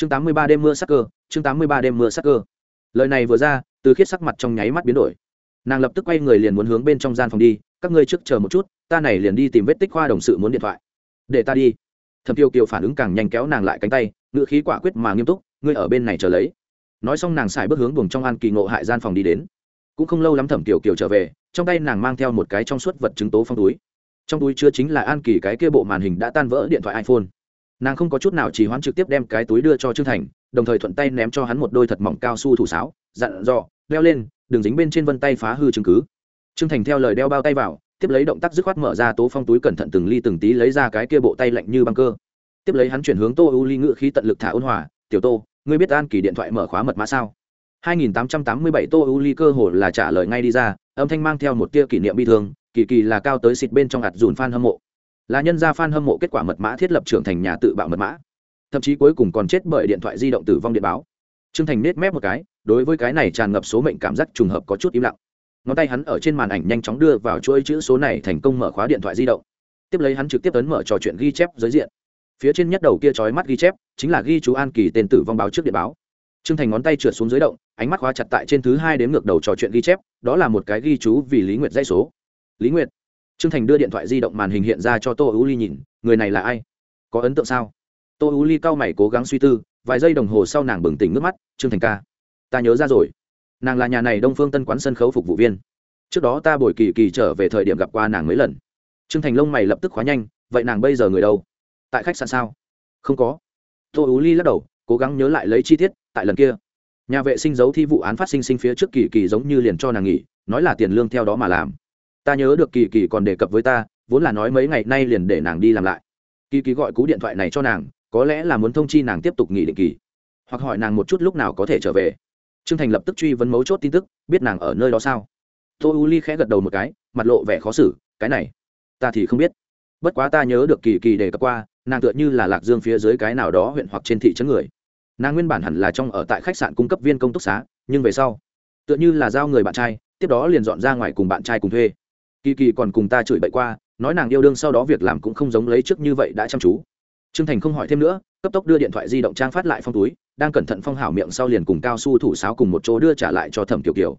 chương tám mươi ba đêm mưa sắc cơ, chương tám mươi ba đêm mưa sắc cơ. Lời này vừa ra, từ khiết sắc mặt trong nháy mắt biến đổi. Nàng lập tức quay người liền muốn hướng bên trong gian phòng đi, các ngươi trước chờ một chút, ta này liền đi tìm vết tích khoa đồng sự muốn điện thoại. Để ta đi. Thẩm tiêu kiều phản ứng càng nhanh kéo nàng lại cánh tay ngự khí quả quyết mà nghiêm túc, ngươi ở bên này chờ lấy. Nói xong nàng xài bước hướng buồng trong an kỳ ngộ hại gian phòng đi đến. Cũng không lâu lắm thẩm kiều kiều trở về, trong tay nàng mang theo một cái trong suốt vật chứng tố phong túi. Trong túi chứa chính là an kỳ cái kia bộ màn hình đã tan vỡ điện thoại iphone nàng không có chút nào chỉ hoán trực tiếp đem cái túi đưa cho trương thành, đồng thời thuận tay ném cho hắn một đôi thật mỏng cao su thủ sáo, dặn dò, đeo lên, đừng dính bên trên vân tay phá hư chứng cứ. Trương thành theo lời đeo bao tay vào, tiếp lấy động tác dứt khoát mở ra tố phong túi cẩn thận từng ly từng tí lấy ra cái kia bộ tay lạnh như băng cơ. Tiếp lấy hắn chuyển hướng tô u ly ngự khí tận lực thả ôn hòa, tiểu tô, ngươi biết an kỳ điện thoại mở khóa mật mã sao? 2887 tô u ly cơ hồ là trả lời ngay đi ra, âm thanh mang theo một tia kỷ niệm bi thương, kỳ kỳ là cao tới xịt bên trong ạt dùn fan hâm mộ là nhân gia fan hâm mộ kết quả mật mã thiết lập trưởng thành nhà tự bạo mật mã. Thậm chí cuối cùng còn chết bởi điện thoại di động tử vong điện báo. Trương thành nết mép một cái, đối với cái này tràn ngập số mệnh cảm giác trùng hợp có chút im lặng. Ngón tay hắn ở trên màn ảnh nhanh chóng đưa vào chuỗi chữ số này thành công mở khóa điện thoại di động. Tiếp lấy hắn trực tiếp ấn mở trò chuyện ghi chép giới diện. Phía trên nhất đầu kia trói mắt ghi chép chính là ghi chú an kỳ tên tử vong báo trước điện báo. Trương thành ngón tay trượt xuống dưới động, ánh mắt khóa chặt tại trên thứ hai đến ngược đầu trò chuyện ghi chép, đó là một cái ghi chú vì lý nguyệt dây số. Lý nguyệt trương thành đưa điện thoại di động màn hình hiện ra cho tô ú ly nhìn, người này là ai? Có ấn tượng sao? Tô ú ly cau mày cố gắng suy tư, vài giây đồng hồ sau nàng bừng tỉnh nước mắt, trương thành ca, ta nhớ ra rồi. Nàng là nhà này đông phương tân quán sân khấu phục vụ viên. Trước đó ta bồi kỳ kỳ trở về thời điểm gặp qua nàng mấy lần. Trương thành lông mày lập tức khóa nhanh, vậy nàng bây giờ người đâu? Tại khách sạn sao? Không có. Tô ú ly lắc đầu, cố gắng nhớ lại lấy chi tiết, tại lần kia, nhà vệ sinh giấu thi vụ án phát sinh sinh phía trước kỳ kỳ giống như liền cho nàng nghỉ, nói là tiền lương theo đó mà làm ta nhớ được kỳ kỳ còn đề cập với ta, vốn là nói mấy ngày nay liền để nàng đi làm lại. Kỳ kỳ gọi cú điện thoại này cho nàng, có lẽ là muốn thông chi nàng tiếp tục nghỉ định kỳ. Hoặc hỏi nàng một chút lúc nào có thể trở về. Trương thành lập tức truy vấn mấu chốt tin tức, biết nàng ở nơi đó sao? Tô u ly khẽ gật đầu một cái, mặt lộ vẻ khó xử, cái này, ta thì không biết. Bất quá ta nhớ được kỳ kỳ đề cập qua, nàng tựa như là lạc dương phía dưới cái nào đó huyện hoặc trên thị trấn người. Nàng nguyên bản hẳn là trong ở tại khách sạn cung cấp viên công túc xá, nhưng về sau, tựa như là giao người bạn trai, tiếp đó liền dọn ra ngoài cùng bạn trai cùng thuê kỳ kỳ còn cùng ta chửi bậy qua, nói nàng yêu đương sau đó việc làm cũng không giống lấy trước như vậy đã chăm chú. Trương thành không hỏi thêm nữa, cấp tốc đưa điện thoại di động trang phát lại phong túi, đang cẩn thận phong hảo miệng sau liền cùng cao su thủ sáo cùng một chỗ đưa trả lại cho thẩm kiều kiều.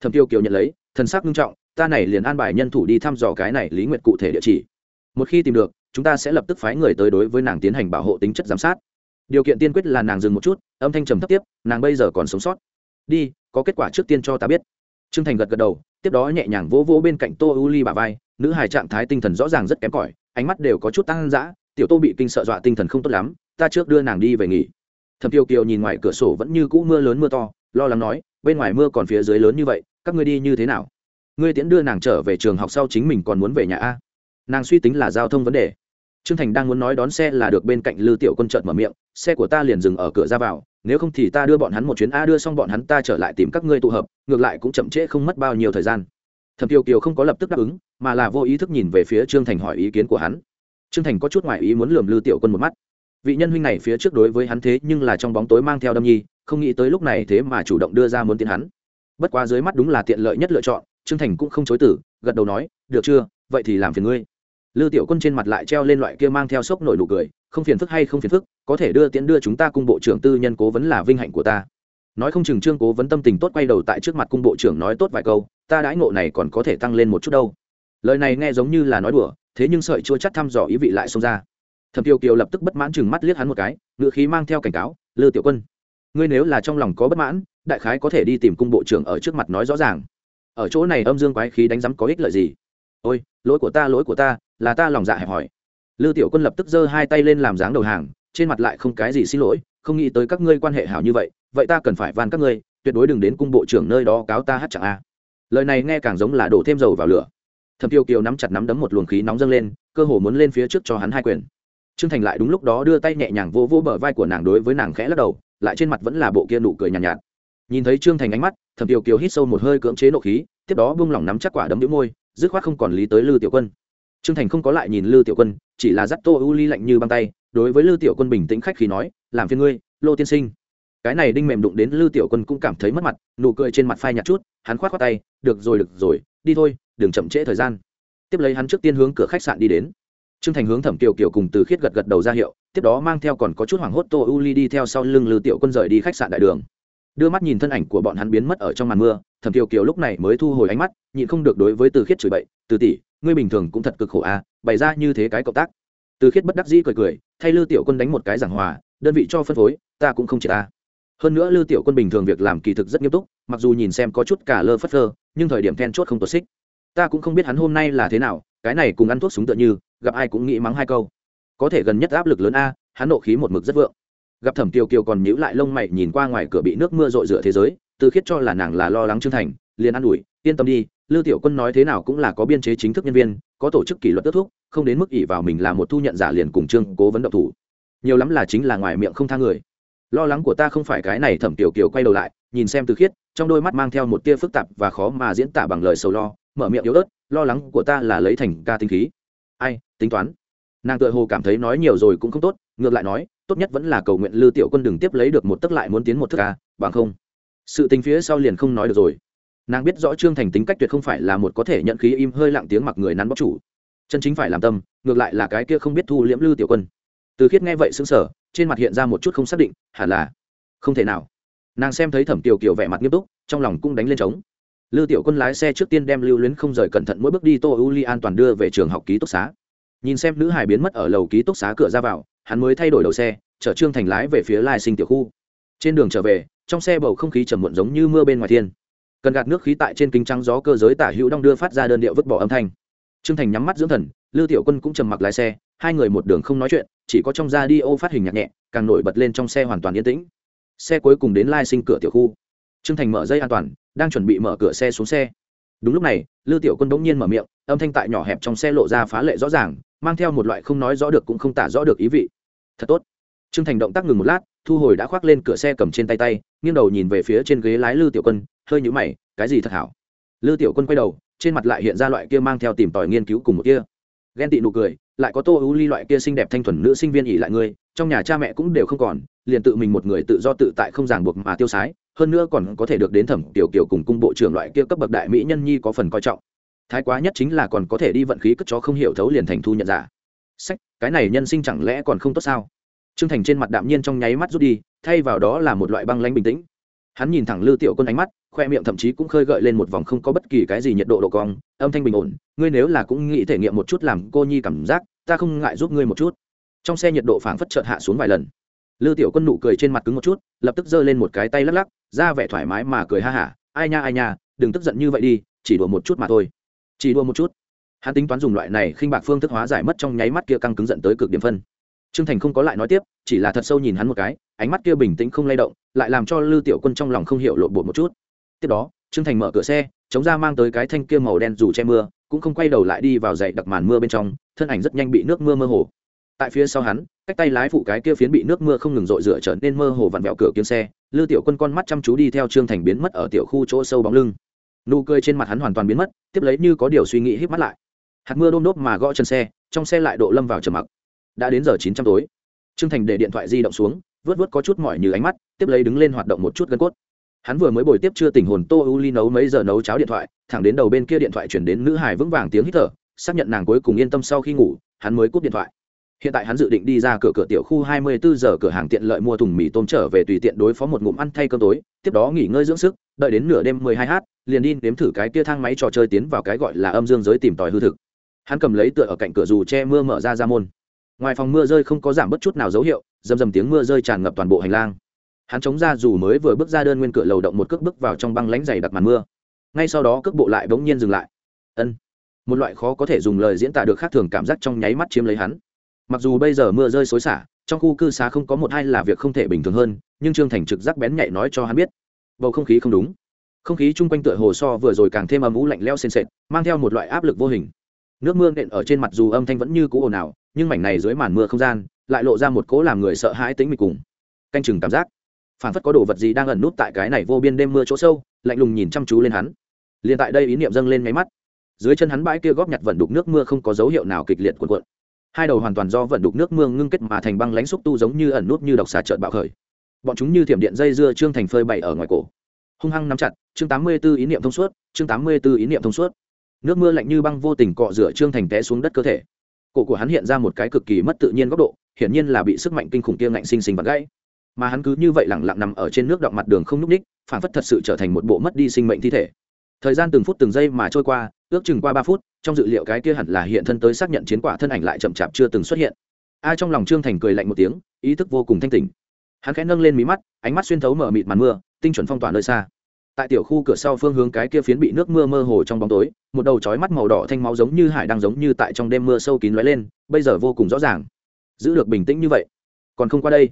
Thẩm kiều kiều nhận lấy, thần sắc nghiêm trọng, ta này liền an bài nhân thủ đi thăm dò cái này lý nguyện cụ thể địa chỉ. Một khi tìm được, chúng ta sẽ lập tức phái người tới đối với nàng tiến hành bảo hộ tính chất giám sát. Điều kiện tiên quyết là nàng dừng một chút, âm thanh trầm thấp tiếp, nàng bây giờ còn sống sót. Đi, có kết quả trước tiên cho ta biết. T r ư ơ n g thành gật gật đầu tiếp đó nhẹ nhàng vỗ vỗ bên cạnh tô u ly bà vai, nữ hài trạng thái tinh thần rõ ràng rất kém cỏi, ánh mắt đều có chút tăng dã, tiểu tô bị kinh sợ dọa tinh thần không tốt lắm, ta trước đưa nàng đi về nghỉ. Thầm tiêu kiều nhìn ngoài cửa sổ vẫn như cũ mưa lớn mưa to, lo lắng nói, bên ngoài mưa còn phía dưới lớn như vậy, các ngươi đi như thế nào? Ngươi tiễn đưa nàng trở về trường học sau chính mình còn muốn về nhà a? Nàng suy tính là giao thông vấn đề. Trương thành đang muốn nói đón xe là được bên cạnh lư tiểu quân trợn mở miệng, xe của ta liền dừng ở cửa ra vào nếu không thì ta đưa bọn hắn một chuyến a, đưa xong bọn hắn ta trở lại tìm các ngươi tụ hợp, ngược lại cũng chậm trễ không mất bao nhiêu thời gian. Thẩm tiêu kiều không có lập tức đáp ứng, mà là vô ý thức nhìn về phía trương thành hỏi ý kiến của hắn. Trương thành có chút ngoại ý muốn lườm lư tiểu quân một mắt. Vị nhân huynh này phía trước đối với hắn thế nhưng là trong bóng tối mang theo đâm nhi, không nghĩ tới lúc này thế mà chủ động đưa ra muốn tiến hắn. Bất quá dưới mắt đúng là tiện lợi nhất lựa chọn, trương thành cũng không chối tử gật đầu nói, được chưa? Vậy thì làm phiền ngươi. Lư tiểu quân trên mặt lại treo lên loại kia mang theo sốc nổi nụ cười không phiền phức hay không phiền phức, có thể đưa tiễn đưa chúng ta cung bộ trưởng tư nhân cố vấn là vinh hạnh của ta. Nói không chừng trương cố vấn tâm tình tốt quay đầu tại trước mặt cung bộ trưởng nói tốt vài câu, ta đãi ngộ này còn có thể tăng lên một chút đâu. Lời này nghe giống như là nói đùa, thế nhưng sợi chua chắc thăm dò ý vị lại xông ra. Thẩm tiêu kiều lập tức bất mãn chừng mắt liếc hắn một cái ngự khí mang theo cảnh cáo, lư tiểu quân, ngươi nếu là trong lòng có bất mãn, đại khái có thể đi tìm cung bộ trưởng ở trước mặt nói rõ ràng. Ở chỗ này âm dương quái khí đánh giám có ích lợi gì? Ôi, lỗi của ta, lỗi của ta, là ta lòng dạ hẹp hòi lư tiểu quân lập tức giơ hai tay lên làm dáng đầu hàng trên mặt lại không cái gì xin lỗi không nghĩ tới các ngươi quan hệ hảo như vậy vậy ta cần phải van các ngươi tuyệt đối đừng đến cung bộ trưởng nơi đó cáo ta hát chẳng a. À. Lời này nghe càng giống là đổ thêm dầu vào lửa. Thẩm tiêu kiều nắm chặt nắm đấm một luồng khí nóng dâng lên cơ hồ muốn lên phía trước cho hắn hai quyền. Trương thành lại đúng lúc đó đưa tay nhẹ nhàng vô vô bờ vai của nàng đối với nàng khẽ lắc đầu lại trên mặt vẫn là bộ kia nụ cười nhàn nhạt, nhạt. Nhìn thấy trương thành ánh mắt thẩm tiêu kiều hít sâu một hơi cưỡng chế nộ khí tiếp đó buông lỏng nắm chắc quả đấm đĩu môi dứt khoát không còn lý tới lư tiểu quân. Trương thành không có lại nhìn lư tiểu quân chỉ là dắt tô u ly lạnh như băng tay, đối với lư tiểu quân bình tĩnh khách khí nói, làm phiên ngươi, lô tiên sinh. Cái này đinh mềm đụng đến lư tiểu quân cũng cảm thấy mất mặt, nụ cười trên mặt phai nhạt chút, hắn khoát khoát tay, được rồi được rồi, đi thôi, đừng chậm trễ thời gian. Tiếp lấy hắn trước tiên hướng cửa khách sạn đi đến. Trương thành hướng thẩm kiều kiều cùng từ khiết gật gật đầu ra hiệu, tiếp đó mang theo còn có chút hoảng hốt tô u ly đi theo sau lưng lư tiểu quân rời đi khách sạn đại đường. Đưa mắt nhìn thân ảnh của bọn hắn biến mất ở trong màn mưa, thẩm kiều kiều lúc này mới thu hồi ánh mắt, nhịn không được đối với từ khiết chửi bậy, từ tỷ ngươi bình thường cũng thật cực khổ à bày ra như thế cái cộng tác. Từ khiết bất đắc dĩ cười cười, thay lư tiểu quân đánh một cái giảng hòa, đơn vị cho phân phối, ta cũng không chỉ ta à. hơn nữa lư tiểu quân bình thường việc làm kỳ thực rất nghiêm túc, mặc dù nhìn xem có chút cả lơ phất lơ nhưng thời điểm then chốt không tuột xích. Ta cũng không biết hắn hôm nay là thế nào, cái này cùng ăn thuốc súng tựa như, gặp ai cũng nghĩ mắng hai câu. Có thể gần nhất áp lực lớn a, hắn nộ khí một mực rất vượng. Gặp thẩm kiều kiều còn nhíu lại lông mày, nhìn qua ngoài cửa bị nước mưa rội rửa thế giới, từ khiết cho là nàng là lo lắng trương thành, liền an ủi, yên tâm đi Lưu tiểu quân nói thế nào cũng là có biên chế chính thức nhân viên, có tổ chức kỷ luật tước thúc, không đến mức ỷ vào mình là một thu nhận giả liền cùng trương cố vấn động thủ. Nhiều lắm là chính là ngoài miệng không tha người. Lo lắng của ta không phải cái này thẩm tiểu kiều quay đầu lại, nhìn xem từ khiết, trong đôi mắt mang theo một tia phức tạp và khó mà diễn tả bằng lời sầu lo, mở miệng yếu ớt, lo lắng của ta là lấy thành ca tinh khí. Ai, tính toán? Nàng tự hồ cảm thấy nói nhiều rồi cũng không tốt, ngược lại nói, tốt nhất vẫn là cầu nguyện lư tiểu quân đừng tiếp lấy được một tức lại muốn tiến một thức ca, bằng không. Sự tình phía sau liền không nói được rồi nàng biết rõ trương thành tính cách tuyệt không phải là một có thể nhận khí im hơi lặng tiếng mặc người nắn bóc chủ chân chính phải làm tâm ngược lại là cái kia không biết thu liễm lư tiểu quân từ khiết nghe vậy xứng sở trên mặt hiện ra một chút không xác định hẳn là không thể nào nàng xem thấy thẩm tiểu kiều vẻ mặt nghiêm túc trong lòng cũng đánh lên trống Lưu Tiểu Quân lái xe trước tiên đem Lưu Luyến không rời cẩn thận mỗi bước đi Tô Uli an toàn đưa về trường học ký túc xá. Nhìn xem nữ hài biến mất ở lầu ký túc xá cửa ra vào, hắn mới thay đổi đầu xe, chở Trương Thành lái về phía Lai Sinh tiểu khu. Trên đường trở về, trong xe bầu không khí trầm muộn giống như mưa bên ngoài thiên. Cần gạt nước khí tại trên kính trắng gió cơ giới tả hữu đong đưa phát ra đơn điệu vứt bỏ âm thanh. Trương Thành nhắm mắt dưỡng thần, Lưu Tiểu Quân cũng trầm mặc lái xe, hai người một đường không nói chuyện, chỉ có trong radio phát hình nhạc nhẹ, càng nổi bật lên trong xe hoàn toàn yên tĩnh. Xe cuối cùng đến Lai Sinh cửa tiểu khu. Trương Thành mở dây an toàn, đang chuẩn bị mở cửa xe xuống xe đúng lúc này lưu tiểu quân bỗng nhiên mở miệng âm thanh tại nhỏ hẹp trong xe lộ ra phá lệ rõ ràng mang theo một loại không nói rõ được cũng không tả rõ được ý vị thật tốt trương thành động tác ngừng một lát thu hồi đã khoác lên cửa xe cầm trên tay tay nghiêng đầu nhìn về phía trên ghế lái lưu tiểu quân hơi nhũ mày, cái gì thật hảo? Lư tiểu quân quay đầu, trên mặt lại hiện ra loại kia mang theo tìm tòi nghiên cứu cùng một kia. Ghen tị nụ cười, lại có tô ưu ly loại kia xinh đẹp thanh thuần nữ sinh viên ỉ lại ngươi trong nhà cha mẹ cũng đều không còn, liền tự mình một người tự do tự tại không ràng buộc mà tiêu sái, hơn nữa còn có thể được đến thẩm tiểu kiều cùng cung bộ trưởng loại kia cấp bậc đại mỹ nhân nhi có phần coi trọng. Thái quá nhất chính là còn có thể đi vận khí cất chó không hiểu thấu liền thành thu nhận giả. Sách, cái này nhân sinh chẳng lẽ còn không tốt sao? Trương thành trên mặt đạm nhiên trong nháy mắt rút đi, thay vào đó là một loại băng lanh bình tĩnh hắn nhìn thẳng lư tiểu quân ánh mắt, khoe miệng thậm chí cũng khơi gợi lên một vòng không có bất kỳ cái gì nhiệt độ độ cong, âm thanh bình ổn. Ngươi nếu là cũng nghĩ thể nghiệm một chút làm cô nhi cảm giác, ta không ngại giúp ngươi một chút. Trong xe nhiệt độ phảng phất chợt hạ xuống vài lần. Lư tiểu quân nụ cười trên mặt cứng một chút, lập tức giơ lên một cái tay lắc lắc, ra vẻ thoải mái mà cười ha hả. Ai nha ai nha, đừng tức giận như vậy đi, chỉ đùa một chút mà thôi. Chỉ đùa một chút. Hắn tính toán dùng loại này khinh bạc phương thức hóa giải mất trong nháy mắt kia căng cứng giận tới cực điểm phân trương thành không có lại nói tiếp, chỉ là thật sâu nhìn hắn một cái, ánh mắt kia bình tĩnh không lay động, lại làm cho lư tiểu quân trong lòng không hiểu lộn bột một chút. Tiếp đó, trương thành mở cửa xe, chống ra mang tới cái thanh kia màu đen dù che mưa, cũng không quay đầu lại đi vào dậy đặc màn mưa bên trong, thân ảnh rất nhanh bị nước mưa mơ hồ. Tại phía sau hắn, cách tay lái phụ cái kia phiến bị nước mưa không ngừng rội rửa trở nên mơ hồ vặn vẹo cửa kiếm xe, lư tiểu quân con mắt chăm chú đi theo trương thành biến mất ở tiểu khu chỗ sâu bóng lưng. Nụ cười trên mặt hắn hoàn toàn biến mất, tiếp lấy như có điều suy nghĩ hít mắt lại. Hạt mưa đôm đốp mà gõ chân xe, trong xe lại độ lâm vào trầm mặc đã đến giờ chín trăm tối. Trương thành để điện thoại di động xuống, vớt vớt có chút mỏi như ánh mắt, tiếp lấy đứng lên hoạt động một chút gân cốt. Hắn vừa mới bồi tiếp chưa tỉnh hồn tô u ly nấu mấy giờ nấu cháo điện thoại, thẳng đến đầu bên kia điện thoại chuyển đến nữ hải vững vàng tiếng hít thở, xác nhận nàng cuối cùng yên tâm sau khi ngủ, hắn mới cúp điện thoại. Hiện tại hắn dự định đi ra cửa cửa tiểu khu 24 giờ cửa hàng tiện lợi mua thùng mì tôm trở về tùy tiện đối phó một ngụm ăn thay cơm tối, tiếp đó nghỉ ngơi dưỡng sức, đợi đến nửa đêm 12 h liền đi nếm thử cái kia thang máy trò chơi tiến vào cái gọi là âm dương giới tìm tòi hư thực. Hắn cầm lấy tựa ở cạnh cửa dù che mưa mở ra ra môn ngoài phòng mưa rơi không có giảm bất chút nào dấu hiệu dầm dầm tiếng mưa rơi tràn ngập toàn bộ hành lang. Hắn chống ra dù mới vừa bước ra đơn nguyên cửa lầu động một cước bước vào trong băng lánh dày đặc màn mưa. Ngay sau đó cước bộ lại bỗng nhiên dừng lại. Ân, một loại khó có thể dùng lời diễn tả được khác thường cảm giác trong nháy mắt chiếm lấy hắn. Mặc dù bây giờ mưa rơi xối xả, trong khu cư xá không có một hai là việc không thể bình thường hơn, nhưng trương thành trực giác bén nhạy nói cho hắn biết, bầu không khí không đúng. Không khí chung quanh tựa hồ so vừa rồi càng thêm âm ú lạnh leo sền sệt mang theo một loại áp lực vô hình nước mưa nện ở trên mặt dù âm thanh vẫn như cũ ồn ào, nhưng mảnh này dưới màn mưa không gian lại lộ ra một cố làm người sợ hãi tính mịch cùng canh chừng cảm giác. Phản phất có đồ vật gì đang ẩn nút tại cái này vô biên đêm mưa chỗ sâu, lạnh lùng nhìn chăm chú lên hắn. Liền tại đây ý niệm dâng lên máy mắt. Dưới chân hắn bãi kia góp nhặt vận đục nước mưa không có dấu hiệu nào kịch liệt cuộn cuộn. Hai đầu hoàn toàn do vận đục nước mưa ngưng kết mà thành băng lãnh xúc tu giống như ẩn nút như độc xà trợn bạo khởi. Bọn chúng như thiểm điện dây dưa trương thành phơi bày ở ngoài cổ. Hung hăng nắm chặt, chương tám mươi 84 ý niệm thông suốt, chương tám mươi 84 ý niệm thông suốt nước mưa lạnh như băng vô tình cọ rửa trương thành té xuống đất cơ thể. Cổ của hắn hiện ra một cái cực kỳ mất tự nhiên góc độ, hiển nhiên là bị sức mạnh kinh khủng kia ngạnh sinh sinh vặt gãy. Mà hắn cứ như vậy lẳng lặng nằm ở trên nước động mặt đường không nhúc ních phản phất thật sự trở thành một bộ mất đi sinh mệnh thi thể. Thời gian từng phút từng giây mà trôi qua, ước chừng qua ba phút, trong dự liệu cái kia hẳn là hiện thân tới xác nhận chiến quả thân ảnh lại chậm chạp chưa từng xuất hiện. Ai trong lòng trương thành cười lạnh một tiếng, ý thức vô cùng thanh tỉnh. Hắn khẽ nâng lên mí mắt, ánh mắt xuyên thấu mở mịt màn mưa, tinh chuẩn phong tỏa nơi xa tại tiểu khu cửa sau phương hướng cái kia phiến bị nước mưa mơ hồ trong bóng tối, một đầu chói mắt màu đỏ thanh máu giống như hải đang giống như tại trong đêm mưa sâu kín lóe lên, bây giờ vô cùng rõ ràng. Giữ được bình tĩnh như vậy, còn không qua đây.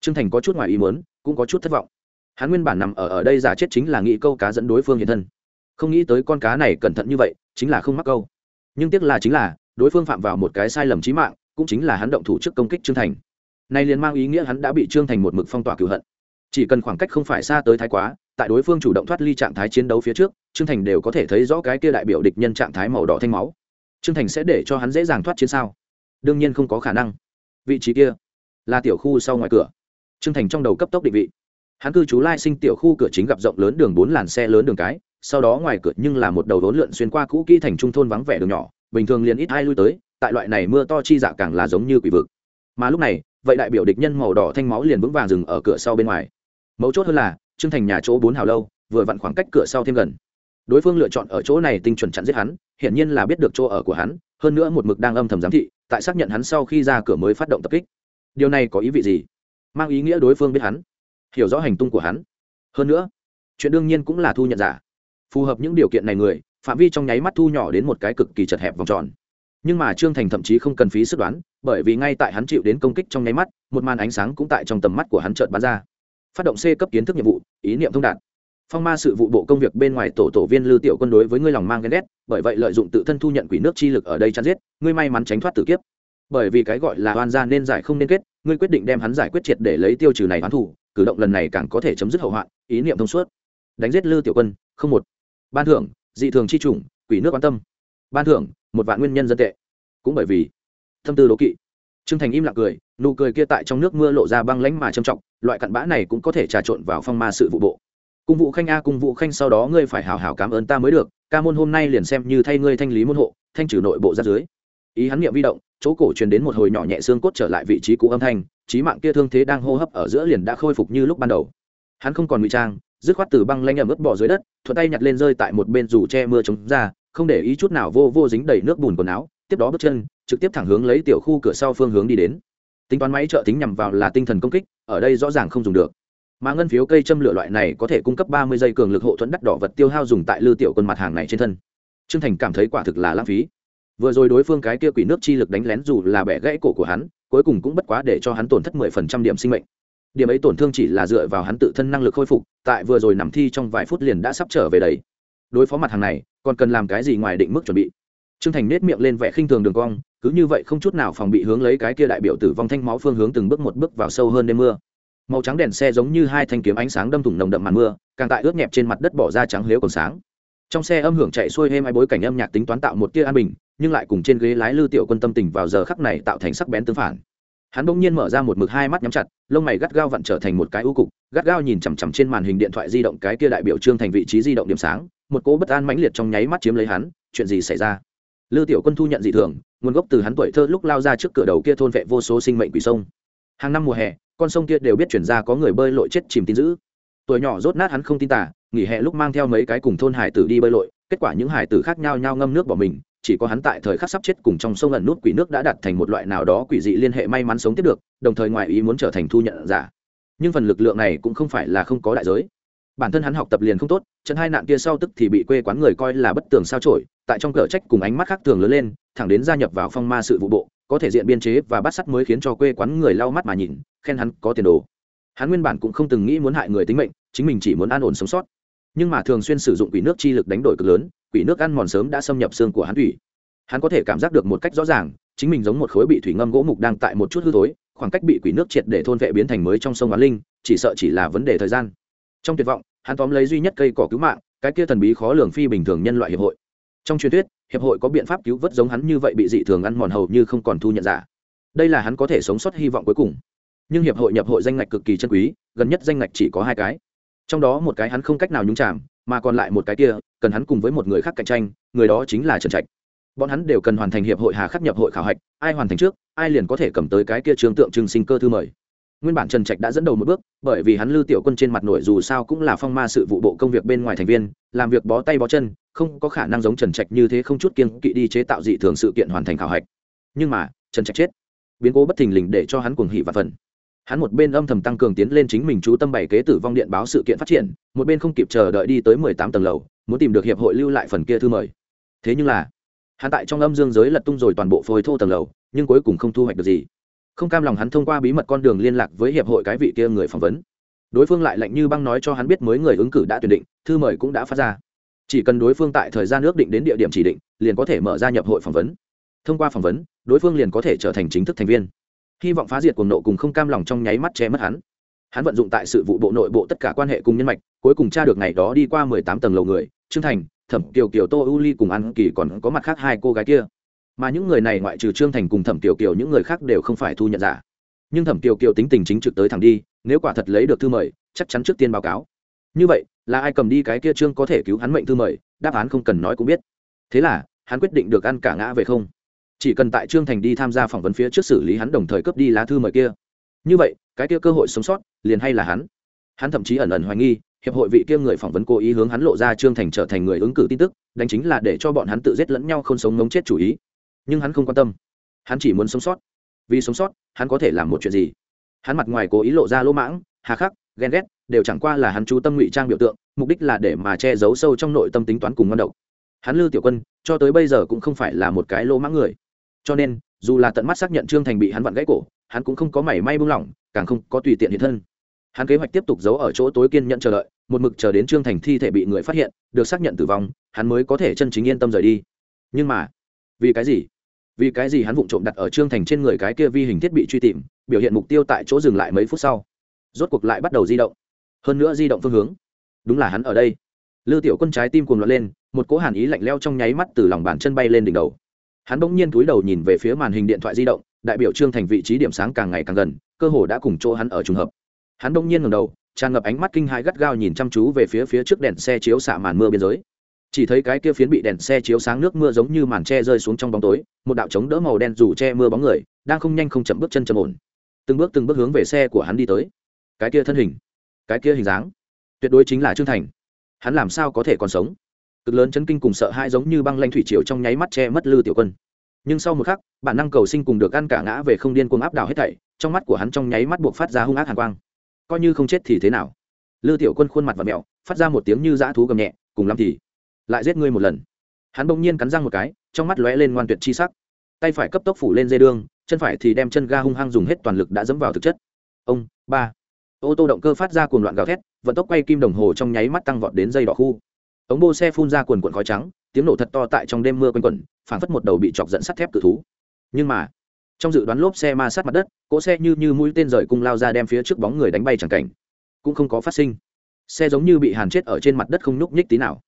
Trương thành có chút ngoài ý muốn, cũng có chút thất vọng. Hắn nguyên bản nằm ở ở đây giả chết chính là nghĩ câu cá dẫn đối phương hiện thân. Không nghĩ tới con cá này cẩn thận như vậy, chính là không mắc câu. Nhưng tiếc là chính là, đối phương phạm vào một cái sai lầm trí mạng, cũng chính là hắn động thủ trước công kích trương thành. Nay liền mang ý nghĩa hắn đã bị trương thành một mực phong tỏa cửu hận chỉ cần khoảng cách không phải xa tới thái quá, tại đối phương chủ động thoát ly trạng thái chiến đấu phía trước, trương thành đều có thể thấy rõ cái kia đại biểu địch nhân trạng thái màu đỏ thanh máu. Trương thành sẽ để cho hắn dễ dàng thoát chiến sao? Đương nhiên không có khả năng. Vị trí kia là tiểu khu sau ngoài cửa. Trương thành trong đầu cấp tốc định vị. Hắn cư trú lai sinh tiểu khu cửa chính gặp rộng lớn đường bốn làn xe lớn đường cái, sau đó ngoài cửa nhưng là một đầu đốn lượn xuyên qua cũ kỹ thành trung thôn vắng vẻ đường nhỏ, bình thường liền ít ai lui tới, tại loại này mưa to chi dạ càng là giống như quỷ vực. Mà lúc này, vậy đại biểu địch nhân màu đỏ thanh máu liền vững vàng dừng ở cửa sau bên ngoài mấu chốt hơn là, trương thành nhà chỗ bốn hào lâu, vừa vặn khoảng cách cửa sau thêm gần. Đối phương lựa chọn ở chỗ này tinh chuẩn chặn giết hắn, hiển nhiên là biết được chỗ ở của hắn, hơn nữa một mực đang âm thầm giám thị, tại xác nhận hắn sau khi ra cửa mới phát động tập kích. Điều này có ý vị gì? Mang ý nghĩa đối phương biết hắn, hiểu rõ hành tung của hắn. Hơn nữa, chuyện đương nhiên cũng là thu nhận giả. Phù hợp những điều kiện này người, phạm vi trong nháy mắt thu nhỏ đến một cái cực kỳ chật hẹp vòng tròn. Nhưng mà trương thành thậm chí không cần phí sức đoán, bởi vì ngay tại hắn chịu đến công kích trong nháy mắt, một màn ánh sáng cũng tại trong tầm mắt của hắn chợt bắn ra phát động c cấp kiến thức nhiệm vụ, ý niệm thông đạt. Phong ma sự vụ bộ công việc bên ngoài tổ tổ viên lưu tiểu quân đối với ngươi lòng mang ghen ghét, bởi vậy lợi dụng tự thân thu nhận quỷ nước chi lực ở đây chăn giết, ngươi may mắn tránh thoát tử kiếp. Bởi vì cái gọi là oan gia nên giải không nên kết, ngươi quyết định đem hắn giải quyết triệt để lấy tiêu trừ này oán thủ, cử động lần này càng có thể chấm dứt hậu hoạn, ý niệm thông suốt. Đánh giết lư tiểu quân, không một. Ban thưởng, dị thường chi chủng quỷ nước quan tâm. Ban thưởng, một vạn nguyên nhân dân tệ. Cũng bởi vì thâm tư đố kỵ. Trương thành im lặng cười nụ cười kia tại trong nước mưa lộ ra băng lánh mà trầm trọng, loại cặn bã này cũng có thể trà trộn vào phong ma sự vụ bộ. Cung vụ khanh a, cung vụ khanh sau đó ngươi phải hào hào cảm ơn ta mới được, ca môn hôm nay liền xem như thay ngươi thanh lý môn hộ, thanh trừ nội bộ ra dưới. Ý hắn nghiệm vi động, chỗ cổ truyền đến một hồi nhỏ nhẹ xương cốt trở lại vị trí cũ âm thanh trí mạng kia thương thế đang hô hấp ở giữa liền đã khôi phục như lúc ban đầu. Hắn không còn ngụy trang, dứt khoát từ băng lanh ẩm ướt bỏ dưới đất, thuận tay nhặt lên rơi tại một bên dù che mưa chống ra, không để ý chút nào vô vô dính đầy nước bùn quần áo, tiếp đó bước chân, trực tiếp thẳng hướng lấy tiểu khu cửa sau phương hướng đi đến tính toán máy trợ tính nhằm vào là tinh thần công kích, ở đây rõ ràng không dùng được. Mà ngân phiếu cây châm lửa loại này có thể cung cấp ba mươi giây cường lực hộ thuẫn đắt đỏ vật tiêu hao dùng tại lư tiểu quân mặt hàng này trên thân. Trương thành cảm thấy quả thực là lãng phí. Vừa rồi đối phương cái kia quỷ nước chi lực đánh lén dù là bẻ gãy cổ của hắn, cuối cùng cũng bất quá để cho hắn tổn thất mười phần trăm điểm sinh mệnh. Điểm ấy tổn thương chỉ là dựa vào hắn tự thân năng lực khôi phục, tại vừa rồi nằm thi trong vài phút liền đã sắp trở về đấy đối phó mặt hàng này, còn cần làm cái gì ngoài định mức chuẩn bị? Trương thành nết miệng lên vẻ khinh thường đường cong, cứ như vậy không chút nào phòng bị hướng lấy cái kia đại biểu tử vong thanh máu phương hướng từng bước một bước vào sâu hơn đêm mưa. Màu trắng đèn xe giống như hai thanh kiếm ánh sáng đâm thủng nồng đậm màn mưa, càng tại ướt nhẹp trên mặt đất bỏ ra trắng liếu còn sáng. Trong xe âm hưởng chạy xuôi êm hai bối cảnh âm nhạc tính toán tạo một tia an bình, nhưng lại cùng trên ghế lái lư tiểu quân tâm tình vào giờ khắc này tạo thành sắc bén tương phản. Hắn bỗng nhiên mở ra một mực hai mắt nhắm chặt, lông mày gắt gao vặn trở thành một cái u cục, gắt gao nhìn chằm chằm trên màn hình điện thoại di động cái kia đại biểu trương thành vị trí di động điểm sáng, một cỗ bất an mãnh liệt trong nháy mắt chiếm lấy hắn, chuyện gì xảy ra? Lư tiểu quân thu nhận dị thường, nguồn gốc từ hắn tuổi thơ lúc lao ra trước cửa đầu kia thôn vệ vô số sinh mệnh quỷ sông. Hàng năm mùa hè, con sông kia đều biết chuyển ra có người bơi lội chết chìm tin giữ tuổi nhỏ rốt nát hắn không tin tả nghỉ hè lúc mang theo mấy cái cùng thôn hải tử đi bơi lội, kết quả những hải tử khác nhau nhau ngâm nước bỏ mình, chỉ có hắn tại thời khắc sắp chết cùng trong sông ẩn nút quỷ nước đã đặt thành một loại nào đó quỷ dị liên hệ may mắn sống tiếp được, đồng thời ngoài ý muốn trở thành thu nhận giả. Nhưng phần lực lượng này cũng không phải là không có đại giới bản thân hắn học tập liền không tốt, trận hai nạn kia sau tức thì bị quê quán người coi là bất tường sao trổi tại trong cờ trách cùng ánh mắt khác thường lớn lên, thẳng đến gia nhập vào phong ma sự vụ bộ, có thể diện biên chế và bắt sắt mới khiến cho quê quán người lau mắt mà nhìn, khen hắn có tiền đồ. Hắn nguyên bản cũng không từng nghĩ muốn hại người tính mệnh, chính mình chỉ muốn an ổn sống sót. Nhưng mà thường xuyên sử dụng quỷ nước chi lực đánh đổi cực lớn, quỷ nước ăn mòn sớm đã xâm nhập xương của hắn thủy hắn có thể cảm giác được một cách rõ ràng, chính mình giống một khối bị thủy ngâm gỗ mục đang tại một chút hư thối, khoảng cách bị quỷ nước triệt để thôn vệ biến thành mới trong sông á linh, chỉ sợ chỉ là vấn đề thời gian. Trong tuyệt vọng hắn tóm lấy duy nhất cây cỏ cứu mạng, cái kia thần bí khó lường phi bình thường nhân loại hiệp hội. Trong truyền thuyết, hiệp hội có biện pháp cứu vớt giống hắn như vậy bị dị thường ăn mòn hầu như không còn thu nhận giả. Đây là hắn có thể sống sót hy vọng cuối cùng. Nhưng hiệp hội nhập hội danh ngạch cực kỳ chân quý, gần nhất danh ngạch chỉ có hai cái. Trong đó một cái hắn không cách nào nhúng chạm mà còn lại một cái kia, cần hắn cùng với một người khác cạnh tranh, người đó chính là trần trạch. Bọn hắn đều cần hoàn thành hiệp hội hà khắc nhập hội khảo hạch, ai hoàn thành trước, ai liền có thể cầm tới cái kia trường tượng trưng sinh cơ thư mời nguyên bản trần trạch đã dẫn đầu một bước, bởi vì hắn lưu tiểu quân trên mặt nổi dù sao cũng là phong ma sự vụ bộ công việc bên ngoài thành viên, làm việc bó tay bó chân, không có khả năng giống trần trạch như thế không chút kiên kỵ đi chế tạo dị thường sự kiện hoàn thành khảo hạch. Nhưng mà, trần trạch chết. Biến cố bất thình lình để cho hắn cuồng hỉ và phần hắn một bên âm thầm tăng cường tiến lên chính mình chú tâm bảy kế tử vong điện báo sự kiện phát triển, một bên không kịp chờ đợi đi tới mười tám tầng lầu, muốn tìm được hiệp hội lưu lại phần kia thư mời. Thế nhưng là, hắn tại trong âm dương giới lật tung rồi toàn bộ phôi thô tầng lầu, nhưng cuối cùng không thu hoạch được gì không cam lòng hắn thông qua bí mật con đường liên lạc với hiệp hội cái vị kia người phỏng vấn. Đối phương lại lạnh như băng nói cho hắn biết mới người ứng cử đã tuyển định, thư mời cũng đã phát ra. Chỉ cần đối phương tại thời gian ước định đến địa điểm chỉ định, liền có thể mở ra nhập hội phỏng vấn. Thông qua phỏng vấn, đối phương liền có thể trở thành chính thức thành viên. Hy vọng phá diệt cuồng nộ cùng không cam lòng trong nháy mắt che mất hắn. Hắn vận dụng tại sự vụ bộ nội bộ tất cả quan hệ cùng nhân mạch, cuối cùng tra được ngày đó đi qua mười tám tầng lầu người, trương thành, thẩm kiều kiều tô u ly cùng ăn kỳ còn có mặt khác hai cô gái kia mà những người này ngoại trừ trương thành cùng thẩm kiều kiều, những người khác đều không phải thu nhận giả. Nhưng thẩm kiều kiều tính tình chính trực tới thẳng đi, nếu quả thật lấy được thư mời, chắc chắn trước tiên báo cáo. Như vậy, là ai cầm đi cái kia trương có thể cứu hắn mệnh thư mời? Đáp án không cần nói cũng biết. Thế là, hắn quyết định được ăn cả ngã về không. Chỉ cần tại trương thành đi tham gia phỏng vấn phía trước xử lý hắn đồng thời cướp đi lá thư mời kia. Như vậy, cái kia cơ hội sống sót, liền hay là hắn. Hắn thậm chí ẩn ẩn hoài nghi, hiệp hội vị kia người phỏng vấn cố ý hướng hắn lộ ra trương thành trở thành người ứng cử tin tức, đánh chính là để cho bọn hắn tự giết lẫn nhau không sống ngống chết chủ ý nhưng hắn không quan tâm. Hắn chỉ muốn sống sót. Vì sống sót, hắn có thể làm một chuyện gì? Hắn mặt ngoài cố ý lộ ra lỗ mãng, hà khắc, ghen ghét, đều chẳng qua là hắn chú tâm ngụy trang biểu tượng, mục đích là để mà che giấu sâu trong nội tâm tính toán cùng ngon độc. Hắn lư tiểu quân, cho tới bây giờ cũng không phải là một cái lỗ mãng người. Cho nên, dù là tận mắt xác nhận trương thành bị hắn vặn gãy cổ, hắn cũng không có mảy may buông lỏng, càng không có tùy tiện hiện thân. Hắn kế hoạch tiếp tục giấu ở chỗ tối kiên nhận chờ đợi, một mực chờ đến trương thành thi thể bị người phát hiện, được xác nhận tử vong, hắn mới có thể chân chính yên tâm rời đi. Nhưng mà vì cái gì? Vì cái gì hắn vụng trộm đặt ở trương thành trên người cái kia vi hình thiết bị truy tìm, biểu hiện mục tiêu tại chỗ dừng lại mấy phút sau. Rốt cuộc lại bắt đầu di động. Hơn nữa di động phương hướng. Đúng là hắn ở đây. Lư tiểu quân trái tim cuồng loạn lên, một cỗ hàn ý lạnh leo trong nháy mắt từ lòng bàn chân bay lên đỉnh đầu. Hắn bỗng nhiên cúi đầu nhìn về phía màn hình điện thoại di động, đại biểu trương thành vị trí điểm sáng càng ngày càng gần, cơ hồ đã cùng chỗ hắn ở trùng hợp. Hắn bỗng nhiên ngầm đầu, tràn ngập ánh mắt kinh hãi gắt gao nhìn chăm chú về phía phía trước đèn xe chiếu xạ màn mưa biên giới chỉ thấy cái kia phiến bị đèn xe chiếu sáng nước mưa giống như màn tre rơi xuống trong bóng tối, một đạo chống đỡ màu đen dù che mưa bóng người, đang không nhanh không chậm bước chân chậm ổn. Từng bước từng bước hướng về xe của hắn đi tới. Cái kia thân hình, cái kia hình dáng, tuyệt đối chính là trương thành. Hắn làm sao có thể còn sống? Cực lớn chấn kinh cùng sợ hãi giống như băng lanh thủy triều trong nháy mắt che mất lư tiểu quân. Nhưng sau một khắc, bản năng cầu sinh cùng được ăn cả ngã về không điên cuồng áp đảo hết thảy, trong mắt của hắn trong nháy mắt buộc phát ra hung ác hàn quang. Coi như không chết thì thế nào? Lư tiểu quân khuôn mặt và mẹo, phát ra một tiếng như dã thú gầm nhẹ, cùng lắm thì lại giết ngươi một lần. Hắn bỗng nhiên cắn răng một cái, trong mắt lóe lên ngoan tuyệt chi sắc. Tay phải cấp tốc phủ lên dây đương chân phải thì đem chân ga hung hăng dùng hết toàn lực đã dẫm vào thực chất. Ông, ba. Ô tô động cơ phát ra cuồng loạn gào thét, vận tốc quay kim đồng hồ trong nháy mắt tăng vọt đến dây đỏ khu. Ống bô xe phun ra cuồn quần khói trắng, tiếng nổ thật to tại trong đêm mưa quanh quẩn, phảng phất một đầu bị chọc dẫn sắt thép cự thú. Nhưng mà, trong dự đoán lốp xe ma sát mặt đất, cỗ xe như như mũi tên rời cung lao ra đem phía trước bóng người đánh bay chẳng cảnh. Cũng không có phát sinh. Xe giống như bị hàn chết ở trên mặt đất không nhúc nhích tí nào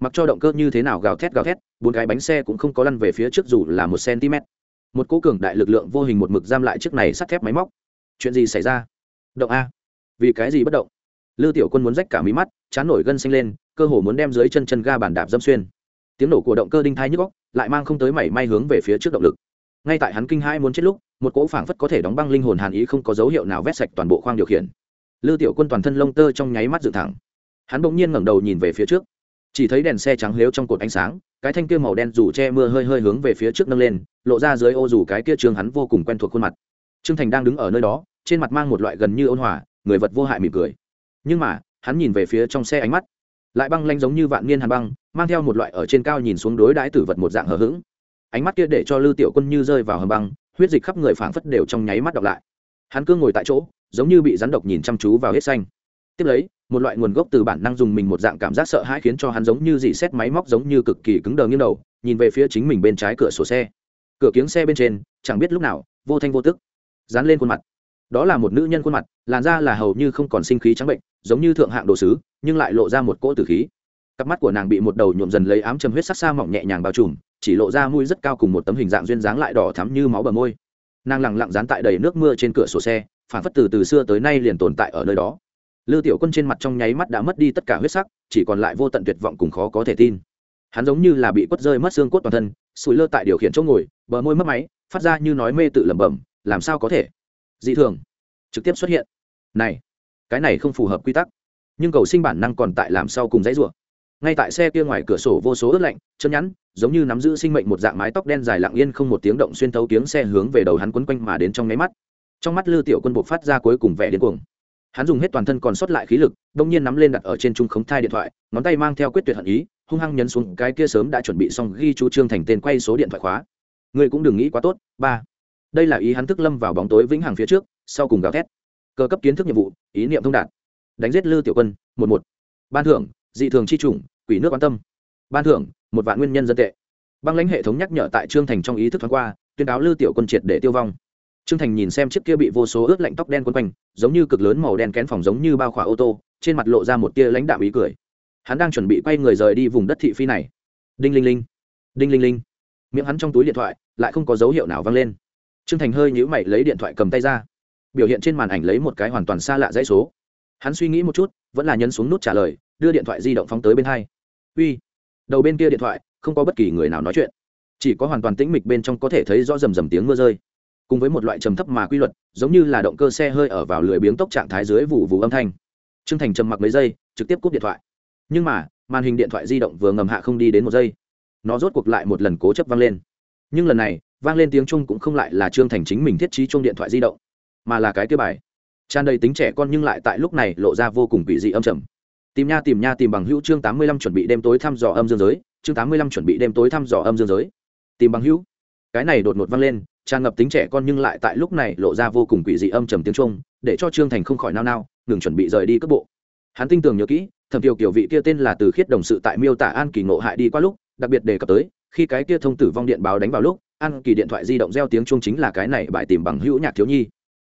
mặc cho động cơ như thế nào gào thét gào thét, bốn cái bánh xe cũng không có lăn về phía trước dù là một cm một cố cường đại lực lượng vô hình một mực giam lại chiếc này sắt thép máy móc. Chuyện gì xảy ra? Động a. Vì cái gì bất động? Lư tiểu quân muốn rách cả mí mắt, chán nổi gân xanh lên, cơ hồ muốn đem dưới chân chân ga bàn đạp dâm xuyên. Tiếng nổ của động cơ đinh thai nhức góc lại mang không tới mảy may hướng về phía trước động lực. Ngay tại hắn kinh hai muốn chết lúc, một cỗ phảng phất có thể đóng băng linh hồn hàn ý không có dấu hiệu nào vét sạch toàn bộ khoang điều khiển. Lư tiểu quân toàn thân lông tơ trong nháy mắt dựng thẳng. Hắn bỗng nhiên ngẩng đầu nhìn về phía trước chỉ thấy đèn xe trắng lếu trong cột ánh sáng, cái thanh kia màu đen dù che mưa hơi hơi hướng về phía trước nâng lên, lộ ra dưới ô dù cái kia trường hắn vô cùng quen thuộc khuôn mặt. Trương thành đang đứng ở nơi đó, trên mặt mang một loại gần như ôn hòa, người vật vô hại mỉm cười. Nhưng mà, hắn nhìn về phía trong xe ánh mắt, lại băng lanh giống như vạn niên hàn băng, mang theo một loại ở trên cao nhìn xuống đối đãi tử vật một dạng hờ hững. Ánh mắt kia để cho lư tiểu quân như rơi vào hầm băng, huyết dịch khắp người phảng phất đều trong nháy mắt đọc lại. Hắn cương ngồi tại chỗ, giống như bị rắn độc nhìn chăm chú vào hết xanh. Tiếp lấy một loại nguồn gốc từ bản năng dùng mình một dạng cảm giác sợ hãi khiến cho hắn giống như dị xét máy móc giống như cực kỳ cứng đờ nghiêng đầu, nhìn về phía chính mình bên trái cửa sổ xe. Cửa kiếng xe bên trên, chẳng biết lúc nào, vô thanh vô tức, dán lên khuôn mặt. Đó là một nữ nhân khuôn mặt, làn da là hầu như không còn sinh khí trắng bệnh, giống như thượng hạng đồ sứ, nhưng lại lộ ra một cỗ tử khí. Cặp mắt của nàng bị một đầu nhuộm dần lấy ám châm huyết sắc xa mỏng nhẹ nhàng bao trùm, chỉ lộ ra mũi rất cao cùng một tấm hình dạng duyên dáng lại đỏ thắm như máu bờ môi. Nàng lẳng lặng dán tại đầy nước mưa trên cửa sổ xe, phản phất từ từ xưa tới nay liền tồn tại ở nơi đó lư tiểu quân trên mặt trong nháy mắt đã mất đi tất cả huyết sắc, chỉ còn lại vô tận tuyệt vọng cùng khó có thể tin. Hắn giống như là bị quất rơi mất xương cốt toàn thân, sủi lơ tại điều khiển chỗ ngồi, bờ môi mất máy, phát ra như nói mê tự lẩm bẩm, làm sao có thể? Dị thường. Trực tiếp xuất hiện. Này, cái này không phù hợp quy tắc. Nhưng cầu sinh bản năng còn tại làm sao cùng dãy rủa. Ngay tại xe kia ngoài cửa sổ vô số ướt lạnh chân nhắn, giống như nắm giữ sinh mệnh một dạng mái tóc đen dài lặng yên không một tiếng động xuyên thấu tiếng xe hướng về đầu hắn quấn quanh mà đến trong nháy mắt. Trong mắt lư tiểu quân buộc phát ra cuối cùng vẻ điên cuồng hắn dùng hết toàn thân còn sót lại khí lực đông nhiên nắm lên đặt ở trên trung khống thai điện thoại, ngón tay mang theo quyết tuyệt hận ý, hung hăng nhấn xuống cái kia sớm đã chuẩn bị xong ghi chú trương thành tên quay số điện thoại khóa. Ngươi cũng đừng nghĩ quá tốt, ba. Đây là ý hắn thức lâm vào bóng tối vĩnh hằng phía trước, sau cùng gào thét. Cơ cấp kiến thức nhiệm vụ, ý niệm thông đạt. Đánh giết lư tiểu quân, một một. Ban thưởng, dị thường chi chủng quỷ nước quan tâm. Ban thưởng, một vạn nguyên nhân dân tệ. Băng lãnh hệ thống nhắc nhở tại trương thành trong ý thức thoáng qua, tuyên cáo lư tiểu quân triệt để tiêu vong trương thành nhìn xem chiếc kia bị vô số ướt lạnh tóc đen quấn quanh, giống như cực lớn màu đen kén phòng giống như bao khỏa ô tô, trên mặt lộ ra một tia lãnh đạo ý cười. Hắn đang chuẩn bị quay người rời đi vùng đất thị phi này. Đinh linh linh. Đinh linh linh. Miệng hắn trong túi điện thoại, lại không có dấu hiệu nào vang lên. Trương thành hơi nhíu mày lấy điện thoại cầm tay ra. Biểu hiện trên màn ảnh lấy một cái hoàn toàn xa lạ dãy số. Hắn suy nghĩ một chút, vẫn là nhấn xuống nút trả lời, đưa điện thoại di động phóng tới bên hai. Uy. Đầu bên kia điện thoại, không có bất kỳ người nào nói chuyện. Chỉ có hoàn toàn tĩnh mịch bên trong có thể thấy rõ rầm rầm tiếng mưa rơi cùng với một loại trầm thấp mà quy luật, giống như là động cơ xe hơi ở vào lười biếng tốc trạng thái dưới vụ vụ âm thanh. T r ư ơ n g thành trầm mặc mấy giây, trực tiếp cúp điện thoại. Nhưng mà, màn hình điện thoại di động vừa ngầm hạ không đi đến một giây. Nó rốt cuộc lại một lần cố chấp vang lên. Nhưng lần này, vang lên tiếng chung cũng không lại là trương thành chính mình thiết trí chung điện thoại di động, mà là cái kia bài. Tràn đầy tính trẻ con nhưng lại tại lúc này lộ ra vô cùng quỷ dị âm trầm. Tìm nha tìm nha, tìm bằng hữu chương tám mươi lăm chuẩn bị đêm tối thăm dò âm dương giới, chương tám mươi lăm chuẩn bị đêm tối thăm dò âm dương giới. Tìm bằng hữu. Cái này đột ngột vang lên tràn ngập tính trẻ con nhưng lại tại lúc này lộ ra vô cùng quỷ dị âm trầm tiếng trung, để cho trương thành không khỏi nao nao, ngừng chuẩn bị rời đi cước bộ. Hắn tin tưởng nhớ kỹ, thẩm tiểu kiểu vị kia tên là từ khiết đồng sự tại miêu tả an kỳ ngộ hại đi qua lúc, đặc biệt đề cập tới, khi cái kia thông tử vong điện báo đánh vào lúc, an kỳ điện thoại di động reo tiếng chuông chính là cái này bài tìm bằng hữu nhạc thiếu nhi.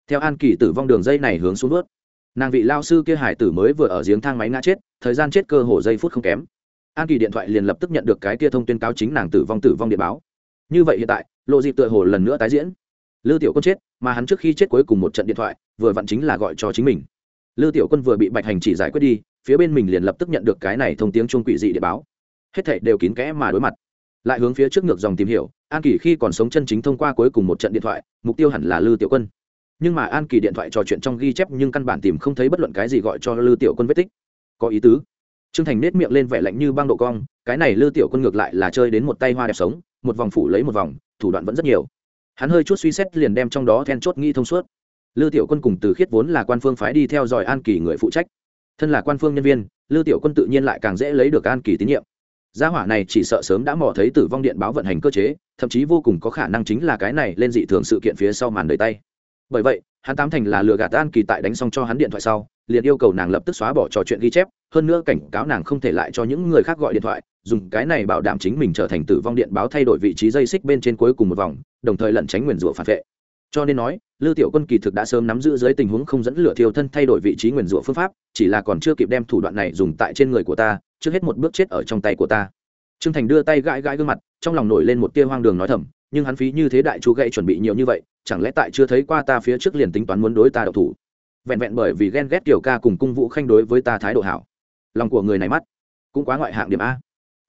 Theo an kỳ tử vong đường dây này hướng xuống bước, nàng vị lao sư kia hải tử mới vừa ở giếng thang máy ngã chết, thời gian chết cơ hồ giây phút không kém. An kỳ điện thoại liền lập tức nhận được cái kia thông tuyên cáo chính nàng tử vong tử vong điện báo như vậy hiện tại lộ dịp tựa hồ lần nữa tái diễn. Lư tiểu quân chết, mà hắn trước khi chết cuối cùng một trận điện thoại, vừa vặn chính là gọi cho chính mình. Lư tiểu quân vừa bị bạch hành chỉ giải quyết đi, phía bên mình liền lập tức nhận được cái này thông tiếng chung quỷ dị để báo. Hết thảy đều kín kẽ mà đối mặt. Lại hướng phía trước ngược dòng tìm hiểu, an kỳ khi còn sống chân chính thông qua cuối cùng một trận điện thoại, mục tiêu hẳn là lư tiểu quân. Nhưng mà an kỳ điện thoại trò chuyện trong ghi chép nhưng căn bản tìm không thấy bất luận cái gì gọi cho lư tiểu quân vết tích. Có ý tứ. Trương thành nết miệng lên vẻ lạnh như băng độ cong, cái này lư tiểu quân ngược lại là chơi đến một tay hoa đẹp sống một vòng phủ lấy một vòng, thủ đoạn vẫn rất nhiều. Hắn hơi chút suy xét liền đem trong đó then chốt nghi thông suốt. Lư tiểu quân cùng từ khiết vốn là quan phương phái đi theo dõi an kỳ người phụ trách. Thân là quan phương nhân viên, lư tiểu quân tự nhiên lại càng dễ lấy được an kỳ tín nhiệm. Gia hỏa này chỉ sợ sớm đã mò thấy tử vong điện báo vận hành cơ chế, thậm chí vô cùng có khả năng chính là cái này lên dị thường sự kiện phía sau màn đời tay. Bởi vậy, hắn tám thành là lừa gạt an kỳ tại đánh xong cho hắn điện thoại sau, liền yêu cầu nàng lập tức xóa bỏ trò chuyện ghi chép, hơn nữa cảnh cáo nàng không thể lại cho những người khác gọi điện thoại dùng cái này bảo đảm chính mình trở thành tử vong điện báo thay đổi vị trí dây xích bên trên cuối cùng một vòng, đồng thời lẩn tránh nguyền rủa phản vệ. Cho nên nói, lưu tiểu quân kỳ thực đã sớm nắm giữ dưới tình huống không dẫn lửa thiêu thân thay đổi vị trí nguyền rủa phương pháp, chỉ là còn chưa kịp đem thủ đoạn này dùng tại trên người của ta, trước hết một bước chết ở trong tay của ta. Trương thành đưa tay gãi gãi gương mặt, trong lòng nổi lên một tia hoang đường nói thầm, nhưng hắn phí như thế đại chú gậy chuẩn bị nhiều như vậy, chẳng lẽ tại chưa thấy qua ta phía trước liền tính toán muốn đối ta độc thủ? Vẹn vẹn bởi vì ghen ghét tiểu ca cùng cung vũ khanh đối với ta thái độ hảo. Lòng của người này mắt cũng quá ngoại hạng điểm a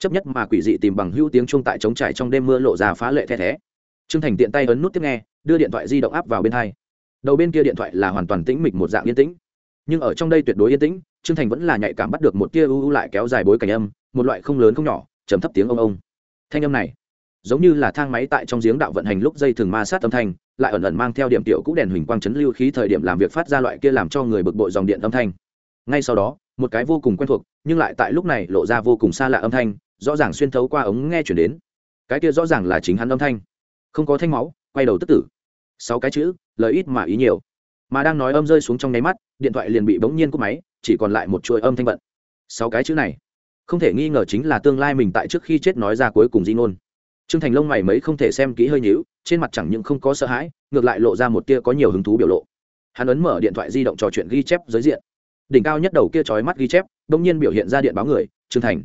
chấp nhất mà quỷ dị tìm bằng hữu tiếng chuông tại trống trải trong đêm mưa lộ ra phá lệ the thé. Trương thành tiện tay ấn nút tiếp nghe, đưa điện thoại di động áp vào bên hai. Đầu bên kia điện thoại là hoàn toàn tĩnh mịch một dạng yên tĩnh. Nhưng ở trong đây tuyệt đối yên tĩnh, trương thành vẫn là nhạy cảm bắt được một tia u u lại kéo dài bối cảnh âm, một loại không lớn không nhỏ, trầm thấp tiếng ông ông. Thanh âm này, giống như là thang máy tại trong giếng đạo vận hành lúc dây thường ma sát âm thanh, lại ẩn ẩn mang theo điểm tiểu cũ đèn huỳnh quang chấn lưu khí thời điểm làm việc phát ra loại kia làm cho người bực bội dòng điện âm thanh. Ngay sau đó, một cái vô cùng quen thuộc, nhưng lại tại lúc này lộ ra vô cùng xa lạ âm thanh rõ ràng xuyên thấu qua ống nghe chuyển đến. Cái kia rõ ràng là chính hắn âm thanh. Không có thanh máu, quay đầu tức tử. Sáu cái chữ, lời ít mà ý nhiều. Mà đang nói âm rơi xuống trong nháy mắt, điện thoại liền bị bỗng nhiên cúp máy, chỉ còn lại một chuỗi âm thanh bận sáu cái chữ này, không thể nghi ngờ chính là tương lai mình tại trước khi chết nói ra cuối cùng di ngôn. Trương thành lông mày mấy không thể xem kỹ hơi nhíu, trên mặt chẳng những không có sợ hãi, ngược lại lộ ra một tia có nhiều hứng thú biểu lộ. Hắn ấn mở điện thoại di động trò chuyện ghi chép giới diện. Đỉnh cao nhất đầu kia trói mắt ghi chép đông nhiên biểu hiện ra điện báo người, trương thành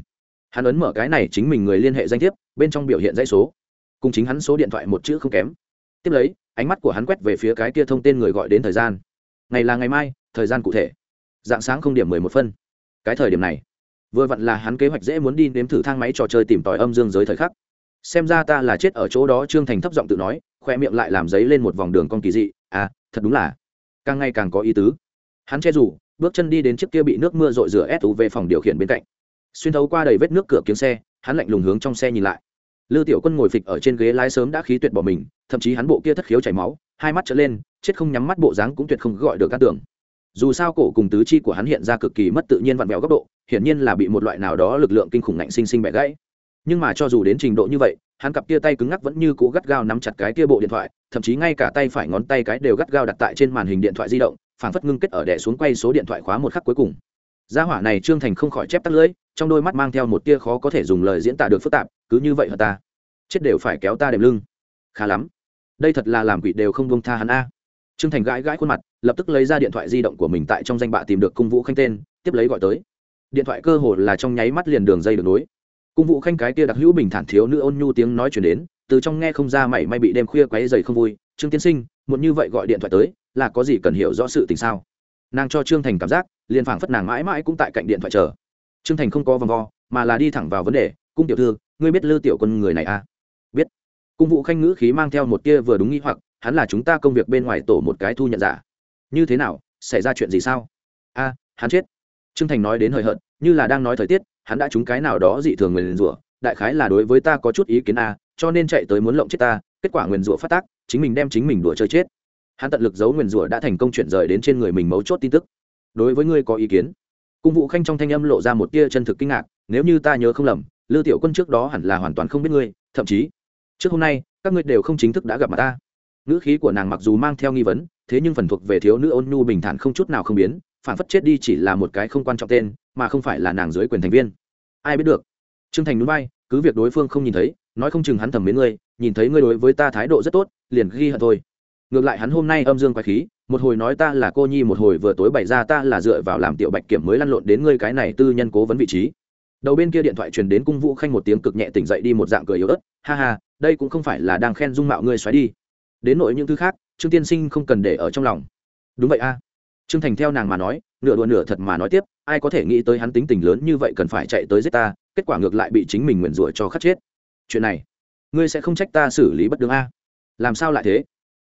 hắn ấn mở cái này chính mình người liên hệ danh thiếp, bên trong biểu hiện dãy số. Cùng chính hắn số điện thoại một chữ không kém. Tiếp lấy, ánh mắt của hắn quét về phía cái kia thông tên người gọi đến thời gian. Ngày là ngày mai, thời gian cụ thể. Dạng sáng không điểm mười một phân. Cái thời điểm này, vừa vặn là hắn kế hoạch dễ muốn đi nếm thử thang máy trò chơi tìm tòi âm dương giới thời khắc. Xem ra ta là chết ở chỗ đó, trương thành thấp giọng tự nói, khoe miệng lại làm giấy lên một vòng đường con kỳ dị. À thật đúng là. Càng ngày càng có ý tứ. Hắn che rủ bước chân đi đến chiếc kia bị nước mưa rội rửa ép về phòng điều khiển bên cạnh xuyên thấu qua đầy vết nước cửa kiếm xe, hắn lạnh lùng hướng trong xe nhìn lại. Lư tiểu quân ngồi phịch ở trên ghế lái sớm đã khí tuyệt bỏ mình, thậm chí hắn bộ kia thất khiếu chảy máu, hai mắt trở lên, chết không nhắm mắt bộ dáng cũng tuyệt không gọi được các tưởng. Dù sao cổ cùng tứ chi của hắn hiện ra cực kỳ mất tự nhiên vặn vẹo góc độ, hiển nhiên là bị một loại nào đó lực lượng kinh khủng ngạnh sinh sinh bẻ gãy. Nhưng mà cho dù đến trình độ như vậy, hắn cặp kia tay cứng ngắc vẫn như cũ gắt gao nắm chặt cái kia bộ điện thoại, thậm chí ngay cả tay phải ngón tay cái đều gắt gao đặt tại trên màn hình điện thoại di động, phảng phất ngưng kết ở đẻ xuống quay số điện thoại khóa một khắc cuối cùng gia hỏa này trương thành không khỏi chép tắt lưỡi, trong đôi mắt mang theo một tia khó có thể dùng lời diễn tả được phức tạp, cứ như vậy hả ta? Chết đều phải kéo ta đệm lưng. Khá lắm. Đây thật là làm quỷ đều không buông tha hắn a. Trương thành gãi gãi khuôn mặt, lập tức lấy ra điện thoại di động của mình tại trong danh bạ tìm được cung vũ khanh tên, tiếp lấy gọi tới. Điện thoại cơ hồ là trong nháy mắt liền đường dây được nối. Cung vũ khanh cái kia đặc hữu bình thản thiếu nữ ôn nhu tiếng nói chuyển đến, từ trong nghe không ra mảy may bị đêm khuya quấy dày không vui. Trương tiên sinh muốn như vậy gọi điện thoại tới, là có gì cần hiểu rõ sự tình sao? Nàng cho trương thành cảm giác, liền phảng phất nàng mãi mãi cũng tại cạnh điện thoại chờ. Trương thành không có vòng vo, mà là đi thẳng vào vấn đề, cung tiểu thư, ngươi biết lư tiểu quân người này à? Biết. Cung vũ khanh ngữ khí mang theo một tia vừa đúng nghi hoặc, hắn là chúng ta công việc bên ngoài tổ một cái thu nhận giả. Như thế nào? Xảy ra chuyện gì sao? A, hắn chết. Trương thành nói đến hời hợt, như là đang nói thời tiết, hắn đã trúng cái nào đó dị thường nguyền rủa, đại khái là đối với ta có chút ý kiến a cho nên chạy tới muốn lộng chết ta, kết quả nguyền rủa phát tác, chính mình đem chính mình đùa chơi chết hắn tận lực giấu nguyền rủa đã thành công chuyển rời đến trên người mình mấu chốt tin tức. Đối với ngươi có ý kiến? Cung vũ khanh trong thanh âm lộ ra một tia chân thực kinh ngạc, nếu như ta nhớ không lầm lư tiểu quân trước đó hẳn là hoàn toàn không biết ngươi, thậm chí, trước hôm nay, các ngươi đều không chính thức đã gặp mặt ta. Ngữ khí của nàng mặc dù mang theo nghi vấn, thế nhưng phần thuộc về thiếu nữ ôn nhu bình thản không chút nào không biến, phản phất chết đi chỉ là một cái không quan trọng tên, mà không phải là nàng dưới quyền thành viên. Ai biết được? Trương thành núi bay cứ việc đối phương không nhìn thấy, nói không chừng hắn thầm mến ngươi, nhìn thấy ngươi đối với ta thái độ rất tốt, liền ghi hận thôi ngược lại hắn hôm nay âm dương quái khí, một hồi nói ta là cô nhi, một hồi vừa tối bày ra ta là dựa vào làm tiểu bạch kiểm mới lăn lộn đến ngươi cái này tư nhân cố vấn vị trí. Đầu bên kia điện thoại truyền đến cung vũ khanh một tiếng cực nhẹ tỉnh dậy đi một dạng cười yếu ớt, ha ha, đây cũng không phải là đang khen dung mạo ngươi xoáy đi. Đến nội những thứ khác, trương tiên sinh không cần để ở trong lòng. Đúng vậy a. Trương thành theo nàng mà nói, nửa đùa nửa thật mà nói tiếp, ai có thể nghĩ tới hắn tính tình lớn như vậy cần phải chạy tới giết ta, kết quả ngược lại bị chính mình nguyền rủa cho khắc chết. Chuyện này, ngươi sẽ không trách ta xử lý bất đường a. Làm sao lại thế?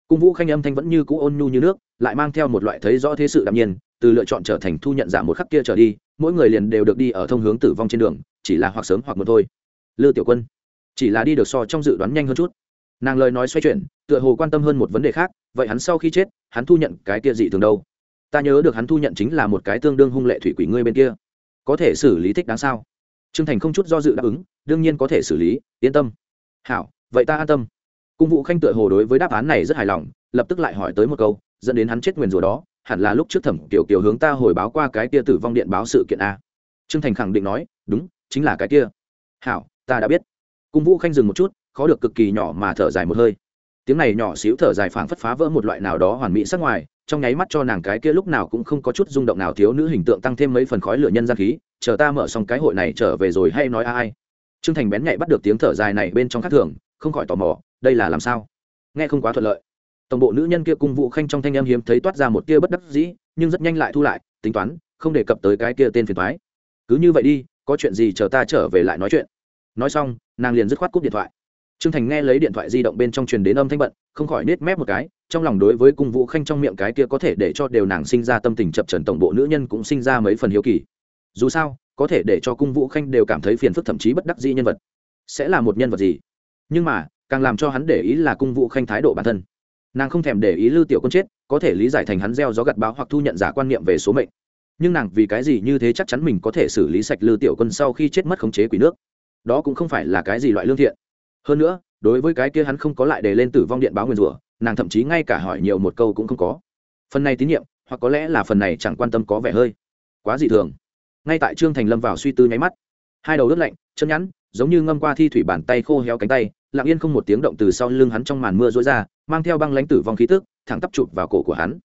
Cung vũ khanh âm thanh vẫn như cũ ôn nhu như nước, lại mang theo một loại thấy rõ thế sự đạm nhiên, từ lựa chọn trở thành thu nhận giả một khắc kia trở đi, mỗi người liền đều được đi ở thông hướng tử vong trên đường, chỉ là hoặc sớm hoặc muộn thôi. Lư tiểu quân, chỉ là đi được so trong dự đoán nhanh hơn chút. Nàng lời nói xoay chuyển, tựa hồ quan tâm hơn một vấn đề khác, vậy hắn sau khi chết, hắn thu nhận cái kia dị thường đâu? Ta nhớ được hắn thu nhận chính là một cái tương đương hung lệ thủy quỷ ngươi bên kia. Có thể xử lý thích đáng sao? T r ư ơ n g thành không chút do dự đáp ứng, đương nhiên có thể xử lý, yên tâm. Hảo, vậy ta an tâm cung vũ khanh tựa hồ đối với đáp án này rất hài lòng, lập tức lại hỏi tới một câu, dẫn đến hắn chết nguyền rủa đó, hẳn là lúc trước thẩm kiểu kiểu hướng ta hồi báo qua cái kia tử vong điện báo sự kiện a Trương thành khẳng định nói, đúng, chính là cái kia. Hảo, ta đã biết. Cung vũ khanh dừng một chút, khó được cực kỳ nhỏ mà thở dài một hơi. Tiếng này nhỏ xíu thở dài phảng phất phá vỡ một loại nào đó hoàn mỹ sắc ngoài, trong nháy mắt cho nàng cái kia lúc nào cũng không có chút rung động nào thiếu nữ hình tượng tăng thêm mấy phần khói lửa nhân gian khí, chờ ta mở xong cái hội này trở về rồi hay nói ai. Trương thành bén nhạy bắt được tiếng thở dài này bên trong khác thường, không khỏi tò mò đây là làm sao? Nghe không quá thuận lợi. Tổng bộ nữ nhân kia cung vụ khanh trong thanh em hiếm thấy toát ra một tia bất đắc dĩ nhưng rất nhanh lại thu lại tính toán không đề cập tới cái kia tên phiền thoái cứ như vậy đi có chuyện gì chờ ta trở về lại nói chuyện. Nói xong nàng liền dứt khoát cúp điện thoại. Trương Thành nghe lấy điện thoại di động bên trong truyền đến âm thanh bận, không khỏi nết mép một cái, trong lòng đối với cung Vũ Khanh trong miệng cái kia có thể để cho đều nàng sinh ra tâm tình chập trần tổng bộ nữ nhân cũng sinh ra mấy phần hiếu kỳ. Dù sao, có thể để cho cung Vũ Khanh đều cảm thấy phiền phức thậm chí bất đắc dĩ nhân vật, sẽ là một nhân vật gì? Nhưng mà, càng làm cho hắn để ý là cung Vũ Khanh thái độ bản thân. Nàng không thèm để ý Lưu Tiểu Quân chết, có thể lý giải thành hắn gieo gió gặt báo hoặc thu nhận giả quan niệm về số mệnh. Nhưng nàng vì cái gì như thế chắc chắn mình có thể xử lý sạch Lưu Tiểu Quân sau khi chết mất khống chế quỷ nước. Đó cũng không phải là cái gì loại lương thiện hơn nữa đối với cái kia hắn không có lại để lên tử vong điện báo nguyên rủa nàng thậm chí ngay cả hỏi nhiều một câu cũng không có phần này tín nhiệm hoặc có lẽ là phần này chẳng quan tâm có vẻ hơi quá dị thường ngay tại trương thành lâm vào suy tư nháy mắt hai đầu đứt lạnh chân nhắn giống như ngâm qua thi thủy bàn tay khô héo cánh tay lặng yên không một tiếng động từ sau lưng hắn trong màn mưa rối ra, mang theo băng lãnh tử vong khí tức, thẳng tắp chụp vào cổ của hắn.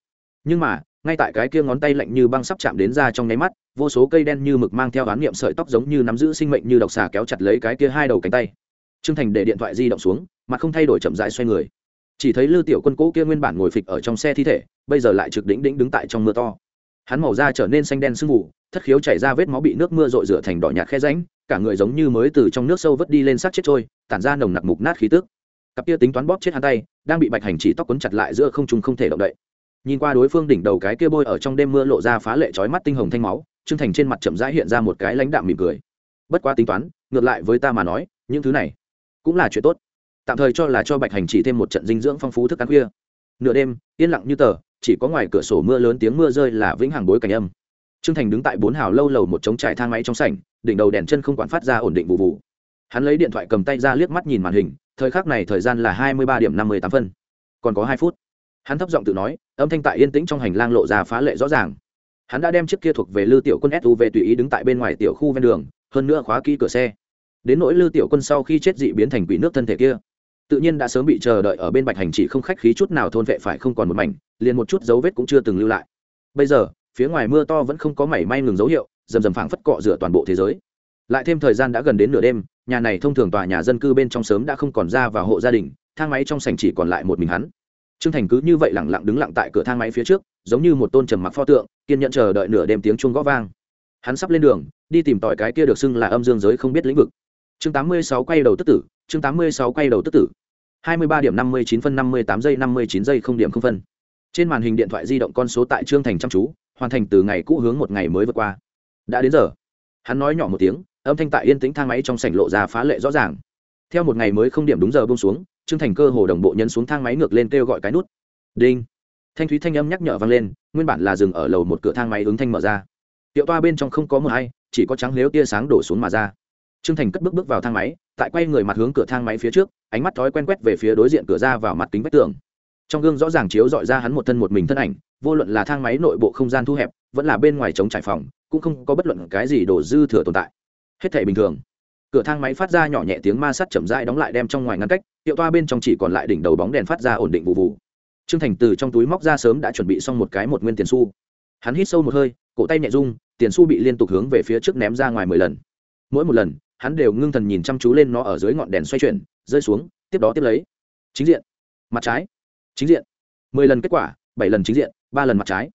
Nhưng mà, ngay tại cái kia ngón tay lạnh như băng sắp chạm đến ra trong nháy mắt, vô số cây đen như mực mang theo oán niệm sợi tóc giống như nắm giữ sinh mệnh như độc xà kéo chặt lấy cái kia hai đầu cánh tay. Trương thành để điện thoại di động xuống, mặt không thay đổi chậm rãi xoay người. Chỉ thấy lư tiểu quân cũ kia nguyên bản ngồi phịch ở trong xe thi thể, bây giờ lại trực đỉnh đỉnh đứng tại trong mưa to. Hắn màu da trở nên xanh đen sương mù, thất khiếu chảy ra vết máu bị nước mưa rội rửa thành đỏ nhạt khe ránh cả người giống như mới từ trong nước sâu vớt đi lên sát chết trôi, tản ra nồng nặc mục nát khí tức. Cặp kia tính toán bóp chết hắn tay, đang bị bạch hành chỉ tóc quấn chặt lại giữa không trung không thể động đậy. Nhìn qua đối phương đỉnh đầu cái kia bôi ở trong đêm mưa lộ ra phá lệ chói mắt tinh hồng thanh máu, trương thành trên mặt chậm rãi hiện ra một cái lãnh đạm mỉm cười. Bất quá tính toán, ngược lại với ta mà nói, những thứ này cũng là chuyện tốt. Tạm thời cho là cho bạch hành chỉ thêm một trận dinh dưỡng phong phú thức ăn khuya. Nửa đêm, yên lặng như tờ, chỉ có ngoài cửa sổ mưa lớn tiếng mưa rơi là vĩnh hằng bối cảnh âm trương thành đứng tại bốn hào lâu lầu một trống trải thang máy trong sảnh, đỉnh đầu đèn chân không quản phát ra ổn định vụ vụ. Hắn lấy điện thoại cầm tay ra liếc mắt nhìn màn hình, thời khắc này thời gian là hai mươi ba điểm năm mươi tám phân. Còn có hai phút. Hắn thấp giọng tự nói, âm thanh tại yên tĩnh trong hành lang lộ ra phá lệ rõ ràng. Hắn đã đem chiếc kia thuộc về lư tiểu quân suv tùy ý đứng tại bên ngoài tiểu khu ven đường, hơn nữa khóa kỹ cửa xe. Đến nỗi lư tiểu quân sau khi chết dị biến thành quỷ nước thân thể kia, tự nhiên đã sớm bị chờ đợi ở bên bạch hành chỉ không khách khí chút nào thôn vệ phải không còn một mảnh, liền một chút dấu vết cũng chưa từng lưu lại. Bây giờ phía ngoài mưa to vẫn không có mảy may ngừng dấu hiệu dầm dầm phảng phất cọ rửa toàn bộ thế giới. Lại thêm thời gian đã gần đến nửa đêm, nhà này thông thường tòa nhà dân cư bên trong sớm đã không còn ra vào hộ gia đình, thang máy trong sảnh chỉ còn lại một mình hắn. Trương thành cứ như vậy lẳng lặng đứng lặng tại cửa thang máy phía trước, giống như một tôn trầm mặc pho tượng, kiên nhẫn chờ đợi nửa đêm tiếng chuông gõ vang. Hắn sắp lên đường, đi tìm tỏi cái kia được xưng là âm dương giới không biết lĩnh vực. Chương 86 quay đầu tức tử, chương 86 quay đầu tức tử. 23 điểm 59 phân 58 giây 59 giây không điểm không phân trên màn hình điện thoại di động con số tại trương thành chăm chú, hoàn thành từ ngày cũ hướng một ngày mới vượt qua. Đã đến giờ. Hắn nói nhỏ một tiếng, âm thanh tại yên tĩnh thang máy trong sảnh lộ ra phá lệ rõ ràng. Theo một ngày mới không điểm đúng giờ bông xuống, trương thành cơ hồ đồng bộ nhấn xuống thang máy ngược lên kêu gọi cái nút. Đinh. Thanh thúy thanh âm nhắc nhở vang lên, nguyên bản là dừng ở lầu một cửa thang máy ứng thanh mở ra. Tiệu toa bên trong không có mờ hay chỉ có trắng lếu tia sáng đổ xuống mà ra. Trương thành cất bước bước vào thang máy, tại quay người mặt hướng cửa thang máy phía trước, ánh mắt thói quen quét về phía đối diện cửa ra vào mặt kính vách tường trong gương rõ ràng chiếu dọi ra hắn một thân một mình thân ảnh, vô luận là thang máy nội bộ không gian thu hẹp, vẫn là bên ngoài chống trải phòng, cũng không có bất luận cái gì đổ dư thừa tồn tại. Hết thể bình thường. Cửa thang máy phát ra nhỏ nhẹ tiếng ma sắt chậm rãi đóng lại đem trong ngoài ngăn cách, hiệu toa bên trong chỉ còn lại đỉnh đầu bóng đèn phát ra ổn định vụ vụ. Trương thành từ trong túi móc ra sớm đã chuẩn bị xong một cái một nguyên tiền xu. Hắn hít sâu một hơi, cổ tay nhẹ rung, tiền xu bị liên tục hướng về phía trước ném ra ngoài mười lần. Mỗi một lần, hắn đều ngưng thần nhìn chăm chú lên nó ở dưới ngọn đèn xoay chuyển, rơi xuống, tiếp đó tiếp lấy. Chính diện. Mặt trái chính diện. Mười lần kết quả, bảy lần chính diện, ba lần mặt trái.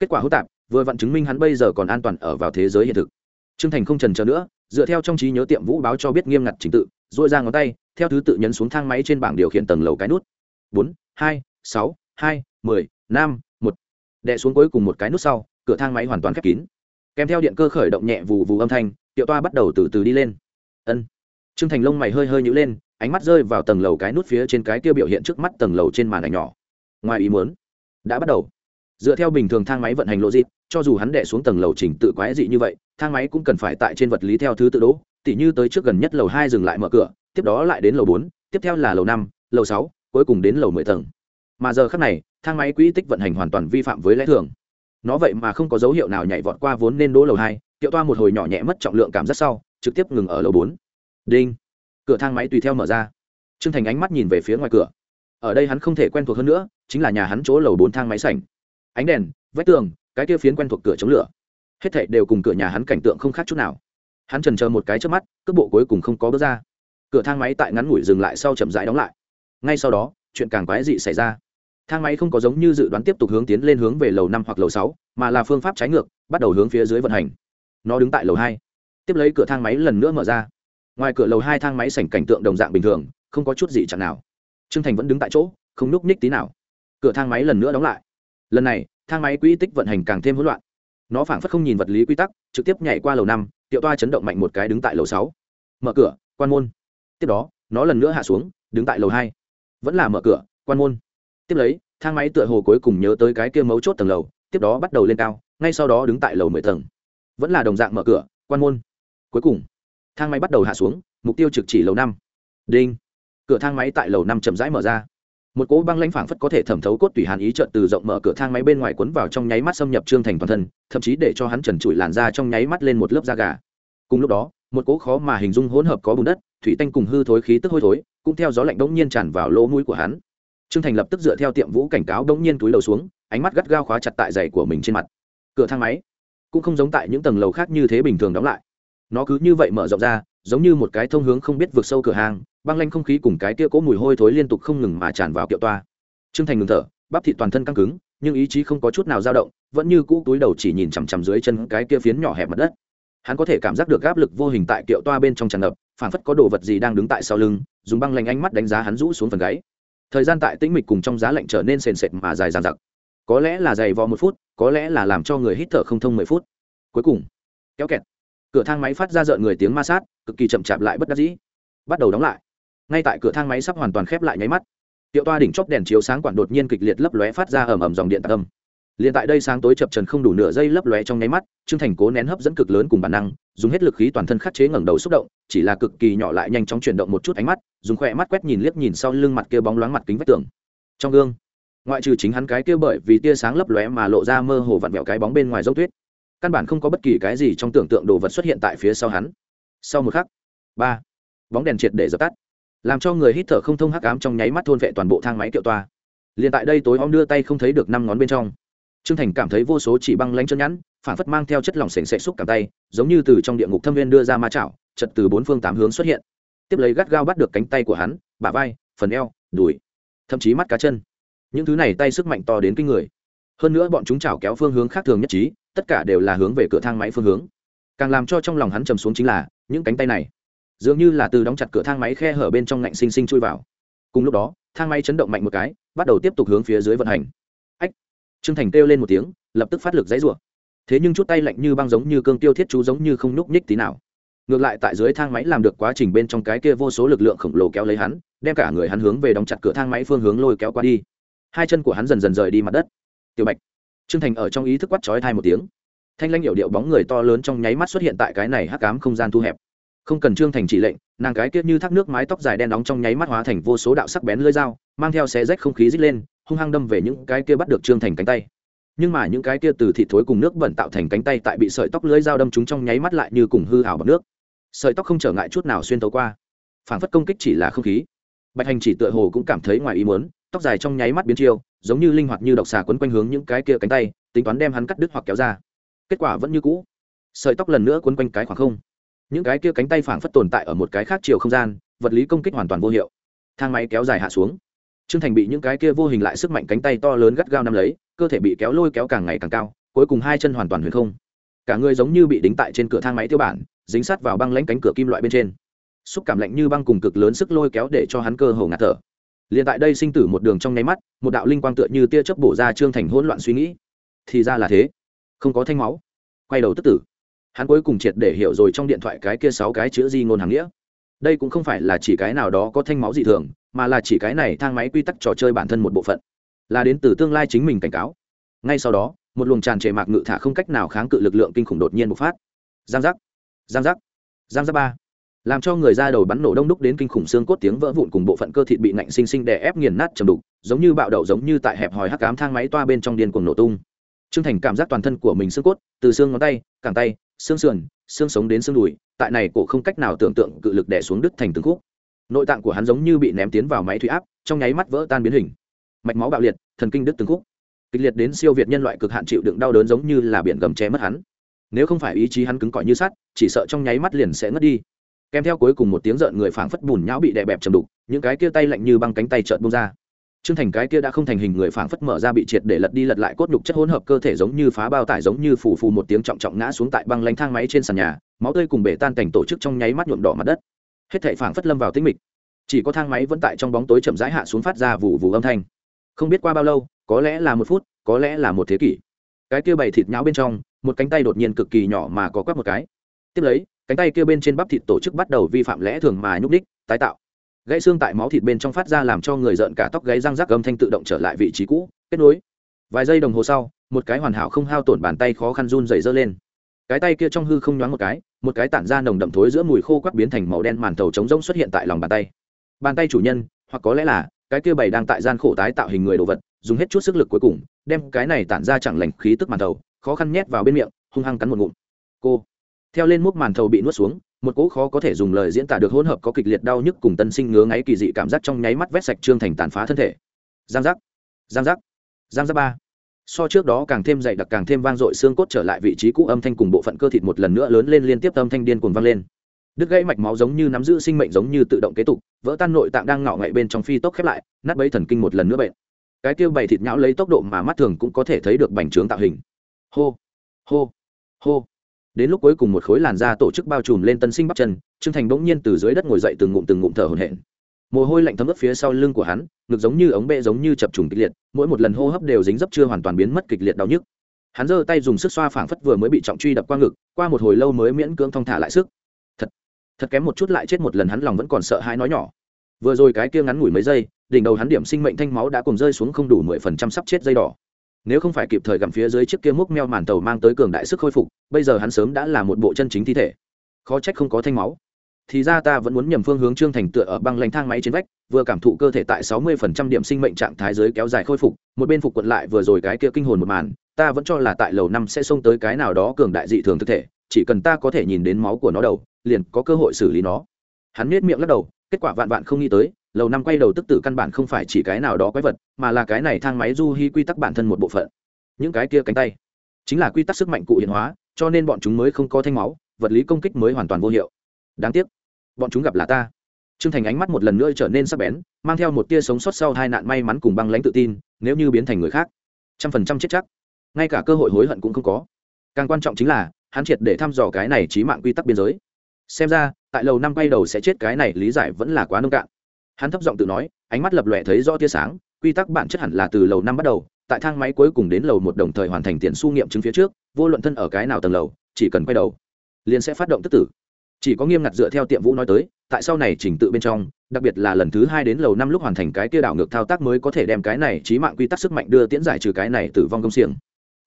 Kết quả hỗn tạp, vừa vặn chứng minh hắn bây giờ còn an toàn ở vào thế giới hiện thực. Trương thành không trần chờ nữa, dựa theo trong trí nhớ tiệm vũ báo cho biết nghiêm ngặt trình tự dội ra ngón tay, theo thứ tự nhấn xuống thang máy trên bảng điều khiển tầng lầu cái nút. Bốn, hai, sáu, hai, mười, năm, một. Đệ xuống cuối cùng một cái nút sau, cửa thang máy hoàn toàn khép kín. Kèm theo điện cơ khởi động nhẹ vù vù âm thanh tiệu toa bắt đầu từ từ đi lên. Ân. Trương thành lông mày hơi hơi nhữ lên ánh mắt rơi vào tầng lầu cái nút phía trên cái kia biểu hiện trước mắt tầng lầu trên màn ảnh nhỏ. Ngoài ý muốn, đã bắt đầu. Dựa theo bình thường thang máy vận hành lộ dịp cho dù hắn đệ xuống tầng lầu trình tự quái dị như vậy, thang máy cũng cần phải tại trên vật lý theo thứ tự đỗ, tỉ như tới trước gần nhất lầu hai dừng lại mở cửa, tiếp đó lại đến lầu bốn, tiếp theo là lầu năm, lầu sáu, cuối cùng đến lầu mười tầng. Mà giờ khác này, thang máy quỹ tích vận hành hoàn toàn vi phạm với lẽ thường. Nó vậy mà không có dấu hiệu nào nhảy vọt qua vốn nên đỗ lầu hai tiệu toa một hồi nhỏ nhẹ mất trọng lượng cảm giác sau, trực tiếp ngừng ở lầu bốn. Đinh cửa thang máy tùy theo mở ra. T r ư ơ n g thành ánh mắt nhìn về phía ngoài cửa. Ở đây hắn không thể quen thuộc hơn nữa, chính là nhà hắn chỗ lầu bốn thang máy sảnh. Ánh đèn, vách tường, cái kia phiến quen thuộc cửa chống lửa. Hết thảy đều cùng cửa nhà hắn cảnh tượng không khác chút nào. Hắn trần chờ một cái trước mắt, cước bộ cuối cùng không có bước ra. Cửa thang máy tại ngắn ngủi dừng lại sau chậm rãi đóng lại. Ngay sau đó, chuyện càng quái dị xảy ra. Thang máy không có giống như dự đoán tiếp tục hướng tiến lên hướng về lầu năm hoặc lầu sáu, mà là phương pháp trái ngược, bắt đầu hướng phía dưới vận hành. Nó đứng tại lầu hai. Tiếp lấy cửa thang máy lần nữa mở ra ngoài cửa lầu hai thang máy sảnh cảnh tượng đồng dạng bình thường, không có chút gì chẳng nào. Trương thành vẫn đứng tại chỗ, không núp ních tí nào. Cửa thang máy lần nữa đóng lại. Lần này, thang máy quỹ tích vận hành càng thêm hỗn loạn. Nó phảng phất không nhìn vật lý quy tắc, trực tiếp nhảy qua lầu năm tiệu toa chấn động mạnh một cái đứng tại lầu sáu. Mở cửa, quan môn. Tiếp đó, nó lần nữa hạ xuống, đứng tại lầu hai. Vẫn là mở cửa, quan môn. Tiếp lấy, thang máy tựa hồ cuối cùng nhớ tới cái kia mấu chốt tầng lầu, tiếp đó bắt đầu lên cao, ngay sau đó đứng tại lầu mười tầng. Vẫn là đồng dạng mở cửa, quan môn. Cuối cùng thang máy bắt đầu hạ xuống, mục tiêu trực chỉ lầu năm. Đinh. Cửa thang máy tại lầu năm chậm rãi mở ra. Một cỗ băng lãnh phảng phất có thể thẩm thấu cốt tủy hàn ý trợn từ rộng mở cửa thang máy bên ngoài cuốn vào trong nháy mắt xâm nhập trương thành toàn thân, thậm chí để cho hắn trần trụi làn ra trong nháy mắt lên một lớp da gà. Cùng lúc đó, một cỗ khó mà hình dung hỗn hợp có bùn đất, thủy tanh cùng hư thối khí tức hôi thối, cũng theo gió lạnh đống nhiên tràn vào lỗ mũi của hắn. Trương thành lập tức dựa theo tiệm vũ cảnh cáo đống nhiên túi lầu xuống, ánh mắt gắt gao khóa chặt tại giày của mình trên mặt. Cửa thang máy cũng không giống tại những tầng lầu khác như thế bình thường đóng lại nó cứ như vậy mở rộng ra, giống như một cái thông hướng không biết vượt sâu cửa hàng, băng lanh không khí cùng cái tia cỗ mùi hôi thối liên tục không ngừng mà tràn vào kiệu toa. T r ư ơ n g thành ngừng thở, bắp thị toàn thân căng cứng, nhưng ý chí không có chút nào dao động, vẫn như cũ túi đầu chỉ nhìn chằm chằm dưới chân cái kia phiến nhỏ hẹp mặt đất. Hắn có thể cảm giác được áp lực vô hình tại kiệu toa bên trong tràn ngập phản phất có đồ vật gì đang đứng tại sau lưng, dùng băng lanh ánh mắt đánh giá hắn rũ xuống phần gáy. Thời gian tại tĩnh mịch cùng trong giá lạnh trở nên sền sệt mà dài dàn giặc có lẽ là dày vò một phút, có lẽ là làm cho người hít thở không thông mười phút. Cuối cùng, kéo kẹt cửa thang máy phát ra rợn người tiếng ma sát, cực kỳ chậm chạp lại bất đắc dĩ. Bắt đầu đóng lại. Ngay tại cửa thang máy sắp hoàn toàn khép lại nháy mắt hiệu toa đỉnh chóp đèn chiếu sáng quản đột nhiên kịch liệt lấp lóe phát ra ầm ầm dòng điện tạc âm. Liền tại đây sáng tối chập trần không đủ nửa giây lấp lóe trong nháy mắt, trương thành cố nén hấp dẫn cực lớn cùng bản năng, dùng hết lực khí toàn thân khắc chế ngẩng đầu xúc động, chỉ là cực kỳ nhỏ lại nhanh chóng chuyển động một chút ánh mắt, dùng khỏe mắt quét nhìn liếc nhìn sau lưng mặt kia bóng loáng mặt kính vách tường. Trong gương, ngoại trừ chính hắn cái kia bởi vì tia sáng lấp lóe mà lộ ra mơ hồ vặn vẹo cái bóng bên ngoài dốc tuyết căn bản không có bất kỳ cái gì trong tưởng tượng đồ vật xuất hiện tại phía sau hắn. Sau một khắc, ba, bóng đèn triệt để dập tắt, làm cho người hít thở không thông hắc ám trong nháy mắt thôn vệ toàn bộ thang máy kiệu toa. Liền tại đây tối om đưa tay không thấy được năm ngón bên trong. Trương thành cảm thấy vô số chỉ băng lánh chân nhẵn, phản phất mang theo chất lỏng sềnh sệ xúc cảm tay, giống như từ trong địa ngục thâm viên đưa ra ma chảo, chật từ bốn phương tám hướng xuất hiện. Tiếp lấy gắt gao bắt được cánh tay của hắn, bả vai, phần eo, đùi, thậm chí mắt cá chân. Những thứ này tay sức mạnh to đến kinh người. Hơn nữa bọn chúng chảo kéo phương hướng khác thường nhất trí tất cả đều là hướng về cửa thang máy phương hướng. Càng làm cho trong lòng hắn trầm xuống chính là, những cánh tay này, dường như là từ đóng chặt cửa thang máy khe hở bên trong ngạnh xinh xinh chui vào. Cùng lúc đó, thang máy chấn động mạnh một cái, bắt đầu tiếp tục hướng phía dưới vận hành. Ách! Trương thành kêu lên một tiếng, lập tức phát lực dãy rủa. Thế nhưng chút tay lạnh như băng giống như cương tiêu thiết chú giống như không nhúc nhích tí nào. Ngược lại tại dưới thang máy làm được quá trình bên trong cái kia vô số lực lượng khổng lồ kéo lấy hắn, đem cả người hắn hướng về đóng chặt cửa thang máy phương hướng lôi kéo qua đi. Hai chân của hắn dần dần rời đi mặt đất. Tiểu bạch trương thành ở trong ý thức quát chói thai một tiếng. Thanh lanh hiệu điệu bóng người to lớn trong nháy mắt xuất hiện tại cái này hắc cám không gian thu hẹp. Không cần trương thành chỉ lệnh, nàng cái kiết như thác nước mái tóc dài đen đóng trong nháy mắt hóa thành vô số đạo sắc bén lưỡi dao, mang theo xé rách không khí rít lên, hung hăng đâm về những cái kia bắt được trương thành cánh tay. Nhưng mà những cái kia từ thịt thối cùng nước bẩn tạo thành cánh tay tại bị sợi tóc lưỡi dao đâm chúng trong nháy mắt lại như cùng hư ảo bằng nước. Sợi tóc không trở ngại chút nào xuyên tấu qua. Phản phất công kích chỉ là không khí. Bạch hành chỉ tựa hồ cũng cảm thấy ngoài ý muốn tóc dài trong nháy mắt biến chiêu, giống như linh hoạt như độc xà quấn quanh hướng những cái kia cánh tay, tính toán đem hắn cắt đứt hoặc kéo ra. Kết quả vẫn như cũ. Sợi tóc lần nữa quấn quanh cái khoảng không. Những cái kia cánh tay phảng phất tồn tại ở một cái khác chiều không gian, vật lý công kích hoàn toàn vô hiệu. Thang máy kéo dài hạ xuống. Trương thành bị những cái kia vô hình lại sức mạnh cánh tay to lớn gắt gao nắm lấy, cơ thể bị kéo lôi kéo càng ngày càng cao, cuối cùng hai chân hoàn toàn huyền không. Cả người giống như bị đính tại trên cửa thang máy tiêu bản, dính sát vào băng lãnh cánh cửa kim loại bên trên. Xúc cảm lạnh như băng cùng cực lớn sức lôi kéo để cho hắn cơ hồ ngạt thở liền tại đây sinh tử một đường trong nháy mắt, một đạo linh quang tựa như tia chớp bổ ra trương thành hỗn loạn suy nghĩ. Thì ra là thế. Không có thanh máu. Quay đầu tức tử. Hắn cuối cùng triệt để hiểu rồi trong điện thoại cái kia sáu cái chữ di ngôn hàng nghĩa. Đây cũng không phải là chỉ cái nào đó có thanh máu dị thường, mà là chỉ cái này thang máy quy tắc trò chơi bản thân một bộ phận. Là đến từ tương lai chính mình cảnh cáo. Ngay sau đó, một luồng tràn trề mạc ngự thả không cách nào kháng cự lực lượng kinh khủng đột nhiên bộc phát. Giang giác. Giang giác. Giang giác ba làm cho người ra đầu bắn nổ đông đúc đến kinh khủng xương cốt tiếng vỡ vụn cùng bộ phận cơ thịt bị nạnh sinh sinh đè ép nghiền nát chầm đục, giống như bạo đậu giống như tại hẹp hòi hắc cám thang máy toa bên trong điên cuồng nổ tung. Trương thành cảm giác toàn thân của mình xương cốt, từ xương ngón tay, cẳng tay, xương sườn, xương sống đến xương đùi, tại này cổ không cách nào tưởng tượng cự lực đè xuống đứt thành từng khúc. Nội tạng của hắn giống như bị ném tiến vào máy thủy áp, trong nháy mắt vỡ tan biến hình. Mạch máu bạo liệt, thần kinh đứt từng khúc. Kịch liệt đến siêu việt nhân loại cực hạn chịu đựng đau đớn giống như là biển gầm che mất hắn. Nếu không phải ý chí hắn cứng cỏi như sắt, chỉ sợ trong nháy mắt liền sẽ ngất đi kèm theo cuối cùng một tiếng rợn người phảng phất bùn nhão bị đè bẹp chầm đục những cái kia tay lạnh như băng cánh tay trợn bung ra Trương Thành cái kia đã không thành hình người phảng phất mở ra bị triệt để lật đi lật lại cốt nhục chất hỗn hợp cơ thể giống như phá bao tải giống như phù phù một tiếng trọng trọng ngã xuống tại băng lánh thang máy trên sàn nhà, máu tươi cùng bể tan cảnh tổ chức trong nháy mắt nhuộm đỏ mặt đất. Hết thảy phảng phất lâm vào tĩnh mịch. Chỉ có thang máy vẫn tại trong bóng tối chậm rãi hạ xuống phát ra vụ vụ âm thanh. Không biết qua bao lâu, có lẽ là một phút, có lẽ là một thế kỷ. Cái kia bầy thịt nhão bên trong, một cánh tay đột nhiên cực kỳ nhỏ mà có quắp một cái. Tiếp lấy, cánh tay kia bên trên bắp thịt tổ chức bắt đầu vi phạm lẽ thường mà nhúc ních tái tạo. Gãy xương tại máu thịt bên trong phát ra làm cho người rợn cả tóc gáy răng rắc âm thanh tự động trở lại vị trí cũ, kết nối. Vài giây đồng hồ sau, một cái hoàn hảo không hao tổn bàn tay khó khăn run dày dơ lên. Cái tay kia trong hư không nhoáng một cái một cái tản ra nồng đậm thối giữa mùi khô quắc biến thành màu đen màn tàu trống rỗng xuất hiện tại lòng bàn tay. Bàn tay chủ nhân, hoặc có lẽ là, cái kia bày đang tại gian khổ tái tạo hình người đồ vật, dùng hết chút sức lực cuối cùng, đem cái này tản ra chẳng lành khí tức màn tàu khó khăn nhét vào bên miệng, hung hăng cắn một ngụm. Cô theo lên múc màn thầu bị nuốt xuống, một cỗ khó có thể dùng lời diễn tả được hỗn hợp có kịch liệt đau nhức cùng tân sinh ngứa ngáy kỳ dị cảm giác trong nháy mắt vét sạch trương thành tàn phá thân thể. Giang giác giang giác giang giác ba. So trước đó càng thêm dày đặc càng thêm vang dội xương cốt trở lại vị trí cũ âm thanh cùng bộ phận cơ thịt một lần nữa lớn lên liên tiếp âm thanh điên cuồng vang lên. Đứt gãy mạch máu giống như nắm giữ sinh mệnh giống như tự động kế tục, vỡ tan nội tạng đang ngạo ngậy bên trong phi tốc khép lại, nát bấy thần kinh một lần nữa bệnh. Cái tiêu bày thịt nhão lấy tốc độ mà mắt thường cũng có thể thấy được bành trướng tạo hình. Hô hô hô đến lúc cuối cùng một khối làn da tổ chức bao trùm lên tân sinh bắp chân, trương thành bỗng nhiên từ dưới đất ngồi dậy từng ngụm từng ngụm thở hổn hển. Mồ hôi lạnh thấm ướt phía sau lưng của hắn, ngực giống như ống bệ giống như chập trùng kịch liệt, mỗi một lần hô hấp đều dính dấp chưa hoàn toàn biến mất kịch liệt đau nhức. Hắn giơ tay dùng sức xoa phảng phất vừa mới bị trọng truy đập qua ngực, qua một hồi lâu mới miễn cưỡng thong thả lại sức. Thật thật kém một chút lại chết một lần hắn lòng vẫn còn sợ hãi nói nhỏ. Vừa rồi cái kia ngắn ngủi mấy giây, đỉnh đầu hắn điểm sinh mệnh thanh máu đã cùng rơi xuống không đủ mười phần trăm sắp chết dây đỏ nếu không phải kịp thời gặm phía dưới chiếc kia múc meo màn tàu mang tới cường đại sức khôi phục, bây giờ hắn sớm đã là một bộ chân chính thi thể. Khó trách không có thanh máu. Thì ra ta vẫn muốn nhầm phương hướng trương thành tựa ở băng lanh thang máy trên vách, vừa cảm thụ cơ thể tại sáu mươi phần trăm điểm sinh mệnh trạng thái giới kéo dài khôi phục, một bên phục quận lại vừa rồi cái kia kinh hồn một màn, ta vẫn cho là tại lầu năm sẽ xông tới cái nào đó cường đại dị thường thực thể, chỉ cần ta có thể nhìn đến máu của nó đầu, liền có cơ hội xử lý nó. Hắn nết miệng lắc đầu, kết quả vạn vạn không nghĩ tới lầu năm quay đầu tức tử căn bản không phải chỉ cái nào đó quái vật, mà là cái này thang máy du hy quy tắc bản thân một bộ phận. Những cái kia cánh tay chính là quy tắc sức mạnh cụ hiện hóa, cho nên bọn chúng mới không có thanh máu, vật lý công kích mới hoàn toàn vô hiệu. Đáng tiếc, bọn chúng gặp là ta. T r ư ơ n g thành ánh mắt một lần nữa trở nên sắc bén, mang theo một tia sống sót sau hai nạn may mắn cùng băng lãnh tự tin, nếu như biến thành người khác, trăm phần trăm chết chắc. Ngay cả cơ hội hối hận cũng không có. Càng quan trọng chính là, hắn triệt để thăm dò cái này trí mạng quy tắc biên giới. Xem ra, tại lầu năm quay đầu sẽ chết cái này lý giải vẫn là quá nông cạn hắn thấp giọng tự nói, ánh mắt lập lòe thấy rõ tia sáng, quy tắc bản chất hẳn là từ lầu năm bắt đầu, tại thang máy cuối cùng đến lầu một đồng thời hoàn thành tiền su nghiệm chứng phía trước, vô luận thân ở cái nào tầng lầu, chỉ cần quay đầu, liền sẽ phát động tức tử. Chỉ có nghiêm ngặt dựa theo tiệm vũ nói tới, tại sau này chỉnh tự bên trong, đặc biệt là lần thứ hai đến lầu năm lúc hoàn thành cái kia đảo ngược thao tác mới có thể đem cái này trí mạng quy tắc sức mạnh đưa tiễn giải trừ cái này tử vong công xiềng.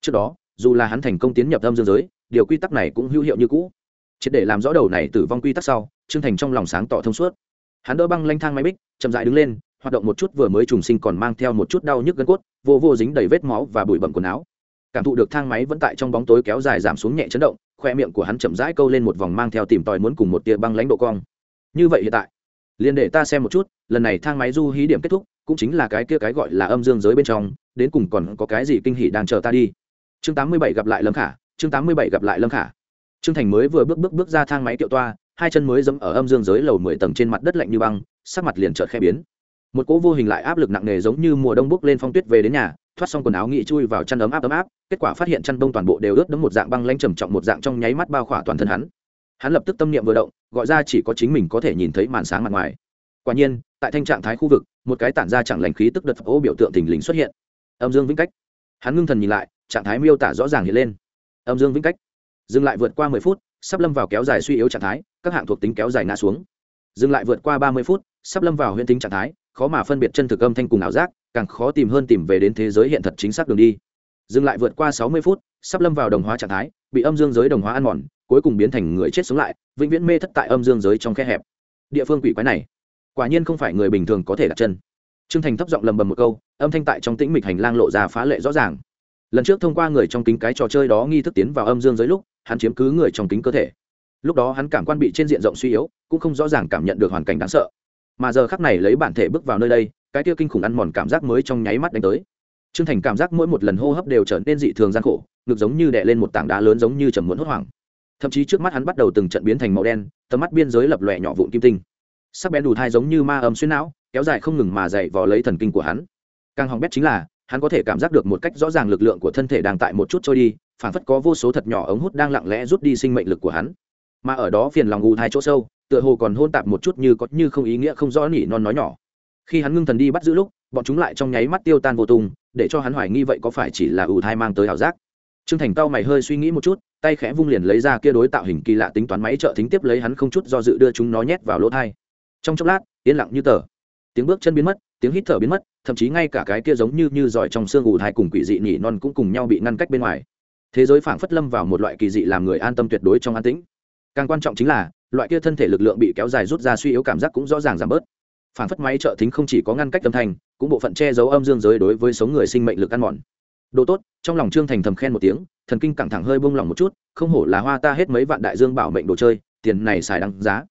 Trước đó, dù là hắn thành công tiến nhập âm dương giới, điều quy tắc này cũng hữu hiệu như cũ. Triệt để làm rõ đầu này tử vong quy tắc sau, trương thành trong lòng sáng tỏ thông suốt hắn đỡ băng lanh thang máy bích, chậm dại đứng lên, hoạt động một chút vừa mới trùng sinh còn mang theo một chút đau nhức gân cốt, vô vô dính đầy vết máu và bụi bẩm quần áo. Cảm thụ được thang máy vẫn tại trong bóng tối kéo dài giảm xuống nhẹ chấn động, khoe miệng của hắn chậm rãi câu lên một vòng mang theo tìm tòi muốn cùng một tia băng lãnh độ cong. Như vậy hiện tại, liền để ta xem một chút, lần này thang máy du hí điểm kết thúc, cũng chính là cái kia cái gọi là âm dương giới bên trong, đến cùng còn có cái gì kinh hỉ đang chờ ta đi. Chương 87 gặp lại lâm khả, chương 87 gặp lại lâm khả. Trương thành mới vừa bước bước bước ra thang máy kiệu toa hai chân mới dẫm ở âm dương giới lầu mười tầng trên mặt đất lạnh như băng, sắc mặt liền chợt khẽ biến. Một cỗ vô hình lại áp lực nặng nề giống như mùa đông bốc lên phong tuyết về đến nhà, thoát xong quần áo nghị chui vào chăn ấm áp ấm áp, kết quả phát hiện chăn đông toàn bộ đều ướt đẫm một dạng băng lanh trầm trọng, một dạng trong nháy mắt bao khỏa toàn thân hắn. Hắn lập tức tâm niệm vừa động, gọi ra chỉ có chính mình có thể nhìn thấy màn sáng mặt ngoài. Quả nhiên, tại thanh trạng thái khu vực, một cái tản ra chẳng lành khí tức đợt ô biểu tượng thình lình xuất hiện. Âm dương vĩnh cách. Hắn ngưng thần nhìn lại, trạng thái miêu tả rõ ràng hiện lên. Âm dương vĩnh cách. Dừng lại vượt qua mười phút, sắp lâm vào kéo dài suy yếu trạng thái các hạng thuộc tính kéo dài ngã xuống dừng lại vượt qua ba mươi phút sắp lâm vào huyễn tính trạng thái khó mà phân biệt chân thực âm thanh cùng ảo giác càng khó tìm hơn tìm về đến thế giới hiện thật chính xác đường đi dừng lại vượt qua sáu mươi phút sắp lâm vào đồng hóa trạng thái bị âm dương giới đồng hóa ăn mòn cuối cùng biến thành người chết sống lại vĩnh viễn mê thất tại âm dương giới trong khe hẹp địa phương quỷ quái này quả nhiên không phải người bình thường có thể đặt chân Trương Thành thấp giọng lầm bầm một câu, âm thanh tại trong tĩnh mịch hành lang lộ ra phá lệ rõ ràng. Lần trước thông qua người trong kính cái trò chơi đó nghi thức tiến vào âm dương giới lúc, hắn chiếm cứ người trong kính cơ thể. Lúc đó hắn cảm quan bị trên diện rộng suy yếu, cũng không rõ ràng cảm nhận được hoàn cảnh đáng sợ. Mà giờ khắc này lấy bản thể bước vào nơi đây cái kia kinh khủng ăn mòn cảm giác mới trong nháy mắt đánh tới. T r ư ơ n g thành cảm giác mỗi một lần hô hấp đều trở nên dị thường gian khổ ngực giống như đè lên một tảng đá lớn giống như trầm muốn hốt hoảng. Thậm chí trước mắt hắn bắt đầu từng trận biến thành màu đen tầm mắt biên giới lập lòe nhỏ vụn kim tinh. Sắc bén đủ thai giống như ma âm xuyên não kéo dài không ngừng mà dậy vò lấy thần kinh của hắn. Càng hỏng bét chính là hắn có thể cảm giác được một cách rõ ràng lực lượng của thân thể đang tại một chút trôi đi phản phất có vô số thật nhỏ ống hút đang lặng lẽ rút đi sinh mệnh lực của hắn mà ở đó phiền lòng ù thai chỗ sâu tựa hồ còn hôn tạp một chút như có như không ý nghĩa không rõ nỉ non nói nhỏ khi hắn ngưng thần đi bắt giữ lúc bọn chúng lại trong nháy mắt tiêu tan vô tung để cho hắn hoài nghi vậy có phải chỉ là ủ thai mang tới ảo giác Trương Thành cao mày hơi suy nghĩ một chút, tay khẽ vung liền lấy ra kia đối tạo hình kỳ lạ tính toán máy trợ thính tiếp lấy hắn không chút do dự đưa chúng nó nhét vào lỗ thai. Trong chốc lát, yên lặng như tờ. Tiếng bước chân biến mất, tiếng hít thở biến mất, thậm chí ngay cả cái kia giống như như giỏi trong xương ủ thai cùng quỷ dị nhỉ non cũng cùng nhau bị ngăn cách bên ngoài. Thế giới phảng phất lâm vào một loại kỳ dị làm người an tâm tuyệt đối trong an tĩnh. Càng quan trọng chính là, loại kia thân thể lực lượng bị kéo dài rút ra suy yếu cảm giác cũng rõ ràng giảm bớt. Phản phất máy trợ thính không chỉ có ngăn cách âm thanh cũng bộ phận che giấu âm dương giới đối với sống người sinh mệnh lực ăn mòn. Đồ tốt trong lòng trương thành thầm khen một tiếng thần kinh căng thẳng hơi bông lỏng một chút không hổ là hoa ta hết mấy vạn đại dương bảo mệnh đồ chơi tiền này xài đăng giá.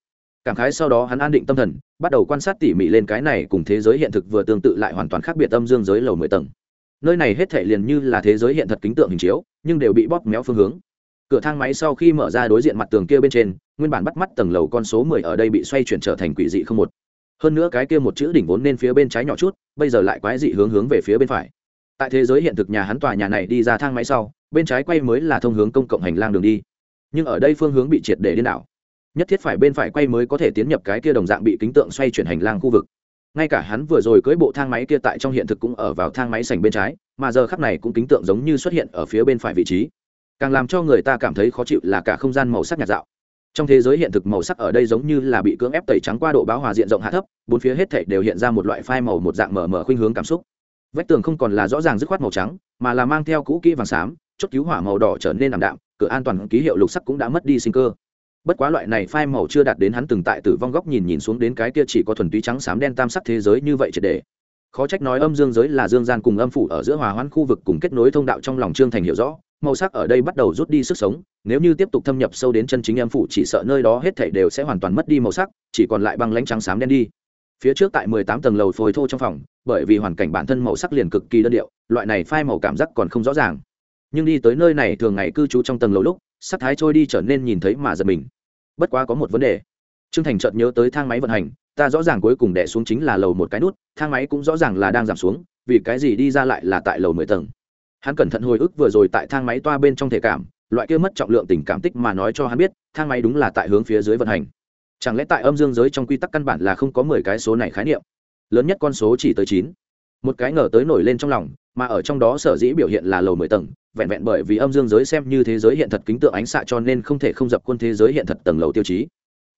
Cảm khái sau đó hắn an định tâm thần bắt đầu quan sát tỉ mỉ lên cái này cùng thế giới hiện thực vừa tương tự lại hoàn toàn khác biệt âm dương giới lầu mười tầng. Nơi này hết thể liền như là thế giới hiện thật kính tượng hình chiếu nhưng đều bị bóp méo phương hướng cửa thang máy sau khi mở ra đối diện mặt tường kia bên trên, nguyên bản bắt mắt tầng lầu con số mười ở đây bị xoay chuyển trở thành quỷ dị không một. Hơn nữa cái kia một chữ đỉnh vốn nên phía bên trái nhỏ chút, bây giờ lại quái dị hướng hướng về phía bên phải. Tại thế giới hiện thực nhà hắn tòa nhà này đi ra thang máy sau, bên trái quay mới là thông hướng công cộng hành lang đường đi. Nhưng ở đây phương hướng bị triệt để điên đảo. Nhất thiết phải bên phải quay mới có thể tiến nhập cái kia đồng dạng bị kính tượng xoay chuyển hành lang khu vực. Ngay cả hắn vừa rồi cưỡi bộ thang máy kia tại trong hiện thực cũng ở vào thang máy sành bên trái, mà giờ khắp này cũng kính tượng giống như xuất hiện ở phía bên phải vị trí càng làm cho người ta cảm thấy khó chịu là cả không gian màu sắc nhạt dạo. Trong thế giới hiện thực màu sắc ở đây giống như là bị cưỡng ép tẩy trắng qua độ báo hòa diện rộng hạ thấp, bốn phía hết thảy đều hiện ra một loại phai màu một dạng mờ mờ khuynh hướng cảm xúc. Vách tường không còn là rõ ràng dứt khoát màu trắng, mà là mang theo cũ kỹ vàng xám, chốt cứu hỏa màu đỏ trở nên ảm đạm, cửa an toàn ký hiệu lục sắc cũng đã mất đi sinh cơ. Bất quá loại này phai màu chưa đạt đến hắn từng tại tử vong góc nhìn nhìn xuống đến cái kia chỉ có thuần túy trắng xám đen tam sắc thế giới như vậy triệt để khó trách nói âm dương giới là dương gian cùng âm phủ ở giữa hòa hoãn khu vực cùng kết nối thông đạo trong lòng trương thành hiểu rõ, màu sắc ở đây bắt đầu rút đi sức sống, nếu như tiếp tục thâm nhập sâu đến chân chính âm phủ chỉ sợ nơi đó hết thảy đều sẽ hoàn toàn mất đi màu sắc, chỉ còn lại băng lãnh trắng xám đen đi. Phía trước tại mười tám tầng lầu phối thô trong phòng, bởi vì hoàn cảnh bản thân màu sắc liền cực kỳ đơn điệu, loại này phai màu cảm giác còn không rõ ràng. Nhưng đi tới nơi này thường ngày cư trú trong tầng lầu lúc, sắc thái trôi đi trở nên nhìn thấy mà giật mình. Bất quá có một vấn đề trương thành chợt nhớ tới thang máy vận hành, ta rõ ràng cuối cùng đẻ xuống chính là lầu một cái nút, thang máy cũng rõ ràng là đang giảm xuống, vì cái gì đi ra lại là tại lầu mười tầng. Hắn cẩn thận hồi ức vừa rồi tại thang máy toa bên trong thể cảm, loại kia mất trọng lượng tình cảm tích mà nói cho hắn biết, thang máy đúng là tại hướng phía dưới vận hành. Chẳng lẽ tại âm dương giới trong quy tắc căn bản là không có mười cái số này khái niệm? Lớn nhất con số chỉ tới chín. Một cái ngờ tới nổi lên trong lòng, mà ở trong đó sở dĩ biểu hiện là lầu mười tầng, vẹn vẹn bởi vì âm dương giới xem như thế giới hiện thật kính tượng ánh xạ cho nên không thể không dập quân thế giới hiện thật tầng lầu tiêu chí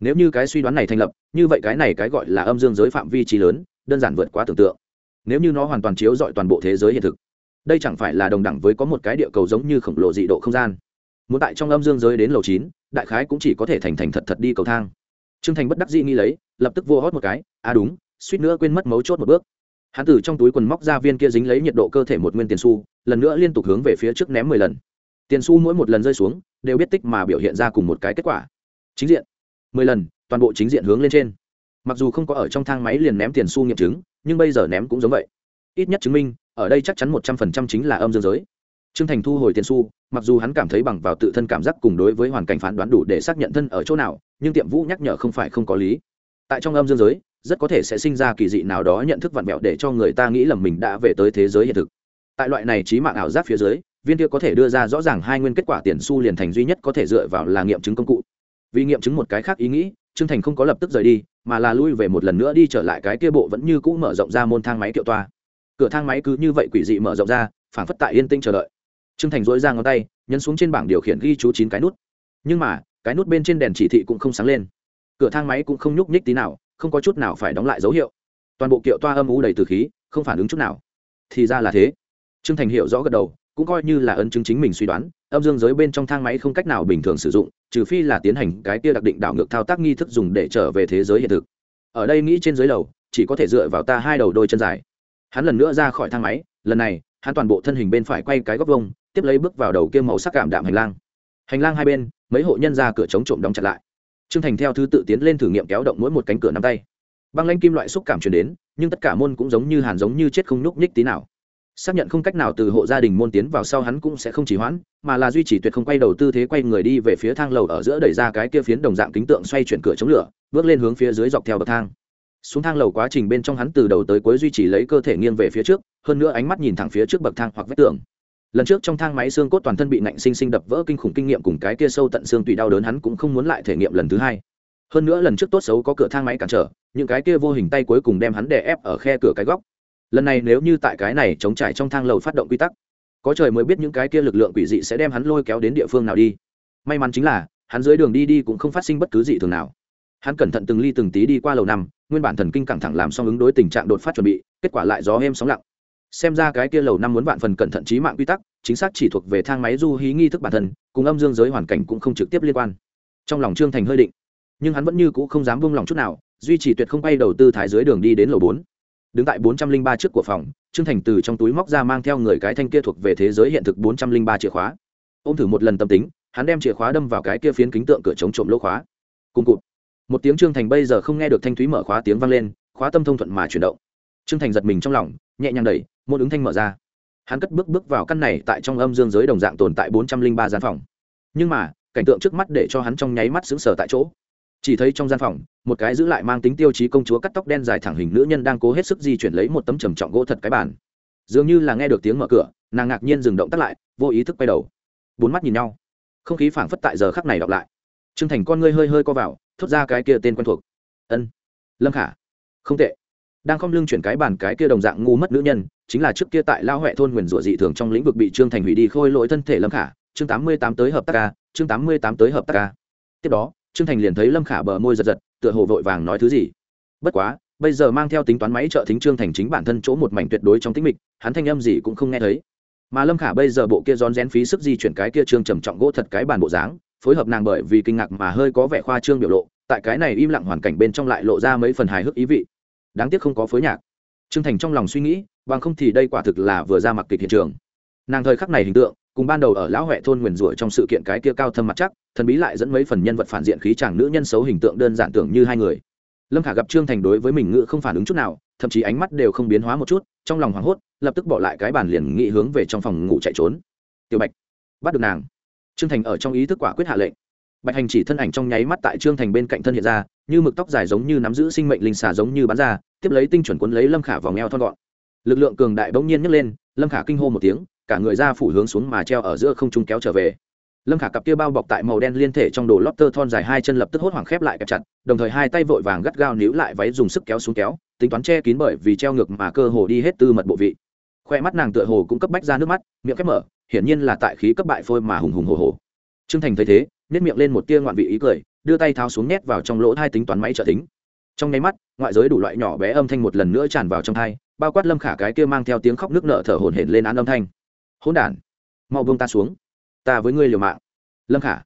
nếu như cái suy đoán này thành lập, như vậy cái này cái gọi là âm dương giới phạm vi trí lớn, đơn giản vượt quá tưởng tượng. Nếu như nó hoàn toàn chiếu dọi toàn bộ thế giới hiện thực, đây chẳng phải là đồng đẳng với có một cái địa cầu giống như khổng lồ dị độ không gian. Muốn tại trong âm dương giới đến lầu chín, đại khái cũng chỉ có thể thành thành thật thật đi cầu thang. T r ư ơ n g thành bất đắc dĩ nghĩ lấy, lập tức vô hót một cái à đúng, suýt nữa quên mất mấu chốt một bước. Hắn từ trong túi quần móc ra viên kia dính lấy nhiệt độ cơ thể một nguyên tiền su lần nữa liên tục hướng về phía trước ném mười lần. Tiền su mỗi một lần rơi xuống, đều biết tích mà biểu hiện ra cùng một cái kết quả. Chính diện mười lần, toàn bộ chính diện hướng lên trên. Mặc dù không có ở trong thang máy liền ném tiền su nghiệm chứng, nhưng bây giờ ném cũng giống vậy. Ít nhất chứng minh, ở đây chắc chắn một trăm phần trăm chính là âm dương giới. Trương thành thu hồi tiền xu, mặc dù hắn cảm thấy bằng vào tự thân cảm giác cùng đối với hoàn cảnh phán đoán đủ để xác nhận thân ở chỗ nào, nhưng tiệm vũ nhắc nhở không phải không có lý. Tại trong âm dương giới, rất có thể sẽ sinh ra kỳ dị nào đó nhận thức vặn vẹo để cho người ta nghĩ lầm mình đã về tới thế giới hiện thực. Tại loại này trí mạng ảo giác phía dưới, viên kia có thể đưa ra rõ ràng hai nguyên kết quả tiền su liền thành duy nhất có thể dựa vào là nghiệm chứng công cụ vì nghiệm chứng một cái khác ý nghĩ, trương thành không có lập tức rời đi, mà là lui về một lần nữa đi trở lại cái kia bộ vẫn như cũ mở rộng ra môn thang máy kiệu toa. Cửa thang máy cứ như vậy quỷ dị mở rộng ra phản phất tại yên tĩnh chờ đợi. Trương thành dối ra ngón tay, nhấn xuống trên bảng điều khiển ghi chú chín cái nút. Nhưng mà, cái nút bên trên đèn chỉ thị cũng không sáng lên. Cửa thang máy cũng không nhúc nhích tí nào, không có chút nào phải đóng lại dấu hiệu. Toàn bộ kiệu toa âm u đầy từ khí, không phản ứng chút nào. Thì ra là thế. Trương thành hiểu rõ gật đầu cũng coi như là ấn chứng chính mình suy đoán, âm dương giới bên trong thang máy không cách nào bình thường sử dụng, trừ phi là tiến hành cái kia đặc định đảo ngược thao tác nghi thức dùng để trở về thế giới hiện thực. Ở đây nghĩ trên dưới lầu, chỉ có thể dựa vào ta hai đầu đôi chân dài. Hắn lần nữa ra khỏi thang máy, lần này, hắn toàn bộ thân hình bên phải quay cái góc vông tiếp lấy bước vào đầu kia màu sắc cảm đạm hành lang. Hành lang hai bên, mấy hộ nhân ra cửa chống trộm đóng chặt lại. Trương thành theo thứ tự tiến lên thử nghiệm kéo động mỗi một cánh cửa nắm tay. Băng lanh kim loại xúc cảm truyền đến, nhưng tất cả môn cũng giống như hàn giống như chết không nhúc nhích tí nào xác nhận không cách nào từ hộ gia đình môn tiến vào sau hắn cũng sẽ không chỉ hoãn, mà là duy trì tuyệt không quay đầu tư thế quay người đi về phía thang lầu ở giữa đẩy ra cái kia phiến đồng dạng kính tượng xoay chuyển cửa chống lửa, bước lên hướng phía dưới dọc theo bậc thang. Xuống thang lầu quá trình bên trong hắn từ đầu tới cuối duy trì lấy cơ thể nghiêng về phía trước, hơn nữa ánh mắt nhìn thẳng phía trước bậc thang hoặc vách tường. Lần trước trong thang máy xương cốt toàn thân bị nạnh sinh sinh đập vỡ kinh khủng kinh nghiệm cùng cái kia sâu tận xương tùy đau đớn hắn cũng không muốn lại thể nghiệm lần thứ hai. Hơn nữa lần trước tốt xấu có cửa thang máy cản trở, những cái kia vô hình tay cuối cùng đem hắn đè ép ở khe cửa cái góc lần này nếu như tại cái này chống trải trong thang lầu phát động quy tắc, có trời mới biết những cái kia lực lượng quỷ dị sẽ đem hắn lôi kéo đến địa phương nào đi. May mắn chính là, hắn dưới đường đi đi cũng không phát sinh bất cứ gì thường nào. Hắn cẩn thận từng ly từng tí đi qua lầu năm, nguyên bản thần kinh căng thẳng làm xong ứng đối tình trạng đột phát chuẩn bị, kết quả lại gió êm sóng lặng. Xem ra cái kia lầu năm muốn vạn phần cẩn thận trí mạng quy tắc, chính xác chỉ thuộc về thang máy du hí nghi thức bản thân, cùng âm dương giới hoàn cảnh cũng không trực tiếp liên quan. Trong lòng trương thành hơi định, nhưng hắn vẫn như c ũ không dám vung lòng chút nào, duy trì tuyệt không bay đầu tư thái dưới đường đi đến lầu bốn đứng tại bốn trăm linh ba trước của phòng, trương thành từ trong túi móc ra mang theo người cái thanh kia thuộc về thế giới hiện thực bốn trăm linh ba chìa khóa. Ô m thử một lần tâm tính, hắn đem chìa khóa đâm vào cái kia phiến kính tượng cửa chống trộm lỗ khóa. Cùng cụt. Một tiếng trương thành bây giờ không nghe được thanh thúy mở khóa tiếng vang lên, khóa tâm thông thuận mà chuyển động. Trương thành giật mình trong lòng, nhẹ nhàng đẩy môn ứng thanh mở ra. Hắn cất bước bước vào căn này tại trong âm dương giới đồng dạng tồn tại bốn trăm linh ba gian phòng. Nhưng mà, cảnh tượng trước mắt để cho hắn trong nháy mắt xứng sở tại chỗ chỉ thấy trong gian phòng, một cái giữ lại mang tính tiêu chí công chúa cắt tóc đen dài thẳng hình nữ nhân đang cố hết sức di chuyển lấy một tấm trầm trọng gỗ thật cái bàn. Dường như là nghe được tiếng mở cửa, nàng ngạc nhiên dừng động tắt lại, vô ý thức quay đầu. Bốn mắt nhìn nhau. Không khí phảng phất tại giờ khắc này đọc lại. Trương thành con ngươi hơi hơi co vào, thốt ra cái kia tên quen thuộc. Ân. Lâm khả. Không tệ. Đang không lưng chuyển cái bàn cái kia đồng dạng ngu mất nữ nhân, chính là trước kia tại lao huệ thôn nguyền rủa dị thường trong lĩnh vực bị trương thành hủy đi khôi lỗi thân thể lâm khả. Chương tám mươi tám tới hợp tác ca, chương tám mươi tám tới hợp tác ca. Tiếp đó trương thành liền thấy lâm khả bờ môi giật giật, tựa hồ vội vàng nói thứ gì. Bất quá, bây giờ mang theo tính toán máy trợ thính trương thành chính bản thân chỗ một mảnh tuyệt đối trong tĩnh mịch, hắn thanh âm gì cũng không nghe thấy. Mà lâm khả bây giờ bộ kia rón rén phí sức di chuyển cái kia trương trầm trọng gỗ thật cái bàn bộ dáng, phối hợp nàng bởi vì kinh ngạc mà hơi có vẻ khoa trương biểu lộ, tại cái này im lặng hoàn cảnh bên trong lại lộ ra mấy phần hài hước ý vị. Đáng tiếc không có phối nhạc. Trương thành trong lòng suy nghĩ, bằng không thì đây quả thực là vừa ra mặc kịch hiện trường. Nàng thời khắc này hình tượng cùng ban đầu ở lão huệ thôn nguyền rủa trong sự kiện cái kia cao thâm mặt chắc, thần bí lại dẫn mấy phần nhân vật phản diện khí chàng nữ nhân xấu hình tượng đơn giản tưởng như hai người. Lâm khả gặp trương thành đối với mình ngự không phản ứng chút nào, thậm chí ánh mắt đều không biến hóa một chút, trong lòng hoảng hốt, lập tức bỏ lại cái bàn liền nghị hướng về trong phòng ngủ chạy trốn. Tiểu bạch, bắt được nàng. Trương thành ở trong ý thức quả quyết hạ lệnh. Bạch hành chỉ thân ảnh trong nháy mắt tại trương thành bên cạnh thân hiện ra, như mực tóc dài giống như nắm giữ sinh mệnh linh xà giống như bắn ra, tiếp lấy tinh chuẩn quấn lấy lâm khả vào ngheo thon gọn. Lực lượng cường đại bỗng nhiên nhấc lên, lâm khả kinh hô một tiếng cả người ra phủ hướng xuống mà treo ở giữa không trung kéo trở về. Lâm khả cặp kia bao bọc tại màu đen liên thể trong đồ lót tơ thon dài hai chân lập tức hốt hoảng khép lại kẹp chặt, đồng thời hai tay vội vàng gắt gao níu lại váy dùng sức kéo xuống kéo, tính toán che kín bởi vì treo ngược mà cơ hồ đi hết tư mật bộ vị. Khoe mắt nàng tựa hồ cũng cấp bách ra nước mắt, miệng khép mở, hiển nhiên là tại khí cấp bại phôi mà hùng hùng hồ hồ trương thành thấy thế nếp miệng lên một tia ngoạn vị ý cười, đưa tay tháo xuống nhét vào trong lỗ hai tính toán máy trợ tính. Trong nháy mắt, ngoại giới đủ loại nhỏ bé âm thanh một lần nữa tràn vào trong thai, bao quát lâm khả cái kia mang theo tiếng khóc nước nở thở hổn hển lên án âm thanh hỗn đản, mau buông ta xuống. Ta với ngươi liều mạng. Lâm khả.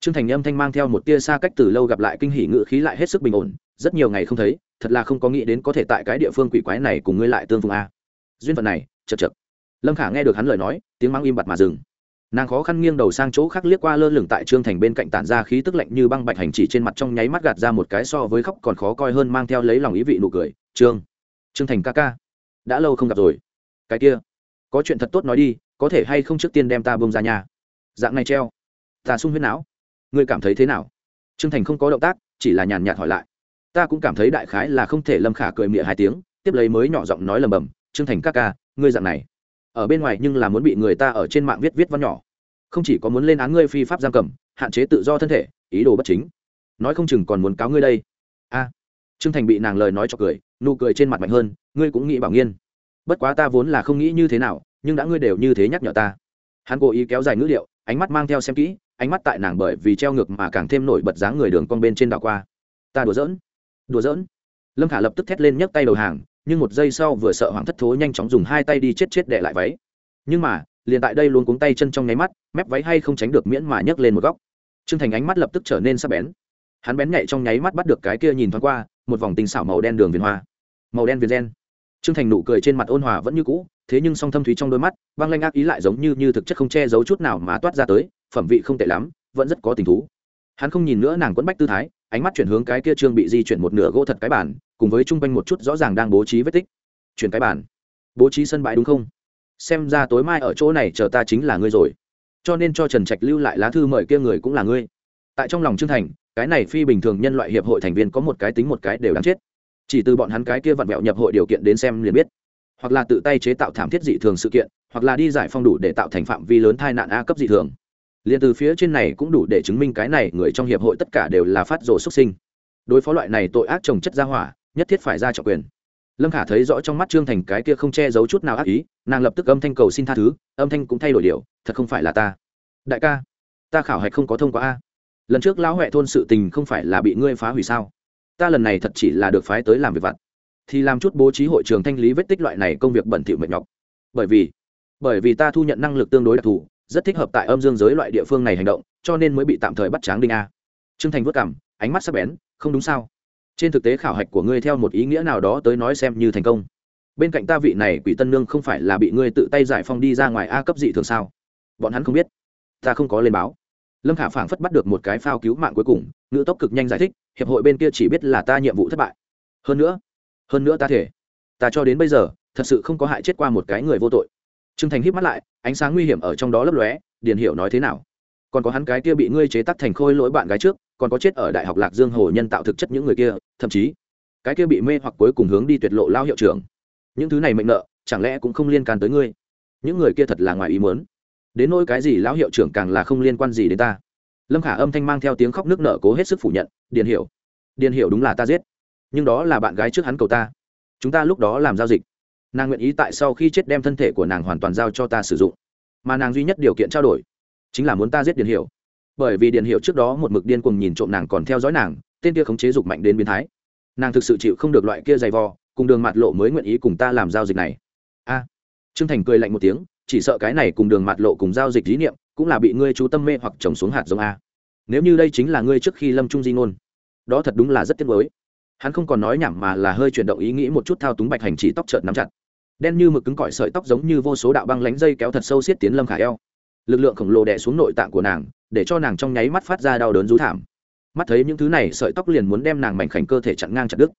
Trương thành âm thanh mang theo một tia xa cách từ lâu gặp lại kinh hỉ ngự khí lại hết sức bình ổn, rất nhiều ngày không thấy, thật là không có nghĩ đến có thể tại cái địa phương quỷ quái này cùng ngươi lại tương phùng a. Duyên phận này, chật chật. Lâm khả nghe được hắn lời nói, tiếng mang im bặt mà dừng. Nàng khó khăn nghiêng đầu sang chỗ khác liếc qua lơ lửng tại trương thành bên cạnh tản ra khí tức lạnh như băng bạch hành chỉ trên mặt trong nháy mắt gạt ra một cái so với khóc còn khó coi hơn mang theo lấy lòng ý vị nụ cười. Trương. Trương thành ca ca. Đã lâu không gặp rồi. Cái kia. Có chuyện thật tốt nói đi có thể hay không trước tiên đem ta bông ra nhà dạng này treo. Ta sung huyết não. Ngươi cảm thấy thế nào? Trương thành không có động tác, chỉ là nhàn nhạt hỏi lại. Ta cũng cảm thấy đại khái là không thể lâm khả cười miệng hai tiếng, tiếp lấy mới nhỏ giọng nói lầm bầm, trương thành các ca, ngươi dạng này. Ở bên ngoài nhưng là muốn bị người ta ở trên mạng viết viết văn nhỏ. Không chỉ có muốn lên án ngươi phi pháp giam cầm, hạn chế tự do thân thể, ý đồ bất chính. Nói không chừng còn muốn cáo ngươi đây. A. Trương thành bị nàng lời nói cho cười, nụ cười trên mặt mạnh hơn, ngươi cũng nghĩ bảo nghiên. Bất quá ta vốn là không nghĩ như thế nào nhưng đã ngươi đều như thế nhắc nhở ta. Hắn cố ý kéo dài ngữ liệu ánh mắt mang theo xem kỹ, ánh mắt tại nàng bởi vì treo ngược mà càng thêm nổi bật dáng người đường cong bên trên đảo qua. Ta đùa giỡn đùa giỡn. Lâm khả lập tức thét lên nhấc tay đầu hàng, nhưng một giây sau vừa sợ hoảng thất thố nhanh chóng dùng hai tay đi chết chết để lại váy. Nhưng mà, liền tại đây luôn cuống tay chân trong nháy mắt, mép váy hay không tránh được miễn mà nhấc lên một góc. Trương thành ánh mắt lập tức trở nên sắc bén. Hắn bén nhạy trong nháy mắt bắt được cái kia nhìn thoáng qua, một vòng tinh xảo màu đen đường viền hoa. Màu đen viền gen. Trương thành nụ cười trên mặt ôn hòa vẫn như cũ thế nhưng song thâm thúy trong đôi mắt, băng lanh ác ý lại giống như như thực chất không che giấu chút nào mà toát ra tới, phẩm vị không tệ lắm, vẫn rất có tình thú. Hắn không nhìn nữa nàng quẫn bách tư thái, ánh mắt chuyển hướng cái kia trương bị di chuyển một nửa gỗ thật cái bản cùng với chung quanh một chút rõ ràng đang bố trí vết tích. Chuyển cái bản bố trí sân bãi đúng không? Xem ra tối mai ở chỗ này chờ ta chính là ngươi rồi. Cho nên cho trần trạch lưu lại lá thư mời kia người cũng là ngươi. Tại trong lòng trương thành, cái này phi bình thường nhân loại hiệp hội thành viên có một cái tính một cái đều đáng chết. Chỉ từ bọn hắn cái kia vặn vẹo nhập hội điều kiện đến xem liền biết hoặc là tự tay chế tạo thảm thiết dị thường sự kiện, hoặc là đi giải phong đủ để tạo thành phạm vi lớn tai nạn a cấp dị thường. Liền từ phía trên này cũng đủ để chứng minh cái này người trong hiệp hội tất cả đều là phát rồ xuất sinh. Đối phó loại này tội ác trồng chất ra hỏa, nhất thiết phải ra trọng quyền. Lâm khả thấy rõ trong mắt trương thành cái kia không che giấu chút nào ác ý, nàng lập tức âm thanh cầu xin tha thứ, âm thanh cũng thay đổi điều, thật không phải là ta. Đại ca, ta khảo hạch không có thông qua a. Lần trước lão huệ thôn sự tình không phải là bị ngươi phá hủy sao? Ta lần này thật chỉ là được phái tới làm việc vặt thì làm chút bố trí hội trường thanh lý vết tích loại này công việc bẩn thỉu mệt nhọc. Bởi vì bởi vì ta thu nhận năng lực tương đối đặc thù, rất thích hợp tại âm dương giới loại địa phương này hành động, cho nên mới bị tạm thời bắt tráng đinh a. Trương thành vất cảm ánh mắt sắc bén, không đúng sao? Trên thực tế khảo hạch của ngươi theo một ý nghĩa nào đó tới nói xem như thành công. Bên cạnh ta vị này quỷ tân nương không phải là bị ngươi tự tay giải phong đi ra ngoài a cấp dị thường sao? Bọn hắn không biết. Ta không có lên báo. Lâm khả phảng phất bắt được một cái phao cứu mạng cuối cùng, ngữ tốc cực nhanh giải thích, hiệp hội bên kia chỉ biết là ta nhiệm vụ thất bại. Hơn nữa hơn nữa ta thể, ta cho đến bây giờ, thật sự không có hại chết qua một cái người vô tội. T r ư ơ n g thành hít mắt lại, ánh sáng nguy hiểm ở trong đó lấp lóe, điền hiểu nói thế nào? Còn có hắn cái kia bị ngươi chế tắc thành khôi lỗi bạn gái trước, còn có chết ở đại học lạc dương hồ nhân tạo thực chất những người kia, thậm chí, cái kia bị mê hoặc cuối cùng hướng đi tuyệt lộ lao hiệu trưởng. Những thứ này mệnh nợ, chẳng lẽ cũng không liên can tới ngươi? Những người kia thật là ngoài ý muốn. Đến nỗi cái gì lão hiệu trưởng càng là không liên quan gì đến ta. Lâm khả âm thanh mang theo tiếng khóc nước nở cố hết sức phủ nhận, điền hiểu điền hiểu đúng là ta giết nhưng đó là bạn gái trước hắn cầu ta. Chúng ta lúc đó làm giao dịch. Nàng nguyện ý tại sau khi chết đem thân thể của nàng hoàn toàn giao cho ta sử dụng. Mà nàng duy nhất điều kiện trao đổi chính là muốn ta giết điền hiểu. Bởi vì điền hiểu trước đó một mực điên cuồng nhìn trộm nàng còn theo dõi nàng, tên kia khống chế dục mạnh đến biến thái. Nàng thực sự chịu không được loại kia dày vò, cùng đường mạt lộ mới nguyện ý cùng ta làm giao dịch này. A. Trương thành cười lạnh một tiếng, chỉ sợ cái này cùng đường mạt lộ cùng giao dịch lý niệm cũng là bị ngươi chú tâm mê hoặc trồng xuống hạt giống a. Nếu như đây chính là ngươi trước khi lâm trung di ngôn, đó thật đúng là rất tiếc mới hắn không còn nói nhảm mà là hơi chuyển động ý nghĩ một chút thao túng bạch hành chỉ tóc trợn nắm chặt. Đen như mực cứng cỏi sợi tóc giống như vô số đạo băng lánh dây kéo thật sâu xiết tiến lâm khả eo. Lực lượng khổng lồ đè xuống nội tạng của nàng, để cho nàng trong nháy mắt phát ra đau đớn rú thảm. Mắt thấy những thứ này, sợi tóc liền muốn đem nàng mảnh khảnh cơ thể chặn ngang chặt đứt.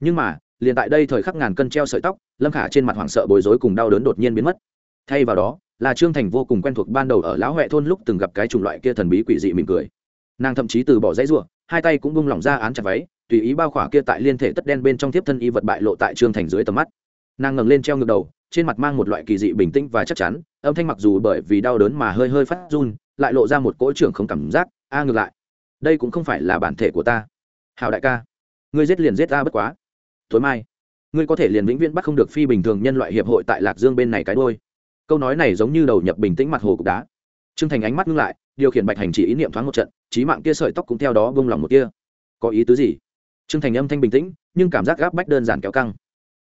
Nhưng mà, liền tại đây thời khắc ngàn cân treo sợi tóc, lâm khả trên mặt hoảng sợ bối rối cùng đau đớn đột nhiên biến mất. Thay vào đó, là trương thành vô cùng quen thuộc ban đầu ở lão huệ thôn lúc từng gặp cái chủng loại kia thần bí quỷ dị mỉm cười. Nàng thậm chí từ bỏ dãy ruộng hai tay cũng bung lỏng ra án chặt váy tùy ý bao khỏa kia tại liên thể tất đen bên trong tiếp thân y vật bại lộ tại trương thành dưới tầm mắt. Nàng ngẩng lên treo ngược đầu, trên mặt mang một loại kỳ dị bình tĩnh và chắc chắn, âm thanh mặc dù bởi vì đau đớn mà hơi hơi phát run, lại lộ ra một cỗ trưởng không cảm giác, a ngược lại. Đây cũng không phải là bản thể của ta. Hào đại ca, ngươi giết liền giết ta bất quá. Tối mai, ngươi có thể liền vĩnh viễn bắt không được phi bình thường nhân loại hiệp hội tại lạc dương bên này cái đôi câu nói này giống như đầu nhập bình tĩnh mặt hồ cục đá. T r ư ơ n g thành ánh mắt ngưng lại, điều khiển bạch hành chỉ ý niệm thoáng một trận trí mạng kia sợi tóc cũng theo đó bông lòng một kia. Có ý tứ gì? Trương thành âm thanh bình tĩnh, nhưng cảm giác gáp bách đơn giản kéo căng.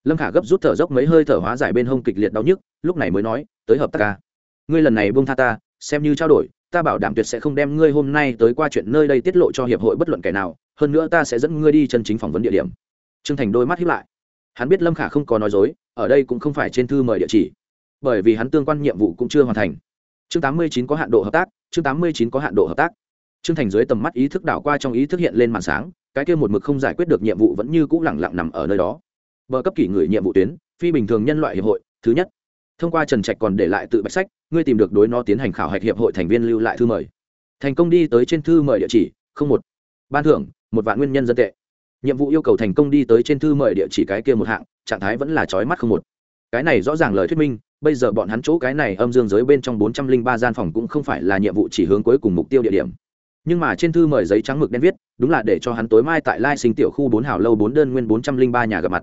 Lâm khả gấp rút thở dốc mấy hơi thở hóa giải bên hông kịch liệt đau nhức, lúc này mới nói, tới hợp tác ca. Ngươi lần này buông tha ta, xem như trao đổi, ta bảo đảm tuyệt sẽ không đem ngươi hôm nay tới qua chuyện nơi đây tiết lộ cho hiệp hội bất luận kẻ nào, hơn nữa ta sẽ dẫn ngươi đi chân chính phỏng vấn địa điểm. Trương thành đôi mắt hiếp lại. Hắn biết lâm khả không có nói dối, ở đây cũng không phải trên thư mời địa chỉ, bởi vì hắn tương quan nhiệm vụ cũng chưa hoàn thành. Chương 89 có hạn độ hợp tác, chương 89 có hạn độ hợp tác. Trương thành dưới tầm mắt ý thức đảo qua trong ý thức hiện lên màn sáng cái kia một mực không giải quyết được nhiệm vụ vẫn như cũ lẳng lặng nằm ở nơi đó. Bờ cấp kỷ người nhiệm vụ tuyến, phi bình thường nhân loại hiệp hội, thứ nhất. Thông qua trần trạch còn để lại tự bạch sách, ngươi tìm được đối nó tiến hành khảo hạch hiệp hội thành viên lưu lại thư mời. Thành công đi tới trên thư mời địa chỉ, không một. Ban thưởng, một vạn nguyên nhân dân tệ. Nhiệm vụ yêu cầu thành công đi tới trên thư mời địa chỉ cái kia một hạng, trạng thái vẫn là trói mắt không một. Cái này rõ ràng lời thuyết minh, bây giờ bọn hắn chỗ cái này âm dương giới bên trong bốn trăm linh ba gian phòng cũng không phải là nhiệm vụ chỉ hướng cuối cùng mục tiêu địa điểm nhưng mà trên thư mời giấy trắng mực đen viết, đúng là để cho hắn tối mai tại lai sinh tiểu khu bốn hào lâu bốn đơn nguyên bốn trăm linh ba nhà gặp mặt.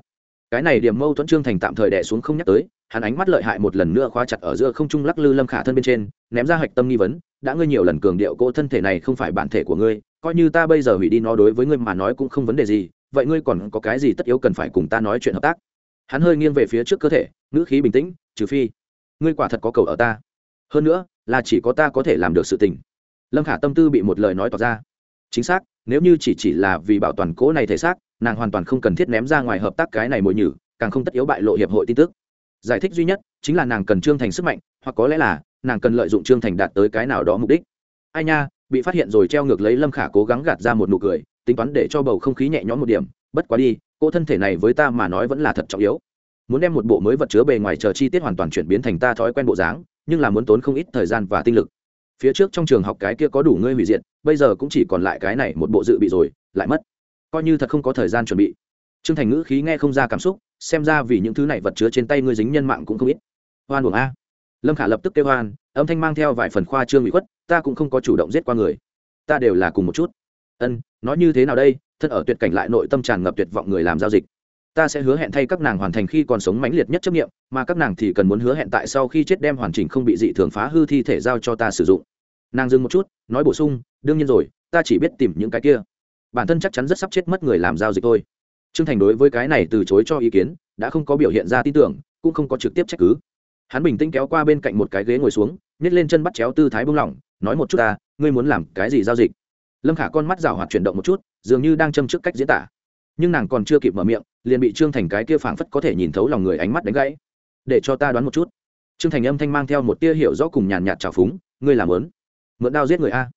Cái này điểm mâu thuẫn trương thành tạm thời đẻ xuống không nhắc tới, hắn ánh mắt lợi hại một lần nữa khóa chặt ở giữa không trung lắc lư lâm khả thân bên trên, ném ra hạch tâm nghi vấn, đã ngươi nhiều lần cường điệu cỗ thân thể này không phải bản thể của ngươi, coi như ta bây giờ hủy đi nó đối với ngươi mà nói cũng không vấn đề gì, vậy ngươi còn có cái gì tất yếu cần phải cùng ta nói chuyện hợp tác? Hắn hơi nghiêng về phía trước cơ thể, ngữ khí bình tĩnh, trừ phi, ngươi quả thật có cầu ở ta. Hơn nữa, là chỉ có ta có thể làm được sự tình lâm khả tâm tư bị một lời nói tỏ ra. Chính xác, nếu như chỉ chỉ là vì bảo toàn cố này thể xác, nàng hoàn toàn không cần thiết ném ra ngoài hợp tác cái này mồi nhử, càng không tất yếu bại lộ hiệp hội tin tức. Giải thích duy nhất chính là nàng cần trương thành sức mạnh, hoặc có lẽ là nàng cần lợi dụng trương thành đạt tới cái nào đó mục đích. Ai nha, bị phát hiện rồi treo ngược lấy lâm khả cố gắng gạt ra một nụ cười, tính toán để cho bầu không khí nhẹ nhõm một điểm, bất quá đi cô thân thể này với ta mà nói vẫn là thật trọng yếu. Muốn đem một bộ mới vật chứa bề ngoài chờ chi tiết hoàn toàn chuyển biến thành ta thói quen bộ dáng, nhưng là muốn tốn không ít thời gian và tinh lực phía trước trong trường học cái kia có đủ ngươi hủy diệt, bây giờ cũng chỉ còn lại cái này một bộ dự bị rồi, lại mất. Coi như thật không có thời gian chuẩn bị. T r ư ơ n g thành ngữ khí nghe không ra cảm xúc, xem ra vì những thứ này vật chứa trên tay ngươi dính nhân mạng cũng không ít. Hoan buồng a. Lâm khả lập tức kêu hoan, âm thanh mang theo vài phần khoa trương bị khuất, ta cũng không có chủ động giết qua người. Ta đều là cùng một chút. Ân, nói như thế nào đây? Thân ở tuyệt cảnh lại nội tâm tràn ngập tuyệt vọng người làm giao dịch ta sẽ hứa hẹn thay các nàng hoàn thành khi còn sống mãnh liệt nhất chấp nghiệm mà các nàng thì cần muốn hứa hẹn tại sau khi chết đem hoàn chỉnh không bị dị thường phá hư thi thể giao cho ta sử dụng. Nàng dừng một chút, nói bổ sung, đương nhiên rồi, ta chỉ biết tìm những cái kia. Bản thân chắc chắn rất sắp chết mất người làm giao dịch thôi. T r ư ơ n g thành đối với cái này từ chối cho ý kiến, đã không có biểu hiện ra tin tưởng, cũng không có trực tiếp trách cứ. Hắn bình tĩnh kéo qua bên cạnh một cái ghế ngồi xuống, nhét lên chân bắt chéo tư thái bung lỏng, nói một chút ta, ngươi muốn làm cái gì giao dịch? Lâm khả con mắt rảo hoạt chuyển động một chút, dường như đang châm trước cách diễn tả nhưng nàng còn chưa kịp mở miệng, liền bị trương thành cái kia phảng phất có thể nhìn thấu lòng người ánh mắt đánh gãy. Để cho ta đoán một chút. Trương thành âm thanh mang theo một tia hiểu rõ cùng nhàn nhạt trào phúng, ngươi làm lớn, mượn đao giết người a.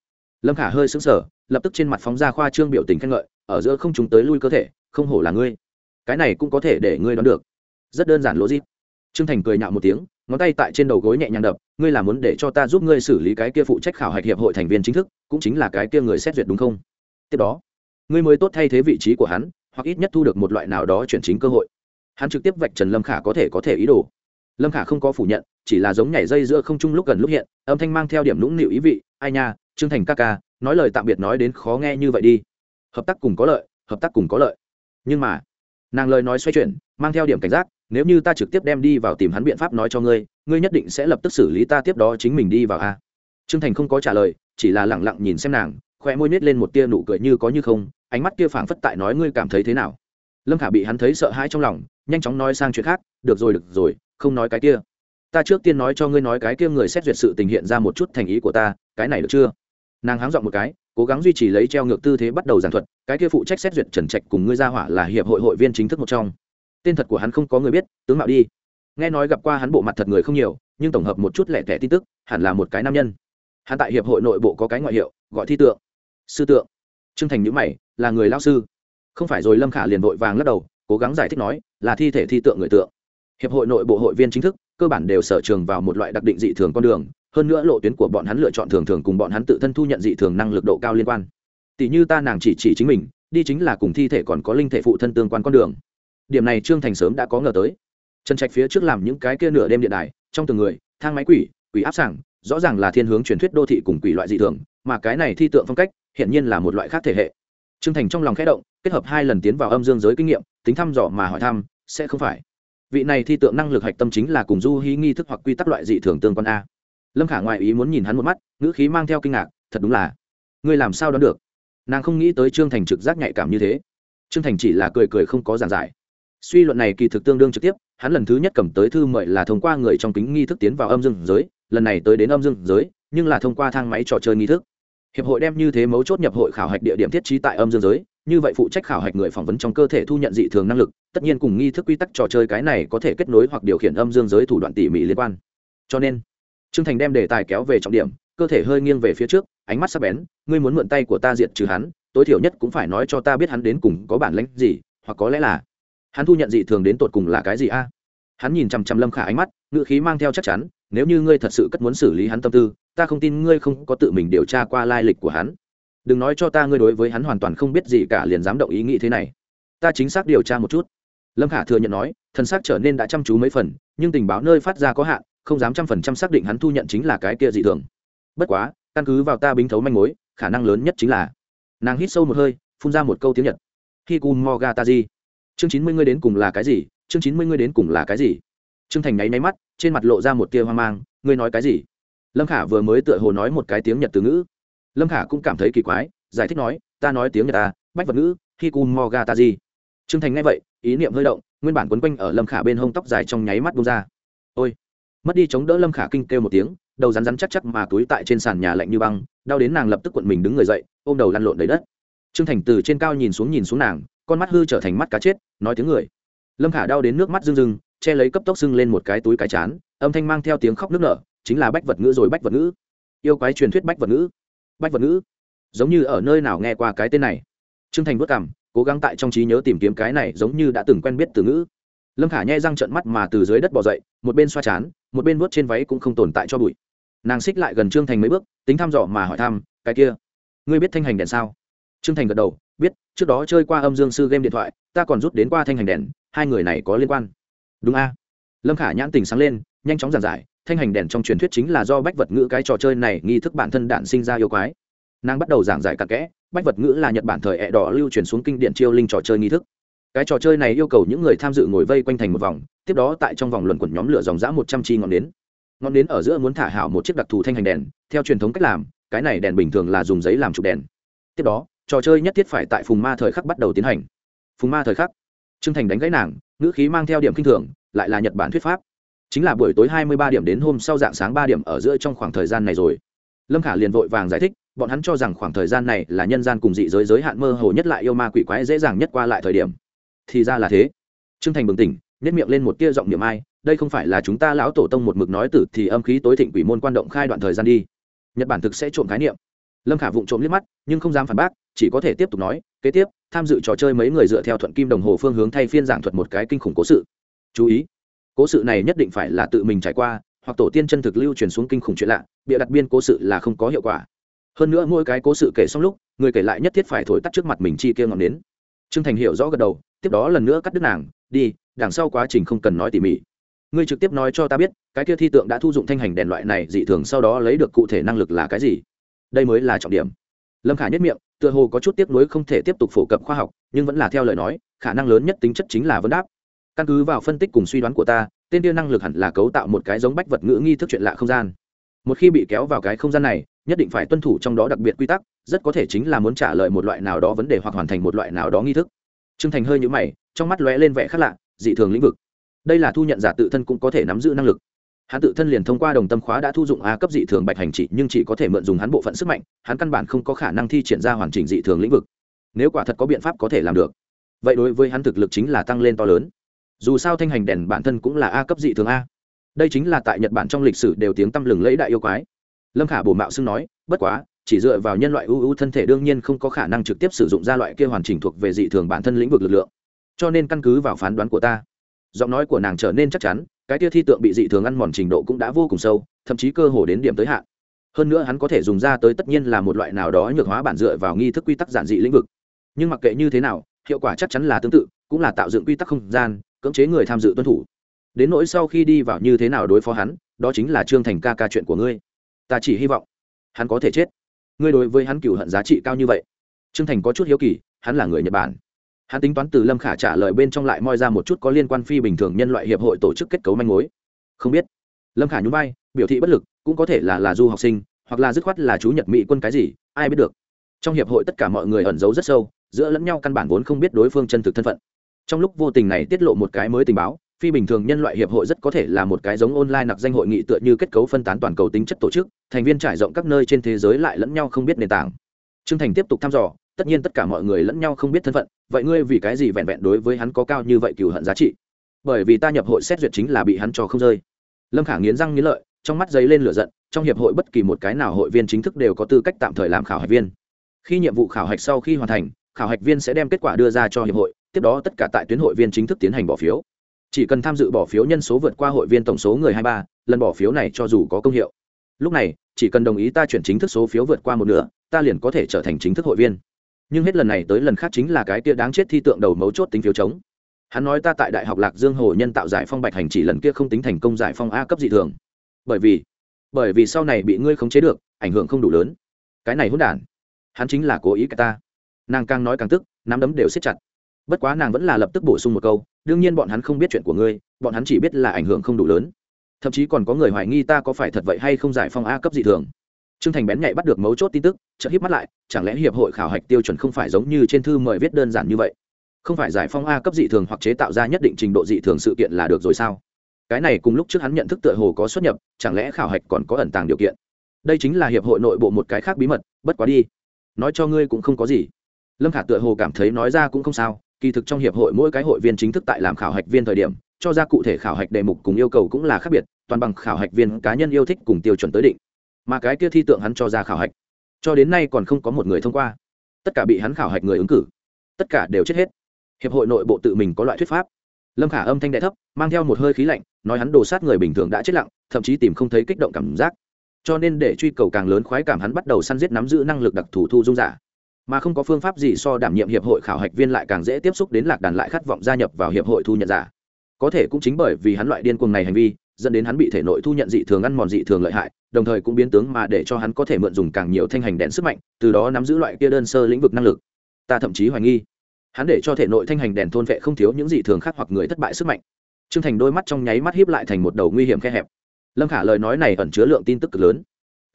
Lâm khả hơi sững sờ, lập tức trên mặt phóng ra khoa trương biểu tình khen ngợi, ở giữa không chúng tới lui cơ thể, không hổ là ngươi. Cái này cũng có thể để ngươi đoán được. Rất đơn giản lỗ dít trương thành cười nhạo một tiếng, ngón tay tại trên đầu gối nhẹ nhàng đập, ngươi là muốn để cho ta giúp ngươi xử lý cái kia phụ trách khảo hạch hiệp hội thành viên chính thức, cũng chính là cái kia người xét duyệt đúng không? Tiếp đó, ngươi mới tốt thay thế vị trí của hắn hoặc ít nhất thu được một loại nào đó chuyển chính cơ hội. Hắn trực tiếp vạch trần lâm khả có thể có thể ý đồ. Lâm khả không có phủ nhận, chỉ là giống nhảy dây giữa không trung lúc gần lúc hiện, âm thanh mang theo điểm lũng nịu ý vị, ai nha, trương thành ca ca, nói lời tạm biệt nói đến khó nghe như vậy đi. Hợp tác cùng có lợi, hợp tác cùng có lợi. Nhưng mà, nàng lời nói xoay chuyển, mang theo điểm cảnh giác, nếu như ta trực tiếp đem đi vào tìm hắn biện pháp nói cho ngươi ngươi nhất định sẽ lập tức xử lý ta tiếp đó chính mình đi vào a. Trương thành không có trả lời, chỉ là lẳng lặng nhìn xem nàng khoe môi nết lên một tia nụ cười như có như không ánh mắt kia phảng phất tại nói ngươi cảm thấy thế nào. Lâm khả bị hắn thấy sợ hãi trong lòng, nhanh chóng nói sang chuyện khác, được rồi được rồi, không nói cái kia. Ta trước tiên nói cho ngươi nói cái kia người xét duyệt sự tình hiện ra một chút thành ý của ta, cái này được chưa? Nàng háng dọn một cái, cố gắng duy trì lấy treo ngược tư thế bắt đầu giảng thuật, cái kia phụ trách xét duyệt trần trạch cùng ngươi ra hỏa là hiệp hội hội viên chính thức một trong. Tên thật của hắn không có người biết, tướng mạo đi. Nghe nói gặp qua hắn bộ mặt thật người không nhiều, nhưng tổng hợp một chút lẻ tẻ tin tức, hẳn là một cái nam nhân. Hắn tại hiệp hội nội bộ có cái ngoại hiệu, gọi thi tượng. Sư tượng. Trương thành nhữ mày là người lao sư. Không phải rồi lâm khả liền vội vàng lắc đầu, cố gắng giải thích nói, là thi thể thi tượng người tượng. Hiệp hội nội bộ hội viên chính thức, cơ bản đều sở trường vào một loại đặc định dị thường con đường, hơn nữa lộ tuyến của bọn hắn lựa chọn thường thường cùng bọn hắn tự thân thu nhận dị thường năng lực độ cao liên quan. Tỷ như ta nàng chỉ chỉ chính mình, đi chính là cùng thi thể còn có linh thể phụ thân tương quan con đường. Điểm này trương thành sớm đã có ngờ tới. Trần trạch phía trước làm những cái kia nửa đêm điện đài, trong từng người, thang máy quỷ quỷ áp sảng, rõ ràng là thiên hướng truyền thuyết đô thị cùng quỷ loại dị thường, mà cái này thi tượng phong cách hiện nhiên là một loại khác thể hệ trương thành trong lòng khẽ động, kết hợp hai lần tiến vào âm dương giới kinh nghiệm, tính thăm dò mà hỏi thăm, sẽ không phải. Vị này thi tượng năng lực hạch tâm chính là cùng du hí nghi thức hoặc quy tắc loại dị thường tương quan a. Lâm khả ngoại ý muốn nhìn hắn một mắt, ngữ khí mang theo kinh ngạc, thật đúng là. Ngươi làm sao đoán được? Nàng không nghĩ tới trương thành trực giác nhạy cảm như thế. Trương thành chỉ là cười cười không có giảng giải. Suy luận này kỳ thực tương đương trực tiếp, hắn lần thứ nhất cầm tới thư mời là thông qua người trong kính nghi thức tiến vào âm dương giới, lần này tới đến âm dương giới, nhưng là thông qua thang máy trò chơi nghi thức hiệp hội đem như thế mấu chốt nhập hội khảo hạch địa điểm thiết trí tại âm dương giới, như vậy phụ trách khảo hạch người phỏng vấn trong cơ thể thu nhận dị thường năng lực, tất nhiên cùng nghi thức quy tắc trò chơi cái này có thể kết nối hoặc điều khiển âm dương giới thủ đoạn tỉ mỉ liên quan. Cho nên, trương thành đem đề tài kéo về trọng điểm, cơ thể hơi nghiêng về phía trước, ánh mắt sắc bén, ngươi muốn mượn tay của ta diệt trừ hắn, tối thiểu nhất cũng phải nói cho ta biết hắn đến cùng có bản lãnh gì, hoặc có lẽ là hắn thu nhận dị thường đến tột cùng là cái gì a? Hắn nhìn chằm chằm lâm khả ánh mắt ngự khí mang theo chắc chắn, nếu như ngươi thật sự cất muốn xử lý hắn tâm tư ta không tin ngươi không có tự mình điều tra qua lai lịch của hắn. Đừng nói cho ta ngươi đối với hắn hoàn toàn không biết gì cả, liền dám động ý nghĩ thế này. Ta chính xác điều tra một chút. Lâm khả thừa nhận nói thân xác trở nên đã chăm chú mấy phần, nhưng tình báo nơi phát ra có hạn, không dám trăm phần trăm xác định hắn thu nhận chính là cái kia dị thường. Bất quá, căn cứ vào ta bính thấu manh mối, khả năng lớn nhất chính là nàng hít sâu một hơi, phun ra một câu tiếng nhật. Hiku mogataji chương chín mươi ngươi đến cùng là cái gì? Chương chín mươi ngươi đến cùng là cái gì? Trương thành nháy máy mắt, trên mặt lộ ra một tia hoang mang, ngươi nói cái gì? Lâm khả vừa mới tựa hồ nói một cái tiếng nhật từ ngữ. Lâm khả cũng cảm thấy kỳ quái, giải thích nói, ta nói tiếng nhật ta bách vật ngữ hiku mogataji trương thành nghe vậy, ý niệm hơi động, nguyên bản quấn quanh ở lâm khả bên hông tóc dài trong nháy mắt bông ra. Ôi! Mất đi chống đỡ lâm khả kinh kêu một tiếng, đầu rắn rắn chắc chắc mà túi tại trên sàn nhà lạnh như băng, đau đến nàng lập tức cuộn mình đứng người dậy, ôm đầu lăn lộn đầy đất. Trương thành từ trên cao nhìn xuống nhìn xuống nàng, con mắt hư trở thành mắt cá chết, nói tiếng người. Lâm khả đau đến nước mắt rưng rưng, che lấy cấp tốc sưng lên một cái túi cái chán, âm thanh mang theo tiếng khóc nước nở chính là bách vật ngữ rồi bách vật ngữ. Yêu quái truyền thuyết bách vật ngữ. Bách vật ngữ. Giống như ở nơi nào nghe qua cái tên này. Trương thành vất cảm, cố gắng tại trong trí nhớ tìm kiếm cái này giống như đã từng quen biết từ ngữ. Lâm khả nhai răng trận mắt mà từ dưới đất bỏ dậy, một bên xoa chán, một bên vuốt trên váy cũng không tồn tại cho bụi. Nàng xích lại gần trương thành mấy bước, tính thăm dò mà hỏi thăm, cái kia, ngươi biết thanh hành đèn sao? Trương thành gật đầu, biết, trước đó chơi qua âm dương sư game điện thoại, ta còn rút đến qua thanh hành đèn, hai người này có liên quan. Đúng a. Lâm khả nhãn tình sáng lên, nhanh chóng giảng giải thanh hành đèn trong truyền thuyết chính là do bách vật ngữ cái trò chơi này nghi thức bản thân đản sinh ra yêu quái. Nàng bắt đầu giảng giải cặn kẽ, bách vật ngữ là nhật bản thời ẹ đỏ lưu truyền xuống kinh điện chiêu linh trò chơi nghi thức. Cái trò chơi này yêu cầu những người tham dự ngồi vây quanh thành một vòng, tiếp đó tại trong vòng luẩn quẩn nhóm lửa dòng dã một trăm chi ngọn nến. Ngọn nến ở giữa muốn thả hảo một chiếc đặc thù thanh hành đèn, theo truyền thống cách làm, cái này đèn bình thường là dùng giấy làm trục đèn. Tiếp đó, trò chơi nhất thiết phải tại phùng ma thời khắc bắt đầu tiến hành. Phùng ma thời khắc, trương thành đánh gãy nàng, ngữ khí mang theo điểm kinh thường, lại là nhật bản thuyết pháp chính là buổi tối hai mươi ba điểm đến hôm sau dạng sáng ba điểm ở giữa trong khoảng thời gian này rồi. Lâm khả liền vội vàng giải thích, bọn hắn cho rằng khoảng thời gian này là nhân gian cùng dị giới giới hạn mơ hồ nhất lại yêu ma quỷ quái dễ dàng nhất qua lại thời điểm. Thì ra là thế. Trương thành bừng tỉnh nhét miệng lên một tia giọng niệm ai, đây không phải là chúng ta lão tổ tông một mực nói tử thì âm khí tối thịnh quỷ môn quan động khai đoạn thời gian đi. Nhật bản thực sẽ trộm khái niệm. Lâm khả vụng trộm liếc mắt, nhưng không dám phản bác, chỉ có thể tiếp tục nói, kế tiếp, tham dự trò chơi mấy người dựa theo thuận kim đồng hồ phương hướng thay phiên giảng thuật một cái kinh khủng cố sự. Chú ý cố sự này nhất định phải là tự mình trải qua, hoặc tổ tiên chân thực lưu truyền xuống kinh khủng chuyện lạ, bịa đặt biên cố sự là không có hiệu quả. Hơn nữa mỗi cái cố sự kể xong lúc, người kể lại nhất thiết phải thổi tắt trước mặt mình chi kia ngọn nến. trương thành hiểu rõ gật đầu, tiếp đó lần nữa cắt đứt nàng, đi, đằng sau quá trình không cần nói tỉ mỉ. Ngươi trực tiếp nói cho ta biết, cái kia thi tượng đã thu dụng thanh hành đèn loại này dị thường sau đó lấy được cụ thể năng lực là cái gì? Đây mới là trọng điểm. Lâm khả nhất miệng, tựa hồ có chút tiếp nối không thể tiếp tục phổ cập khoa học, nhưng vẫn là theo lời nói, khả năng lớn nhất tính chất chính là vấn đáp căn cứ vào phân tích cùng suy đoán của ta, tên tiên năng lực hẳn là cấu tạo một cái giống bách vật ngữ nghi thức chuyện lạ không gian. Một khi bị kéo vào cái không gian này, nhất định phải tuân thủ trong đó đặc biệt quy tắc, rất có thể chính là muốn trả lời một loại nào đó vấn đề hoặc hoàn thành một loại nào đó nghi thức. T r ư ơ n g thành hơi nhũ mày, trong mắt lóe lên vẻ khác lạ, dị thường lĩnh vực. Đây là thu nhận giả tự thân cũng có thể nắm giữ năng lực. Hắn tự thân liền thông qua đồng tâm khóa đã thu dụng a cấp dị thường bạch hành trị nhưng chỉ có thể mượn dùng hắn bộ phận sức mạnh, hắn căn bản không có khả năng thi triển ra hoàn chỉnh dị thường lĩnh vực. Nếu quả thật có biện pháp có thể làm được. Vậy đối với hắn thực lực chính là tăng lên to lớn dù sao thanh hành đèn bản thân cũng là a cấp dị thường a. Đây chính là tại nhật bản trong lịch sử đều tiếng tăm lừng lẫy đại yêu quái. Lâm khả bổ mạo xưng nói, bất quá, chỉ dựa vào nhân loại ưu ưu thân thể đương nhiên không có khả năng trực tiếp sử dụng ra loại kia hoàn chỉnh thuộc về dị thường bản thân lĩnh vực lực lượng. Cho nên căn cứ vào phán đoán của ta, giọng nói của nàng trở nên chắc chắn, cái tia thi tượng bị dị thường ăn mòn trình độ cũng đã vô cùng sâu, thậm chí cơ hồ đến điểm tới hạn. Hơn nữa hắn có thể dùng ra tới tất nhiên là một loại nào đó nhược hóa bản dựa vào nghi thức quy tắc giản dị lĩnh vực. Nhưng mặc kệ như thế nào, hiệu quả chắc chắn là tương tự, cũng là tạo dựng quy tắc không gian cưỡng chế người tham dự tuân thủ. Đến nỗi sau khi đi vào như thế nào đối phó hắn, đó chính là trương thành ca ca chuyện của ngươi. Ta chỉ hy vọng hắn có thể chết. Ngươi đối với hắn cửu hận giá trị cao như vậy. Trương thành có chút hiếu kỳ, hắn là người nhật bản. Hắn tính toán từ lâm khả trả lời bên trong lại moi ra một chút có liên quan phi bình thường nhân loại hiệp hội tổ chức kết cấu manh mối. Không biết. Lâm khả nhún vai, biểu thị bất lực, cũng có thể là là du học sinh, hoặc là dứt khoát là chú nhật mỹ quân cái gì, ai biết được. Trong hiệp hội tất cả mọi người ẩn giấu rất sâu, giữa lẫn nhau căn bản vốn không biết đối phương chân thực thân phận trong lúc vô tình này tiết lộ một cái mới tình báo, phi bình thường nhân loại hiệp hội rất có thể là một cái giống online nặc danh hội nghị tựa như kết cấu phân tán toàn cầu tính chất tổ chức, thành viên trải rộng các nơi trên thế giới lại lẫn nhau không biết nền tảng. Trương thành tiếp tục thăm dò, tất nhiên tất cả mọi người lẫn nhau không biết thân phận, vậy ngươi vì cái gì vẹn vẹn đối với hắn có cao như vậy cừu hận giá trị? Bởi vì ta nhập hội xét duyệt chính là bị hắn cho không rơi. Lâm khả nghiến răng nghiến lợi, trong mắt giấy lên lửa giận, trong hiệp hội bất kỳ một cái nào hội viên chính thức đều có tư cách tạm thời làm khảo hạch viên. Khi nhiệm vụ khảo hạch sau khi hoàn thành, khảo hạch viên sẽ đem kết quả đưa ra cho hiệp hội tiếp đó tất cả tại tuyến hội viên chính thức tiến hành bỏ phiếu. Chỉ cần tham dự bỏ phiếu nhân số vượt qua hội viên tổng số người hai ba, lần bỏ phiếu này cho dù có công hiệu. Lúc này, chỉ cần đồng ý ta chuyển chính thức số phiếu vượt qua một nửa, ta liền có thể trở thành chính thức hội viên. Nhưng hết lần này tới lần khác chính là cái kia đáng chết thi tượng đầu mấu chốt tính phiếu chống. Hắn nói ta tại đại học lạc dương hồ nhân tạo giải phong bạch hành chỉ lần kia không tính thành công giải phong a cấp dị thường. Bởi vì bởi vì sau này bị ngươi khống chế được, ảnh hưởng không đủ lớn. Cái này hôn đản. Hắn chính là cố ý cả ta. Nàng càng nói càng tức, nắm đấm đều siết chặt bất quá nàng vẫn là lập tức bổ sung một câu, đương nhiên bọn hắn không biết chuyện của ngươi, bọn hắn chỉ biết là ảnh hưởng không đủ lớn. Thậm chí còn có người hoài nghi ta có phải thật vậy hay không giải phong a cấp dị thường. Trương thành bén nhạy bắt được mấu chốt tin tức, chợt híp mắt lại, chẳng lẽ hiệp hội khảo hạch tiêu chuẩn không phải giống như trên thư mời viết đơn giản như vậy? Không phải giải phong a cấp dị thường hoặc chế tạo ra nhất định trình độ dị thường sự kiện là được rồi sao? Cái này cùng lúc trước hắn nhận thức tựa hồ có xuất nhập, chẳng lẽ khảo hạch còn có ẩn tàng điều kiện? Đây chính là hiệp hội nội bộ một cái khác bí mật, bất quá đi. Nói cho ngươi cũng không có gì. Lâm khả tựa hồ cảm thấy nói ra cũng không sao kỳ thực trong hiệp hội mỗi cái hội viên chính thức tại làm khảo hạch viên thời điểm, cho ra cụ thể khảo hạch đề mục cùng yêu cầu cũng là khác biệt, toàn bằng khảo hạch viên cá nhân yêu thích cùng tiêu chuẩn tới định. Mà cái kia thi tượng hắn cho ra khảo hạch. Cho đến nay còn không có một người thông qua. Tất cả bị hắn khảo hạch người ứng cử. Tất cả đều chết hết. Hiệp hội nội bộ tự mình có loại thuyết pháp. Lâm khả âm thanh đại thấp, mang theo một hơi khí lạnh, nói hắn đồ sát người bình thường đã chết lặng, thậm chí tìm không thấy kích động cảm giác. Cho nên để truy cầu càng lớn khoái cảm hắn bắt đầu săn giết nắm giữ năng lực đặc thù thu dung giả mà không có phương pháp gì so đảm nhiệm hiệp hội khảo hạch viên lại càng dễ tiếp xúc đến lạc đàn lại khát vọng gia nhập vào hiệp hội thu nhận giả. Có thể cũng chính bởi vì hắn loại điên cuồng này hành vi, dẫn đến hắn bị thể nội thu nhận dị thường ăn mòn dị thường lợi hại, đồng thời cũng biến tướng mà để cho hắn có thể mượn dùng càng nhiều thanh hành đèn sức mạnh, từ đó nắm giữ loại kia đơn sơ lĩnh vực năng lực. Ta thậm chí hoài nghi, hắn để cho thể nội thanh hành đèn thôn vệ không thiếu những dị thường khác hoặc người thất bại sức mạnh. T r ư ơ n g thành đôi mắt trong nháy mắt hiếp lại thành một đầu nguy hiểm khe hẹp. Lâm khả lời nói này ẩn chứa lượng tin tức cực lớn.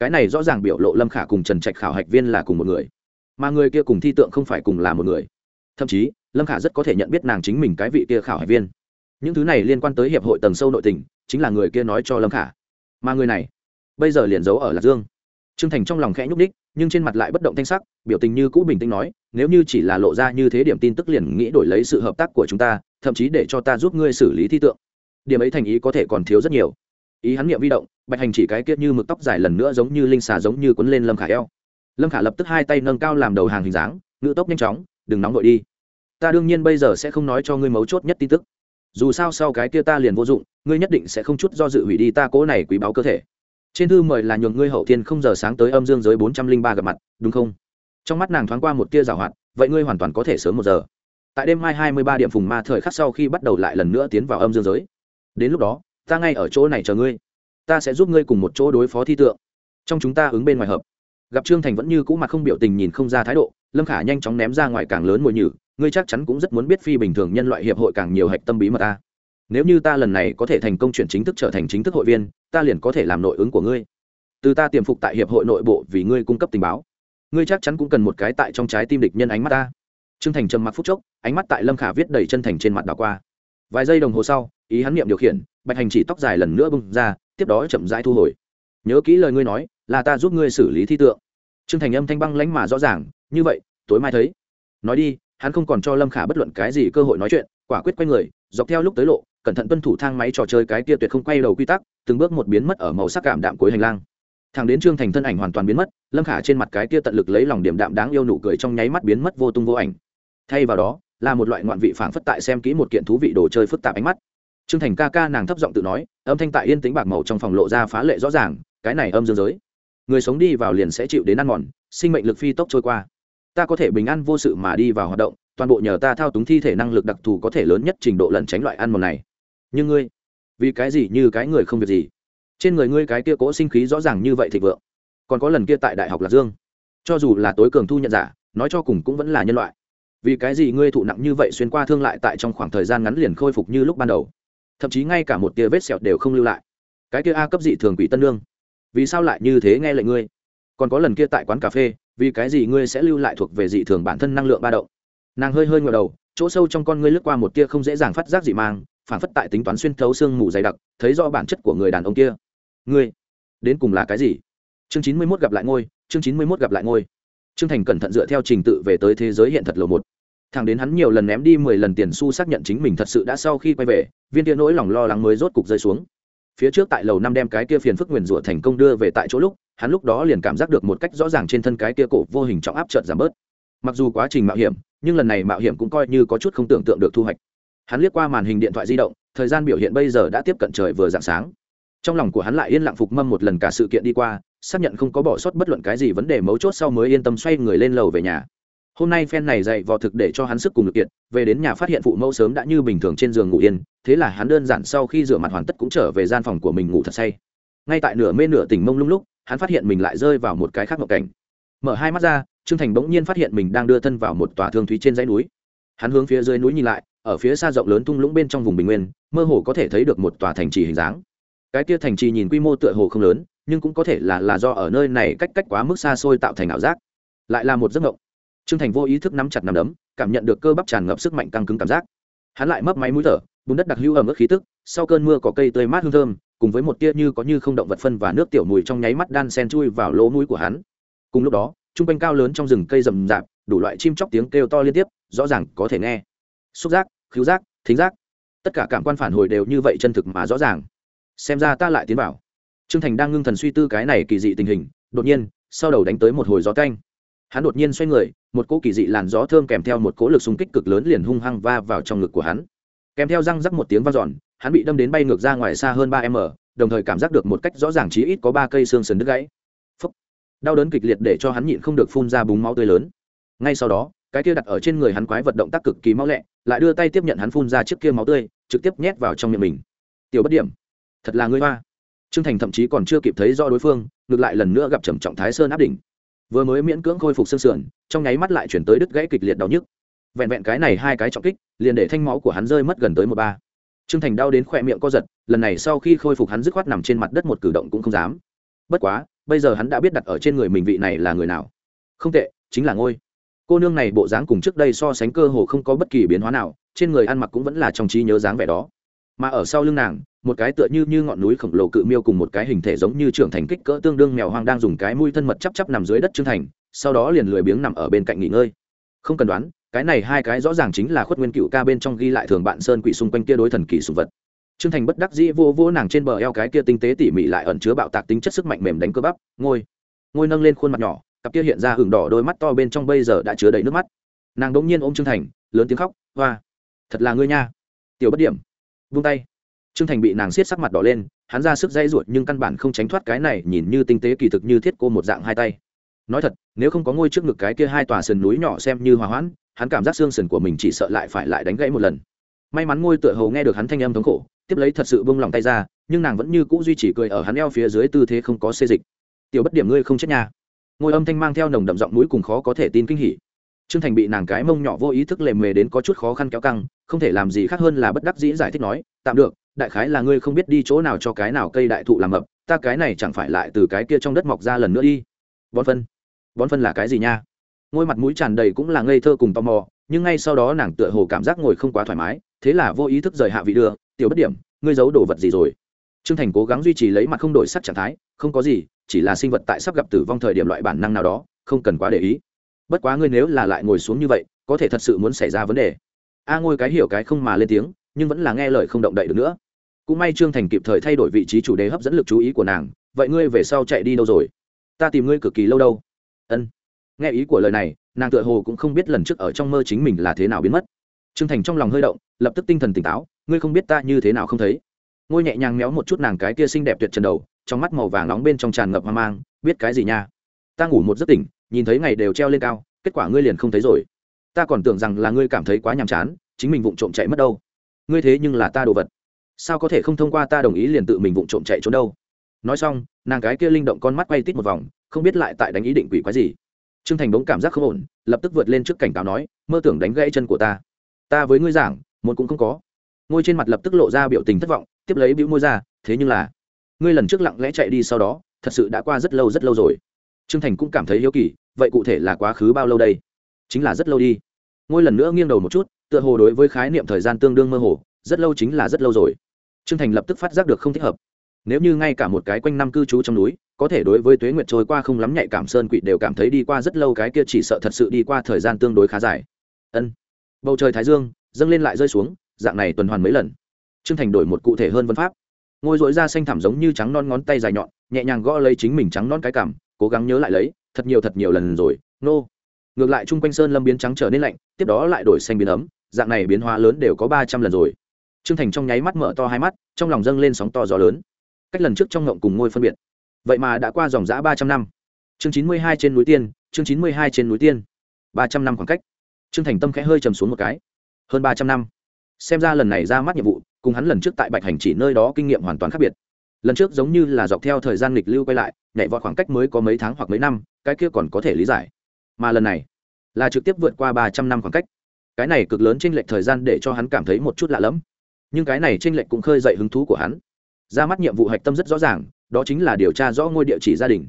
Cái này rõ ràng biểu lộ lâm khả cùng trần trạch khảo hạch viên là cùng một người mà người kia cùng thi tượng không phải cùng là một người. Thậm chí, lâm khả rất có thể nhận biết nàng chính mình cái vị kia khảo hải viên. Những thứ này liên quan tới hiệp hội tầng sâu nội tình, chính là người kia nói cho lâm khả. Mà người này, bây giờ liền giấu ở lạc dương. T r ư ơ n g thành trong lòng khẽ nhúc ních nhưng trên mặt lại bất động thanh sắc, biểu tình như cũ bình tĩnh nói, nếu như chỉ là lộ ra như thế điểm tin tức liền nghĩ đổi lấy sự hợp tác của chúng ta, thậm chí để cho ta giúp ngươi xử lý thi tượng. Điểm ấy thành ý có thể còn thiếu rất nhiều. Ý hắn nghiệm vi động, bạch hành chỉ cái kia như mực tóc dài lần nữa giống như linh xà giống như quấn lên lâm khả eo lâm khả lập tức hai tay nâng cao làm đầu hàng hình dáng ngự tốc nhanh chóng, đừng nóng vội đi. Ta đương nhiên bây giờ sẽ không nói cho ngươi mấu chốt nhất tin tức. Dù sao sau cái kia ta liền vô dụng, ngươi nhất định sẽ không chút do dự hủy đi ta cố này quý báo cơ thể. Trên thư mời là nhường ngươi hậu thiên không giờ sáng tới âm dương giới bốn trăm linh ba gặp mặt, đúng không? Trong mắt nàng thoáng qua một tia rào hoạt, vậy ngươi hoàn toàn có thể sớm một giờ. Tại đêm mai hai mươi ba điểm phùng ma thời khắc sau khi bắt đầu lại lần nữa tiến vào âm dương giới. Đến lúc đó, ta ngay ở chỗ này chờ ngươi. Ta sẽ giúp ngươi cùng một chỗ đối phó thi tượng. Trong chúng ta ứng bên ngoài hợp gặp trương thành vẫn như cũ mặt không biểu tình nhìn không ra thái độ, lâm khả nhanh chóng ném ra ngoài càng lớn mùi nhử, ngươi chắc chắn cũng rất muốn biết phi bình thường nhân loại hiệp hội càng nhiều hạch tâm bí mật ta. Nếu như ta lần này có thể thành công chuyển chính thức trở thành chính thức hội viên, ta liền có thể làm nội ứng của ngươi. Từ ta tiềm phục tại hiệp hội nội bộ vì ngươi cung cấp tình báo. Ngươi chắc chắn cũng cần một cái tại trong trái tim địch nhân ánh mắt ta. Trương thành trầm mặc phút chốc, ánh mắt tại lâm khả viết đầy chân thành trên mặt đảo qua. Vài giây đồng hồ sau, ý hắn niệm điều khiển, bạch hành chỉ tóc dài lần nữa bung ra, tiếp đó chậm rãi thu hồi nhớ kỹ lời ngươi nói, là ta giúp ngươi xử lý thi tượng. Trương thành âm thanh băng lánh mà rõ ràng, như vậy, tối mai thấy. Nói đi, hắn không còn cho lâm khả bất luận cái gì cơ hội nói chuyện, quả quyết quay người, dọc theo lúc tới lộ, cẩn thận tuân thủ thang máy trò chơi cái kia tuyệt không quay đầu quy tắc, từng bước một biến mất ở màu sắc cảm đạm cuối hành lang. Thằng đến trương thành thân ảnh hoàn toàn biến mất, lâm khả trên mặt cái kia tận lực lấy lòng điểm đạm đáng yêu nụ cười trong nháy mắt biến mất vô tung vô ảnh. Thay vào đó, là một loại ngoạn vị phảng phất tại xem kỹ một kiện thú vị đồ chơi phức tạp ánh mắt. Trương thành ca ca nàng thấp giọng tự nói, âm thanh tại yên tĩnh bạc màu trong phòng lộ ra phá lệ rõ ràng cái này âm dương giới. Người sống đi vào liền sẽ chịu đến ăn mòn, sinh mệnh lực phi tốc trôi qua. Ta có thể bình an vô sự mà đi vào hoạt động, toàn bộ nhờ ta thao túng thi thể năng lực đặc thù có thể lớn nhất trình độ lẩn tránh loại ăn mòn này. Nhưng ngươi, vì cái gì như cái người không việc gì? Trên người ngươi cái kia cỗ sinh khí rõ ràng như vậy thịnh vượng. Còn có lần kia tại đại học lạc dương. Cho dù là tối cường thu nhận giả, nói cho cùng cũng vẫn là nhân loại. Vì cái gì ngươi thụ nặng như vậy xuyên qua thương lại tại trong khoảng thời gian ngắn liền khôi phục như lúc ban đầu? Thậm chí ngay cả một tia vết sẹo đều không lưu lại. Cái kia a cấp dị thường quỷ tân lương vì sao lại như thế nghe lệnh ngươi? Còn có lần kia tại quán cà phê, vì cái gì ngươi sẽ lưu lại thuộc về dị thường bản thân năng lượng ba động? Nàng hơi hơi ngờ đầu, chỗ sâu trong con ngươi lướt qua một tia không dễ dàng phát giác dị mang, phản phất tại tính toán xuyên thấu xương mù dày đặc, thấy rõ bản chất của người đàn ông kia. Ngươi, đến cùng là cái gì? Chương chín mươi mốt gặp lại ngôi, chương chín mươi mốt gặp lại ngôi. Trương thành cẩn thận dựa theo trình tự về tới thế giới hiện thật lầu một. Thằng đến hắn nhiều lần ném đi mười lần tiền xu xác nhận chính mình thật sự đã sau khi quay về, viên tia nỗi lòng lo lắng mới rốt cục rơi xuống phía trước tại lầu năm đem cái kia phiền phức nguyền rủa thành công đưa về tại chỗ lúc, hắn lúc đó liền cảm giác được một cách rõ ràng trên thân cái kia cổ vô hình trọng áp trợt giảm bớt. Mặc dù quá trình mạo hiểm, nhưng lần này mạo hiểm cũng coi như có chút không tưởng tượng được thu hoạch. Hắn liếc qua màn hình điện thoại di động, thời gian biểu hiện bây giờ đã tiếp cận trời vừa dạng sáng. Trong lòng của hắn lại yên lặng phục mâm một lần cả sự kiện đi qua, xác nhận không có bỏ sót bất luận cái gì vấn đề mấu chốt sau mới yên tâm xoay người lên lầu về nhà hôm nay phen này dạy vò thực để cho hắn sức cùng lực kiện về đến nhà phát hiện phụ mẫu sớm đã như bình thường trên giường ngủ yên, thế là hắn đơn giản sau khi rửa mặt hoàn tất cũng trở về gian phòng của mình ngủ thật say. Ngay tại nửa mê nửa tỉnh mông lung lúc, hắn phát hiện mình lại rơi vào một cái khác ngộ cảnh. Mở hai mắt ra, trương thành bỗng nhiên phát hiện mình đang đưa thân vào một tòa thương thúy trên dãy núi. Hắn hướng phía dưới núi nhìn lại, ở phía xa rộng lớn tung lũng bên trong vùng bình nguyên, mơ hồ có thể thấy được một tòa thành trì hình dáng. Cái kia thành trì nhìn quy mô tựa hồ không lớn, nhưng cũng có thể là là do ở nơi này cách cách quá mức xa xôi tạo thành ảo giác. Lại là một giấc mộng trương thành vô ý thức nắm chặt nắm đấm, cảm nhận được cơ bắp tràn ngập sức mạnh căng cứng cảm giác. Hắn lại mấp máy mũi thở, bùn đất đặc hữu ẩm ướt khí tức, sau cơn mưa có cây tươi mát hương thơm, cùng với một tia như có như không động vật phân và nước tiểu mùi trong nháy mắt đan sen chui vào lỗ mũi của hắn. Cùng lúc đó t r u n g quanh cao lớn trong rừng cây rậm rạp, đủ loại chim chóc tiếng kêu to liên tiếp, rõ ràng có thể nghe. Xúc giác, khứu giác, thính giác. Tất cả cảm quan phản hồi đều như vậy chân thực mà rõ ràng. Xem ra ta lại tiến vào. T r ư ơ n g thành đang ngưng thần suy tư cái này kỳ dị tình hình, đột nhiên, sau đầu đánh tới một hồi gió canh. Hắn đột nhiên xoay người một cỗ kỳ dị làn gió thơm kèm theo một cỗ lực xung kích cực lớn liền hung hăng va vào trong ngực của hắn. Kèm theo răng rắc một tiếng vang dọn giòn hắn bị đâm đến bay ngược ra ngoài xa hơn ba m, đồng thời cảm giác được một cách rõ ràng chí ít có ba cây xương sườn đứt gãy. Phúc. đau đớn kịch liệt để cho hắn nhịn không được phun ra búng máu tươi lớn. Ngay sau đó, cái kia đặt ở trên người hắn quái vật động tác cực kỳ máu lẹ, lại đưa tay tiếp nhận hắn phun ra chiếc kia máu tươi, trực tiếp nhét vào trong miệng mình. Tiểu bất điểm, thật là ngươi hoa. Trương thành thậm chí còn chưa kịp thấy do đối phương, ngược lại lần nữa gặp trầm trọng thái sơn áp đỉnh vừa mới miễn cưỡng khôi phục xương sườn trong nháy mắt lại chuyển tới đứt gãy kịch liệt đau nhức vẹn vẹn cái này hai cái trọng kích liền để thanh máu của hắn rơi mất gần tới một ba Trương Thành đau đến khỏe miệng co giật, lần này sau khi khôi phục hắn dứt khoát nằm trên mặt đất một cử động cũng không dám. Bất quá, bây giờ hắn đã biết đặt ở trên người mình vị này là người nào. Không tệ, chính là ngôi. Cô nương này bộ dáng cùng trước đây so sánh cơ hồ không có bất kỳ biến hóa nào, trên người ăn mặc cũng vẫn là trong trí nhớ dáng vẻ đó. Mà ở sau lưng nàng, một cái tựa như như ngọn núi khổng lồ cự miêu cùng một cái hình thể giống như trưởng thành kích cỡ tương đương mèo hoang đang dùng cái mũi thân mật chắp chắp nằm dưới đất Trương Thành, sau đó liền lười biếng nằm ở bên cạnh nghỉ ngơi. Không cần đoán, cái này hai cái rõ ràng chính là khuất nguyên cựu ca bên trong ghi lại thường bạn sơn quỷ xung quanh kia đối thần kỳ sùng vật. Trương thành bất đắc dĩ vô vô nàng trên bờ eo cái kia tinh tế tỉ mỉ lại ẩn chứa bạo tạc tính chất sức mạnh mềm đánh cơ bắp ngôi ngôi nâng lên khuôn mặt nhỏ cặp kia hiện ra hừng đỏ đôi mắt to bên trong bây giờ đã chứa đầy nước mắt. Nàng đống nhiên ôm trương thành lớn tiếng khóc hoa thật là ngươi nha. Tiểu bất điểm. Vung tay trương thành bị nàng siết sắc mặt đỏ lên hắn ra sức dây ruột nhưng căn bản không tránh thoát cái này nhìn như tinh tế kỳ thực như thiết cô một dạng hai tay. Nói thật nếu không có ngôi trước ngực cái kia hai tòa sườn núi nhỏ xem như hòa hoãn hắn cảm giác xương sườn của mình chỉ sợ lại phải lại đánh gãy một lần. May mắn ngôi tựa hầu nghe được hắn thanh âm thống khổ tiếp lấy thật sự buông lòng tay ra nhưng nàng vẫn như cũ duy trì cười ở hắn eo phía dưới tư thế không có xê dịch. Tiểu bất điểm ngươi không chết nhà ngôi âm thanh mang theo nồng đậm giọng mũi cùng khó có thể tin kinh hỉ. Trương Thành bị nàng cái mông nhỏ vô ý thức lề mề đến có chút khó khăn kéo căng, không thể làm gì khác hơn là bất đắc dĩ giải thích nói, tạm được, đại khái là ngươi không biết đi chỗ nào cho cái nào cây đại thụ làm mập, ta cái này chẳng phải lại từ cái kia trong đất mọc ra lần nữa đi. Bón phân. Bón phân là cái gì nha? Ngôi mặt mũi tràn đầy cũng là ngây thơ cùng tò mò, nhưng ngay sau đó nàng tựa hồ cảm giác ngồi không quá thoải mái, thế là vô ý thức rời hạ vị đưa, tiểu bất điểm, ngươi giấu đồ vật gì rồi? Trương Thành cố gắng duy trì lấy mặt không đổi sắc trạng thái, không có gì, chỉ là sinh vật tại sắp gặp tử vong thời điểm loại bản năng nào đó, không cần quá để ý bất quá ngươi nếu là lại ngồi xuống như vậy có thể thật sự muốn xảy ra vấn đề a ngôi cái hiểu cái không mà lên tiếng nhưng vẫn là nghe lời không động đậy được nữa cũng may trương thành kịp thời thay đổi vị trí chủ đề hấp dẫn lực chú ý của nàng, vậy ngươi về sau chạy đi đâu rồi? Ta tìm ngươi cực kỳ lâu đâu. Ân. Nghe ý của lời này, nàng tựa hồ cũng không biết lần trước ở trong mơ chính mình là thế nào biến mất. Trương thành trong lòng hơi động, lập tức tinh thần tỉnh táo, ngươi không biết ta như thế nào không thấy. Ngôi nhẹ nhàng méo một chút nàng cái kia xinh đẹp tuyệt trần đầu, trong mắt màu vàng nóng bên trong tràn ngập hoang mang, biết cái gì nha? Ta ngủ một giấc tỉnh, nhìn thấy ngày đều treo lên cao, kết quả ngươi liền không thấy rồi. Ta còn tưởng rằng là ngươi cảm thấy quá nhàm chán, chính mình vụng trộm chạy mất đâu. Ngươi thế nhưng là ta đồ vật sao có thể không thông qua ta đồng ý liền tự mình vụng trộm chạy trốn đâu? Nói xong, nàng cái kia linh động con mắt quay tít một vòng, không biết lại tại đánh ý định quỷ quái gì. Trương thành bỗng cảm giác không ổn, lập tức vượt lên trước cảnh cáo nói, mơ tưởng đánh gãy chân của ta. Ta với ngươi giảng một cũng không có. Ngôi trên mặt lập tức lộ ra biểu tình thất vọng, tiếp lấy bĩu môi ra, thế nhưng là, ngươi lần trước lặng lẽ chạy đi sau đó, thật sự đã qua rất lâu rất lâu rồi. Trương thành cũng cảm thấy hiếu kỳ, vậy cụ thể là quá khứ bao lâu đây? Chính là rất lâu đi. Ngôi lần nữa nghiêng đầu một chút, tựa hồ đối với khái niệm thời gian tương đương mơ hồ, rất lâu chính là rất lâu rồi trương thành lập tức phát giác được không thích hợp. Nếu như ngay cả một cái quanh năm cư trú trong núi, có thể đối với tuế nguyệt trôi qua không lắm nhạy cảm sơn quỷ đều cảm thấy đi qua rất lâu cái kia chỉ sợ thật sự đi qua thời gian tương đối khá dài. Ân. Bầu trời thái dương, dâng lên lại rơi xuống, dạng này tuần hoàn mấy lần. Trương thành đổi một cụ thể hơn vân pháp. Ngôi dội da xanh thảm giống như trắng non ngón tay dài nhọn, nhẹ nhàng gõ lấy chính mình trắng non cái cảm, cố gắng nhớ lại lấy, thật nhiều thật nhiều lần rồi, nô、no. ngược lại chung quanh sơn lâm biến trắng trở nên lạnh, tiếp đó lại đổi xanh biến ấm, dạng này biến hóa lớn đều có ba trăm lần rồi. Trương thành trong nháy mắt mở to hai mắt, trong lòng dâng lên sóng to gió lớn. Cách lần trước trong ngộng cùng ngôi phân biệt. Vậy mà đã qua dòng giã ba trăm năm. Chương chín mươi hai trên núi tiên, chương chín mươi hai trên núi tiên. Ba trăm năm khoảng cách. Trương thành tâm khẽ hơi trầm xuống một cái. Hơn ba trăm năm. Xem ra lần này ra mắt nhiệm vụ, cùng hắn lần trước tại bạch hành chỉ nơi đó kinh nghiệm hoàn toàn khác biệt. Lần trước giống như là dọc theo thời gian lịch lưu quay lại, nhảy vọt khoảng cách mới có mấy tháng hoặc mấy năm, cái kia còn có thể lý giải. Mà lần này, là trực tiếp vượt qua ba trăm năm khoảng cách. Cái này cực lớn tranh lệch thời gian để cho hắn cảm thấy một chút lạ lẫm nhưng cái này tranh lệch cũng khơi dậy hứng thú của hắn. Ra mắt nhiệm vụ hạch tâm rất rõ ràng, đó chính là điều tra rõ ngôi địa chỉ gia đình.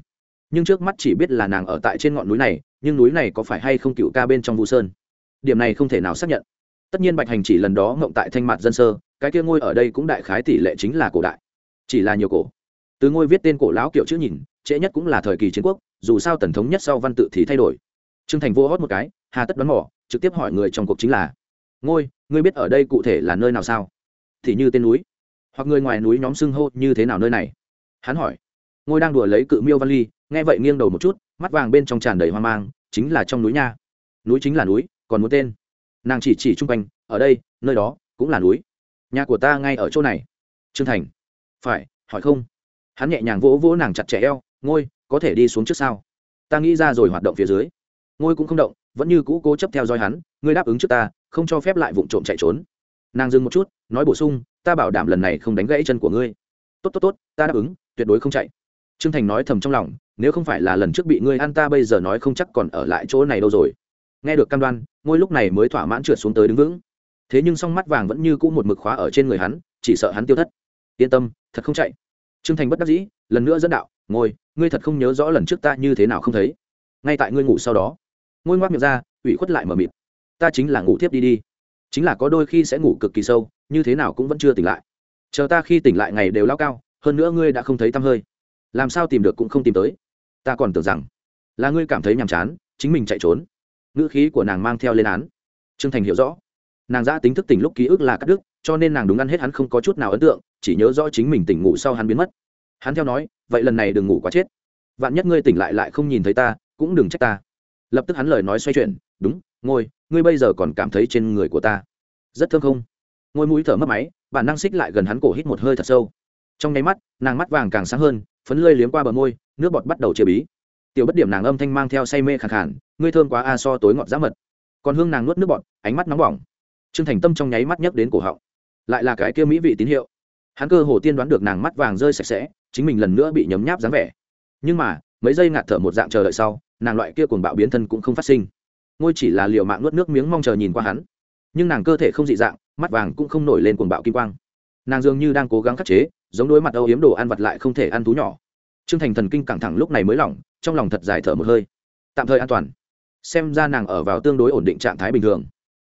Nhưng trước mắt chỉ biết là nàng ở tại trên ngọn núi này, nhưng núi này có phải hay không cựu ca bên trong vũ sơn? Điểm này không thể nào xác nhận. Tất nhiên bạch hành chỉ lần đó ngộng tại thanh mặt dân sơ, cái kia ngôi ở đây cũng đại khái tỷ lệ chính là cổ đại. Chỉ là nhiều cổ. Từ ngôi viết tên cổ lão kiểu chữ nhìn, trễ nhất cũng là thời kỳ chiến quốc, dù sao tần thống nhất sau văn tự thì thay đổi. Trương thành vô hót một cái, hà tất đoán mỏ trực tiếp hỏi người trong cuộc chính là, ngôi, ngươi biết ở đây cụ thể là nơi nào sao? Thì như tên núi. Hoặc người ngoài núi nhóm xưng hô như thế nào nơi này? Hắn hỏi. Ngôi đang đùa lấy cự miêu văn ly, nghe vậy nghiêng đầu một chút, mắt vàng bên trong tràn đầy hoang mang, chính là trong núi nha. Núi chính là núi, còn muốn tên. Nàng chỉ chỉ chung quanh, ở đây, nơi đó, cũng là núi. Nhà của ta ngay ở chỗ này. Trương thành. Phải, hỏi không? Hắn nhẹ nhàng vỗ vỗ nàng chặt chẽ eo, ngôi, có thể đi xuống trước sao? Ta nghĩ ra rồi hoạt động phía dưới. Ngôi cũng không động, vẫn như cũ cố chấp theo dõi hắn, ngươi đáp ứng trước ta, không cho phép lại vụ trộm chạy trốn nàng dừng một chút, nói bổ sung, ta bảo đảm lần này không đánh gãy chân của ngươi. Tốt tốt tốt, ta đáp ứng, tuyệt đối không chạy. T r ư ơ n g thành nói thầm trong lòng, nếu không phải là lần trước bị ngươi ăn ta bây giờ nói không chắc còn ở lại chỗ này đâu rồi. Nghe được cam đoan, ngôi lúc này mới thỏa mãn trượt xuống tới đứng vững. Thế nhưng song mắt vàng vẫn như cũ một mực khóa ở trên người hắn, chỉ sợ hắn tiêu thất. Yên tâm, thật không chạy. Trương thành bất đắc dĩ, lần nữa dẫn đạo, ngồi, ngươi thật không nhớ rõ lần trước ta như thế nào không thấy. Ngay tại ngươi ngủ sau đó. Ngôi ngoác miệng ra, ủy khuất lại mờ mịt. Ta chính là ngủ tiếp đi đi chính là có đôi khi sẽ ngủ cực kỳ sâu, như thế nào cũng vẫn chưa tỉnh lại. Chờ ta khi tỉnh lại ngày đều lao cao, hơn nữa ngươi đã không thấy tăm hơi. Làm sao tìm được cũng không tìm tới. Ta còn tưởng rằng là ngươi cảm thấy nhàm chán, chính mình chạy trốn. Ngữ khí của nàng mang theo lên án. Trương thành hiểu rõ. Nàng giã tính thức tỉnh lúc ký ức là cắt đứt, cho nên nàng đúng ăn hết hắn không có chút nào ấn tượng, chỉ nhớ rõ chính mình tỉnh ngủ sau hắn biến mất. Hắn theo nói, vậy lần này đừng ngủ quá chết. Vạn nhất ngươi tỉnh lại lại không nhìn thấy ta, cũng đừng trách ta. Lập tức hắn lời nói xoay chuyển, đúng ngôi, ngươi bây giờ còn cảm thấy trên người của ta rất thơm không? Ngôi mũi thở mất máy, bản năng xích lại gần hắn cổ hít một hơi thật sâu. Trong nháy mắt, nàng mắt vàng càng sáng hơn, phấn lơi liếm qua bờ môi, nước bọt bắt đầu chia bí. Tiểu bất điểm nàng âm thanh mang theo say mê khẳng khản ngươi thơm quá a, so tối ngọt giá mật. Còn hương nàng nuốt nước bọt, ánh mắt nóng bỏng. T r ư ơ n g thành tâm trong nháy mắt nhấc đến cổ họng. Lại là cái kia mỹ vị tín hiệu. Hắn cơ hồ tiên đoán được nàng mắt vàng rơi sạch sẽ, chính mình lần nữa bị nhấm nháp dáng vẻ. Nhưng mà, mấy giây ngạt thở một dạng chờ đợi sau, nàng loại kia cuồng bạo biến thân cũng không phát sinh ngôi chỉ là liệu mạng nuốt nước miếng mong chờ nhìn qua hắn. Nhưng nàng cơ thể không dị dạng, mắt vàng cũng không nổi lên cuồng bạo kim quang. Nàng dường như đang cố gắng khắc chế, giống đối mặt âu yếm đồ ăn vặt lại không thể ăn thú nhỏ. T r ư ơ n g thành thần kinh căng thẳng lúc này mới lỏng, trong lòng thật dài thở một hơi. Tạm thời an toàn. Xem ra nàng ở vào tương đối ổn định trạng thái bình thường.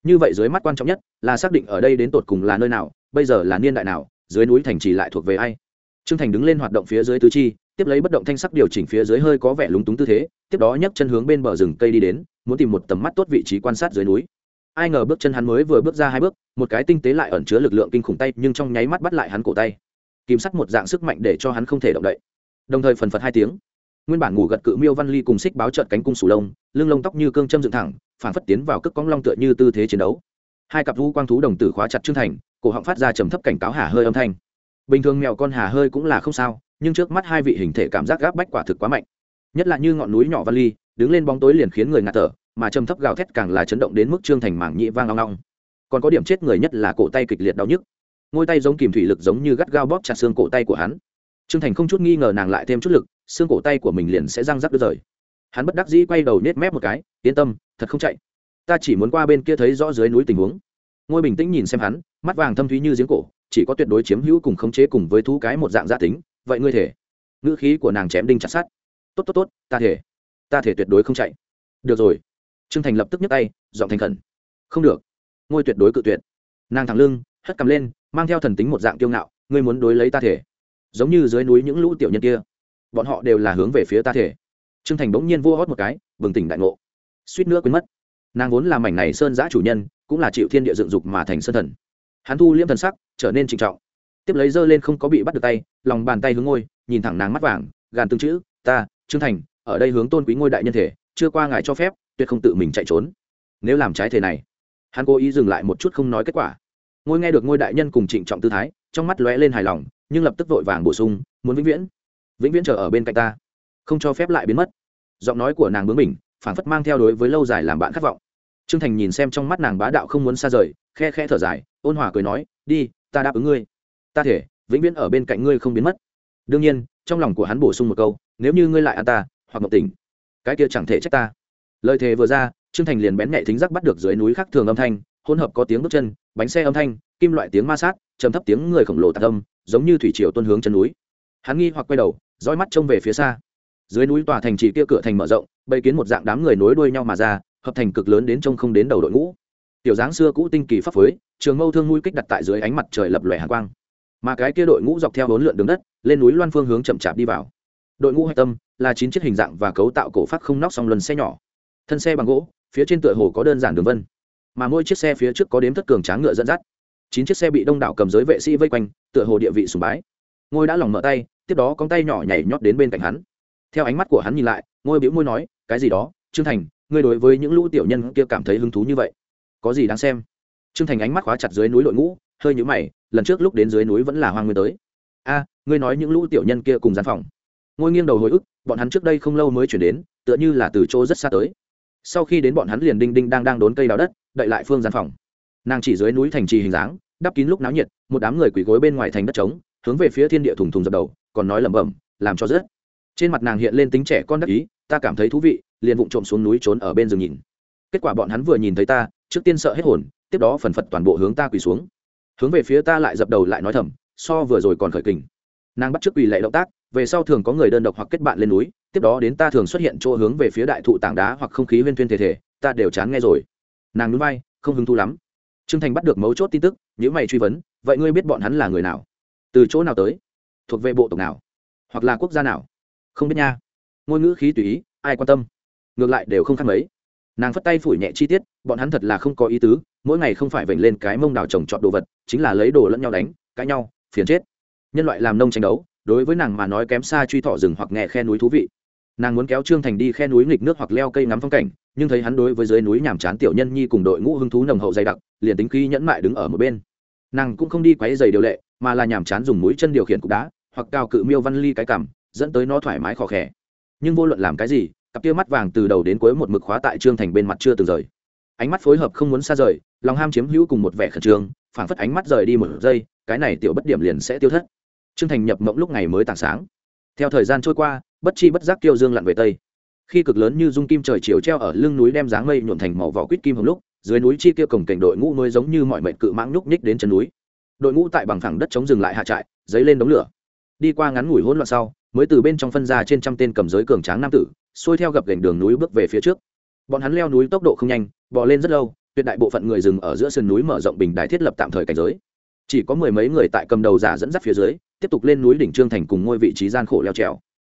Như vậy dưới mắt quan trọng nhất là xác định ở đây đến tột cùng là nơi nào, bây giờ là niên đại nào, dưới núi thành trì lại thuộc về ai. T r ư ơ n g thành đứng lên hoạt động phía dưới tứ chi tiếp lấy bất động thanh sắc điều chỉnh phía dưới hơi có vẻ lúng túng tư thế, tiếp đó nhấc chân hướng bên bờ rừng cây đi đến, muốn tìm một tầm mắt tốt vị trí quan sát dưới núi. Ai ngờ bước chân hắn mới vừa bước ra hai bước, một cái tinh tế lại ẩn chứa lực lượng kinh khủng tay, nhưng trong nháy mắt bắt lại hắn cổ tay. Kìm sắt một dạng sức mạnh để cho hắn không thể động đậy. Đồng thời phần phật hai tiếng. Nguyên bản ngủ gật cự miêu văn ly cùng xích báo trợn cánh cung sủ lông, lưng lông tóc như cương châm dựng thẳng, phản phất tiến vào cước cong long tựa như tư thế chiến đấu. Hai cặp vũ quang thú đồng tử khóa chặt trương thành, cổ họng phát ra trầm thấp cảnh cáo hà hơi âm thanh. Bình thường mèo con hà hơi cũng là không sao nhưng trước mắt hai vị hình thể cảm giác gáp bách quả thực quá mạnh. Nhất là như ngọn núi nhỏ văn ly đứng lên bóng tối liền khiến người ngạt thở, mà trầm thấp gào thét càng là chấn động đến mức trương thành mảng nhị vang long long còn có điểm chết người nhất là cổ tay kịch liệt đau nhức. Ngôi tay giống kìm thủy lực giống như gắt gao bóp chặt xương cổ tay của hắn. Trương thành không chút nghi ngờ nàng lại thêm chút lực, xương cổ tay của mình liền sẽ răng rắc đứt rời. Hắn bất đắc dĩ quay đầu nết mép một cái, yên tâm, thật không chạy. Ta chỉ muốn qua bên kia thấy rõ dưới núi tình huống. Ngôi bình tĩnh nhìn xem hắn, mắt vàng thâm thúy như giếng cổ, chỉ có tuyệt đối chiếm hữu cùng khống chế cùng với thú cái một dạng gia tính vậy ngươi thể. Ngữ khí của nàng chém đinh chặt sát tốt tốt tốt, ta thể. Ta thể tuyệt đối không chạy. Được rồi. Trương thành lập tức nhấc tay, giọng thành khẩn. Không được. Ngôi tuyệt đối cự tuyệt. Nàng thẳng lưng, hất cầm lên, mang theo thần tính một dạng kiêu ngạo, ngươi muốn đối lấy ta thể. Giống như dưới núi những lũ tiểu nhân kia. Bọn họ đều là hướng về phía ta thể. Trương thành bỗng nhiên vua hót một cái, bừng tỉnh đại ngộ. Suýt nữa quên mất. Nàng vốn là mảnh này sơn giã chủ nhân, cũng là chịu thiên địa dựng dục mà thành sơn thần. Hắn thu liễm thần sắc, trở nên trịnh trọng tiếp lấy giơ lên không có bị bắt được tay, lòng bàn tay hướng ngôi, nhìn thẳng nàng mắt vàng, gàn từng chữ, ta, trương thành, ở đây hướng tôn quý ngôi đại nhân thể, chưa qua ngài cho phép, tuyệt không tự mình chạy trốn. Nếu làm trái thể này, hắn cố ý dừng lại một chút không nói kết quả. Ngôi nghe được ngôi đại nhân cùng trịnh trọng tư thái, trong mắt lóe lên hài lòng, nhưng lập tức vội vàng bổ sung, muốn vĩnh viễn vĩnh viễn chờ ở bên cạnh ta, không cho phép lại biến mất. Giọng nói của nàng bướng mình phản phất mang theo đối với lâu dài làm bạn khát vọng. T r ư ơ n g thành nhìn xem trong mắt nàng bá đạo không muốn xa rời, khe khe thở dài, ôn hòa cười nói, đi, ta đáp ứng ngươi ta thể vĩnh viễn ở bên cạnh ngươi không biến mất. Đương nhiên trong lòng của hắn bổ sung một câu nếu như ngươi lại ăn ta hoặc ngọc tỉnh, cái kia chẳng thể trách ta. Lời thề vừa ra trương thành liền bén nhạy thính giác bắt được dưới núi khác thường âm thanh hỗn hợp có tiếng bước chân bánh xe âm thanh kim loại tiếng ma sát trầm thấp tiếng người khổng lồ tạc âm giống như thủy triều tuân hướng chân núi. Hắn nghi hoặc quay đầu dõi mắt trông về phía xa. Dưới núi tòa thành chỉ kia cửa thành mở rộng bầy kiến một dạng đám người nối đuôi nhau mà ra hợp thành cực lớn đến trông không đến đầu đội ngũ. Tiểu dáng xưa cũ tinh kỳ pháp phối trường mâu thương mũi kích đặt tại dưới ánh mặt trời lập lòe hàng quang mà cái kia đội ngũ dọc theo bốn lượn đường đất, lên núi loan phương hướng chậm chạp đi vào. Đội ngũ hạch tâm là chín chiếc hình dạng và cấu tạo cổ phát không nóc song luân xe nhỏ. Thân xe bằng gỗ, phía trên tựa hồ có đơn giản đường vân, mà mỗi chiếc xe phía trước có đếm thất cường tráng ngựa dẫn dắt. Chín chiếc xe bị đông đảo cầm giới vệ sĩ vây quanh, tựa hồ địa vị sùng bái. Ngôi đã lòng mở tay, tiếp đó con tay nhỏ nhảy nhót đến bên cạnh hắn. Theo ánh mắt của hắn nhìn lại, ngôi bĩu môi nói, cái gì đó? Trương thành, ngươi đối với những lũ tiểu nhân kia cảm thấy hứng thú như vậy. Có gì đáng xem? Trương thành ánh mắt khóa chặt dưới núi đội ngũ hơi nhũ mày, lần trước lúc đến dưới núi vẫn là hoang nguyên tới. A, ngươi nói những lũ tiểu nhân kia cùng gian phòng. Ngôi nghiêng đầu hồi ức, bọn hắn trước đây không lâu mới chuyển đến, tựa như là từ chỗ rất xa tới. Sau khi đến bọn hắn liền đinh đinh đang đang đốn cây đào đất, đậy lại phương gian phòng. Nàng chỉ dưới núi thành trì hình dáng, đắp kín lúc náo nhiệt, một đám người quỳ gối bên ngoài thành đất trống, hướng về phía thiên địa thùng thùng dập đầu, còn nói lẩm bẩm, làm cho rớt. Trên mặt nàng hiện lên tính trẻ con đắc ý, ta cảm thấy thú vị, liền vụng trộm xuống núi trốn ở bên rừng nhìn. Kết quả bọn hắn vừa nhìn thấy ta, trước tiên sợ hết hồn, tiếp đó phần phật toàn bộ hướng ta quỳ xuống hướng về phía ta lại dập đầu lại nói thầm, so vừa rồi còn khởi kình. Nàng bắt trước quỳ lệ động tác, về sau thường có người đơn độc hoặc kết bạn lên núi, tiếp đó đến ta thường xuất hiện chỗ hướng về phía đại thụ tảng đá hoặc không khí huyên thuyên thể thể ta đều chán nghe rồi. Nàng núi vai, không hứng thú lắm. T r ư ơ n g thành bắt được mấu chốt tin tức nếu mày truy vấn, vậy ngươi biết bọn hắn là người nào? Từ chỗ nào tới? Thuộc về bộ tộc nào? Hoặc là quốc gia nào? Không biết nha. Ngôn ngữ khí tùy ý, ai quan tâm? Ngược lại đều không khác mấy nàng phất tay phủi nhẹ chi tiết bọn hắn thật là không có ý tứ mỗi ngày không phải vểnh lên cái mông đào trồng trọt đồ vật chính là lấy đồ lẫn nhau đánh cãi nhau phiền chết. Nhân loại làm nông tranh đấu đối với nàng mà nói kém xa truy thọ rừng hoặc nghe khe núi thú vị. Nàng muốn kéo trương thành đi khe núi nghịch nước hoặc leo cây ngắm phong cảnh nhưng thấy hắn đối với dưới núi nhàm chán tiểu nhân nhi cùng đội ngũ hứng thú nồng hậu dày đặc liền tính khí nhẫn mại đứng ở một bên. Nàng cũng không đi quấy giày điều lệ mà là nhàm chán dùng mũi chân điều khiển cục đá hoặc cao cự miêu văn ly cái cằm, dẫn tới nó thoải mái khó khẽ nhưng vô luận làm cái gì cặp kia mắt vàng từ đầu đến cuối một mực khóa tại trương thành bên mặt chưa từng rời. Ánh mắt phối hợp không muốn xa rời, lòng ham chiếm hữu cùng một vẻ khẩn trương, phảng phất ánh mắt rời đi một giây, cái này tiểu bất điểm liền sẽ tiêu thất. Trương thành nhập mộng lúc ngày mới tảng sáng. Theo thời gian trôi qua, bất chi bất giác tiêu dương lặn về tây. Khi cực lớn như dung kim trời chiều treo ở lưng núi đem dáng mây nhuộn thành màu vỏ quýt kim hồng lúc, dưới núi chi kia cổng cảnh đội ngũ nuôi giống như mọi mệnh cự mãng nhúc nhích đến chân núi. Đội ngũ tại bằng thẳng đất chống dừng lại hạ trại dấy lên đống lửa. Đi qua ngắn ngủi hỗn loạn sau, mới từ bên trong phân ra trên trăm tên cầm giới cường tráng nam tử xuôi theo gập gành đường núi bước về phía trước. Bọn hắn leo núi tốc độ không nhanh, bò lên rất lâu, tuyệt đại bộ phận người dừng ở giữa sườn núi mở rộng bình đài thiết lập tạm thời cảnh giới. Chỉ có mười mấy người tại cầm đầu giả dẫn dắt phía dưới, tiếp tục lên núi đỉnh trương thành cùng ngôi vị trí gian khổ leo trèo.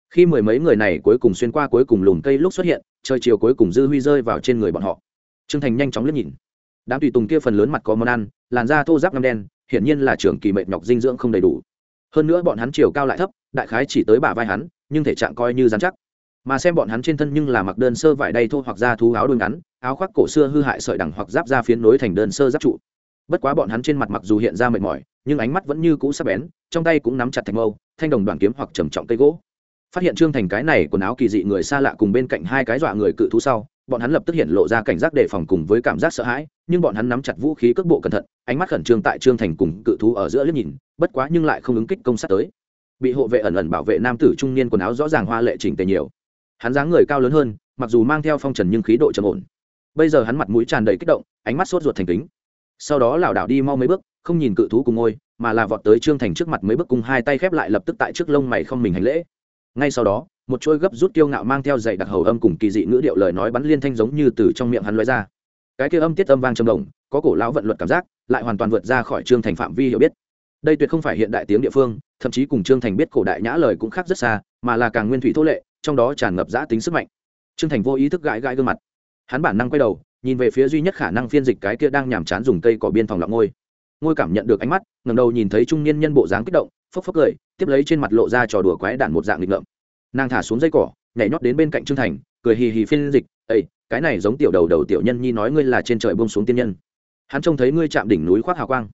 Khi mười mấy người này cuối cùng xuyên qua cuối cùng lùm cây lúc xuất hiện, trời chiều cuối cùng dư huy rơi vào trên người bọn họ. Trương thành nhanh chóng liếc nhìn. Đám tùy tùng kia phần lớn mặt có món ăn, làn da thô giáp ngâm đen, hiển nhiên là trưởng kỳ mệt nhọc dinh dưỡng không đầy đủ. Hơn nữa bọn hắn chiều cao lại thấp, đại khái chỉ tới bả vai hắn, nhưng thể trạng coi như dán chắc mà xem bọn hắn trên thân nhưng là mặc đơn sơ vải đay thô hoặc da thú áo đôi ngắn, áo khoác cổ xưa hư hại sợi đẳng hoặc giáp da phiến nối thành đơn sơ giáp trụ. Bất quá bọn hắn trên mặt mặc dù hiện ra mệt mỏi, nhưng ánh mắt vẫn như cũ sắc bén, trong tay cũng nắm chặt thành mâu, thanh đồng đoàn kiếm hoặc trầm trọng cây gỗ. Phát hiện trương thành cái này quần áo kỳ dị người xa lạ cùng bên cạnh hai cái dọa người cự thú sau, bọn hắn lập tức hiện lộ ra cảnh giác đề phòng cùng với cảm giác sợ hãi, nhưng bọn hắn nắm chặt vũ khí cước bộ cẩn thận, ánh mắt khẩn trương tại trương thành cùng cự thú ở giữa liếc nhìn, bất quá nhưng lại không ứng kích công sát tới. Bị hộ vệ ẩn ẩn bảo vệ nam tử trung niên quần áo rõ ràng hoa lệ chỉnh tề nhiều hắn dáng người cao lớn hơn, mặc dù mang theo phong trần nhưng khí độ trầm ổn. Bây giờ hắn mặt mũi tràn đầy kích động, ánh mắt sốt ruột thành kính. Sau đó lảo đảo đi mau mấy bước, không nhìn cự thú cùng ngôi, mà là vọt tới trương thành trước mặt mấy bước cùng hai tay khép lại lập tức tại trước lông mày không mình hành lễ. Ngay sau đó, một chuỗi gấp rút kiêu ngạo mang theo dạy đặc hầu âm cùng kỳ dị ngữ điệu lời nói bắn liên thanh giống như từ trong miệng hắn lóe ra. Cái kia âm tiết âm vang trầm đồng, có cổ lão vận luật cảm giác, lại hoàn toàn vượt ra khỏi trương thành phạm vi hiểu biết. Đây tuyệt không phải hiện đại tiếng địa phương, thậm chí cùng trương thành biết cổ đại nhã lời cũng khác rất xa, mà là càng nguyên thủy thô lệ trong đó tràn ngập giã tính sức mạnh. Trương thành vô ý thức gãi gãi gương mặt. Hắn bản năng quay đầu, nhìn về phía duy nhất khả năng phiên dịch cái kia đang nhàm chán dùng cây cỏ biên phòng lọc ngôi. Ngôi cảm nhận được ánh mắt ngầm đầu nhìn thấy trung niên nhân bộ dáng kích động, phốc phốc cười, tiếp lấy trên mặt lộ ra trò đùa quái đản một dạng nghịch ngợm. Nàng thả xuống dây cỏ, nhảy nhót đến bên cạnh trương thành, cười hì hì phiên dịch ây cái này giống tiểu đầu đầu tiểu nhân nhi nói ngươi là trên trời bông xuống tiên nhân. Hắn trông thấy ngươi chạm đỉnh núi khoác hào quang.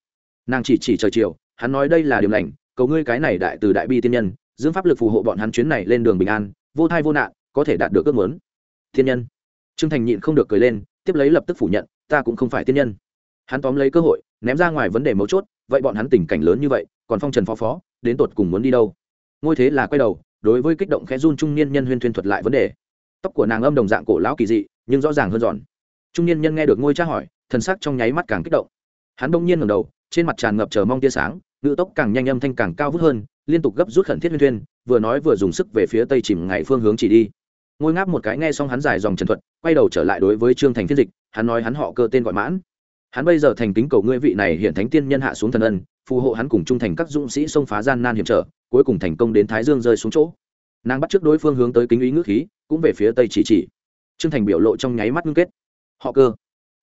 Nàng chỉ chỉ trời chiều, hắn nói đây là điểm lành, cầu ngươi cái này đại từ đại bi tiên nhân, dưỡng pháp lực phù hộ bọn hắn chuyến này lên đường bình an vô thai vô nạn, có thể đạt được ước muốn. Thiên nhân. Trương thành nhịn không được cười lên, tiếp lấy lập tức phủ nhận, ta cũng không phải thiên nhân. Hắn tóm lấy cơ hội, ném ra ngoài vấn đề mấu chốt, vậy bọn hắn tình cảnh lớn như vậy, còn phong trần phó phó, đến tột cùng muốn đi đâu? Ngôi thế là quay đầu, đối với kích động khẽ run trung niên nhân huyên thuyên thuật lại vấn đề. Tóc của nàng âm đồng dạng cổ lão kỳ dị, nhưng rõ ràng hơn giòn. Trung niên nhân nghe được ngôi tra hỏi, thần sắc trong nháy mắt càng kích động. Hắn đông nhiên ngầm đầu, trên mặt tràn ngập chờ mong tia sáng ngự tốc càng nhanh âm thanh càng cao vút hơn, liên tục gấp rút khẩn thiết huyên thuyên vừa nói vừa dùng sức về phía tây chìm ngày phương hướng chỉ đi. Ngôi ngáp một cái nghe xong hắn dài dòng trần thuật, quay đầu trở lại đối với trương thành phiên dịch, hắn nói hắn họ cơ tên gọi mãn. Hắn bây giờ thành kính cầu ngươi vị này hiện thánh tiên nhân hạ xuống thần ân, phù hộ hắn cùng trung thành các dũng sĩ xông phá gian nan hiểm trở, cuối cùng thành công đến thái dương rơi xuống chỗ. Nàng bắt trước đối phương hướng tới kính ý ngữ khí, cũng về phía tây chỉ chỉ. Trương thành biểu lộ trong nháy mắt ngưng kết. Họ cơ.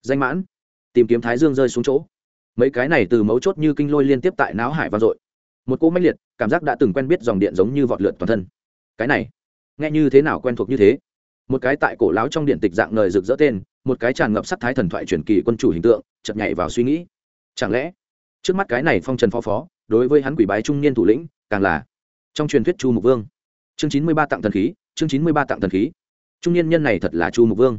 Danh mãn. Tìm kiếm thái dương rơi xuống chỗ. Mấy cái này từ mấu chốt như kinh lôi liên tiếp tại não hải vang dội một cỗ mãnh liệt, cảm giác đã từng quen biết dòng điện giống như vọt lượn toàn thân. Cái này, nghe như thế nào quen thuộc như thế? Một cái tại cổ láo trong điện tịch dạng lời rực rỡ tên, một cái tràn ngập sắc thái thần thoại truyền kỳ quân chủ hình tượng, chợt nhảy vào suy nghĩ. Chẳng lẽ, trước mắt cái này phong trần phó phó, đối với hắn quỷ bái trung niên thủ lĩnh, càng là trong truyền thuyết chu mục vương. Chương chín mươi ba tặng thần khí, chương chín mươi ba tặng thần khí. Trung niên nhân này thật là chu mục vương.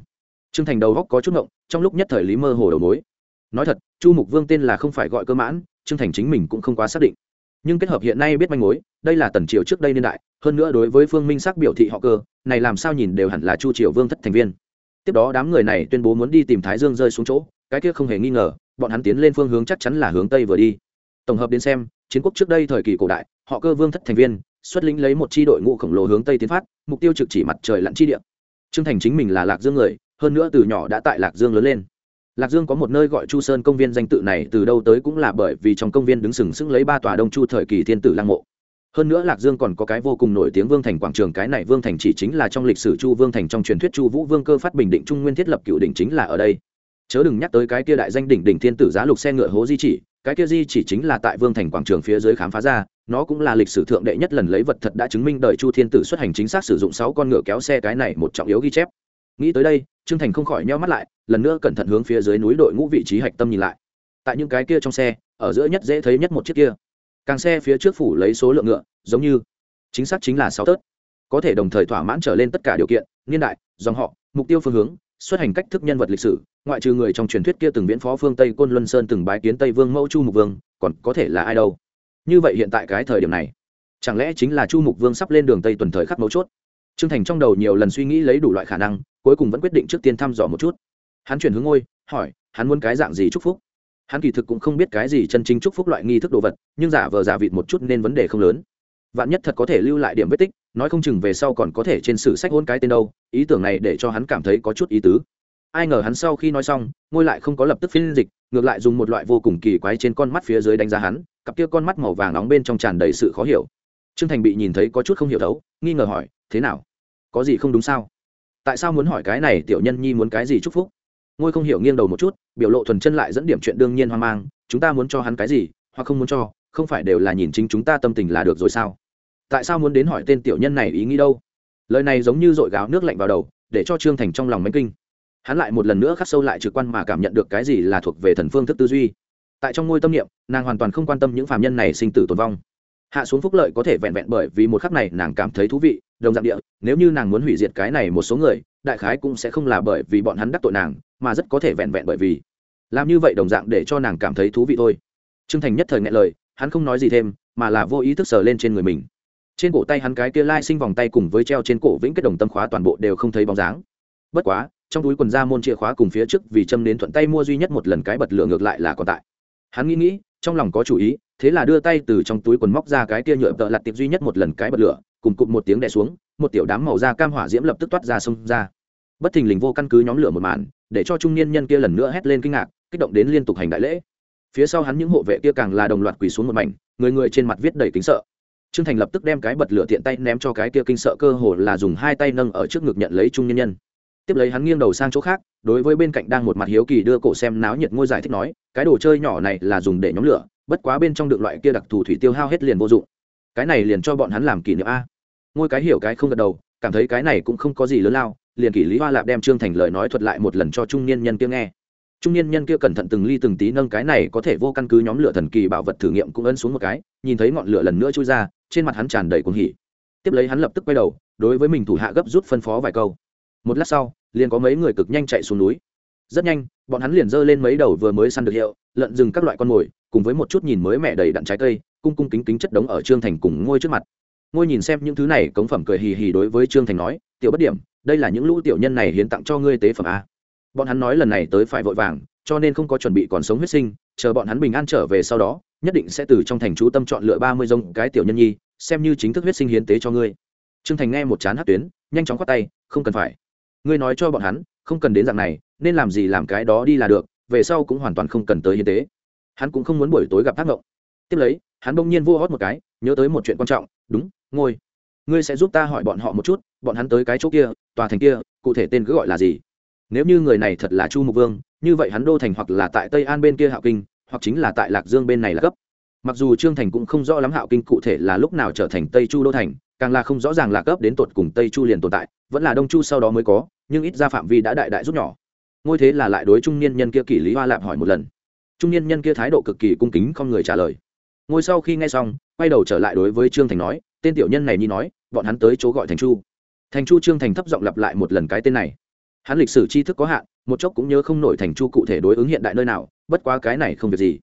Trương thành đầu góc có chút ngộng, trong lúc nhất thời lý mơ hồ đầu mối. Nói thật, chu mục vương tên là không phải gọi cơ mãn, trương thành chính mình cũng không quá xác định nhưng kết hợp hiện nay biết manh mối, đây là tần triều trước đây niên đại, hơn nữa đối với phương minh sắc biểu thị họ cơ, này làm sao nhìn đều hẳn là chu triều vương thất thành viên. Tiếp đó đám người này tuyên bố muốn đi tìm thái dương rơi xuống chỗ, cái kia không hề nghi ngờ, bọn hắn tiến lên phương hướng chắc chắn là hướng tây vừa đi. Tổng hợp đến xem, chiến quốc trước đây thời kỳ cổ đại, họ cơ vương thất thành viên, xuất lĩnh lấy một chi đội ngũ khổng lồ hướng tây tiến phát, mục tiêu trực chỉ mặt trời lặn chi địa. Trương thành chính mình là lạc dương người, hơn nữa từ nhỏ đã tại lạc dương lớn lên lạc dương có một nơi gọi chu sơn công viên, danh tự này từ đâu tới cũng là bởi vì trong công viên đứng sừng sững lấy ba tòa đông chu thời kỳ thiên tử lăng mộ. Hơn nữa lạc dương còn có cái vô cùng nổi tiếng vương thành quảng trường, cái này vương thành chỉ chính là trong lịch sử chu vương thành trong truyền thuyết chu vũ vương cơ phát bình định trung nguyên thiết lập cựu đỉnh chính là ở đây. Chớ đừng nhắc tới cái kia đại danh đỉnh đỉnh thiên tử giá lục xe ngựa hố di chỉ, cái kia di chỉ chính là tại vương thành quảng trường phía dưới khám phá ra, nó cũng là lịch sử thượng đệ nhất lần lấy vật thật đã chứng minh đời chu thiên tử xuất hành chính xác sử dụng sáu con ngựa kéo xe cái này một trọng yếu ghi chép. Nghĩ tới đây trương thành không khỏi nheo mắt lại, lần nữa cẩn thận hướng phía dưới núi đội ngũ vị trí hạch tâm nhìn lại. Tại những cái kia trong xe, ở giữa nhất dễ thấy nhất một chiếc kia. Càng xe phía trước phủ lấy số lượng ngựa, giống như, chính xác chính là sáu tớt. Có thể đồng thời thỏa mãn trở lên tất cả điều kiện, niên đại, dòng họ, mục tiêu phương hướng, xuất hành cách thức nhân vật lịch sử, ngoại trừ người trong truyền thuyết kia từng viễn phó phương tây côn luân sơn từng bái kiến tây vương mẫu chu mục vương, còn có thể là ai đâu? Như vậy hiện tại cái thời điểm này, chẳng lẽ chính là chu mục vương sắp lên đường tây tuần thời khắc mấu chốt? Trương thành trong đầu nhiều lần suy nghĩ lấy đủ loại khả năng cuối cùng vẫn quyết định trước tiên thăm dò một chút. Hắn chuyển hướng ngôi, hỏi, hắn muốn cái dạng gì chúc phúc? Hắn kỳ thực cũng không biết cái gì chân chính chúc phúc loại nghi thức đồ vật, nhưng giả vờ giả vịt một chút nên vấn đề không lớn. Vạn nhất thật có thể lưu lại điểm vết tích, nói không chừng về sau còn có thể trên sử sách hôn cái tên đâu, ý tưởng này để cho hắn cảm thấy có chút ý tứ. Ai ngờ hắn sau khi nói xong, ngôi lại không có lập tức phiên dịch, ngược lại dùng một loại vô cùng kỳ quái trên con mắt phía dưới đánh giá hắn, cặp kia con mắt màu vàng nóng bên trong tràn đầy sự khó hiểu. Trương thành bị nhìn thấy có chút không hiểu thấu, nghi ngờ hỏi, thế nào? Có gì không đúng sao? Tại sao muốn hỏi cái này tiểu nhân nhi muốn cái gì chúc phúc? Ngôi không hiểu nghiêng đầu một chút, biểu lộ thuần chân lại dẫn điểm chuyện đương nhiên hoang mang, chúng ta muốn cho hắn cái gì, hoặc không muốn cho, không phải đều là nhìn chính chúng ta tâm tình là được rồi sao? Tại sao muốn đến hỏi tên tiểu nhân này ý nghĩ đâu? Lời này giống như dội gáo nước lạnh vào đầu, để cho trương thành trong lòng mánh kinh. Hắn lại một lần nữa khắc sâu lại trực quan mà cảm nhận được cái gì là thuộc về thần phương thức tư duy. Tại trong ngôi tâm niệm, nàng hoàn toàn không quan tâm những phạm nhân này sinh tử tồn vong. Hạ xuống phúc lợi có thể vẹn vẹn bởi vì một khắc này nàng cảm thấy thú vị đồng dạng địa, nếu như nàng muốn hủy diệt cái này một số người, đại khái cũng sẽ không là bởi vì bọn hắn đắc tội nàng, mà rất có thể vẹn vẹn bởi vì làm như vậy đồng dạng để cho nàng cảm thấy thú vị thôi. T r ư ơ n g thành nhất thời ngại lời, hắn không nói gì thêm, mà là vô ý thức sờ lên trên người mình. Trên cổ tay hắn cái kia lai sinh vòng tay cùng với treo trên cổ vĩnh kết đồng tâm khóa toàn bộ đều không thấy bóng dáng. Bất quá, trong túi quần da môn chìa khóa cùng phía trước vì châm đến thuận tay mua duy nhất một lần cái bật lửa ngược lại là còn tại. Hắn nghĩ nghĩ, trong lòng có chủ ý, thế là đưa tay từ trong túi quần móc ra cái kia nhựa tợ lặt tiệp duy nhất một lần cái bật lửa cùng cụp một tiếng đè xuống, một tiểu đám màu da cam hỏa diễm lập tức toát ra sông ra. Bất thình lình vô căn cứ nhóm lửa một màn, để cho trung niên nhân kia lần nữa hét lên kinh ngạc, kích động đến liên tục hành đại lễ. Phía sau hắn những hộ vệ kia càng là đồng loạt quỳ xuống một mảnh, người người trên mặt viết đầy kính sợ. Trương thành lập tức đem cái bật lửa tiện tay ném cho cái kia kinh sợ cơ hồ là dùng hai tay nâng ở trước ngực nhận lấy trung niên nhân. Tiếp lấy hắn nghiêng đầu sang chỗ khác, đối với bên cạnh đang một mặt hiếu kỳ đưa cổ xem náo nhiệt ngôi giải thích nói, cái đồ chơi nhỏ này là dùng để nhóm lửa, bất quá bên trong được loại kia đặc thù thủy tiêu hao hết liền vô dụng cái này liền cho bọn hắn làm kỷ niệm a. Ngôi cái hiểu cái không gật đầu, cảm thấy cái này cũng không có gì lớn lao, liền kỷ lý hoa lạp đem trương thành lời nói thuật lại một lần cho trung niên nhân kia nghe. Trung niên nhân kia cẩn thận từng ly từng tí nâng cái này có thể vô căn cứ nhóm lửa thần kỳ bảo vật thử nghiệm cũng ấn xuống một cái, nhìn thấy ngọn lửa lần nữa trôi ra, trên mặt hắn tràn đầy cuồng hỉ. Tiếp lấy hắn lập tức quay đầu, đối với mình thủ hạ gấp rút phân phó vài câu. Một lát sau, liền có mấy người cực nhanh chạy xuống núi. Rất nhanh, bọn hắn liền giơ lên mấy đầu vừa mới săn được hiệu, lợn rừng các loại con mồi, cùng với một chút nhìn mới mẹ đầy đặn trái cây cung cung kính kính chất đống ở trương thành cùng ngôi trước mặt. Ngôi nhìn xem những thứ này, cống phẩm cười hì hì đối với trương thành nói, tiểu bất điểm, đây là những lũ tiểu nhân này hiến tặng cho ngươi tế phẩm a. Bọn hắn nói lần này tới phải vội vàng, cho nên không có chuẩn bị còn sống huyết sinh, chờ bọn hắn bình an trở về sau đó, nhất định sẽ từ trong thành chú tâm chọn lựa ba mươi dông cái tiểu nhân nhi, xem như chính thức huyết sinh hiến tế cho ngươi. Trương thành nghe một chán hát tuyến, nhanh chóng khoát tay, không cần phải. Ngươi nói cho bọn hắn, không cần đến dạng này, nên làm gì làm cái đó đi là được, về sau cũng hoàn toàn không cần tới hiến tế. Hắn cũng không muốn buổi tối gặp tác động tiếp lấy hắn bỗng nhiên vô hót một cái, nhớ tới một chuyện quan trọng, đúng ngôi ngươi sẽ giúp ta hỏi bọn họ một chút, bọn hắn tới cái chỗ kia, tòa thành kia, cụ thể tên cứ gọi là gì? Nếu như người này thật là chu mục vương, như vậy hắn đô thành hoặc là tại tây an bên kia hạo kinh, hoặc chính là tại lạc dương bên này là cấp mặc dù trương thành cũng không rõ lắm hạo kinh cụ thể là lúc nào trở thành tây chu đô thành, càng là không rõ ràng là cấp đến tột cùng tây chu liền tồn tại, vẫn là đông chu sau đó mới có, nhưng ít ra phạm vi đã đại đại rút nhỏ. Ngôi thế là lại đối trung niên nhân kia kỷ lý hoa lạp hỏi một lần. Trung niên nhân kia thái độ cực kỳ cung kính không người trả lời ngôi sau khi nghe xong, quay đầu trở lại đối với trương thành nói, tên tiểu nhân này nhi nói, bọn hắn tới chỗ gọi thành chu. Thành chu trương thành thấp giọng lặp lại một lần cái tên này. Hắn lịch sử tri thức có hạn, một chốc cũng nhớ không nổi thành chu cụ thể đối ứng hiện đại nơi nào, bất quá cái này không việc gì.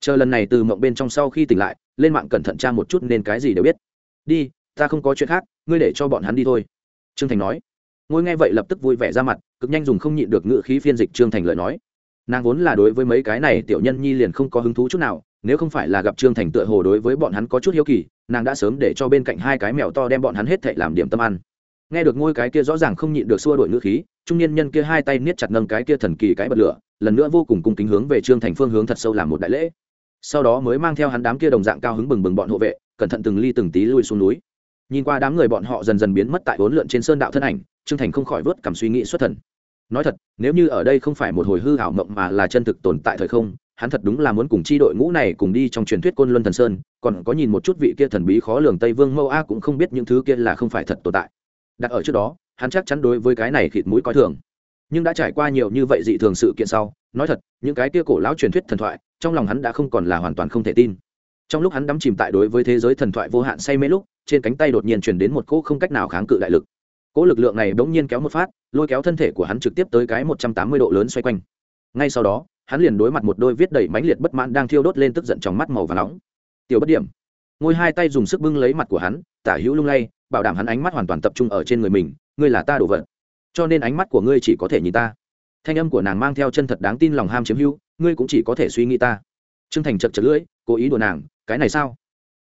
Chờ lần này từ mộng bên trong sau khi tỉnh lại, lên mạng cẩn thận tra một chút nên cái gì đều biết. Đi, ta không có chuyện khác, ngươi để cho bọn hắn đi thôi. Trương thành nói. Ngôi nghe vậy lập tức vui vẻ ra mặt, cực nhanh dùng không nhịn được ngự khí phiên dịch trương thành lời nói. Nàng vốn là đối với mấy cái này tiểu nhân nhi liền không có hứng thú chút nào nếu không phải là gặp trương thành tựa hồ đối với bọn hắn có chút hiếu kỳ, nàng đã sớm để cho bên cạnh hai cái mèo to đem bọn hắn hết thệ làm điểm tâm ăn. Nghe được ngôi cái kia rõ ràng không nhịn được xua đổi ngữ khí, trung niên nhân kia hai tay niết chặt nâng cái kia thần kỳ cái bật lửa, lần nữa vô cùng cung kính hướng về trương thành phương hướng thật sâu làm một đại lễ. Sau đó mới mang theo hắn đám kia đồng dạng cao hứng bừng bừng bọn hộ vệ, cẩn thận từng ly từng tí lui xuống núi. Nhìn qua đám người bọn họ dần dần biến mất tại bốn lượn trên sơn đạo thân ảnh, trương thành không khỏi vớt cảm suy nghĩ xuất thần. Nói thật, nếu như ở đây không phải một hồi hư hảo mộng mà là chân thực tồn tại thời không hắn thật đúng là muốn cùng chi đội ngũ này cùng đi trong truyền thuyết côn luân thần sơn, còn có nhìn một chút vị kia thần bí khó lường tây vương mâu a cũng không biết những thứ kia là không phải thật tồn tại. Đặt ở trước đó, hắn chắc chắn đối với cái này khịt mũi coi thường. Nhưng đã trải qua nhiều như vậy dị thường sự kiện sau, nói thật, những cái kia cổ lão truyền thuyết thần thoại, trong lòng hắn đã không còn là hoàn toàn không thể tin. Trong lúc hắn đắm chìm tại đối với thế giới thần thoại vô hạn say mê lúc, trên cánh tay đột nhiên chuyển đến một cỗ không cách nào kháng cự đại lực. Cỗ lực lượng này bỗng nhiên kéo một phát, lôi kéo thân thể của hắn trực tiếp tới cái một trăm tám mươi độ lớn xoay quanh. Ngay sau đó hắn liền đối mặt một đôi viết đầy mãnh liệt bất mãn đang thiêu đốt lên tức giận trong mắt màu và nóng. Tiểu bất điểm, ngôi hai tay dùng sức bưng lấy mặt của hắn, tả hữu lung lay, bảo đảm hắn ánh mắt hoàn toàn tập trung ở trên người mình, ngươi là ta đồ vật. Cho nên ánh mắt của ngươi chỉ có thể nhìn ta. Thanh âm của nàng mang theo chân thật đáng tin lòng ham chiếm hữu, ngươi cũng chỉ có thể suy nghĩ ta. T r ư ơ n g thành chật chật lưỡi, cố ý đùa nàng, cái này sao?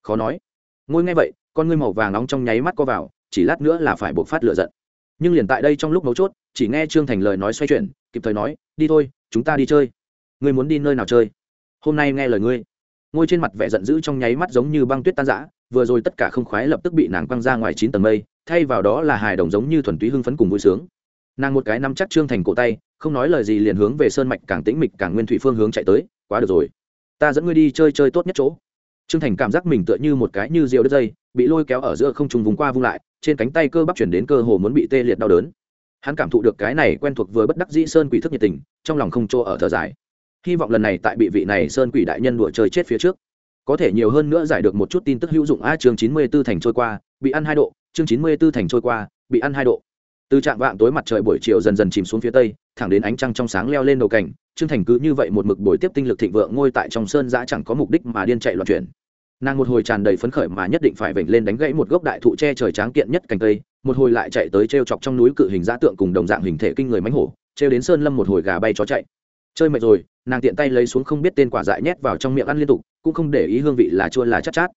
Khó nói. Ngôi nghe vậy, con ngươi màu vàng nóng trong nháy mắt co vào, chỉ lát nữa là phải buộc phát lửa giận. Nhưng liền tại đây trong lúc mấu chốt, chỉ nghe trương thành lời nói xoay chuyển, kịp thời nói, đi thôi, chúng ta đi chơi ngươi muốn đi nơi nào chơi? Hôm nay nghe lời ngươi. Ngôi trên mặt vẻ giận dữ trong nháy mắt giống như băng tuyết tan giã vừa rồi tất cả không khoái lập tức bị nàng quăng ra ngoài chín tầng mây, thay vào đó là hài đồng giống như thuần túy hưng phấn cùng vui sướng. Nàng một cái nắm chắc trương thành cổ tay, không nói lời gì liền hướng về sơn mạch càng tĩnh mịch càng nguyên thủy phương hướng chạy tới, quá được rồi. Ta dẫn ngươi đi chơi chơi tốt nhất chỗ. Trương thành cảm giác mình tựa như một cái như rượu đất dây, bị lôi kéo ở giữa không trùng vùng qua vung lại, trên cánh tay cơ bắp chuyển đến cơ hồ muốn bị tê liệt đau đớn. Hắn cảm thụ được cái này quen thuộc với bất đắc dĩ sơn quỷ thức nhiệt tình, trong lòng không chỗ ở thở dài hy vọng lần này tại bị vị này sơn quỷ đại nhân đùa chơi chết phía trước. Có thể nhiều hơn nữa giải được một chút tin tức hữu dụng. A, chương chín mươi 94 thành trôi qua, bị ăn hai độ. Chương chín mươi 94 thành trôi qua, bị ăn hai độ. Từ trạng vạng tối mặt trời buổi chiều dần dần chìm xuống phía tây, thẳng đến ánh trăng trong sáng leo lên đầu cảnh, trương thành cứ như vậy một mực buổi tiếp tinh lực thịnh vượng ngôi tại trong sơn giã chẳng có mục đích mà điên chạy loạn chuyển. Nàng một hồi tràn đầy phấn khởi mà nhất định phải vểnh lên đánh gãy một gốc đại thụ che trời tráng kiện nhất cành cây, một hồi lại chạy tới t r e o chọc trong núi cự hình giã tượng cùng đồng dạng hình thể kinh người mánh hổ t r e o đến sơn lâm một hồi gà bay chó chạy. Chơi mệt rồi nàng tiện tay lấy xuống không biết tên quả dại nhét vào trong miệng ăn liên tục cũng không để ý hương vị là chua là chát, chát.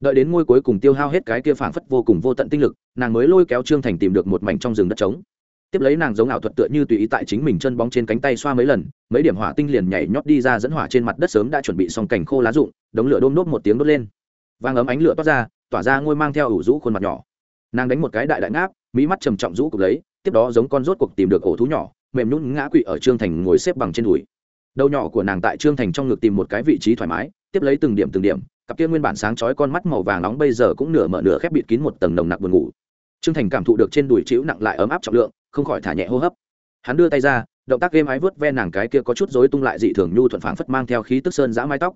Đợi đến ngôi cuối cùng tiêu hao hết cái kia phảng phất vô cùng vô tận tinh lực nàng mới lôi kéo trương thành tìm được một mảnh trong rừng đất trống. Tiếp lấy nàng giống ảo thuật tựa như tùy ý tại chính mình chân bóng trên cánh tay xoa mấy lần mấy điểm hỏa tinh liền nhảy nhót đi ra dẫn hỏa trên mặt đất sớm đã chuẩn bị xong cảnh khô lá rụng đống lửa đôm nốt một tiếng đốt lên. Vang ấm ánh lửa toát ra tỏa ra ngôi mang theo ủ rũ khuôn mặt nhỏ. Nàng đánh một cái đại đại ngáp mỹ mắt trầm trọng rũ cục lấy tiếp đó giống con rốt cuộc tìm được ổ thú nhỏ mềm nhún ngã quỵ ở trương thành ngồi xếp bằng trên đùi đầu nhỏ của nàng tại trương thành trong ngực tìm một cái vị trí thoải mái, tiếp lấy từng điểm từng điểm, cặp kia nguyên bản sáng chói con mắt màu vàng nóng bây giờ cũng nửa mở nửa khép bịt kín một tầng nồng nặc buồn ngủ. Trương thành cảm thụ được trên đùi chịu nặng lại ấm áp trọng lượng, không khỏi thả nhẹ hô hấp. Hắn đưa tay ra, động tác êm ái vớt ve nàng cái kia có chút rối tung lại dị thường nhu thuận phảng phất mang theo khí tức sơn giã mái tóc.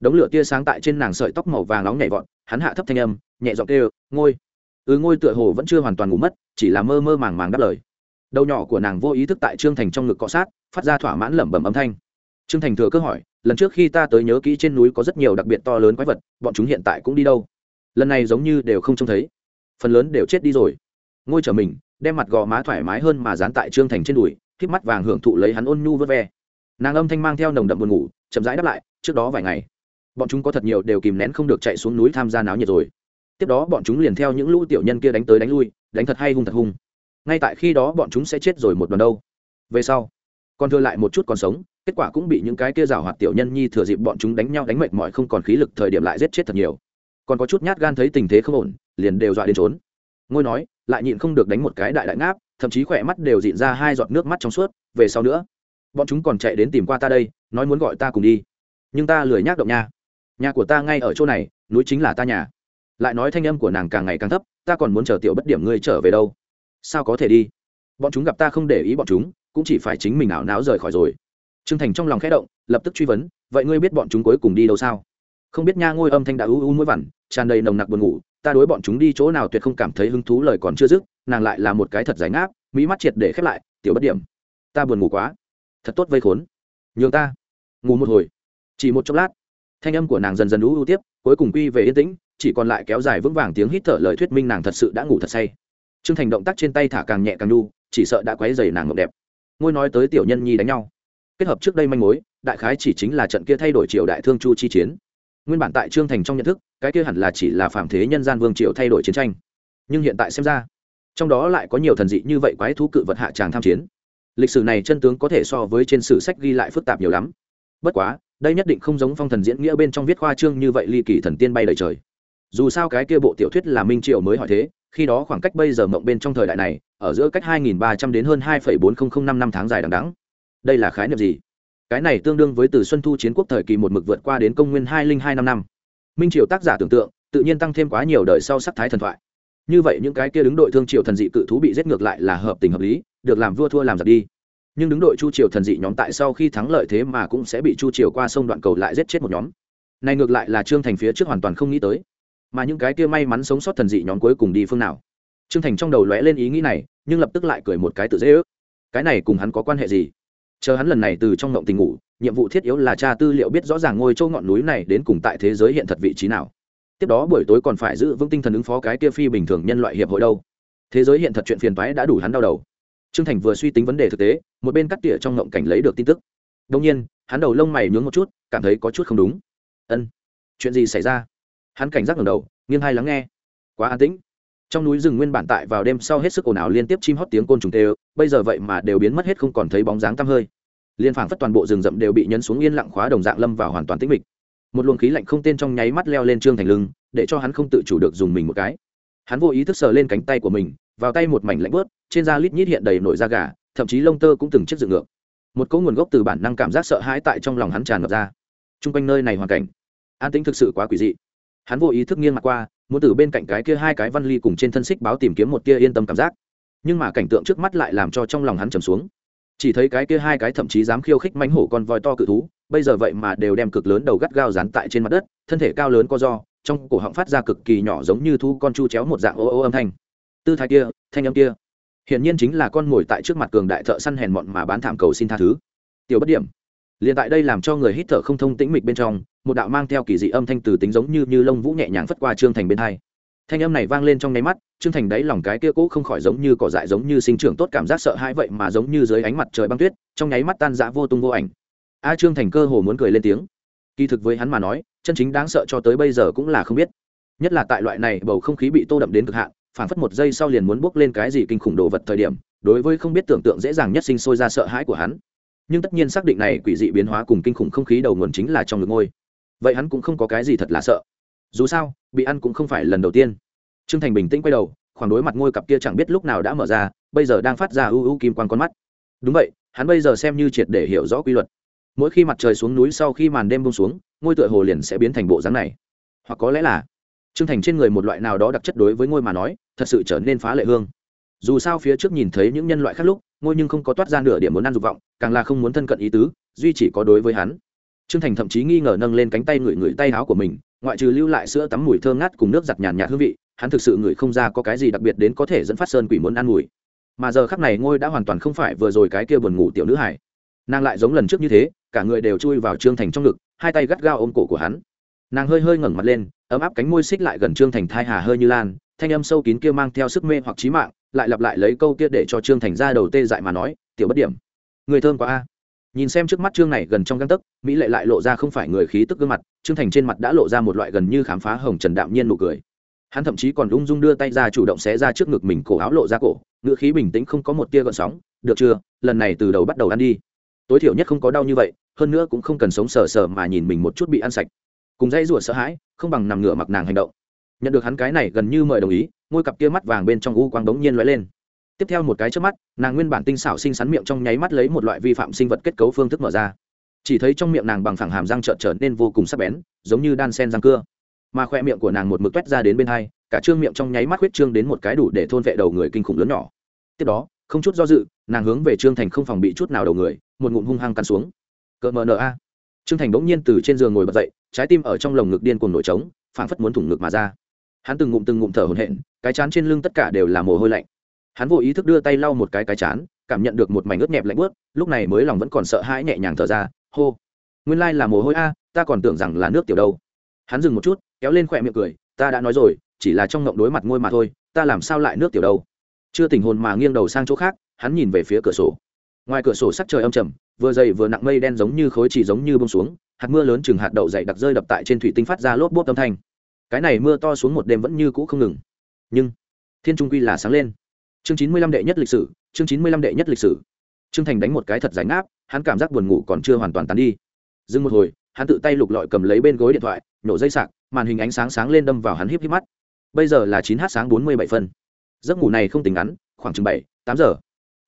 Đống lửa tia sáng tại trên nàng sợi tóc màu vàng nóng nhảy vọt, hắn hạ thấp thanh âm, nhẹ giọng kêu, ngôi. Ừ ngôi tựa hồ vẫn chưa hoàn toàn ngủ mất, chỉ là mơ mơ màng màng đáp lời. Đầu nhỏ của nàng vô ý thức tại trương thành trong ngực cọ sát, phát ra thỏa mãn lẩm bẩm âm thanh trương thành thừa cơ hỏi, lần trước khi ta tới nhớ kỹ trên núi có rất nhiều đặc biệt to lớn quái vật, bọn chúng hiện tại cũng đi đâu? Lần này giống như đều không trông thấy. Phần lớn đều chết đi rồi. Ngôi trở mình, đem mặt gò má thoải mái hơn mà dán tại trương thành trên đùi k mắt vàng hưởng thụ lấy hắn ôn nhu vớt ve. Nàng âm thanh mang theo nồng đậm buồn ngủ, chậm rãi đáp lại, trước đó vài ngày, bọn chúng có thật nhiều đều kìm nén không được chạy xuống núi tham gia náo nhiệt rồi. Tiếp đó bọn chúng liền theo những lũ tiểu nhân kia đánh tới đánh lui, đánh thật hay hung thật hung. Ngay tại khi đó bọn chúng sẽ chết rồi một đoàn đâu. Về sau, còn thừa lại một chút còn sống kết quả cũng bị những cái kia rào hoạt tiểu nhân nhi thừa dịp bọn chúng đánh nhau đánh mệt mỏi không còn khí lực thời điểm lại giết chết thật nhiều. Còn có chút nhát gan thấy tình thế không ổn, liền đều dọa đến trốn. Ngôi nói, lại nhịn không được đánh một cái đại đại ngáp, thậm chí khỏe mắt đều dịn ra hai giọt nước mắt trong suốt, về sau nữa, bọn chúng còn chạy đến tìm qua ta đây, nói muốn gọi ta cùng đi. Nhưng ta lười nhác động nha. Nhà của ta ngay ở chỗ này, núi chính là ta nhà. Lại nói thanh âm của nàng càng ngày càng thấp, ta còn muốn chờ tiểu bất điểm ngươi trở về đâu. Sao có thể đi? Bọn chúng gặp ta không để ý bọn chúng, cũng chỉ phải chính mình ảo náo rời khỏi rồi. Trương thành trong lòng khẽ động, lập tức truy vấn, vậy ngươi biết bọn chúng cuối cùng đi đâu sao? Không biết nha, ngôi âm thanh đã u u mũi vằn, tràn đầy nồng nặc buồn ngủ, ta đối bọn chúng đi chỗ nào tuyệt không cảm thấy hứng thú, lời còn chưa dứt, nàng lại là một cái thật giải ngáp, mỹ mắt triệt để khép lại, tiểu bất điểm, ta buồn ngủ quá, thật tốt vây khốn. Nhường ta, ngủ một hồi. Chỉ một chốc lát, thanh âm của nàng dần dần u u tiếp, cuối cùng quy về yên tĩnh, chỉ còn lại kéo dài vững vàng tiếng hít thở lời thuyết minh nàng thật sự đã ngủ thật say. T r ư ơ n g thành động tác trên tay thả càng nhẹ càng nhu chỉ sợ đã quấy dày nàng ngọc đẹp. Ngôi nói tới tiểu nhân nhi đánh nhau kết hợp trước đây manh mối đại khái chỉ chính là trận kia thay đổi triều đại thương chu chi chiến. Nguyên bản tại trương thành trong nhận thức cái kia hẳn là chỉ là phạm thế nhân gian vương triều thay đổi chiến tranh. Nhưng hiện tại xem ra trong đó lại có nhiều thần dị như vậy quái thú cự vật hạ tràng tham chiến. Lịch sử này chân tướng có thể so với trên sử sách ghi lại phức tạp nhiều lắm. Bất quá đây nhất định không giống phong thần diễn nghĩa bên trong viết khoa trương như vậy ly kỳ thần tiên bay đời trời. Dù sao cái kia bộ tiểu thuyết là minh triều mới hỏi thế khi đó khoảng cách bây giờ mộng bên trong thời đại này ở giữa cách 2.300 đến hơn 2,4005 năm tháng dài đằng đẵng đây là khái niệm gì? Cái này tương đương với từ xuân thu chiến quốc thời kỳ một mực vượt qua đến công nguyên 202 năm năm. Minh triều tác giả tưởng tượng, tự nhiên tăng thêm quá nhiều đời sau sắc thái thần thoại. Như vậy những cái kia đứng đội thương triều thần dị cự thú bị giết ngược lại là hợp tình hợp lý, được làm vua thua làm giặc đi. Nhưng đứng đội chu triều thần dị nhóm tại sau khi thắng lợi thế mà cũng sẽ bị chu triều qua sông đoạn cầu lại giết chết một nhóm. Này ngược lại là trương thành phía trước hoàn toàn không nghĩ tới. Mà những cái kia may mắn sống sót thần dị nhóm cuối cùng đi phương nào? Trương thành trong đầu lóe lên ý nghĩ này, nhưng lập tức lại cười một cái tự dễ ước. Cái này cùng hắn có quan hệ gì? Chờ hắn lần này từ trong ngộng tình ngủ, nhiệm vụ thiết yếu là tra tư liệu biết rõ ràng ngôi châu ngọn núi này đến cùng tại thế giới hiện thật vị trí nào. Tiếp đó buổi tối còn phải giữ vững tinh thần ứng phó cái kia phi bình thường nhân loại hiệp hội đâu. Thế giới hiện thật chuyện phiền toái đã đủ hắn đau đầu. Trương thành vừa suy tính vấn đề thực tế, một bên cắt tỉa trong ngộng cảnh lấy được tin tức. Đông nhiên, hắn đầu lông mày nhướng một chút, cảm thấy có chút không đúng. Ân, chuyện gì xảy ra? Hắn cảnh giác ngầm đầu, nghiêng hay lắng nghe. Quá an tĩnh trong núi rừng nguyên bản tại vào đêm sau hết sức ồn ào liên tiếp chim hót tiếng côn trùng tê bây giờ vậy mà đều biến mất hết không còn thấy bóng dáng tăm hơi. Liên phảng phất toàn bộ rừng rậm đều bị nhấn xuống yên lặng khóa đồng dạng lâm vào hoàn toàn tĩnh mịch. Một luồng khí lạnh không tên trong nháy mắt leo lên trương thành lưng, để cho hắn không tự chủ được dùng mình một cái. Hắn vô ý thức sờ lên cánh tay của mình, vào tay một mảnh lạnh bớt trên da lít nhít hiện đầy nổi da gà, thậm chí lông tơ cũng từng chiếc dựng ngược. Một cỗ nguồn gốc từ bản năng cảm giác sợ hãi tại trong lòng hắn tràn ngập ra. T r u n g quanh nơi này hoàn cảnh, an tĩnh thực sự quá quỷ dị. Hắn vô ý thức nghiêng mặt qua muốn từ bên cạnh cái kia hai cái văn ly cùng trên thân xích báo tìm kiếm một kia yên tâm cảm giác. Nhưng mà cảnh tượng trước mắt lại làm cho trong lòng hắn trầm xuống. Chỉ thấy cái kia hai cái thậm chí dám khiêu khích mánh hổ con voi to cự thú, bây giờ vậy mà đều đem cực lớn đầu gắt gao dán tại trên mặt đất, thân thể cao lớn co do trong cổ họng phát ra cực kỳ nhỏ giống như thu con chu chéo một dạng ô ô âm thanh. Tư thái kia, thanh âm kia, hiển nhiên chính là con mồi tại trước mặt cường đại thợ săn hèn mọn mà bán thảm cầu xin tha thứ. Tiểu bất điểm, liền tại đây làm cho người hít thở không thông tĩnh mịch bên trong một đạo mang theo kỳ dị âm thanh từ tính giống như như lông vũ nhẹ nhàng phất qua trương thành bên hai. Thanh âm này vang lên trong nháy mắt, trương thành đáy lòng cái kia cũ không khỏi giống như cỏ dại giống như sinh trưởng tốt cảm giác sợ hãi vậy mà giống như dưới ánh mặt trời băng tuyết, trong nháy mắt tan dã vô tung vô ảnh. A trương thành cơ hồ muốn cười lên tiếng. Kỳ thực với hắn mà nói, chân chính đáng sợ cho tới bây giờ cũng là không biết. Nhất là tại loại này bầu không khí bị tô đậm đến cực hạn phản phất một giây sau liền muốn bước lên cái gì kinh khủng đồ vật thời điểm, đối với không biết tưởng tượng dễ dàng nhất sinh sôi ra sợ hãi của hắn. Nhưng tất nhiên xác định này quỷ dị biến hóa cùng kinh khủng không khí đầu nguồn chính là trong ngực ngôi vậy hắn cũng không có cái gì thật là sợ. Dù sao bị ăn cũng không phải lần đầu tiên. T r ư ơ n g thành bình tĩnh quay đầu khoảng đối mặt ngôi cặp kia chẳng biết lúc nào đã mở ra bây giờ đang phát ra ưu ưu kim quan con mắt. Đúng vậy hắn bây giờ xem như triệt để hiểu rõ quy luật. Mỗi khi mặt trời xuống núi sau khi màn đêm bông xuống ngôi tựa hồ liền sẽ biến thành bộ dáng này. Hoặc có lẽ là Trương Thành trên người một loại nào đó đặc chất đối với ngôi mà nói, thật sự trở nên phá lệ hương. Dù sao phía trước nhìn thấy những nhân loại khác lúc, ngôi nhưng không có toát ra nửa điểm muốn ăn dục vọng, càng là không muốn thân cận ý tứ, duy chỉ có đối với hắn. Trương Thành thậm chí nghi ngờ nâng lên cánh tay ngửi ngửi tay áo của mình, ngoại trừ lưu lại sữa tắm mùi thơm ngát cùng nước giặt nhàn nhạt hương vị, hắn thực sự ngửi không ra có cái gì đặc biệt đến có thể dẫn phát sơn quỷ muốn ăn mùi. Mà giờ khắc này ngôi đã hoàn toàn không phải vừa rồi cái kia buồn ngủ tiểu nữ hải. Nàng lại giống lần trước như thế, cả người đều chui vào Trương Thành trong ngực, hai tay gắt gao ôm cổ của hắn. Nàng hơi hơi ngẩng mặt lên, ấm áp cánh môi xích lại gần trương thành thai hà hơi như lan thanh âm sâu kín kia mang theo sức mê hoặc trí mạng lại lặp lại lấy câu kia để cho trương thành ra đầu tê dại mà nói tiểu bất điểm người thơm quá a nhìn xem trước mắt trương này gần trong găng tấc, mỹ lệ lại lộ ra không phải người khí tức gương mặt, trương thành trên mặt đã lộ ra một loại gần như khám phá hồng trần đạm nhiên nụ cười. Hắn thậm chí còn ung dung đưa tay ra chủ động xé ra trước ngực mình cổ áo lộ ra cổ, ngữ khí bình tĩnh không có một tia gợn sóng, được chưa, lần này từ đầu bắt đầu ăn đi. Tối thiểu nhất không có đau như vậy, hơn nữa cũng không cần sống sờ sờ mà nhìn mình một chút bị ăn sạch. Cùng dây rủa sợ hãi, không bằng nằm ngửa mặc nàng hành động. Nhận được hắn cái này gần như mời đồng ý, ngôi cặp kia mắt vàng bên trong u quang bỗng nhiên lóe lên tiếp theo một cái trước mắt, nàng nguyên bản tinh xảo xinh xắn miệng trong nháy mắt lấy một loại vi phạm sinh vật kết cấu phương thức mở ra. Chỉ thấy trong miệng nàng bằng phẳng hàm răng trợn trở nên vô cùng sắc bén, giống như đan sen răng cưa. Mà khoe miệng của nàng một mực toét ra đến bên hai, cả trương miệng trong nháy mắt huyết trương đến một cái đủ để thôn vệ đầu người kinh khủng lớn nhỏ. Tiếp đó, không chút do dự, nàng hướng về trương thành không phòng bị chút nào đầu người, một ngụm hung hăng cắn xuống. Cỡ mờ nờ a. Trương thành bỗng nhiên từ trên giường ngồi bật dậy, trái tim ở trong lồng ngực điên cuồng nổi trống, phảng phất muốn thủng ngực mà ra. Hắn từng ngụm từng ngụm thở hổn hển, cái chán trên lưng tất cả đều là mồ hôi lạnh hắn vô ý thức đưa tay lau một cái cái chán, cảm nhận được một mảnh ướt nhẹp lạnh bớt lúc này mới lòng vẫn còn sợ hãi nhẹ nhàng thở ra, hô, nguyên lai là mồ hôi a, ta còn tưởng rằng là nước tiểu đâu. Hắn dừng một chút, kéo lên khỏe miệng cười, ta đã nói rồi, chỉ là trong ngộng đối mặt ngôi mà thôi, ta làm sao lại nước tiểu đâu? Chưa tình hồn mà nghiêng đầu sang chỗ khác, hắn nhìn về phía cửa sổ. Ngoài cửa sổ sắc trời âm trầm, vừa dày vừa nặng mây đen giống như khối chỉ giống như bông xuống, hạt mưa lớn chừng hạt đậu dày đặc rơi đập tại trên thủy tinh phát ra lốp bốp âm thanh. Cái này mưa to xuống một đêm vẫn như cũ không ngừng. Nhưng, thiên trung quy là sáng lên chương chín mươi lăm đệ nhất lịch sử, chương chín mươi lăm đệ nhất lịch sử. Trương thành đánh một cái thật ránh áp hắn cảm giác buồn ngủ còn chưa hoàn toàn tán đi. Dừng một hồi, hắn tự tay lục lọi cầm lấy bên gối điện thoại, nhổ dây sạc, màn hình ánh sáng sáng lên đâm vào hắn híp híp mắt. Bây giờ là chín h sáng bốn mươi bảy phân. Giấc ngủ này không tính ngắn, khoảng chừng bảy, tám giờ.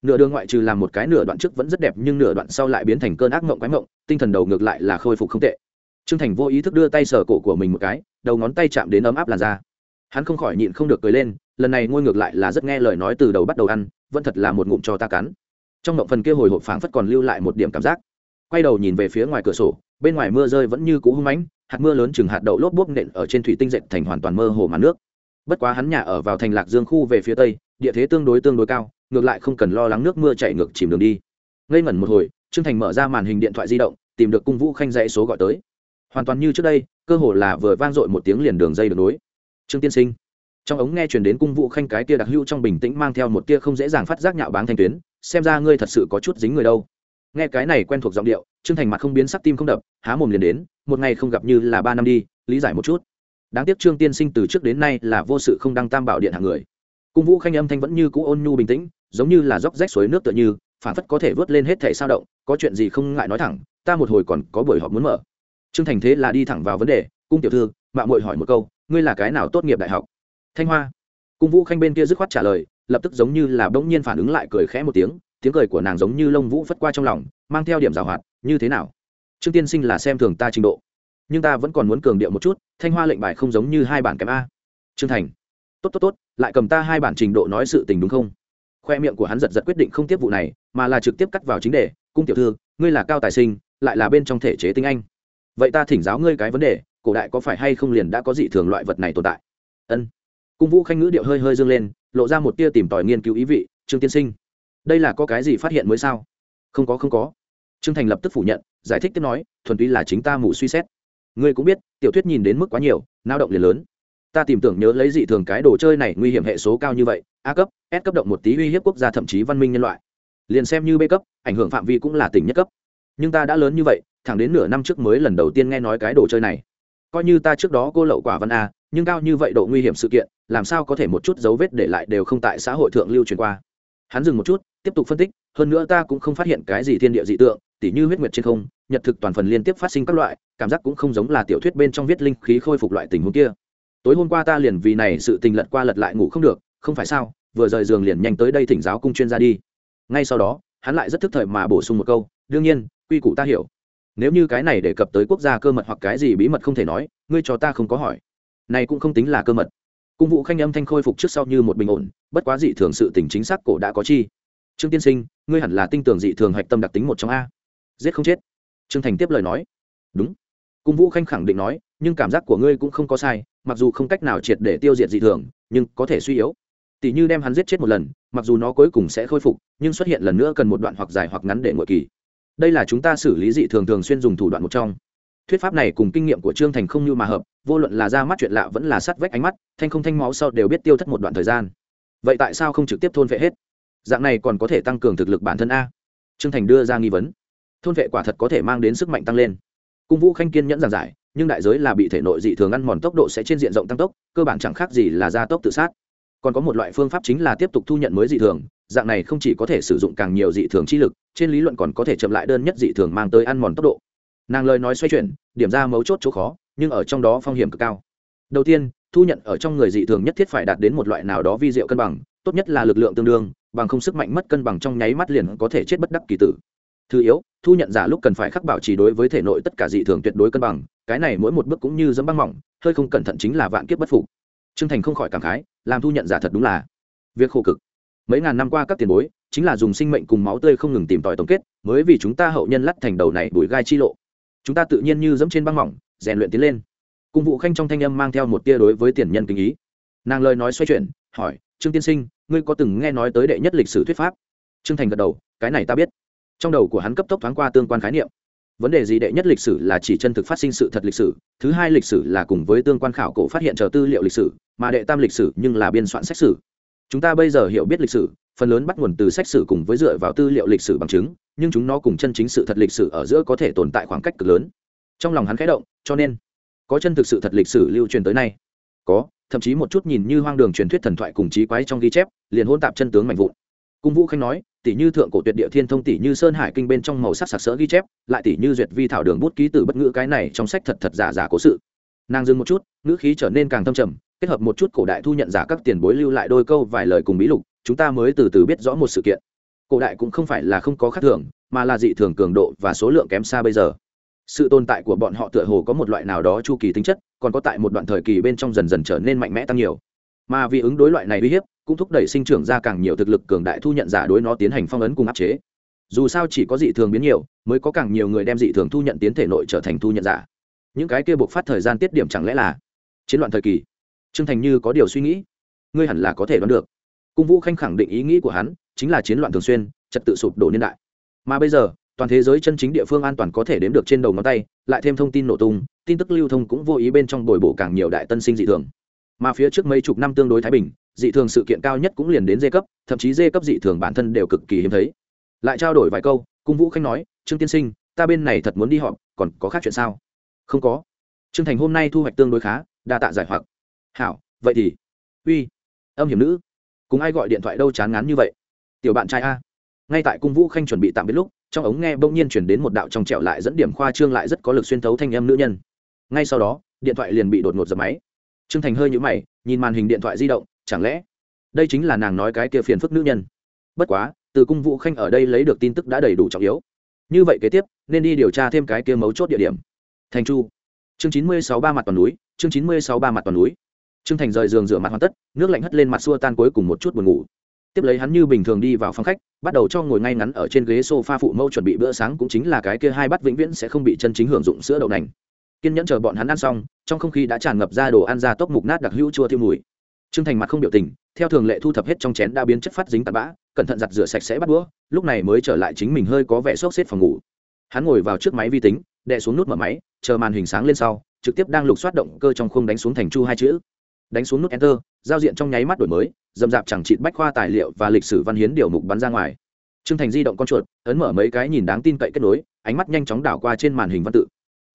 Nửa đường ngoại trừ làm một cái nửa đoạn trước vẫn rất đẹp, nhưng nửa đoạn sau lại biến thành cơn ác mộng quái mộng, tinh thần đầu ngược lại là khôi phục không tệ. Trương thành vô ý thức đưa tay sờ cổ của mình một cái, đầu ngón tay chạm đến ấm áp làn da. Hắn không khỏi nhịn không được cười lên lần này ngôi ngược lại là rất nghe lời nói từ đầu bắt đầu ăn, vẫn thật là một ngụm cho ta cắn. Trong mộng phần kia hồi hộp phảng phất còn lưu lại một điểm cảm giác. Quay đầu nhìn về phía ngoài cửa sổ, bên ngoài mưa rơi vẫn như cũ hung mãnh, hạt mưa lớn chừng hạt đậu lốp bốp nện ở trên thủy tinh dệt thành hoàn toàn mơ hồ màn nước. Bất quá hắn nhà ở vào thành lạc dương khu về phía tây, địa thế tương đối tương đối cao, ngược lại không cần lo lắng nước mưa chảy ngược chìm đường đi. Ngây ngẩn một hồi, trương thành mở ra màn hình điện thoại di động, tìm được cung vũ khanh dãy số gọi tới. Hoàn toàn như trước đây, cơ hồ là vừa vang dội một tiếng liền đường dây được nối. Trương tiên sinh trong ống nghe truyền đến cung vũ khanh cái tia đặc hữu trong bình tĩnh mang theo một tia không dễ dàng phát giác nhạo báng thanh tuyến, xem ra ngươi thật sự có chút dính người đâu. Nghe cái này quen thuộc giọng điệu, trương thành mặt không biến sắc tim không đập, há mồm liền đến, một ngày không gặp như là ba năm đi, lý giải một chút. Đáng tiếc trương tiên sinh từ trước đến nay là vô sự không đăng tam bảo điện hạng người. Cung vũ khanh âm thanh vẫn như cũ ôn nhu bình tĩnh, giống như là dốc rách suối nước tựa như phản phất có thể vớt lên hết thể sao động, có chuyện gì không ngại nói thẳng, ta một hồi còn có buổi họp muốn mở. Trương thành thế là đi thẳng vào vấn đề, cung tiểu thư mạng mội hỏi một câu, ngươi là cái nào tốt nghiệp đại học? Thanh hoa. Cung vũ khanh bên kia dứt khoát trả lời, lập tức giống như là bỗng nhiên phản ứng lại cười khẽ một tiếng tiếng cười của nàng giống như lông vũ phất qua trong lòng, mang theo điểm rào hoạt, như thế nào? Trương tiên sinh là xem thường ta trình độ, nhưng ta vẫn còn muốn cường điệu một chút, thanh hoa lệnh bài không giống như hai bản kém a. Trương thành. Tốt tốt tốt, lại cầm ta hai bản trình độ nói sự tình đúng không? Khoe miệng của hắn giật giật quyết định không tiếp vụ này, mà là trực tiếp cắt vào chính đề, cung tiểu thư, ngươi là cao tài sinh, lại là bên trong thể chế tinh anh. Vậy ta thỉnh giáo ngươi cái vấn đề, cổ đại có phải hay không liền đã có dị thường loại vật này tồn tại? Ân cung vũ khanh ngữ điệu hơi hơi dâng lên, lộ ra một tia tìm tòi nghiên cứu ý vị, trương tiên sinh, đây là có cái gì phát hiện mới sao? Không có không có. Trương thành lập tức phủ nhận, giải thích tiếp nói, thuần túy là chính ta mù suy xét. Ngươi cũng biết, tiểu thuyết nhìn đến mức quá nhiều lao động liền lớn. Ta tìm tưởng nhớ lấy dị thường cái đồ chơi này nguy hiểm hệ số cao như vậy, a cấp, s cấp động một tí uy hiếp quốc gia thậm chí văn minh nhân loại. Liền xem như b cấp, ảnh hưởng phạm vi cũng là tỉnh nhất cấp. Nhưng ta đã lớn như vậy, thẳng đến nửa năm trước mới lần đầu tiên nghe nói cái đồ chơi này. Coi như ta trước đó cô lậu quả văn a, nhưng cao như vậy độ nguy hiểm sự kiện làm sao có thể một chút dấu vết để lại đều không tại xã hội thượng lưu truyền qua. Hắn dừng một chút, tiếp tục phân tích, hơn nữa ta cũng không phát hiện cái gì thiên địa dị tượng, tỉ như huyết nguyệt trên không, nhật thực toàn phần liên tiếp phát sinh các loại, cảm giác cũng không giống là tiểu thuyết bên trong viết linh khí khôi phục loại tình huống kia. Tối hôm qua ta liền vì này sự tình lật qua lật lại ngủ không được, không phải sao, vừa rời giường liền nhanh tới đây thỉnh giáo cung chuyên gia đi. Ngay sau đó, hắn lại rất thức thời mà bổ sung một câu, đương nhiên, quy củ ta hiểu. Nếu như cái này đề cập tới quốc gia cơ mật hoặc cái gì bí mật không thể nói, ngươi cho ta không có hỏi. Này cũng không tính là cơ mật cung vụ khanh âm thanh khôi phục trước sau như một bình ổn, bất quá dị thường sự tình chính xác cổ đã có chi. Trương tiên sinh, ngươi hẳn là tinh tường dị thường hạch tâm đặc tính một trong a. Giết không chết. Trương thành tiếp lời nói. Đúng. Cung vũ khanh khẳng định nói, nhưng cảm giác của ngươi cũng không có sai, mặc dù không cách nào triệt để tiêu diệt dị thường, nhưng có thể suy yếu. Tỷ như đem hắn giết chết một lần, mặc dù nó cuối cùng sẽ khôi phục, nhưng xuất hiện lần nữa cần một đoạn hoặc dài hoặc ngắn để ngội kỳ. Đây là chúng ta xử lý dị thường thường xuyên dùng thủ đoạn một trong. Thuyết pháp này cùng kinh nghiệm của trương thành không như mà hợp vô luận là ra mắt chuyện lạ vẫn là sắt vách ánh mắt, thanh không thanh máu sau đều biết tiêu thất một đoạn thời gian. Vậy tại sao không trực tiếp thôn vệ hết? Dạng này còn có thể tăng cường thực lực bản thân a? Trương thành đưa ra nghi vấn. Thôn vệ quả thật có thể mang đến sức mạnh tăng lên. Cung vũ khanh kiên nhẫn giảng giải, nhưng đại giới là bị thể nội dị thường ăn mòn tốc độ sẽ trên diện rộng tăng tốc, cơ bản chẳng khác gì là gia tốc tự sát. Còn có một loại phương pháp chính là tiếp tục thu nhận mới dị thường, dạng này không chỉ có thể sử dụng càng nhiều dị thường chi lực, trên lý luận còn có thể chậm lại đơn nhất dị thường mang tới ăn mòn tốc độ. Nàng lời nói xoay chuyển, điểm ra mấu chốt chỗ khó nhưng ở trong đó phong hiểm cực cao. Đầu tiên, thu nhận ở trong người dị thường nhất thiết phải đạt đến một loại nào đó vi diệu cân bằng, tốt nhất là lực lượng tương đương, bằng không sức mạnh mất cân bằng trong nháy mắt liền có thể chết bất đắc kỳ tử. Thứ yếu, thu nhận giả lúc cần phải khắc bảo trì đối với thể nội tất cả dị thường tuyệt đối cân bằng, cái này mỗi một bước cũng như dẫm băng mỏng, hơi không cẩn thận chính là vạn kiếp bất phục. Trương thành không khỏi cảm khái, làm thu nhận giả thật đúng là việc khổ cực. Mấy ngàn năm qua các tiền bối, chính là dùng sinh mệnh cùng máu tươi không ngừng tìm tòi tổng kết, mới vì chúng ta hậu nhân lắt thành đầu này bụi gai chi lộ. Chúng ta tự nhiên như dẫm trên băng mỏng rèn luyện tiến lên. Cung vụ khanh trong thanh âm mang theo một tia đối với tiền nhân kinh ý. Nàng lời nói xoay chuyển, hỏi, trương tiên sinh, ngươi có từng nghe nói tới đệ nhất lịch sử thuyết pháp? Trương thành gật đầu, cái này ta biết. Trong đầu của hắn cấp tốc thoáng qua tương quan khái niệm. Vấn đề gì đệ nhất lịch sử là chỉ chân thực phát sinh sự thật lịch sử, thứ hai lịch sử là cùng với tương quan khảo cổ phát hiện chờ tư liệu lịch sử, mà đệ tam lịch sử nhưng là biên soạn sách sử. Chúng ta bây giờ hiểu biết lịch sử, phần lớn bắt nguồn từ sách sử cùng với dựa vào tư liệu lịch sử bằng chứng, nhưng chúng nó cùng chân chính sự thật lịch sử ở giữa có thể tồn tại khoảng cách cực lớn. Trong lòng hắn khẽ động cho nên, có chân thực sự thật lịch sử lưu truyền tới nay. Có, thậm chí một chút nhìn như hoang đường truyền thuyết thần thoại cùng trí quái trong ghi chép, liền hôn tạp chân tướng mạnh vụn. Cung vũ khanh nói, tỷ như thượng cổ tuyệt địa thiên thông, tỷ như sơn hải kinh bên trong màu sắc sặc sỡ ghi chép, lại tỷ như duyệt vi thảo đường bút ký từ bất ngữ cái này trong sách thật thật giả giả cố sự. Nàng dừng một chút, ngữ khí trở nên càng thâm trầm, kết hợp một chút cổ đại thu nhận giả các tiền bối lưu lại đôi câu vài lời cùng bí lục, chúng ta mới từ từ biết rõ một sự kiện. Cổ đại cũng không phải là không có khác thường, mà là dị thường cường độ và số lượng kém xa bây giờ sự tồn tại của bọn họ tựa hồ có một loại nào đó chu kỳ tính chất, còn có tại một đoạn thời kỳ bên trong dần dần trở nên mạnh mẽ tăng nhiều. Mà vì ứng đối loại này uy hiếp, cũng thúc đẩy sinh trưởng ra càng nhiều thực lực cường đại thu nhận giả đối nó tiến hành phong ấn cùng áp chế. Dù sao chỉ có dị thường biến nhiều, mới có càng nhiều người đem dị thường thu nhận tiến thể nội trở thành thu nhận giả. Những cái kia buộc phát thời gian tiết điểm chẳng lẽ là chiến loạn thời kỳ? Trương thành như có điều suy nghĩ. Ngươi hẳn là có thể đoán được. Cung vũ khanh khẳng định ý nghĩ của hắn chính là chiến loạn thường xuyên, trật tự sụp đổ niên đại. Mà bây giờ toàn thế giới chân chính địa phương an toàn có thể đếm được trên đầu ngón tay, lại thêm thông tin nổ tung, tin tức lưu thông cũng vô ý bên trong bồi bổ càng nhiều đại tân sinh dị thường. Mà phía trước mấy chục năm tương đối thái bình, dị thường sự kiện cao nhất cũng liền đến dê cấp, thậm chí dê cấp dị thường bản thân đều cực kỳ hiếm thấy. Lại trao đổi vài câu, cung vũ khanh nói, trương tiên sinh, ta bên này thật muốn đi họp, còn có khác chuyện sao? Không có. Trương thành hôm nay thu hoạch tương đối khá, đa tạ giải hoặc. Hảo, vậy thì. Uy, âm hiểm nữ. Cùng ai gọi điện thoại đâu chán ngán như vậy. Tiểu bạn trai a. Ngay tại cung vũ khanh chuẩn bị tạm biệt lúc trong ống nghe bỗng nhiên chuyển đến một đạo trong trẹo lại dẫn điểm khoa trương lại rất có lực xuyên thấu thanh âm nữ nhân. Ngay sau đó, điện thoại liền bị đột ngột dập máy. Trương thành hơi nhũ mày, nhìn màn hình điện thoại di động, chẳng lẽ đây chính là nàng nói cái kia phiền phức nữ nhân? Bất quá, từ cung vũ khanh ở đây lấy được tin tức đã đầy đủ trọng yếu. Như vậy kế tiếp, nên đi điều tra thêm cái kia mấu chốt địa điểm. Thành chu. Chương chín mươi sáu ba mặt toàn núi, chương chín mươi sáu ba mặt toàn núi. Trương thành rời giường rửa mặt hoàn tất, nước lạnh hất lên mặt xua tan cuối cùng một chút buồn ngủ tiếp lấy hắn như bình thường đi vào phòng khách, bắt đầu cho ngồi ngay ngắn ở trên ghế sofa phụ mẫu chuẩn bị bữa sáng, cũng chính là cái kia hai bát vĩnh viễn sẽ không bị chân chính hưởng dụng sữa đậu nành. Kiên nhẫn chờ bọn hắn ăn xong, trong không khí đã tràn ngập ra đồ ăn ra tốc mục nát đặc hữu chua thiêu mùi. Trương thành mặt không biểu tình, theo thường lệ thu thập hết trong chén đã biến chất phát dính tạt bã, cẩn thận giặt rửa sạch sẽ bắt đũa, lúc này mới trở lại chính mình hơi có vẻ xốc xếp phòng ngủ. Hắn ngồi vào trước máy vi tính, đè xuống nút mở máy, chờ màn hình sáng lên sau, trực tiếp đang lục xoát động cơ trong khung đánh xuống thành chu hai chữ. Đánh xuống nút enter, giao diện trong nháy mắt đổi mới dầm dạp chẳng chịt bách khoa tài liệu và lịch sử văn hiến điều mục bắn ra ngoài. Trương thành di động con chuột, ấn mở mấy cái nhìn đáng tin cậy kết nối, ánh mắt nhanh chóng đảo qua trên màn hình văn tự.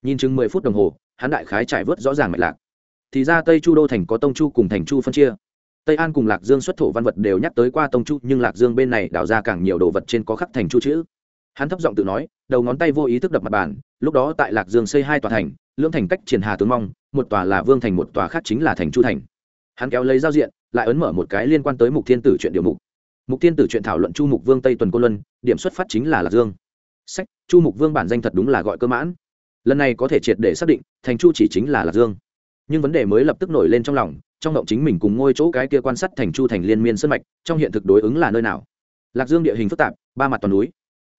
Nhìn chừng mười phút đồng hồ, hắn đại khái trải vớt rõ ràng mạch lạc. Thì ra tây chu đô thành có tông chu cùng thành chu phân chia. Tây an cùng lạc dương xuất thổ văn vật đều nhắc tới qua tông chu, nhưng lạc dương bên này đào ra càng nhiều đồ vật trên có khắc thành chu chữ. Hắn thấp giọng tự nói, đầu ngón tay vô ý thức đập mặt bàn, lúc đó tại lạc dương xây hai tòa thành, lưỡng thành cách triển hà tướng mong, một tòa là vương thành, một tòa khác chính là thành chu thành. Hắn kéo lấy giao diện lại ấn mở một cái liên quan tới mục thiên tử chuyện điều mục. Mục thiên tử chuyện thảo luận chu mục vương tây tuần cô luân, điểm xuất phát chính là lạc dương. Sách, chu mục vương bản danh thật đúng là gọi cơ mãn. Lần này có thể triệt để xác định, thành chu chỉ chính là lạc dương. Nhưng vấn đề mới lập tức nổi lên trong lòng, trong động chính mình cùng ngôi chỗ cái kia quan sát thành chu thành liên miên sân mạch, trong hiện thực đối ứng là nơi nào? Lạc dương địa hình phức tạp, ba mặt toàn núi.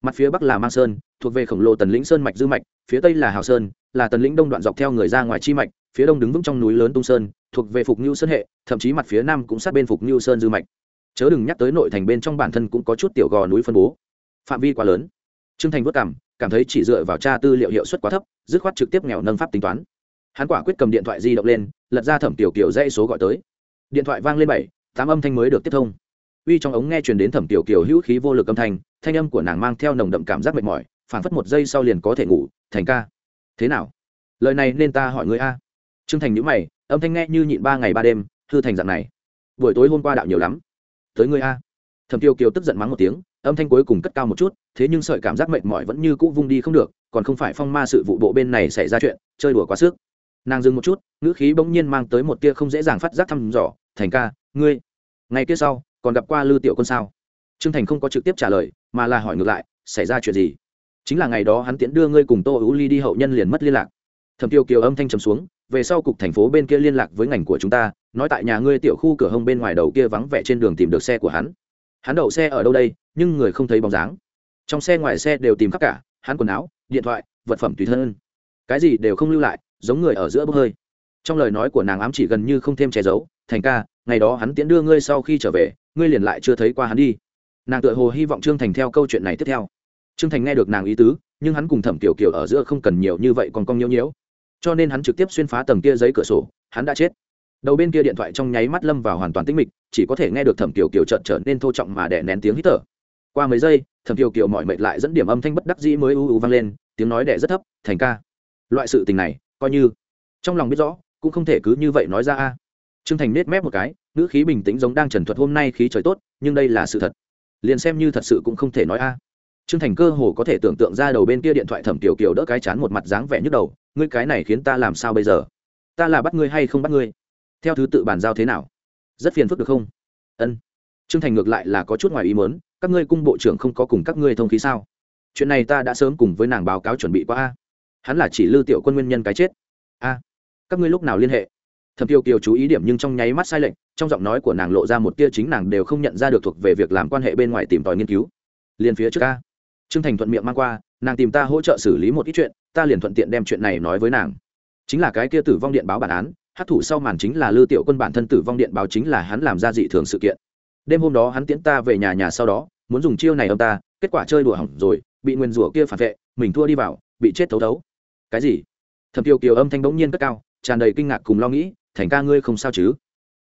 Mặt phía bắc là mang sơn, thuộc về khổng lồ tần lĩnh sơn mạch dư mạch, phía tây là hào sơn, là tần lĩnh đông đoạn dọc theo người ra ngoài chi mạch, phía đông đứng vững trong núi lớn tung sơn thuộc về phục ngưu sơn hệ, thậm chí mặt phía nam cũng sát bên phục ngưu sơn dư mạch. Chớ đừng nhắc tới nội thành bên trong bản thân cũng có chút tiểu gò núi phân bố. Phạm vi quá lớn. Trương thành vất cảm cảm thấy chỉ dựa vào tra tư liệu hiệu suất quá thấp, dứt khoát trực tiếp nghèo nâng pháp tính toán. Hắn quả quyết cầm điện thoại di động lên, lật ra thẩm tiểu kiều dãy số gọi tới. Điện thoại vang lên bảy, tám âm thanh mới được tiếp thông. Uy trong ống nghe truyền đến thẩm tiểu kiều hữu khí vô lực âm thanh thanh âm của nàng mang theo nồng đậm cảm giác mệt mỏi phản phất một giây sau liền có thể ngủ, thành ca. Thế nào? Lời này nên ta hỏi người a. Trương thành nhữ mày âm thanh nghe như nhịn ba ngày ba đêm, hư thành dạng này. Buổi tối hôm qua đạo nhiều lắm. Tới người a. Thẩm tiêu kiều tức giận mắng một tiếng, âm thanh cuối cùng cất cao một chút, thế nhưng sợi cảm giác mệt mỏi vẫn như cũ vung đi không được, còn không phải phong ma sự vụ bộ bên này xảy ra chuyện, chơi đùa quá sức. Nàng dừng một chút, ngữ khí bỗng nhiên mang tới một tia không dễ dàng phát giác thăm dò, thành ca, ngươi, ngày kia sau, còn gặp qua lư tiểu quân sao? Trương thành không có trực tiếp trả lời, mà là hỏi ngược lại, xảy ra chuyện gì? Chính là ngày đó hắn tiễn đưa ngươi cùng tô ú ly đi hậu nhân liền mất liên lạc. Thẩm tiêu kiều âm thanh trầm xuống về sau cục thành phố bên kia liên lạc với ngành của chúng ta, nói tại nhà ngươi tiểu khu cửa hông bên ngoài đầu kia vắng vẻ trên đường tìm được xe của hắn. Hắn đậu xe ở đâu đây, nhưng người không thấy bóng dáng. Trong xe ngoài xe đều tìm khắp cả, hắn quần áo, điện thoại, vật phẩm tùy thân. Cái gì đều không lưu lại, giống người ở giữa bốc hơi. Trong lời nói của nàng ám chỉ gần như không thêm che giấu, thành ca, ngày đó hắn tiễn đưa ngươi sau khi trở về, ngươi liền lại chưa thấy qua hắn đi. Nàng tự hồ hy vọng trương thành theo câu chuyện này tiếp theo. Trương thành nghe được nàng ý tứ, nhưng hắn cùng thẩm tiểu kiều ở giữa không cần nhiều như vậy còn cong nhiễu nhiễu cho nên hắn trực tiếp xuyên phá tầng kia giấy cửa sổ, hắn đã chết. Đầu bên kia điện thoại trong nháy mắt lâm vào hoàn toàn tĩnh mịch, chỉ có thể nghe được thẩm kiều kiều trợn trở nên thô trọng mà đè nén tiếng hít thở. Qua mấy giây, thẩm kiều kiều mọi mệt lại dẫn điểm âm thanh bất đắc dĩ mới u u vang lên, tiếng nói đẻ rất thấp, thành ca, loại sự tình này, coi như. Trong lòng biết rõ, cũng không thể cứ như vậy nói ra a. Trương thành nết mép một cái nữ khí bình tĩnh giống đang trần thuật hôm nay khí trời tốt, nhưng đây là sự thật. Liền xem như thật sự cũng không thể nói a trương thành cơ hồ có thể tưởng tượng ra đầu bên kia điện thoại thẩm tiểu kiều đỡ cái chán một mặt dáng vẻ nhức đầu, ngươi cái này khiến ta làm sao bây giờ? Ta là bắt ngươi hay không bắt ngươi? Theo thứ tự bàn giao thế nào? Rất phiền phức được không? Ân. Trương thành ngược lại là có chút ngoài ý mớn các ngươi cung bộ trưởng không có cùng các ngươi thông khí sao? Chuyện này ta đã sớm cùng với nàng báo cáo chuẩn bị qua a. Hắn là chỉ lưu tiểu quân nguyên nhân cái chết. A, các ngươi lúc nào liên hệ? Thẩm tiêu kiều chú ý điểm nhưng trong nháy mắt sai lệnh trong giọng nói của nàng lộ ra một tia chính nàng đều không nhận ra được thuộc về việc làm quan hệ bên ngoài tìm tòi nghiên cứu. Liền phía trước a trương thành thuận miệng mang qua, nàng tìm ta hỗ trợ xử lý một ít chuyện, ta liền thuận tiện đem chuyện này nói với nàng. Chính là cái kia tử vong điện báo bản án hát thủ sau màn chính là lư tiểu quân bản thân tử vong điện báo chính là hắn làm ra dị thường sự kiện. Đêm hôm đó hắn tiễn ta về nhà nhà sau đó, muốn dùng chiêu này ông ta, kết quả chơi đùa hỏng rồi, bị nguyên rủa kia phản vệ, mình thua đi vào, bị chết thấu thấu. Cái gì? Thẩm tiêu kiều âm thanh bỗng nhiên cất cao, tràn đầy kinh ngạc cùng lo nghĩ, thành ca ngươi không sao chứ?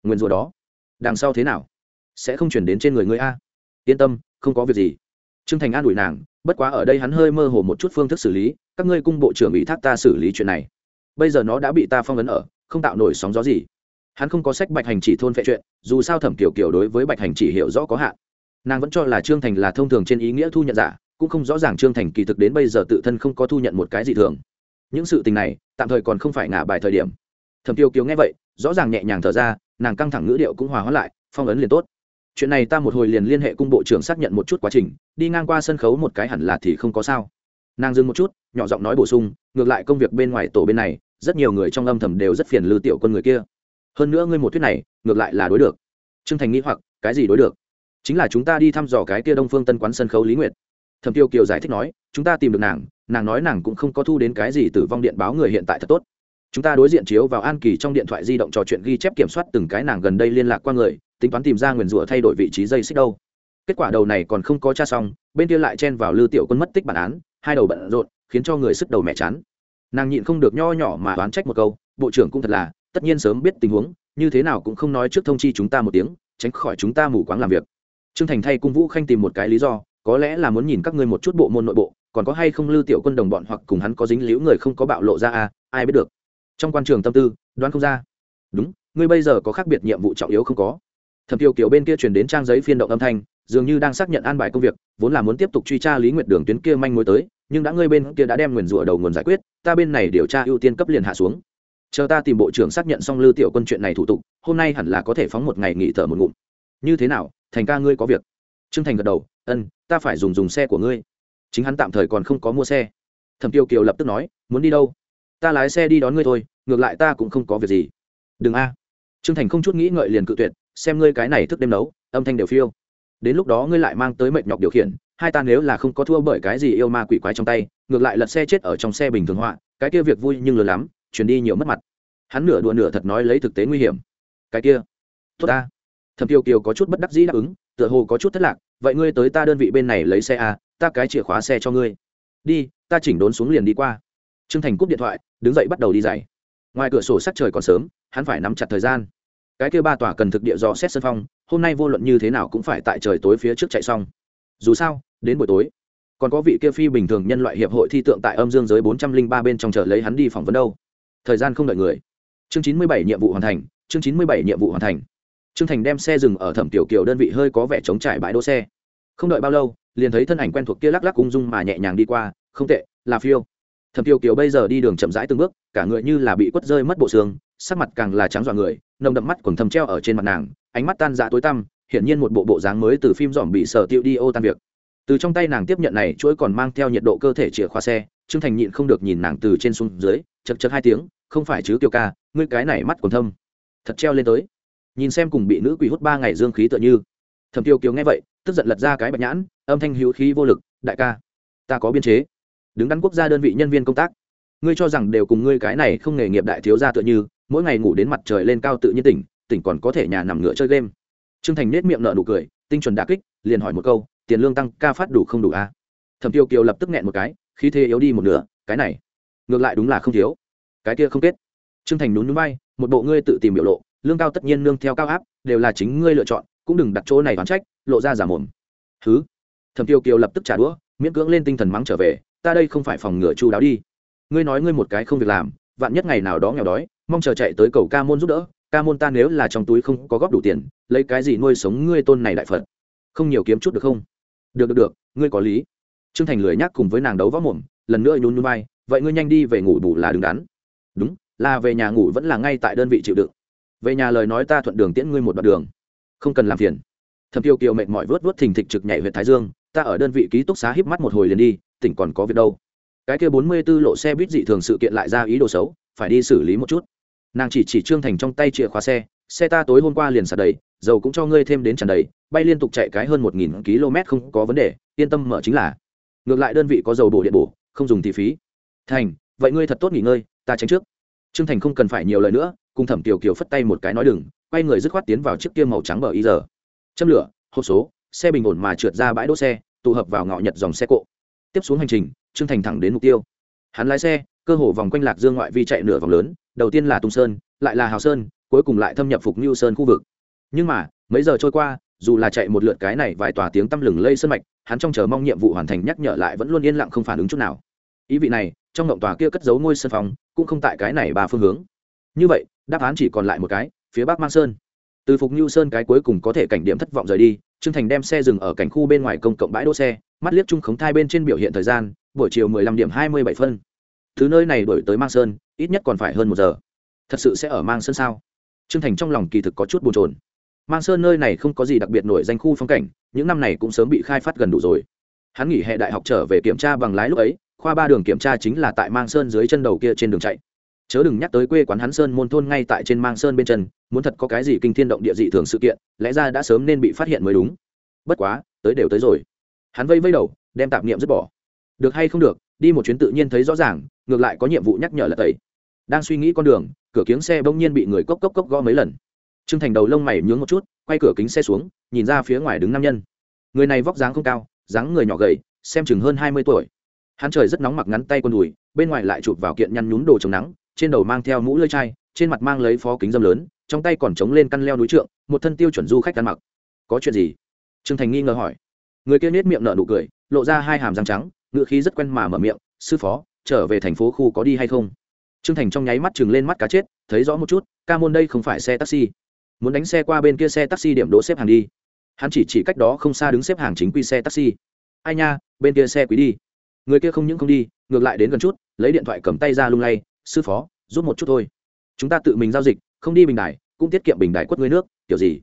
Nguyên rủa đó, đằng sau thế nào? Sẽ không chuyển đến trên người ngươi a? Yên tâm, không có việc gì. Trương thành an ủi nàng bất quá ở đây hắn hơi mơ hồ một chút phương thức xử lý, các ngươi cung bộ trưởng ủy thác ta xử lý chuyện này. Bây giờ nó đã bị ta phong ấn ở, không tạo nổi sóng gió gì. Hắn không có sách bạch hành chỉ thôn phệ chuyện, dù sao thẩm kiểu kiểu đối với bạch hành chỉ hiểu rõ có hạn. Nàng vẫn cho là trương thành là thông thường trên ý nghĩa thu nhận giả, cũng không rõ ràng trương thành kỳ thực đến bây giờ tự thân không có thu nhận một cái gì thường. Những sự tình này, tạm thời còn không phải ngả bài thời điểm. Thẩm tiêu kiều nghe vậy, rõ ràng nhẹ nhàng thở ra, nàng căng thẳng ngữ điệu cũng hòa hóa lại, phong ấn liền tốt chuyện này ta một hồi liền liên hệ cung bộ trưởng xác nhận một chút quá trình, đi ngang qua sân khấu một cái hẳn là thì không có sao. Nàng dừng một chút, nhỏ giọng nói bổ sung, ngược lại công việc bên ngoài tổ bên này, rất nhiều người trong âm thầm đều rất phiền lư tiểu quân người kia. Hơn nữa ngươi một thuyết này, ngược lại là đối được. T r ư ơ n g thành nghĩ hoặc, cái gì đối được? Chính là chúng ta đi thăm dò cái kia đông phương tân quán sân khấu lý nguyệt. Thẩm tiêu kiều giải thích nói, chúng ta tìm được nàng nàng nói nàng cũng không có thu đến cái gì từ vong điện báo người hiện tại thật tốt. Chúng ta đối diện chiếu vào an kỳ trong điện thoại di động trò chuyện ghi chép kiểm soát từng cái nàng gần đây liên lạc qua người tính toán tìm ra nguyền rủa thay đổi vị trí dây xích đâu. Kết quả đầu này còn không có cha xong, bên kia lại chen vào lư tiểu quân mất tích bản án, hai đầu bận rộn, khiến cho người sức đầu mẹ chán. Nàng nhịn không được nho nhỏ mà oán trách một câu, bộ trưởng cũng thật là, tất nhiên sớm biết tình huống, như thế nào cũng không nói trước thông chi chúng ta một tiếng, tránh khỏi chúng ta mù quáng làm việc. Trương thành thay cung vũ khanh tìm một cái lý do, có lẽ là muốn nhìn các ngươi một chút bộ môn nội bộ, còn có hay không lưu tiểu quân đồng bọn hoặc cùng hắn có dính liễu người không có bạo lộ ra à ai biết được. Trong quan trường tâm tư, đoán không ra. Đúng, ngươi bây giờ có khác biệt nhiệm vụ trọng yếu không có thẩm tiêu kiểu bên kia truyền đến trang giấy phiên động âm thanh, dường như đang xác nhận an bài công việc, vốn là muốn tiếp tục truy tra lý nguyệt đường tuyến kia manh mối tới, nhưng đã ngươi bên kia đã đem nguyền rủa đầu nguồn giải quyết, ta bên này điều tra ưu tiên cấp liền hạ xuống. Chờ ta tìm bộ trưởng xác nhận xong lư tiểu quân chuyện này thủ tục, hôm nay hẳn là có thể phóng một ngày nghỉ thở một ngụm. Như thế nào, thành ca ngươi có việc? Trương thành gật đầu, ân, ta phải dùng dùng xe của ngươi. Chính hắn tạm thời còn không có mua xe. Thẩm tiêu kiều lập tức nói, muốn đi đâu? Ta lái xe đi đón ngươi thôi, ngược lại ta cũng không có việc gì. Đừng a. Trương thành không chút nghĩ ngợi liền cự tuyệt xem ngươi cái này thức đêm nấu, âm thanh đều phiêu. Đến lúc đó ngươi lại mang tới mệt nhọc điều khiển, hai ta nếu là không có thua bởi cái gì yêu ma quỷ quái trong tay, ngược lại lật xe chết ở trong xe bình thường họa, cái kia việc vui nhưng lớn lắm, chuyển đi nhiều mất mặt. Hắn nửa đùa nửa thật nói lấy thực tế nguy hiểm. Cái kia, tốt ta. Thẩm tiêu kiều có chút bất đắc dĩ đáp ứng, tựa hồ có chút thất lạc, vậy ngươi tới ta đơn vị bên này lấy xe à ta cái chìa khóa xe cho ngươi. Đi, ta chỉnh đốn xuống liền đi qua. Trương thành cúp điện thoại, đứng dậy bắt đầu đi dày ngoài cửa sổ sắc trời còn sớm, hắn phải nắm chặt thời gian cái kia ba tòa cần thực địa dò xét sân phong, hôm nay vô luận như thế nào cũng phải tại trời tối phía trước chạy xong. Dù sao, đến buổi tối, còn có vị kia phi bình thường nhân loại hiệp hội thi tượng tại âm dương giới bốn trăm linh ba bên trong chờ lấy hắn đi phỏng vấn đâu. Thời gian không đợi người. Chương chín mươi bảy nhiệm vụ hoàn thành, chương chín mươi bảy nhiệm vụ hoàn thành. Trương thành đem xe dừng ở thẩm tiểu kiều đơn vị hơi có vẻ chống trải bãi đỗ xe. Không đợi bao lâu, liền thấy thân ảnh quen thuộc kia lắc lắc ung dung mà nhẹ nhàng đi qua, không tệ, là phiêu thẩm kiều kiều bây giờ đi đường chậm rãi từng bước, cả người như là bị quất rơi mất bộ xương, sắc mặt càng là trắng dọa người, nồng đậm mắt quần thầm treo ở trên mặt nàng, ánh mắt tan dạ tối tăm, hiển nhiên một bộ bộ dáng mới từ phim dòm bị sở tiêu đi ô tan việc. Từ trong tay nàng tiếp nhận này chuỗi còn mang theo nhiệt độ cơ thể chìa khóa xe, trương thành nhịn không được nhìn nàng từ trên xuống dưới, chật chật hai tiếng, không phải chứ, kiều ca, ngươi cái này mắt còn thâm, thật treo lên tới. Nhìn xem cùng bị nữ quỷ hút ba ngày dương khí tựa như. Thầm tiêu kiều nghe vậy, tức giận lật ra cái bạch nhãn, âm thanh hữu khí vô lực, đại ca, ta có biên chế đứng đắn quốc gia đơn vị nhân viên công tác. Ngươi cho rằng đều cùng ngươi cái này không nghề nghiệp đại thiếu gia tựa như, mỗi ngày ngủ đến mặt trời lên cao tự nhiên tỉnh tỉnh còn có thể nhà nằm ngựa chơi game. Trương thành nết miệng nợ nụ cười, tinh chuẩn đà kích, liền hỏi một câu, tiền lương tăng ca phát đủ không đủ a à? thẩm tiêu kiều lập tức nghẹn một cái, khí thế yếu đi một nửa, cái này, ngược lại đúng là không thiếu. Cái kia không kết. Trương thành nhún núi bay một bộ ngươi tự tìm biểu lộ, lương cao tất nhiên nương theo cao áp, đều là chính ngươi lựa chọn, cũng đừng đặt chỗ này đoán trách, lộ ra giả mồm. Thứ thẩm tiêu kiều lập tức trả đũa, miễn cưỡng lên tinh thần mắng trở về ta đây không phải phòng ngừa chu đáo đi. Ngươi nói ngươi một cái không việc làm, vạn nhất ngày nào đó nghèo đói, mong chờ chạy tới cầu ca môn giúp đỡ, ca môn ta nếu là trong túi không có góp đủ tiền, lấy cái gì nuôi sống ngươi tôn này đại phật? Không nhiều kiếm chút được không? Được được được, ngươi có lý. Trương thành lười nhắc cùng với nàng đấu võ mồm, lần nữa nhún nhún vai, vậy ngươi nhanh đi về ngủ bù là đứng đắn. Đúng, là về nhà ngủ vẫn là ngay tại đơn vị chịu đựng. Về nhà lời nói ta thuận đường tiễn ngươi một đoạn đường. Không cần làm phiền. Thầm tiêu kiều mệt mỏi vớt vớt thình thịch trực nhảy huyện thái dương, ta ở đơn vị ký túc xá híp mắt một hồi liền đi tỉnh còn có việc đâu. Cái kia bốn mươi 44 lộ xe buýt dị thường sự kiện lại ra ý đồ xấu, phải đi xử lý một chút. Nàng chỉ chỉ trương thành trong tay chìa khóa xe xe ta tối hôm qua liền sạt đầy, dầu cũng cho ngươi thêm đến tràn đầy, bay liên tục chạy cái hơn một nghìn km không có vấn đề, yên tâm mở chính là. Ngược lại đơn vị có dầu bổ điện bổ, không dùng thì phí. Thành, vậy ngươi thật tốt nghỉ ngơi, ta tránh trước. Trương thành không cần phải nhiều lời nữa, cùng thẩm tiểu kiều phất tay một cái nói đừng, quay người dứt khoát tiến vào chiếc kia màu trắng bờ y giờ châm lửa, hộp số, xe bình ổn mà trượt ra bãi đỗ xe, tụ hợp vào ngõ nhật dòng xe cộ tiếp xuống hành trình, trương thành thẳng đến mục tiêu. Hắn lái xe, cơ hồ vòng quanh lạc dương ngoại vi chạy nửa vòng lớn, đầu tiên là tung sơn, lại là hào sơn, cuối cùng lại thâm nhập phục như sơn khu vực. Nhưng mà, mấy giờ trôi qua, dù là chạy một lượt cái này vài tòa tiếng tăm lừng lây sơn mạch, hắn trong chờ mong nhiệm vụ hoàn thành nhắc nhở lại vẫn luôn yên lặng không phản ứng chút nào. Ý vị này, trong ngộng tòa kia cất giấu ngôi sân phòng, cũng không tại cái này ba phương hướng. Như vậy, đáp án chỉ còn lại một cái, phía bắc mang sơn. Từ phục như sơn cái cuối cùng có thể cảnh điểm thất vọng rời đi, trương thành đem xe dừng ở cảnh khu bên ngoài công cộng bãi đỗ xe mắt liếc chung khống thai bên trên biểu hiện thời gian, buổi chiều mười lăm điểm hai mươi bảy phân. Thứ nơi này đổi tới mang sơn, ít nhất còn phải hơn một giờ. Thật sự sẽ ở mang sơn sao? Trương thành trong lòng kỳ thực có chút bồn chồn. mang sơn nơi này không có gì đặc biệt nổi danh khu phong cảnh, những năm này cũng sớm bị khai phát gần đủ rồi. Hắn nghỉ hè đại học trở về kiểm tra bằng lái lúc ấy, khoa ba đường kiểm tra chính là tại mang sơn dưới chân đầu kia trên đường chạy. Chớ đừng nhắc tới quê quán hắn sơn môn thôn ngay tại trên mang sơn bên chân, muốn thật có cái gì kinh thiên động địa dị thường sự kiện, lẽ ra đã sớm nên bị phát hiện mới đúng. Bất quá, tới đều tới rồi hắn vây vây đầu, đem tạp niệm dứt bỏ. Được hay không được, đi một chuyến tự nhiên thấy rõ ràng, ngược lại có nhiệm vụ nhắc nhở là tẩy. Đang suy nghĩ con đường, cửa kiếng xe bỗng nhiên bị người cốc cốc cốc gõ mấy lần. Trương thành đầu lông mày nhướng một chút, quay cửa kính xe xuống, nhìn ra phía ngoài đứng nam nhân. Người này vóc dáng không cao, dáng người nhỏ gầy, xem chừng hơn hai mươi tuổi. Hắn trời rất nóng mặc ngắn tay con đùi, bên ngoài lại chụp vào kiện nhăn nhún đồ chống nắng, trên đầu mang theo mũ lưỡi chai, trên mặt mang lấy phó kính dâm lớn, trong tay còn chống lên căn leo núi trượng, một thân tiêu chuẩn du khách ăn mặc. Có chuyện gì? Trương thành nghi ngờ hỏi người kia nết miệng nở nụ cười, lộ ra hai hàm răng trắng, ngựa khí rất quen mà mở miệng, sư phó, trở về thành phố khu có đi hay không? Trương thành trong nháy mắt chừng lên mắt cá chết, thấy rõ một chút, ca môn đây không phải xe taxi. Muốn đánh xe qua bên kia xe taxi điểm đỗ xếp hàng đi. Hắn chỉ chỉ cách đó không xa đứng xếp hàng chính quy xe taxi. Ai nha, bên kia xe quý đi. Người kia không những không đi, ngược lại đến gần chút, lấy điện thoại cầm tay ra lung lay, sư phó, giúp một chút thôi. Chúng ta tự mình giao dịch, không đi bình đài, cũng tiết kiệm bình đài quất ngươi nước, kiểu gì?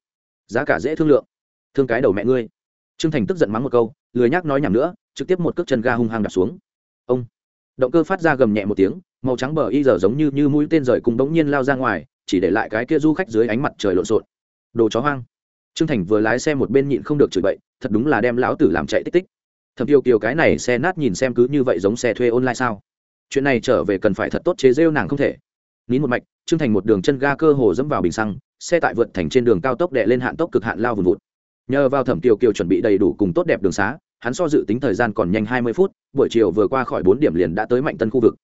Giá cả dễ thương lượng. Thương cái đầu mẹ ngươi trương thành tức giận mắng một câu, lười nhác nói nhảm nữa, trực tiếp một cước chân ga hung hăng đạp xuống. Ông. Động cơ phát ra gầm nhẹ một tiếng, màu trắng bờ y giờ giống như như mũi tên rời cùng đống nhiên lao ra ngoài, chỉ để lại cái kia du khách dưới ánh mặt trời lộn xộn. Đồ chó hoang. Trương thành vừa lái xe một bên nhịn không được chửi bậy, thật đúng là đem lão tử làm chạy tích tích. Thầm kiều kiều cái này xe nát nhìn xem cứ như vậy giống xe thuê online sao? Chuyện này trở về cần phải thật tốt chế rêu nàng không thể. Nín một mạch, trương thành một đường chân ga cơ hồ dẫm vào bình xăng, xe tại vượt thành trên đường cao tốc đệ lên hạn tốc cực hạn lao vùn vụt nhờ vào thẩm kiều kiều chuẩn bị đầy đủ cùng tốt đẹp đường xá, hắn so dự tính thời gian còn nhanh hai mươi phút, buổi chiều vừa qua khỏi bốn điểm liền đã tới mạnh tân khu vực.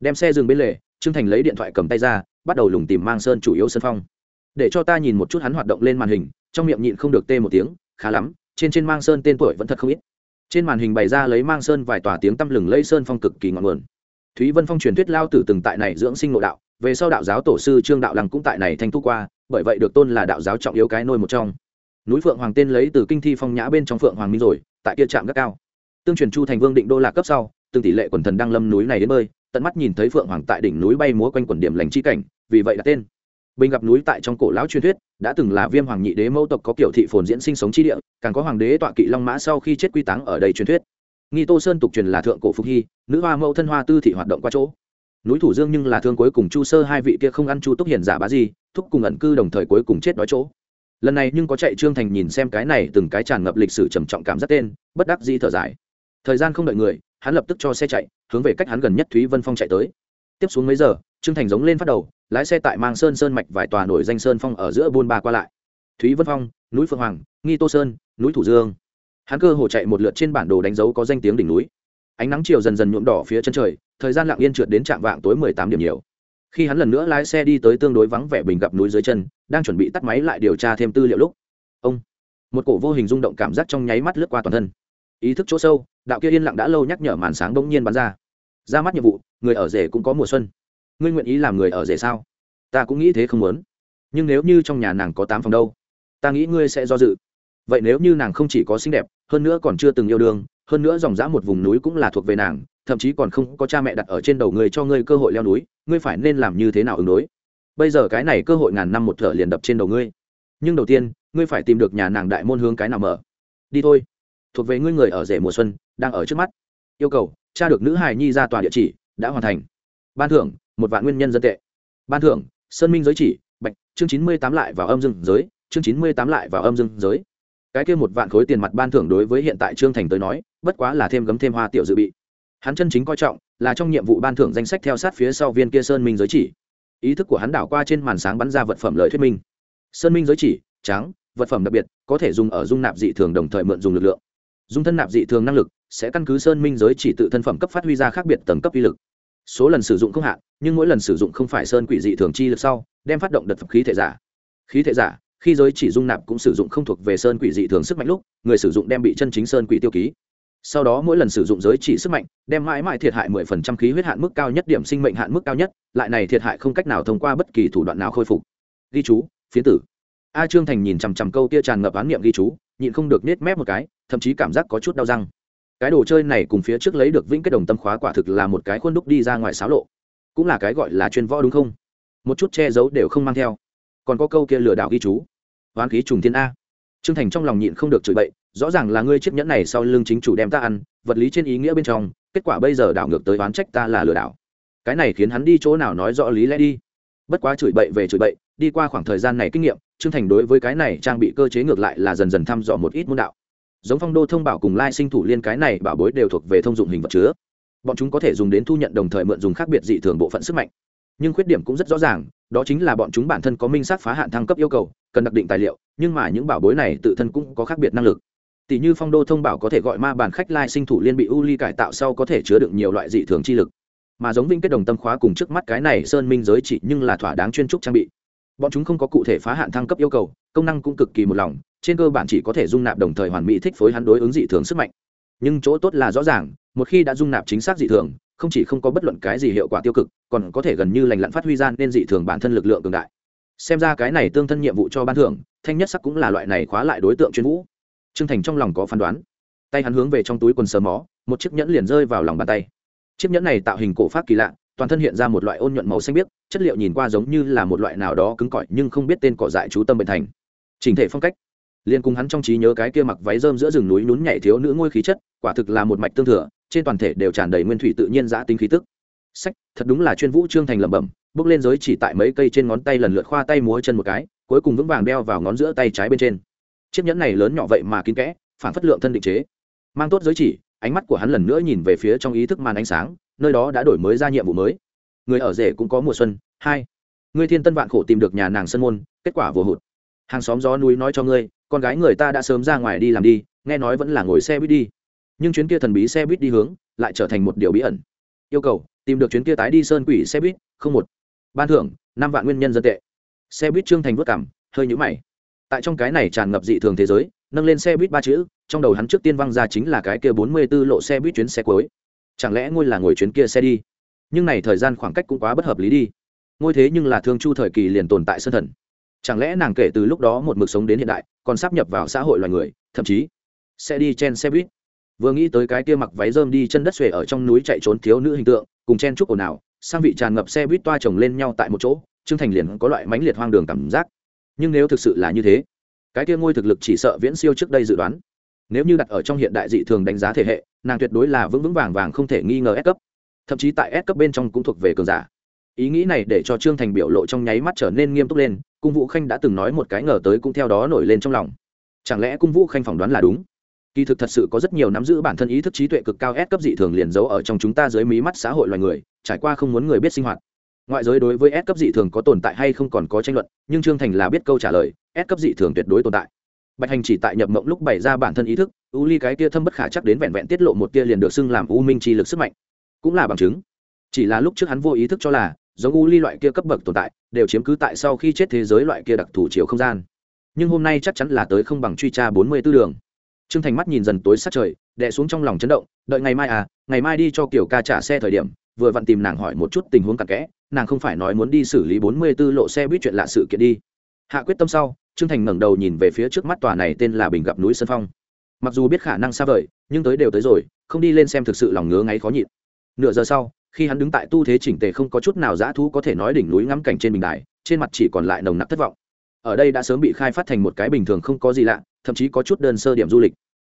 Đem xe dừng bên lề, trương thành lấy điện thoại cầm tay ra, bắt đầu lùng tìm mang sơn chủ yếu sân phong. Để cho ta nhìn một chút hắn hoạt động lên màn hình, trong miệng nhịn không được tê một tiếng, khá lắm, trên trên mang sơn tên tuổi vẫn thật không ít. Trên màn hình bày ra lấy mang sơn vài tòa tiếng tăm lừng lây sơn phong cực kỳ ngọn nguồn. Thúy vân phong truyền thuyết lao tử từng tại này dưỡng sinh ngộ đạo, về sau đạo giáo tổ sư trương đạo lăng cũng tại này thanh thu qua, bởi vậy được tôn là đạo giáo trọng yếu cái nôi một trong núi phượng hoàng tên lấy từ kinh thi phong nhã bên trong phượng hoàng minh rồi, tại kia trạm gác cao. Tương truyền chu thành vương định đô lạc cấp sau, từng tỷ lệ quần thần đăng lâm núi này đến bơi, tận mắt nhìn thấy phượng hoàng tại đỉnh núi bay múa quanh quần điểm lành chi cảnh, vì vậy đặt tên. Bình gặp núi tại trong cổ lão truyền thuyết, đã từng là viêm hoàng nhị đế mẫu tộc có kiểu thị phồn diễn sinh sống chi địa, càng có hoàng đế tọa kỵ long mã sau khi chết quy táng ở đây truyền thuyết. Nghi tô sơn tục truyền là thượng cổ phục hy, nữ hoa mẫu thân hoa tư thị hoạt động qua chỗ. Núi thủ dương nhưng là thương cuối cùng chu sơ hai vị kia không ăn chu túc hiền giả bá gì thúc cùng ẩn cư đồng thời cuối cùng chết đói chỗ lần này nhưng có chạy trương thành nhìn xem cái này từng cái tràn ngập lịch sử trầm trọng cảm giác tên, bất đắc dĩ thở dài. Thời gian không đợi người, hắn lập tức cho xe chạy, hướng về cách hắn gần nhất thúy vân phong chạy tới. Tiếp xuống mấy giờ, trương thành giống lên phát đầu, lái xe tại mang sơn sơn mạch vài tòa nổi danh sơn phong ở giữa buôn ba qua lại. Thúy vân phong, núi phượng hoàng, nghi tô sơn, núi thủ dương. Hắn cơ hồ chạy một lượt trên bản đồ đánh dấu có danh tiếng đỉnh núi. Ánh nắng chiều dần dần nhuộm đỏ phía chân trời, thời gian lặng yên trượt đến trạm vạng tối mười tám điểm nhiều khi hắn lần nữa lái xe đi tới tương đối vắng vẻ bình gặp núi dưới chân, đang chuẩn bị tắt máy lại điều tra thêm tư liệu lúc, ông, một cổ vô hình rung động cảm giác trong nháy mắt lướt qua toàn thân. Ý thức chỗ sâu, đạo kia yên lặng đã lâu nhắc nhở màn sáng bỗng nhiên bắn ra. Ra mắt nhiệm vụ, người ở rể cũng có mùa xuân. Ngươi nguyện ý làm người ở rể sao? Ta cũng nghĩ thế không muốn. Nhưng nếu như trong nhà nàng có tám phòng đâu, ta nghĩ ngươi sẽ do dự. Vậy nếu như nàng không chỉ có xinh đẹp, hơn nữa còn chưa từng yêu đương, hơn nữa dòng dã một vùng núi cũng là thuộc về nàng thậm chí còn không có cha mẹ đặt ở trên đầu người cho ngươi cơ hội leo núi, ngươi phải nên làm như thế nào ứng đối? Bây giờ cái này cơ hội ngàn năm một thở liền đập trên đầu ngươi. Nhưng đầu tiên, ngươi phải tìm được nhà nàng đại môn hướng cái nào mở. Đi thôi. Thuộc về ngươi người ở rể mùa xuân, đang ở trước mắt. Yêu cầu cha được nữ hài nhi ra tòa địa chỉ, đã hoàn thành. Ban thưởng, một vạn nguyên nhân dân tệ. Ban thưởng, sơn minh giới chỉ, bạch, chương chín mươi tám lại vào âm dương giới, chương chín mươi tám lại vào âm dương giới. Cái kia một vạn khối tiền mặt ban thưởng đối với hiện tại trương thành tới nói, bất quá là thêm gấm thêm hoa tiểu dự bị hắn chân chính coi trọng là trong nhiệm vụ ban thưởng danh sách theo sát phía sau viên kia sơn minh giới chỉ. Ý thức của hắn đảo qua trên màn sáng bắn ra vật phẩm lợi thuyết minh. Sơn minh giới chỉ, trắng, vật phẩm đặc biệt, có thể dùng ở dung nạp dị thường đồng thời mượn dùng lực lượng. Dung thân nạp dị thường năng lực, sẽ căn cứ sơn minh giới chỉ tự thân phẩm cấp phát huy ra khác biệt tầng cấp uy lực. Số lần sử dụng không hạn nhưng mỗi lần sử dụng không phải sơn quỷ dị thường chi lực sau, đem phát động đợt phẩm khí thể giả. Khí thể giả, khi giới chỉ dung nạp cũng sử dụng không thuộc về sơn quỷ dị thường sức mạnh lúc, người sử dụng đem bị chân chính sơn quỷ tiêu ký sau đó mỗi lần sử dụng giới chỉ sức mạnh, đem mãi mãi thiệt hại 10% khí huyết hạn mức cao nhất, điểm sinh mệnh hạn mức cao nhất, lại này thiệt hại không cách nào thông qua bất kỳ thủ đoạn nào khôi phục. Ghi chú, phiến tử. A trương thành nhìn chằm chằm câu tia tràn ngập án niệm ghi chú, nhịn không được nết mép một cái, thậm chí cảm giác có chút đau răng. Cái đồ chơi này cùng phía trước lấy được vĩnh kết đồng tâm khóa quả thực là một cái khuôn đúc đi ra ngoài xáo lộ. Cũng là cái gọi là chuyên võ đúng không? Một chút che giấu đều không mang theo. Còn có câu kia lừa đảo ghi chú. Oán khí trùng thiên a. Trương thành trong lòng nhịn không được chửi bậy rõ ràng là ngươi chiếc nhẫn này sau lưng chính chủ đem ta ăn, vật lý trên ý nghĩa bên trong, kết quả bây giờ đảo ngược tới oán trách ta là lừa đảo. Cái này khiến hắn đi chỗ nào nói rõ lý lẽ đi. Bất quá chửi bậy về chửi bậy, đi qua khoảng thời gian này kinh nghiệm, trương thành đối với cái này trang bị cơ chế ngược lại là dần dần thăm dò một ít môn đạo. Giống phong đô thông bảo cùng lai sinh thủ liên cái này bảo bối đều thuộc về thông dụng hình vật chứa. Bọn chúng có thể dùng đến thu nhận đồng thời mượn dùng khác biệt dị thường bộ phận sức mạnh. Nhưng khuyết điểm cũng rất rõ ràng, đó chính là bọn chúng bản thân có minh sát phá hạn thăng cấp yêu cầu, cần đặc định tài liệu, nhưng mà những bảo bối này tự thân cũng có khác biệt năng lực tỷ như phong đô thông bảo có thể gọi ma bản khách lai sinh thủ liên bị u ly cải tạo sau có thể chứa đựng nhiều loại dị thường chi lực. Mà giống vinh kết đồng tâm khóa cùng trước mắt cái này sơn minh giới chỉ nhưng là thỏa đáng chuyên trúc trang bị. Bọn chúng không có cụ thể phá hạn thăng cấp yêu cầu, công năng cũng cực kỳ một lòng, trên cơ bản chỉ có thể dung nạp đồng thời hoàn mỹ thích phối hắn đối ứng dị thường sức mạnh. Nhưng chỗ tốt là rõ ràng, một khi đã dung nạp chính xác dị thường, không chỉ không có bất luận cái gì hiệu quả tiêu cực, còn có thể gần như lành lặn phát huy gian nên dị thường bản thân lực lượng cường đại. Xem ra cái này tương thân nhiệm vụ cho ban thưởng, thanh nhất sắc cũng là loại này khóa lại đối tượng chuyên vũ trương thành trong lòng có phán đoán. Tay hắn hướng về trong túi quần sờ mó, một chiếc nhẫn liền rơi vào lòng bàn tay. Chiếc nhẫn này tạo hình cổ pháp kỳ lạ, toàn thân hiện ra một loại ôn nhuận màu xanh biếc, chất liệu nhìn qua giống như là một loại nào đó cứng cỏi nhưng không biết tên cỏ dại chú tâm bệnh thành. Trình thể phong cách. Liên cùng hắn trong trí nhớ cái kia mặc váy rơm giữa rừng núi nhún nhảy thiếu nữ ngôi khí chất, quả thực là một mạch tương thừa, trên toàn thể đều tràn đầy nguyên thủy tự nhiên giã tính khí tức. Sách, thật đúng là chuyên vũ trương thành lẩm bẩm, bước lên giới chỉ tại mấy cây trên ngón tay lần lượt khoa tay múa chân một cái, cuối cùng vững vàng đeo vào ngón giữa tay trái bên trên chiếc nhẫn này lớn nhỏ vậy mà kín kẽ phản phất lượng thân định chế. Mang tốt giới chỉ, ánh mắt của hắn lần nữa nhìn về phía trong ý thức màn ánh sáng, nơi đó đã đổi mới ra nhiệm vụ mới. Người ở rể cũng có mùa xuân, hai. Người thiên tân vạn khổ tìm được nhà nàng sân môn, kết quả vừa hụt. Hàng xóm gió núi nói cho ngươi, con gái người ta đã sớm ra ngoài đi làm đi, nghe nói vẫn là ngồi xe buýt đi. Nhưng chuyến kia thần bí xe buýt đi hướng, lại trở thành một điều bí ẩn. Yêu cầu, tìm được chuyến kia tái đi sơn quỷ xe buýt, không một. Ban thưởng, năm vạn nguyên nhân dân tệ. Xe buýt trương thành vất cảm hơi nhũ mày tại trong cái này tràn ngập dị thường thế giới, nâng lên xe buýt ba chữ, trong đầu hắn trước tiên văng ra chính là cái kia bốn mươi b ố lộ xe buýt chuyến xe cuối. Chẳng lẽ ngôi là ngồi chuyến kia xe đi? Nhưng này thời gian khoảng cách cũng quá bất hợp lý đi. Ngôi thế nhưng là thương chu thời kỳ liền tồn tại sân thần. Chẳng lẽ nàng kể từ lúc đó một mực sống đến hiện đại, còn sắp nhập vào xã hội loài người, thậm chí sẽ đi trên xe buýt? Vừa nghĩ tới cái kia mặc váy rơm đi chân đất xuề ở trong núi chạy trốn thiếu nữ hình tượng, cùng chen chúc ồn ào, sang vị tràn ngập xe buýt toa chồng lên nhau tại một chỗ, trương thành liền có loại mãnh liệt hoang đường cảm giác nhưng nếu thực sự là như thế, cái kia ngôi thực lực chỉ sợ viễn siêu trước đây dự đoán. Nếu như đặt ở trong hiện đại dị thường đánh giá thể hệ, nàng tuyệt đối là vững vững vàng vàng không thể nghi ngờ S cấp. Thậm chí tại S cấp bên trong cũng thuộc về cường giả. Ý nghĩ này để cho trương thành biểu lộ trong nháy mắt trở nên nghiêm túc lên, cung vũ khanh đã từng nói một cái ngờ tới cũng theo đó nổi lên trong lòng. Chẳng lẽ cung vũ khanh phỏng đoán là đúng? Kỳ thực thật sự có rất nhiều nắm giữ bản thân ý thức trí tuệ cực cao S cấp dị thường liền giấu ở trong chúng ta dưới mí mắt xã hội loài người, trải qua không muốn người biết sinh hoạt ngoại giới đối với S cấp dị thường có tồn tại hay không còn có tranh luận, nhưng trương thành là biết câu trả lời, S cấp dị thường tuyệt đối tồn tại. Bạch hành chỉ tại nhập mộng lúc bày ra bản thân ý thức, u ly cái kia thâm bất khả chắc đến vẹn vẹn tiết lộ một tia liền được xưng làm u minh chi lực sức mạnh. Cũng là bằng chứng. Chỉ là lúc trước hắn vô ý thức cho là, giống u ly loại kia cấp bậc tồn tại, đều chiếm cứ tại sau khi chết thế giới loại kia đặc thù chiều không gian. Nhưng hôm nay chắc chắn là tới không bằng truy tra bốn mươi tư đường. Trương thành mắt nhìn dần tối sát trời, đè xuống trong lòng chấn động, đợi ngày mai à ngày mai đi cho kiểu ca trả xe thời điểm, vừa vặn tìm nàng hỏi một chút tình huống cặn kẽ nàng không phải nói muốn đi xử lý bốn mươi 44 lộ xe buýt chuyện lạ sự kiện đi. Hạ quyết tâm sau, trương thành ngẩng đầu nhìn về phía trước mắt tòa này tên là bình gặp núi sơn phong. Mặc dù biết khả năng xa vời, nhưng tới đều tới rồi, không đi lên xem thực sự lòng ngứa ngáy khó nhịn. Nửa giờ sau, khi hắn đứng tại tu thế chỉnh tề không có chút nào dã thú có thể nói đỉnh núi ngắm cảnh trên bình đài, trên mặt chỉ còn lại nồng nặc thất vọng. Ở đây đã sớm bị khai phát thành một cái bình thường không có gì lạ, thậm chí có chút đơn sơ điểm du lịch.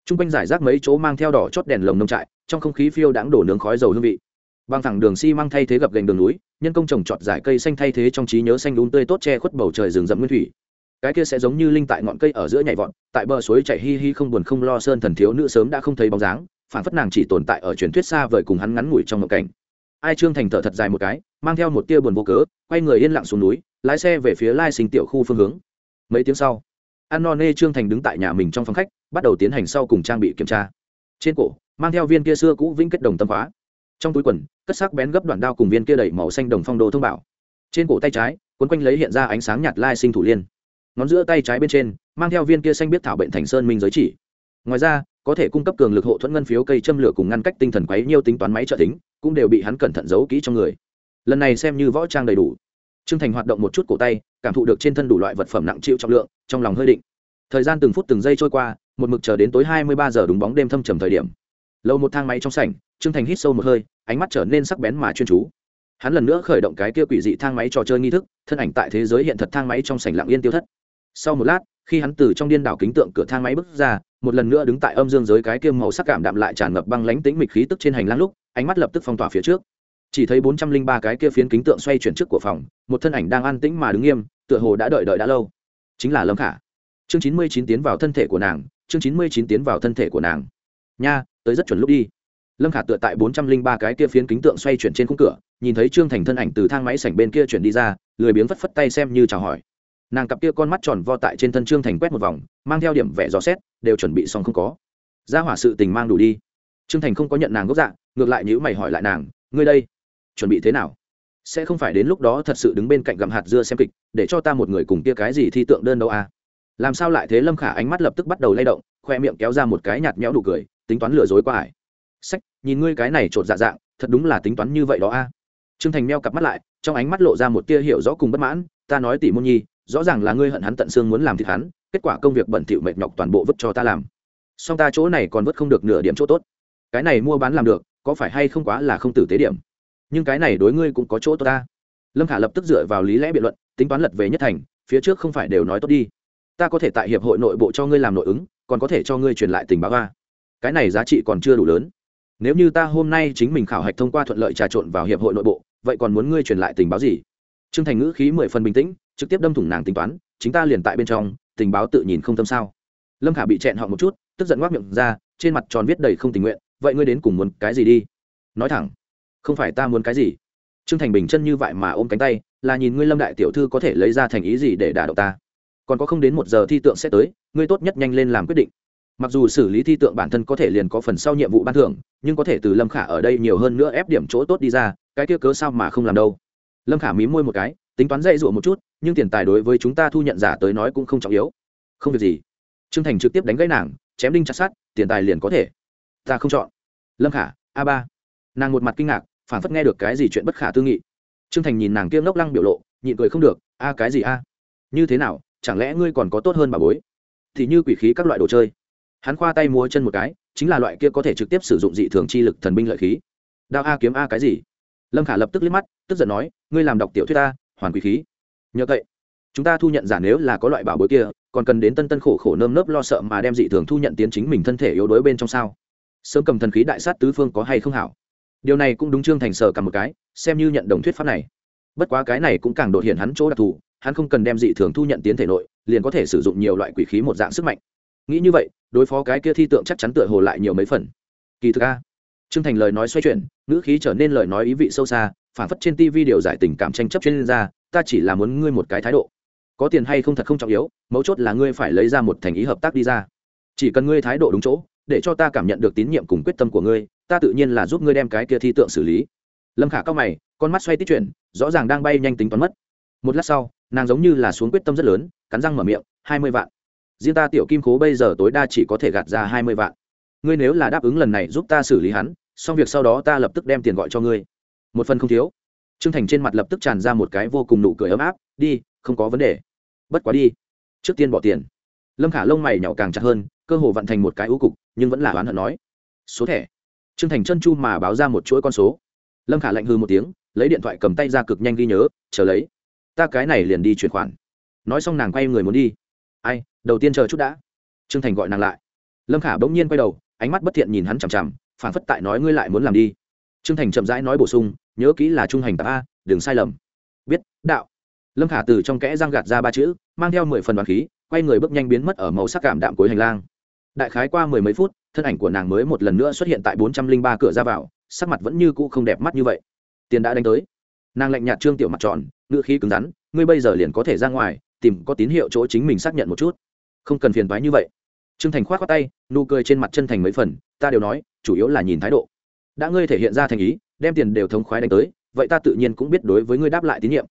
Trung quanh giải rác mấy chỗ mang theo đỏ chót đèn lồng nông trại, trong không khí phiêu đãng đổ nướng khói dầu hương vị băng thẳng đường xi măng thay thế gập gành đường núi, nhân công trồng trọt giải cây xanh thay thế trong trí nhớ xanh đúng tươi tốt che khuất bầu trời rừng rậm nguyên thủy. Cái kia sẽ giống như linh tại ngọn cây ở giữa nhảy vọt, tại bờ suối chạy hi hi không buồn không lo sơn thần thiếu nữ sớm đã không thấy bóng dáng phản phất nàng chỉ tồn tại ở truyền thuyết xa vời cùng hắn ngắn ngủi trong một cảnh. Ai trương thành thở thật dài một cái, mang theo một tia buồn vô cớ, quay người yên lặng xuống núi, lái xe về phía lai sinh tiểu khu phương hướng. Mấy tiếng sau, an no nê trương thành đứng tại nhà mình trong phòng khách, bắt đầu tiến hành sau cùng trang bị kiểm tra. Trên cổ, mang theo viên kia xưa cũ vĩnh kết đồng tâm khóa trong túi quần, cất sắc bén gấp đoạn đao cùng viên kia đẩy màu xanh đồng phong đồ thông bảo. Trên cổ tay trái quấn quanh lấy hiện ra ánh sáng nhạt lai sinh thủ liên. Ngón giữa tay trái bên trên, mang theo viên kia xanh biết thảo bệnh thành sơn minh giới chỉ. Ngoài ra, có thể cung cấp cường lực hộ thuẫn ngân phiếu cây châm lửa cùng ngăn cách tinh thần quấy nhiều tính toán máy trợ tính, cũng đều bị hắn cẩn thận giấu kỹ trong người. Lần này xem như võ trang đầy đủ. Trương thành hoạt động một chút cổ tay, cảm thụ được trên thân đủ loại vật phẩm nặng chịu trọng lượng, trong lòng hơi định. Thời gian từng phút từng giây trôi qua, một mực chờ đến tối hai mươi ba giờ đúng bóng đêm thâm trầm thời điểm. Lâu một thang máy trong sảnh, trương thành hít sâu một hơi ánh mắt trở nên sắc bén mà chuyên chú. Hắn lần nữa khởi động cái kia quỷ dị thang máy trò chơi nghi thức, thân ảnh tại thế giới hiện thật thang máy trong sảnh lặng yên tiêu thất. Sau một lát, khi hắn từ trong điên đảo kính tượng cửa thang máy bước ra, một lần nữa đứng tại âm dương giới cái kia màu sắc cảm đạm lại tràn ngập băng lánh tính mịch khí tức trên hành lang lúc, ánh mắt lập tức phong tỏa phía trước. Chỉ thấy bốn trăm linh ba cái kia phiến kính tượng xoay chuyển trước của phòng, một thân ảnh đang an tĩnh mà đứng nghiêm, tựa hồ đã đợi đợi đã lâu. Chính là lâm khả. Chương chín mươi chín tiến vào thân thể của nàng, chương chín mươi chín tiến vào thân thể của nàng. Nha, tới rất chuẩn lúc đi lâm khả tựa tại bốn trăm linh ba cái kia phiến kính tượng xoay chuyển trên khung cửa, nhìn thấy trương thành thân ảnh từ thang máy sảnh bên kia chuyển đi ra, lười biếng phất phất tay xem như chào hỏi. Nàng cặp kia con mắt tròn vo tại trên thân trương thành quét một vòng, mang theo điểm vẻ dò xét, đều chuẩn bị xong không có. Ra hỏa sự tình mang đủ đi. Trương thành không có nhận nàng gốc dạ ngược lại nhữ mày hỏi lại nàng, ngươi đây, chuẩn bị thế nào? Sẽ không phải đến lúc đó thật sự đứng bên cạnh gặm hạt dưa xem kịch, để cho ta một người cùng kia cái gì thi tượng đơn đâu à? Làm sao lại thế? Lâm khả ánh mắt lập tức bắt đầu lay động, khoe miệng kéo ra một cái nhạt nhẽo đủ cười, tính toán lừa dối qua ải sách, nhìn ngươi cái này trột dạ dạng, thật đúng là tính toán như vậy đó a. À. trương thành meo cặp mắt lại, trong ánh mắt lộ ra một tia hiểu rõ cùng bất mãn, ta nói tỷ môn nhi, rõ ràng là ngươi hận hắn tận xương muốn làm thịt hắn, kết quả công việc bẩn thỉu mệt nhọc toàn bộ vứt cho ta làm. Song ta chỗ này còn vứt không được nửa điểm chỗ tốt. Cái này mua bán làm được, có phải hay không quá là không tử tế điểm? Nhưng cái này đối ngươi cũng có chỗ tốt ta. Lâm khả lập tức dựa vào lý lẽ biện luận, tính toán lật về nhất thành, phía trước không phải đều nói tốt đi. Ta có thể tại hiệp hội nội bộ cho ngươi làm nội ứng, còn có thể cho ngươi truyền lại tình báo ga cái này giá trị còn chưa đủ lớn nếu như ta hôm nay chính mình khảo hạch thông qua thuận lợi trà trộn vào hiệp hội nội bộ, vậy còn muốn ngươi truyền lại tình báo gì? Trương thành ngữ khí mười phần bình tĩnh, trực tiếp đâm thủng nàng tính toán, chính ta liền tại bên trong, tình báo tự nhìn không tâm sao? Lâm khả bị chẹn họ một chút, tức giận ngoác miệng ra, trên mặt tròn viết đầy không tình nguyện, vậy ngươi đến cùng muốn cái gì đi? Nói thẳng, không phải ta muốn cái gì? Trương thành bình chân như vậy mà ôm cánh tay, là nhìn ngươi lâm đại tiểu thư có thể lấy ra thành ý gì để đả động ta? Còn có không đến một giờ thi tượng sẽ tới, ngươi tốt nhất nhanh lên làm quyết định mặc dù xử lý thi tượng bản thân có thể liền có phần sau nhiệm vụ ban thưởng, nhưng có thể từ lâm khả ở đây nhiều hơn nữa ép điểm chỗ tốt đi ra, cái kia cớ sao mà không làm đâu. Lâm khả mí môi một cái, tính toán dạy dụa một chút, nhưng tiền tài đối với chúng ta thu nhận giả tới nói cũng không trọng yếu. Không việc gì. Trương thành trực tiếp đánh gãy nàng, chém đinh chặt sát tiền tài liền có thể. Ta không chọn. Lâm khả, a ba. Nàng một mặt kinh ngạc, phản phất nghe được cái gì chuyện bất khả tư nghị. Trương thành nhìn nàng kia ngốc lăng biểu lộ, nhịn cười không được, a, cái gì a? Như thế nào? Chẳng lẽ ngươi còn có tốt hơn bà bối? Thì như quỷ khí các loại đồ chơi hắn khoa tay múa chân một cái, chính là loại kia có thể trực tiếp sử dụng dị thường chi lực thần binh lợi khí. Đao a kiếm a cái gì? Lâm khả lập tức liếc mắt, tức giận nói, ngươi làm đọc tiểu thuyết ta hoàn quỷ khí. Nhờ vậy, chúng ta thu nhận giả nếu là có loại bảo bối kia, còn cần đến tân tân khổ khổ nơm nớp lo sợ mà đem dị thường thu nhận tiến chính mình thân thể yếu đuối bên trong sao? Sớm cầm thần khí đại sát tứ phương có hay không hảo? Điều này cũng đúng trương thành sở cả một cái, xem như nhận đồng thuyết pháp này. Bất quá cái này cũng càng đột hiện hắn chỗ đặc thù, hắn không cần đem dị thường thu nhận tiến thể nội, liền có thể sử dụng nhiều loại quỷ khí một dạng sức mạnh nghĩ như vậy, đối phó cái kia thi tượng chắc chắn tựa hồ lại nhiều mấy phần. Kỳ thực a, trương thành lời nói xoay chuyển, ngữ khí trở nên lời nói ý vị sâu xa, phản phất trên tv điều giải tình cảm tranh chấp chuyên gia, ta chỉ là muốn ngươi một cái thái độ. Có tiền hay không thật không trọng yếu, mấu chốt là ngươi phải lấy ra một thành ý hợp tác đi ra. Chỉ cần ngươi thái độ đúng chỗ, để cho ta cảm nhận được tín nhiệm cùng quyết tâm của ngươi, ta tự nhiên là giúp ngươi đem cái kia thi tượng xử lý. Lâm khả cao mày, con mắt xoay tích chuyển, rõ ràng đang bay nhanh tính toán mất. Một lát sau, nàng giống như là xuống quyết tâm rất lớn, cắn răng mở miệng, hai mươi vạn riêng ta tiểu kim cố bây giờ tối đa chỉ có thể gạt ra hai mươi vạn. Ngươi nếu là đáp ứng lần này giúp ta xử lý hắn xong việc sau đó ta lập tức đem tiền gọi cho ngươi. Một phần không thiếu. T r ư ơ n g thành trên mặt lập tức tràn ra một cái vô cùng nụ cười ấm áp đi không có vấn đề. Bất quá đi. Trước tiên bỏ tiền. Lâm khả lông mày nhỏ càng chặt hơn cơ hồ vận thành một cái ưu cục nhưng vẫn là oán hận nói. Số thẻ. Trương thành chân chu mà báo ra một chuỗi con số. Lâm khả lạnh hư một tiếng lấy điện thoại cầm tay ra cực nhanh ghi nhớ chờ lấy. Ta cái này liền đi chuyển khoản. Nói xong nàng quay người muốn đi ai, đầu tiên chờ chút đã. Trương thành gọi nàng lại. Lâm khả bỗng nhiên quay đầu, ánh mắt bất thiện nhìn hắn chằm chằm phản phất tại nói ngươi lại muốn làm đi. Trương thành chậm rãi nói bổ sung, nhớ kỹ là trung hành tập a, đừng sai lầm. Biết, đạo. Lâm khả từ trong kẽ răng gạt ra ba chữ, mang theo mười phần đoàn khí, quay người bước nhanh biến mất ở màu sắc cảm đạm cuối hành lang. Đại khái qua mười mấy phút, thân ảnh của nàng mới một lần nữa xuất hiện tại bốn trăm linh ba cửa ra vào, sắc mặt vẫn như cũ không đẹp mắt như vậy. Tiền đã đánh tới. Nàng lạnh nhạt trương tiểu mặt tròn, ngữ khí cứng rắn, ngươi bây giờ liền có thể ra ngoài tìm có tín hiệu chỗ chính mình xác nhận một chút. Không cần phiền thoái như vậy. Trương thành k h o á t khoác tay, nụ cười trên mặt chân thành mấy phần, ta đều nói, chủ yếu là nhìn thái độ. Đã ngươi thể hiện ra thành ý, đem tiền đều thống khoái đánh tới, vậy ta tự nhiên cũng biết đối với ngươi đáp lại tín nhiệm.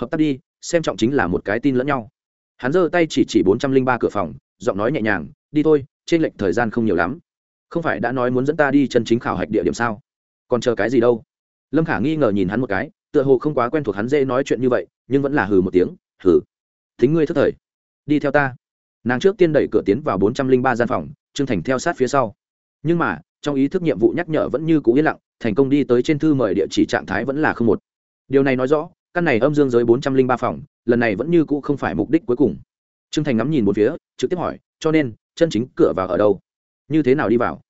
Hợp tác đi, xem trọng chính là một cái tin lẫn nhau. Hắn giơ tay chỉ chỉ bốn trăm linh ba cửa phòng, giọng nói nhẹ nhàng, đi thôi, trên lệnh thời gian không nhiều lắm. Không phải đã nói muốn dẫn ta đi chân chính khảo hạch địa điểm sao? Còn chờ cái gì đâu? Lâm khả nghi ngờ nhìn hắn một cái, tựa hồ không quá quen thuộc hắn dễ nói chuyện như vậy, nhưng vẫn là hừ một tiếng, hừ thính ngươi thức thời. Đi theo ta. Nàng trước tiên đẩy cửa tiến vào bốn trăm linh ba gian phòng, trương thành theo sát phía sau. Nhưng mà, trong ý thức nhiệm vụ nhắc nhở vẫn như cũ yên lặng, thành công đi tới trên thư mời địa chỉ trạng thái vẫn là không một. Điều này nói rõ, căn này âm dương giới bốn trăm linh ba phòng, lần này vẫn như cũ không phải mục đích cuối cùng. Trương thành ngắm nhìn một phía, trực tiếp hỏi, cho nên, chân chính cửa vào ở đâu? Như thế nào đi vào?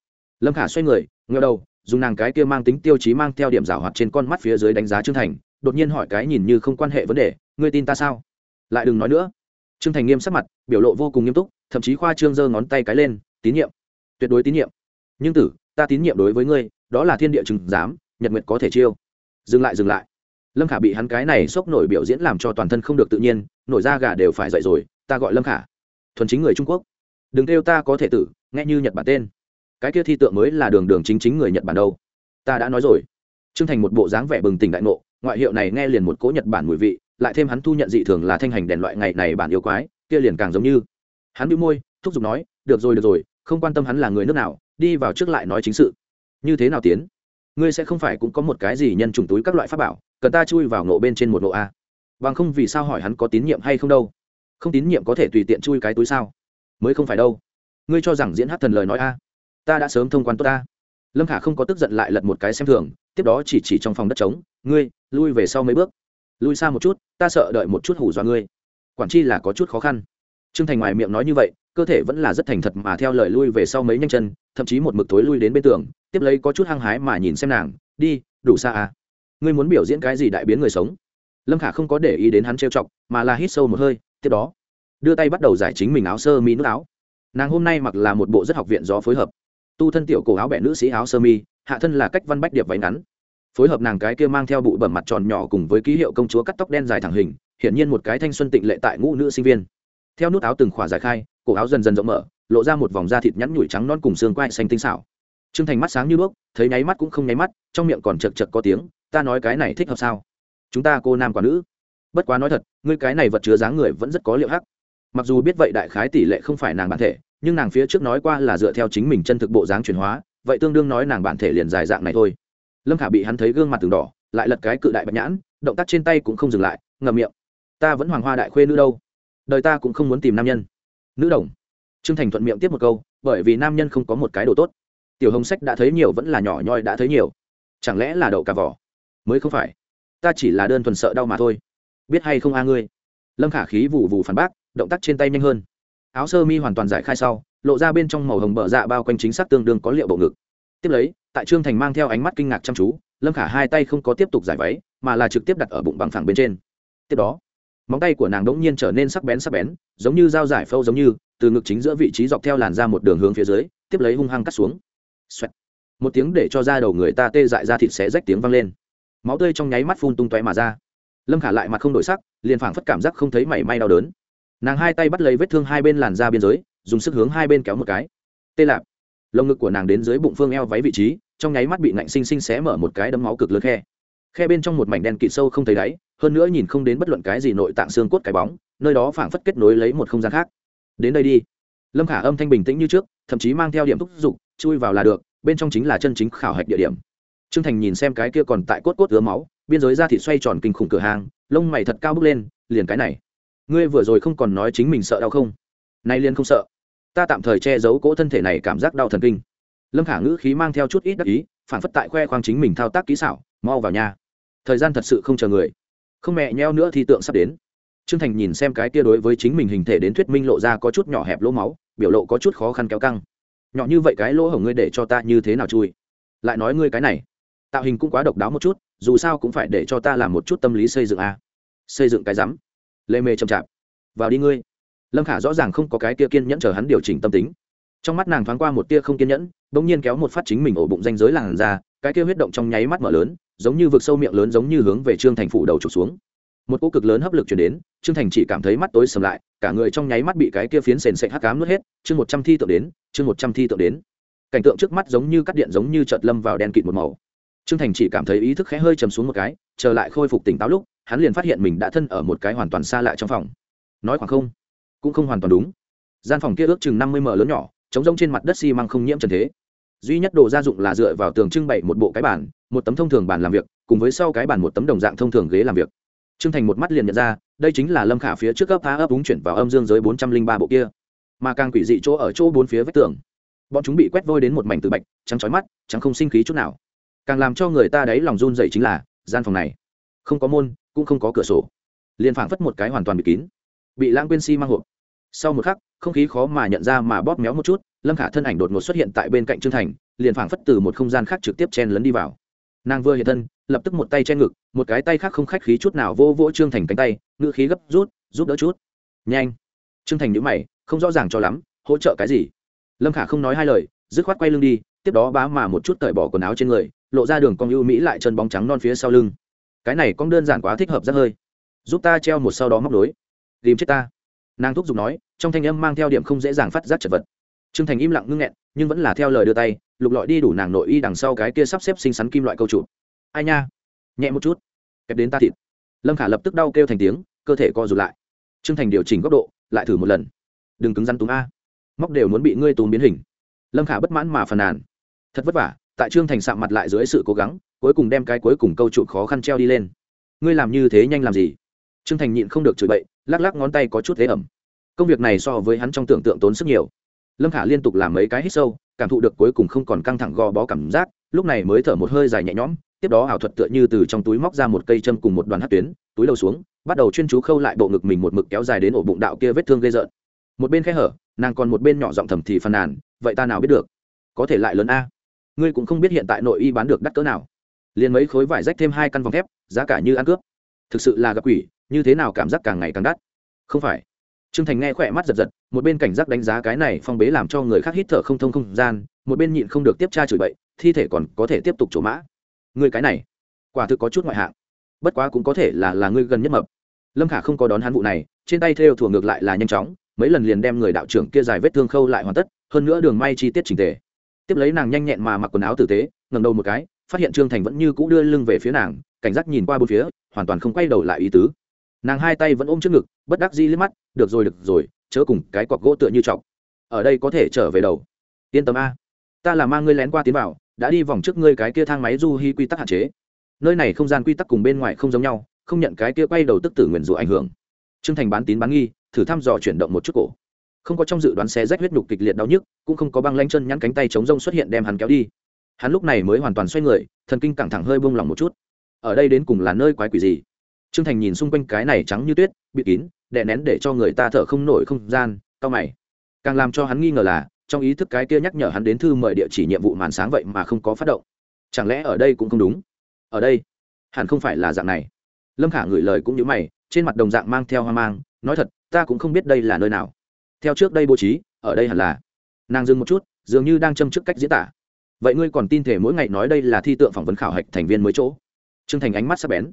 Lâm khả xoay người ngờ đầu, dùng nàng cái kia mang tính tiêu chí mang theo điểm rào hoạt trên con mắt phía dưới đánh giá trương thành, đột nhiên hỏi cái nhìn như không quan hệ vấn đề, ngươi tin ta sao? Lại đừng nói nữa. Trương thành nghiêm sắc mặt, biểu lộ vô cùng nghiêm túc, thậm chí khoa trương giơ ngón tay cái lên, tín nhiệm. Tuyệt đối tín nhiệm. Nhưng tử, ta tín nhiệm đối với ngươi, đó là thiên địa chừng dám nhật nguyệt có thể chiêu. Dừng lại dừng lại. Lâm khả bị hắn cái này sốc nổi biểu diễn làm cho toàn thân không được tự nhiên, nổi da gà đều phải dậy rồi, ta gọi lâm khả. Thuần chính người trung quốc. Đừng kêu ta có thể tử, nghe như nhật bản tên. Cái kia thi tượng mới là đường đường chính chính người nhật bản đâu. Ta đã nói rồi. T r ư ơ n g thành một bộ dáng vẻ bừng tỉnh đại ngộ, ngoại hiệu này nghe liền một cỗ nhật bản mùi vị lại thêm hắn thu nhận dị thường là thanh hành đèn loại ngày này bản yêu quái, kia liền càng giống như. Hắn bị môi, thúc giục nói, được rồi được rồi, không quan tâm hắn là người nước nào, đi vào trước lại nói chính sự. Như thế nào tiến? Ngươi sẽ không phải cũng có một cái gì nhân trùng túi các loại pháp bảo, cần ta chui vào nộ bên trên một nộ a à? bằng không vì sao hỏi hắn có tín nhiệm hay không đâu? Không tín nhiệm có thể tùy tiện chui cái túi sao? Mới không phải đâu. Ngươi cho rằng diễn hát thần lời nói a ta đã sớm thông quan tốt ta. Lâm khả không có tức giận lại lật một cái xem thường, tiếp đó chỉ chỉ trong phòng đất trống, ngươi, lui về sau mấy bước lui xa một chút, ta sợ đợi một chút hủ dọa ngươi. Quản chi là có chút khó khăn. T r ư ơ n g thành ngoài miệng nói như vậy, cơ thể vẫn là rất thành thật mà theo lời lui về sau mấy nhanh chân, thậm chí một mực thối lui đến bên tường, tiếp lấy có chút hăng hái mà nhìn xem nàng, đi, đủ xa à? Ngươi muốn biểu diễn cái gì đại biến người sống? Lâm khả không có để ý đến hắn trêu chọc, mà là hít sâu một hơi, tiếp đó, đưa tay bắt đầu giải chính mình áo sơ mi nước áo. Nàng hôm nay mặc là một bộ rất học viện gió phối hợp. Tu thân tiểu cổ áo bẹ nữ sĩ áo sơ mi, hạ thân là cách văn bách điệp váy ngắn phối hợp nàng cái kia mang theo bụi bẩm mặt tròn nhỏ cùng với ký hiệu công chúa cắt tóc đen dài thẳng hình, hiển nhiên một cái thanh xuân tịnh lệ tại ngũ nữ sinh viên. Theo nút áo từng khỏa giải khai, cổ áo dần dần rộng mở, lộ ra một vòng da thịt nhẵn nhủi trắng non cùng xương quai xanh tinh xảo. Trương thành mắt sáng như bước thấy nháy mắt cũng không nháy mắt, trong miệng còn chật chật có tiếng, ta nói cái này thích hợp sao? Chúng ta cô nam quả nữ. Bất quá nói thật, ngươi cái này vật chứa dáng người vẫn rất có liệu hắc. Mặc dù biết vậy đại khái tỷ lệ không phải nàng bản thể, nhưng nàng phía trước nói qua là dựa theo chính mình chân thực bộ dáng chuyển hóa, vậy tương đương nói nàng bản thể liền dài dạng này thôi lâm khả bị hắn thấy gương mặt từng đỏ, lại lật cái cự đại bạch nhãn, động tác trên tay cũng không dừng lại ngầm miệng. Ta vẫn hoàng hoa đại khuê nữ đâu? Đời ta cũng không muốn tìm nam nhân. Nữ đồng. Trương thành thuận miệng tiếp một câu, bởi vì nam nhân không có một cái đồ tốt. Tiểu hồng sách đã thấy nhiều vẫn là nhỏ nhoi đã thấy nhiều. Chẳng lẽ là đậu cà vỏ? Mới không phải. Ta chỉ là đơn thuần sợ đau mà thôi. Biết hay không a ngươi? Lâm khả khí vụ vụ phản bác, động tác trên tay nhanh hơn. Áo sơ mi hoàn toàn giải khai sau, lộ ra bên trong màu hồng bờ dạ bao quanh chính xác tương đương có liệu bộ ngực. Tiếp lấy tại trương thành mang theo ánh mắt kinh ngạc chăm chú, lâm khả hai tay không có tiếp tục giải váy, mà là trực tiếp đặt ở bụng bằng phẳng bên trên. Tiếp đó, móng tay của nàng đ ỗ n g nhiên trở nên sắc bén sắc bén, giống như dao giải phâu giống như, từ ngực chính giữa vị trí dọc theo làn ra một đường hướng phía dưới, tiếp lấy hung hăng cắt xuống、Xoẹt. một tiếng để cho da đầu người ta tê dại ra thịt xé rách tiếng vang lên. Máu tươi trong nháy mắt phun tung tóe mà ra. Lâm khả lại mặt không đổi sắc, liền phảng phất cảm giác không thấy mảy may đau đớn. Nàng hai tay bắt lấy vết thương hai bên làn da biên giới, dùng sức hướng hai bên kéo một cái. Tê lạp. Lồng ngực của nàng đến dưới bụng phương eo váy vị trí trong nháy mắt bị nạnh sinh sinh xé mở một cái đấm máu cực lớn khe. Khe bên trong một mảnh đen kịt sâu không thấy đáy, hơn nữa nhìn không đến bất luận cái gì nội tạng xương cốt cái bóng, nơi đó phảng phất kết nối lấy một không gian khác. Đến đây đi. Lâm khả âm thanh bình tĩnh như trước, thậm chí mang theo điểm thúc giục, chui vào là được, bên trong chính là chân chính khảo hạch địa điểm. Trương thành nhìn xem cái kia còn tại cốt cốt ứa máu, biên giới ra thịt xoay tròn kinh khủng cửa hàng, lông mày thật cao bước lên, liền cái này. Ngươi vừa rồi không còn nói chính mình sợ đau không? Nay liền không sợ. Ta tạm thời che giấu cỗ thân thể này cảm giác đau thần kinh lâm khả ngữ khí mang theo chút ít đắc ý phản phất tại khoe khoang chính mình thao tác kỹ xảo, mau vào nhà. Thời gian thật sự không chờ người. Không mẹ nheo nữa thì tượng sắp đến. T r ư ơ n g thành nhìn xem cái tia đối với chính mình hình thể đến thuyết minh lộ ra có chút nhỏ hẹp lỗ máu, biểu lộ có chút khó khăn kéo căng. Nhỏ như vậy cái lỗ hổng ngươi để cho ta như thế nào chui? Lại nói ngươi cái này, tạo hình cũng quá độc đáo một chút, dù sao cũng phải để cho ta làm một chút tâm lý xây dựng a xây dựng cái rắm. Lê mê chậm chạp. Vào đi ngươi. Lâm khả rõ ràng không có cái kia kiên nhẫn chờ hắn điều chỉnh tâm tính trong mắt nàng thoáng qua một tia không kiên nhẫn đ ỗ n g nhiên kéo một phát chính mình ổ bụng danh giới làn ra cái kia huyết động trong nháy mắt mở lớn, giống như vực sâu miệng lớn giống như hướng về trương thành phủ đầu trục xuống. Một cỗ cực lớn hấp lực chuyển đến, trương thành chỉ cảm thấy mắt tối sầm lại, cả người trong nháy mắt bị cái kia phiến sền sệt hắc cám nuốt hết, chương một trăm thi tượng đến, chương một trăm thi tượng đến. Cảnh tượng trước mắt giống như cắt điện giống như chợt lâm vào đen kịt một màu. Trương thành chỉ cảm thấy ý thức khẽ hơi chầm xuống một cái trở lại khôi phục tỉnh táo lúc, hắn liền phát hiện mình đã thân ở một cái hoàn toàn xa lạ trong phòng. Nói khoảng không, cũng không hoàn toàn đúng. Gian phòng kia ước chừng năm mươi m lớn nhỏ chống rông trên mặt đất xi măng không nhiễm trần thế. Duy nhất đồ gia dụng là dựa vào tường trưng bày một bộ cái bản một tấm thông thường bàn làm việc, cùng với sau cái bàn một tấm đồng dạng thông thường ghế làm việc. Trương thành một mắt liền nhận ra, đây chính là lâm khả phía trước ấp phá ấp úng chuyển vào âm dương giới bốn trăm linh ba bộ kia. Mà càng quỷ dị chỗ ở chỗ bốn phía vách tường, bọn chúng bị quét vôi đến một mảnh từ bạch, trắng trói mắt, trắng không sinh khí chút nào. Càng làm cho người ta đấy lòng run dậy chính là, gian phòng này, không có môn, cũng không có cửa sổ. Liền phảng phất một cái hoàn toàn bị kín, bị lãng quên si mang hộp. Sau một khắc không khí khó mà nhận ra mà bóp méo một chút, lâm khả thân ảnh đột ngột xuất hiện tại bên cạnh trương thành, liền phảng phất từ một không gian khác trực tiếp chen lấn đi vào. Nàng vừa hiện thân, lập tức một tay che ngực, một cái tay khác không khách khí chút nào vô vỗ trương thành cánh tay ngự khí gấp rút, giúp đỡ chút. Nhanh. Trương thành nhữ mày, không rõ ràng cho lắm, hỗ trợ cái gì? Lâm khả không nói hai lời, dứt khoát quay lưng đi, tiếp đó bá mà một chút cởi bỏ quần áo trên người, lộ ra đường cong ưu mỹ lại chân bóng trắng non phía sau lưng. Cái này cong đơn giản quá thích hợp rất hơi. Giúp ta treo một sau đó móc đối tìm chết ta nàng thúc giục nói, trong thanh âm mang theo điểm không dễ dàng phát giác chật vật. T r ư ơ n g thành im lặng ngưng nghẹn, nhưng vẫn là theo lời đưa tay, lục lọi đi đủ nàng nội y đằng sau cái kia sắp xếp xinh xắn kim loại câu trụ. Ai nha? Nhẹ một chút. Kẹp đến ta thịt. Lâm khả lập tức đau kêu thành tiếng, cơ thể co rụt lại. T r ư ơ n g thành điều chỉnh góc độ, lại thử một lần. Đừng cứng rắn túm a. Móc đều muốn bị ngươi túm biến hình. Lâm khả bất mãn mà phàn nàn. Thật vất vả, tại trương thành sạm mặt lại dưới sự cố gắng, cuối cùng đem cái cuối cùng câu trụ khó khăn treo đi lên. Ngươi làm như thế nhanh làm gì? Trương thành nhịn không được chửi bậy lắc lắc ngón tay có chút thế ẩm. Công việc này so với hắn trong tưởng tượng tốn sức nhiều. Lâm khả liên tục làm mấy cái hít sâu, cảm thụ được cuối cùng không còn căng thẳng gò bó cảm giác, lúc này mới thở một hơi dài nhẹ nhõm, tiếp đó ảo thuật tựa như từ trong túi móc ra một cây châm cùng một đoàn hát tuyến, túi đầu xuống, bắt đầu chuyên chú khâu lại bộ ngực mình một mực kéo dài đến ổ bụng đạo kia vết thương gây rợn. Một bên khe hở, nàng còn một bên nhỏ giọng thầm thì phàn nàn, vậy ta nào biết được? Có thể lại lớn a. Ngươi cũng không biết hiện tại nội y bán được đắt cỡ nào. Liền mấy khối vải rách thêm hai căn vòng thép, giá cả như ăn cướp thực sự là gặp quỷ như thế nào cảm giác càng ngày càng đắt không phải Trương Thành nghe khỏe mắt giật giật, một bên cảnh giác đánh giá cái này phong bế làm cho người khác hít thở không thông không gian, một bên nhịn không được tiếp tra chửi bậy, thi thể còn có thể tiếp tục trổ mã. Người cái này, quả thực có chút ngoại hạng. Bất quá cũng có thể là là ngươi gần nhất mập. Lâm Khả không có đón hắn vụ này, trên tay thêu thùa ngược lại là nhanh chóng, mấy lần liền đem người đạo trưởng kia dài vết thương khâu lại hoàn tất, hơn nữa đường may chi tiết chỉnh tề. Tiếp lấy nàng nhanh nhẹn mà mặc quần áo tử tế, ngẩng đầu một cái, phát hiện Trương Thành vẫn như cũ đưa lưng về phía nàng, cảnh giác nhìn qua bốn phía, hoàn toàn không quay đầu lại ý tứ. Nàng hai tay vẫn ôm trước ngực, bất đắc dĩ liếc mắt, được rồi được rồi, chớ cùng cái cọc gỗ tựa như trọng ở đây có thể trở về đầu. Yên tâm a ta là mang ngươi lén qua tiến vào đã đi vòng trước ngươi cái kia thang máy du hi quy tắc hạn chế. Nơi này không gian quy tắc cùng bên ngoài không giống nhau không nhận cái kia quay đầu tức tử nguyền rủa ảnh hưởng. Trương thành bán tín bán nghi thử thăm dò chuyển động một chút cổ. Không có trong dự đoán xe rách huyết nhục kịch liệt đau nhức cũng không có băng lanh chân nhắn cánh tay chống rông xuất hiện đem hắn kéo đi. Hắn lúc này mới hoàn toàn xoay người thần kinh căng thẳng hơi buông lỏng một chút ở đây đến cùng là nơi quái quỷ gì? Trương thành nhìn xung quanh cái này trắng như tuyết bịt kín, đè nén để cho người ta thở không nổi không gian cao mày. Càng làm cho hắn nghi ngờ là, trong ý thức cái kia nhắc nhở hắn đến thư mời địa chỉ nhiệm vụ màn sáng vậy mà không có phát động. Chẳng lẽ ở đây cũng không đúng? Ở đây? Hẳn không phải là dạng này. Lâm khả ngửi lời cũng như mày, trên mặt đồng dạng mang theo hoang mang, nói thật, ta cũng không biết đây là nơi nào. Theo trước đây bố trí, ở đây hẳn là. Nàng dừng một chút, dường như đang châm trước cách diễn tả. Vậy ngươi còn tin thể mỗi ngày nói đây là thi tượng phỏng vấn khảo hạch thành viên mới chỗ? Trương thành ánh mắt sắp bén.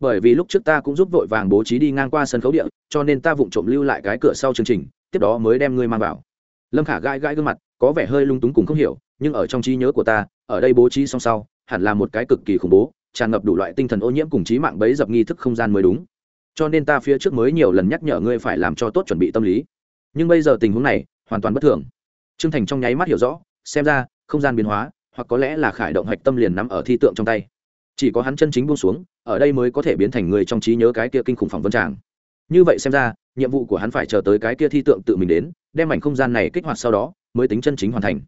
Bởi vì lúc trước ta cũng giúp vội vàng bố trí đi ngang qua sân khấu địa, cho nên ta vụng trộm lưu lại cái cửa sau chương trình, tiếp đó mới đem ngươi mang vào. Lâm khả gãi gãi gương mặt, có vẻ hơi lung túng cùng không hiểu, nhưng ở trong trí nhớ của ta, ở đây bố trí song sau, hẳn là một cái cực kỳ khủng bố, tràn ngập đủ loại tinh thần ô nhiễm cùng trí mạng bấy dập nghi thức không gian mới đúng. Cho nên ta phía trước mới nhiều lần nhắc nhở ngươi phải làm cho tốt chuẩn bị tâm lý. Nhưng bây giờ tình huống này, hoàn toàn bất thường. T r ư ơ n g thành trong nháy mắt hiểu rõ, xem ra, không gian biến hóa, hoặc có lẽ là khải động hạch tâm liền nắm ở thi tượng trong tay chỉ có hắn chân chính buông xuống, ở đây mới có thể biến thành người trong trí nhớ cái kia kinh khủng phỏng vấn tràng. Như vậy xem ra, nhiệm vụ của hắn phải chờ tới cái kia thi tượng tự mình đến, đem mảnh không gian này kích hoạt sau đó, mới tính chân chính hoàn thành.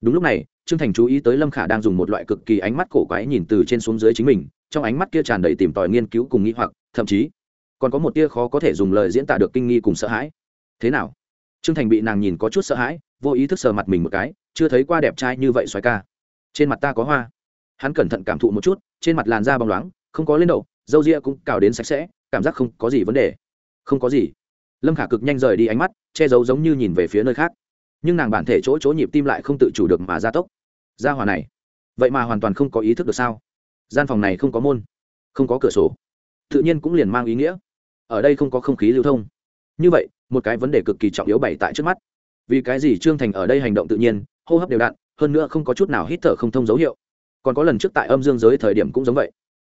Đúng lúc này, trương thành chú ý tới lâm khả đang dùng một loại cực kỳ ánh mắt cổ quái nhìn từ trên xuống dưới chính mình, trong ánh mắt kia tràn đầy tìm tòi nghiên cứu cùng nghĩ hoặc, thậm chí còn có một tia khó có thể dùng lời diễn tả được kinh nghi cùng sợ hãi. Thế nào? Trương thành bị nàng nhìn có chút sợ hãi, vô ý thức sờ mặt mình một cái, chưa thấy qua đẹp trai như vậy xoài ca. Trên mặt ta có hoa hắn cẩn thận cảm thụ một chút, trên mặt làn da bóng loáng, không có lên đầu dâu ria cũng cào đến sạch sẽ, cảm giác không có gì vấn đề. Không có gì. Lâm khả cực nhanh rời đi ánh mắt, che giấu giống như nhìn về phía nơi khác. Nhưng nàng bản thể chỗ chỗ nhịp tim lại không tự chủ được mà gia tốc. Gia hòa này, vậy mà hoàn toàn không có ý thức được sao? Gian phòng này không có môn, không có cửa sổ. Tự nhiên cũng liền mang ý nghĩa. Ở đây không có không khí lưu thông. Như vậy, một cái vấn đề cực kỳ trọng yếu bày tại trước mắt. Vì cái gì trương thành ở đây hành động tự nhiên, hô hấp đều đặn, hơn nữa không có chút nào hít thở không thông dấu hiệu còn có lần trước tại âm dương giới thời điểm cũng giống vậy.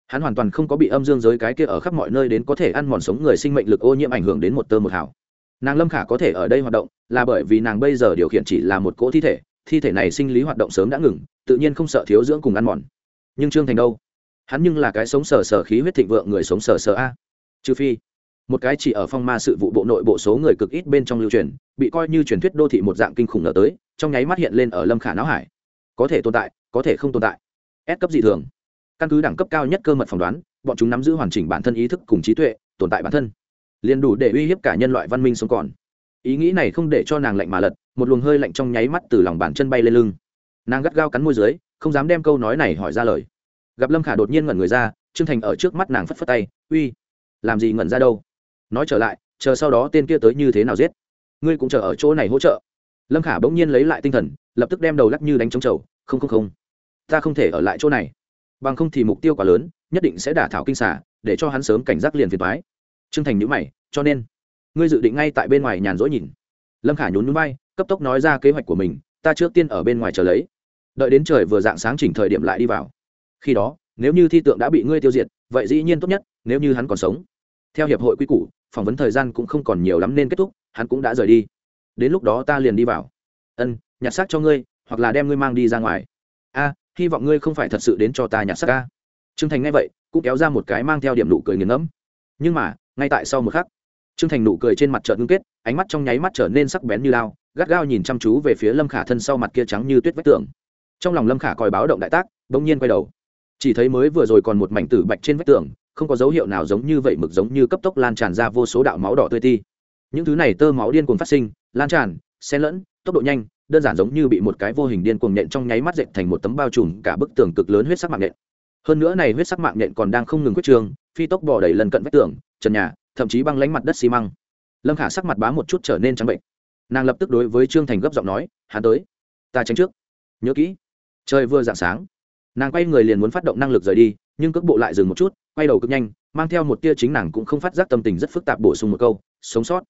Hắn hoàn toàn không có bị âm dương giới cái kia ở khắp mọi nơi đến có thể ăn mòn sống người sinh mệnh lực ô nhiễm ảnh hưởng đến một tơ một hào. Nàng lâm khả có thể ở đây hoạt động, là bởi vì nàng bây giờ điều khiển chỉ là một cỗ thi thể thi thể này sinh lý hoạt động sớm đã ngừng, tự nhiên không sợ thiếu dưỡng cùng ăn mòn. Nhưng trương thành đâu? Hắn nhưng là cái sống sờ sờ khí huyết thịnh vượng người sống sờ sờ a. Trừ phi, một cái chỉ ở phong ma sự vụ bộ nội bộ số người cực ít bên trong lưu truyền, bị coi như truyền thuyết đô thị một dạng kinh khủng nở tới, trong nháy mắt hiện lên ở lâm khả não hải. Có thể tồn tại, có thể không tồn tại. S cấp dị thường. Căn cứ đẳng cấp cao nhất cơ mật phỏng đoán, bọn chúng nắm giữ hoàn chỉnh bản thân ý thức cùng trí tuệ, tồn tại bản thân. Liền đủ để uy hiếp cả nhân loại văn minh sống còn. Ý nghĩ này không để cho nàng lạnh mà lật, một luồng hơi lạnh trong nháy mắt từ lòng bàn chân bay lên lưng. Nàng gắt gao cắn môi dưới, không dám đem câu nói này hỏi ra lời. Gặp lâm khả đột nhiên ngẩn người ra, trương thành ở trước mắt nàng phất phất tay, uy, làm gì ngẩn ra đâu? Nói trở lại, chờ sau đó tên kia tới như thế nào giết? Ngươi cũng chờ ở chỗ này hỗ trợ. Lâm khả bỗng nhiên lấy lại tinh thần, lập tức đem đầu lắc như đánh trống trầu không không không ta không thể ở lại chỗ này. Bằng không thì mục tiêu quá lớn, nhất định sẽ đả thảo kinh xả để cho hắn sớm cảnh giác liền phiền thoái trương thành nhữ mày, cho nên, ngươi dự định ngay tại bên ngoài nhàn rỗi nhìn. Lâm khả nhún núi bay cấp tốc nói ra kế hoạch của mình, ta trước tiên ở bên ngoài chờ lấy. Đợi đến trời vừa dạng sáng chỉnh thời điểm lại đi vào. Khi đó, nếu như thi tượng đã bị ngươi tiêu diệt, vậy dĩ nhiên tốt nhất, nếu như hắn còn sống. Theo hiệp hội quy củ, phỏng vấn thời gian cũng không còn nhiều lắm nên kết thúc, hắn cũng đã rời đi. Đến lúc đó ta liền đi vào. Ân, nhặt xác cho ngươi, hoặc là đem ngươi mang đi ra ngoài. A hy vọng ngươi không phải thật sự đến cho ta nhặt xác ca. Trương thành nghe vậy, cũng kéo ra một cái mang theo điểm nụ cười nghiền ngẫm. Nhưng mà, ngay tại sau một khắc, Trương thành nụ cười trên mặt trợn ngưng kết, ánh mắt trong nháy mắt trở nên sắc bén như lao, gắt gao nhìn chăm chú về phía lâm khả thân sau mặt kia trắng như tuyết vách tường. Trong lòng lâm khả còi báo động đại tác, bỗng nhiên quay đầu. Chỉ thấy mới vừa rồi còn một mảnh tử bạch trên vách tường, không có dấu hiệu nào giống như vậy mực giống như cấp tốc lan tràn ra vô số đạo máu đỏ tươi ti. Những thứ này tơ máu điên cuồng phát sinh, lan tràn, xen lẫn, tốc độ nhanh đơn giản giống như bị một cái vô hình điên cuồng nện trong nháy mắt dệt thành một tấm bao trùm cả bức tường cực lớn huyết sắc mạng nện hơn nữa này huyết sắc mạng nện còn đang không ngừng quyết trường phi tốc bỏ đầy lần cận vách tường, trần nhà, thậm chí băng lánh mặt đất xi măng. Lâm khả sắc mặt bá một chút trở nên trắng bệnh. Nàng lập tức đối với trương thành gấp giọng nói, hắn tới, ta tránh trước. Nhớ kỹ. Trời vừa dạng sáng, nàng quay người liền muốn phát động năng lực rời đi, nhưng cước bộ lại dừng một chút, quay đầu cực nhanh, mang theo một tia chính nàng cũng không phát giác tâm tình rất phức tạp bổ sung một câu, sống sót.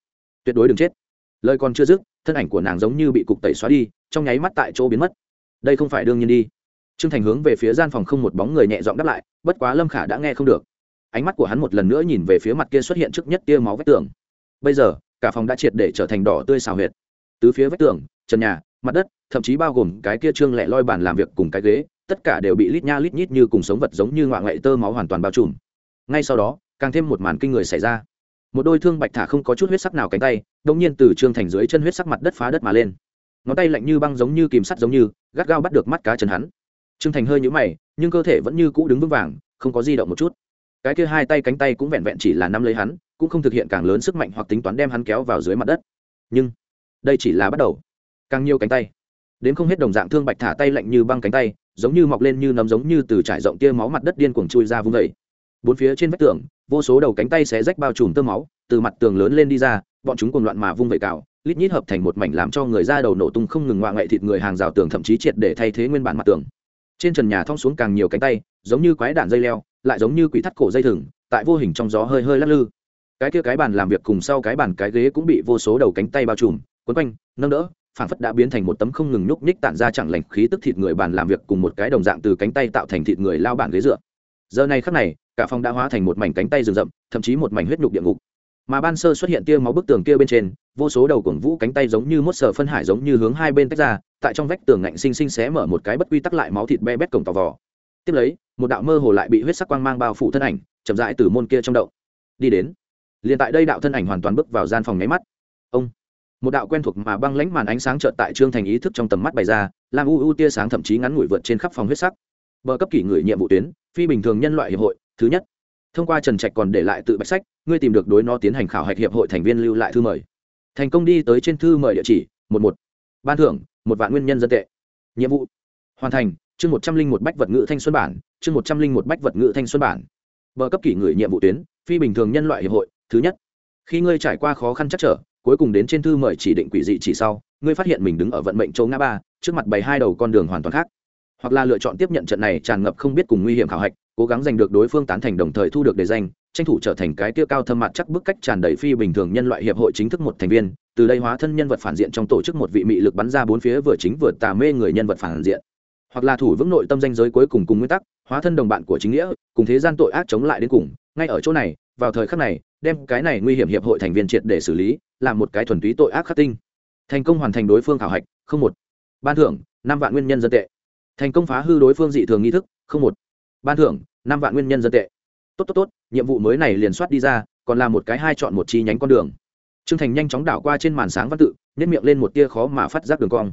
Tuyệt đối đừng chết lời còn chưa dứt, thân ảnh của nàng giống như bị cục tẩy xóa đi, trong nháy mắt tại chỗ biến mất. Đây không phải đương nhiên đi. T r ư ơ n g thành hướng về phía gian phòng không một bóng người nhẹ dọn đáp lại, bất quá lâm khả đã nghe không được. Ánh mắt của hắn một lần nữa nhìn về phía mặt kia xuất hiện trước nhất tia máu vách tường. Bây giờ, cả phòng đã triệt để trở thành đỏ tươi xào huyệt. Từ phía vách tường, trần nhà, mặt đất, thậm chí bao gồm cái kia trương lẹ loi bàn làm việc cùng cái ghế, tất cả đều bị lít nha lít nhít như cùng sống vật giống như ngoạ ngoại tơ máu hoàn toàn bao trùm. Ngay sau đó, càng thêm một màn kinh người xảy ra một đôi thương bạch thả không có chút huyết sắc nào cánh tay đông nhiên từ trương thành dưới chân huyết sắc mặt đất phá đất mà lên. Ngón tay lạnh như băng giống như kìm sắt giống như, gắt gao bắt được mắt cá chân hắn. Trương thành hơi nhũ mày, nhưng cơ thể vẫn như cũ đứng vững vàng, không có di động một chút. Cái kia hai tay cánh tay cũng vẹn vẹn chỉ là nắm lấy hắn, cũng không thực hiện càng lớn sức mạnh hoặc tính toán đem hắn kéo vào dưới mặt đất. Nhưng, đây chỉ là bắt đầu. Càng nhiều cánh tay, đến không hết đồng dạng thương bạch thả tay lạnh như băng cánh tay, giống như mọc lên như nấm giống như từ trải rộng tia máu mặt đất điên cuồng chui ra vung vẩy bốn phía trên vách tường, vô số đầu cánh tay xé rách bao trùm tơ máu, từ mặt tường lớn lên đi ra, bọn chúng cùng loạn mà vung vẩy cào, lít nhít hợp thành một mảnh làm cho người ra đầu nổ tung không ngừng ngoạ ngậy thịt người hàng rào tường thậm chí triệt để thay thế nguyên bản mặt tường. Trên trần nhà thong xuống càng nhiều cánh tay, giống như quái đạn dây leo, lại giống như quỷ thắt cổ dây thừng, tại vô hình trong gió hơi hơi lắc lư. Cái kia cái bàn làm việc cùng sau cái bàn cái ghế cũng bị vô số đầu cánh tay bao trùm quấn quanh, nâng đỡ phản phất đã biến thành một tấm không ngừng nhúc nhích tản ra chẳng lành khí tức thịt người bàn làm việc cùng một cái đồng dạng từ cánh tay tạo thành thịt người lao bản ghế dựa. Giờ này khắc này cả phòng đã hóa thành một mảnh cánh tay rừng rậm, thậm chí một mảnh huyết nhục địa ngục. Mà ban sơ xuất hiện tia máu bức tường kia bên trên, vô số đầu cuồng vũ cánh tay giống như mốt sờ phân hải giống như hướng hai bên tách ra, tại trong vách tường ngạnh xinh xinh xé mở một cái bất quy tắc lại máu thịt be bét cổng tò vò. Tiếp lấy, một đạo mơ hồ lại bị huyết sắc quang mang bao phủ thân ảnh, chậm rãi từ môn kia trong động đi đến. Liền tại đây đạo thân ảnh hoàn toàn bước vào gian phòng nháy mắt. Ông! Một đạo quen thuộc mà băng lãnh màn ánh sáng trợn tại trương thành ý thức trong tầm mắt bày ra, làm u u tia sáng thậm chí ngắn ngủi vượt trên khắp phòng huyết sắc. Bờ cấp kỷ người nhiệm vụ tuyến, phi bình thường nhân loại hiệp hội thứ nhất, thông qua trần trạch còn để lại tự bạch sách, ngươi tìm được đối nó tiến hành khảo hạch hiệp hội thành viên lưu lại thư mời. Thành công đi tới trên thư mời địa chỉ, một một. Ban thưởng, một vạn nguyên nhân dân tệ. Nhiệm vụ, hoàn thành, chương một trăm linh một bách vật ngữ thanh xuân bản, chương một trăm linh một bách vật ngữ thanh xuân bản. Bờ cấp kỷ người nhiệm vụ tuyến, phi bình thường nhân loại hiệp hội, thứ nhất. Khi ngươi trải qua khó khăn chắc trở, cuối cùng đến trên thư mời chỉ định quỷ dị chỉ sau, ngươi phát hiện mình đứng ở vận mệnh châu ngã ba, trước mặt bày hai đầu con đường hoàn toàn khác hoặc là lựa chọn tiếp nhận trận này tràn ngập không biết cùng nguy hiểm khảo hạch, cố gắng giành được đối phương tán thành đồng thời thu được đề danh, tranh thủ trở thành cái tiêu cao thâm mặt chắc bức cách tràn đầy phi bình thường nhân loại hiệp hội chính thức một thành viên, từ đây hóa thân nhân vật phản diện trong tổ chức một vị mị lực bắn ra bốn phía vừa chính vừa tà mê người nhân vật phản diện. Hoặc là thủ vững nội tâm danh giới cuối cùng cùng nguyên tắc, hóa thân đồng bạn của chính nghĩa, cùng thế gian tội ác chống lại đến cùng, ngay ở chỗ này, vào thời khắc này, đem cái này nguy hiểm hiệp hội thành viên triệt để xử lý, làm một cái thuần túy tội ác khắc tinh. Thành công hoàn thành đối phương khảo hạch, không một. Ban thưởng, năm vạn nguyên nhân dân tệ thành công phá hư đối phương dị thường nghi thức, không một. Ban thưởng, năm vạn nguyên nhân dân tệ. Tốt tốt tốt, nhiệm vụ mới này liền soát đi ra, còn là một cái hai chọn một chi nhánh con đường. Trương thành nhanh chóng đảo qua trên màn sáng văn tự nếp miệng lên một tia khó mà phát giác đường cong.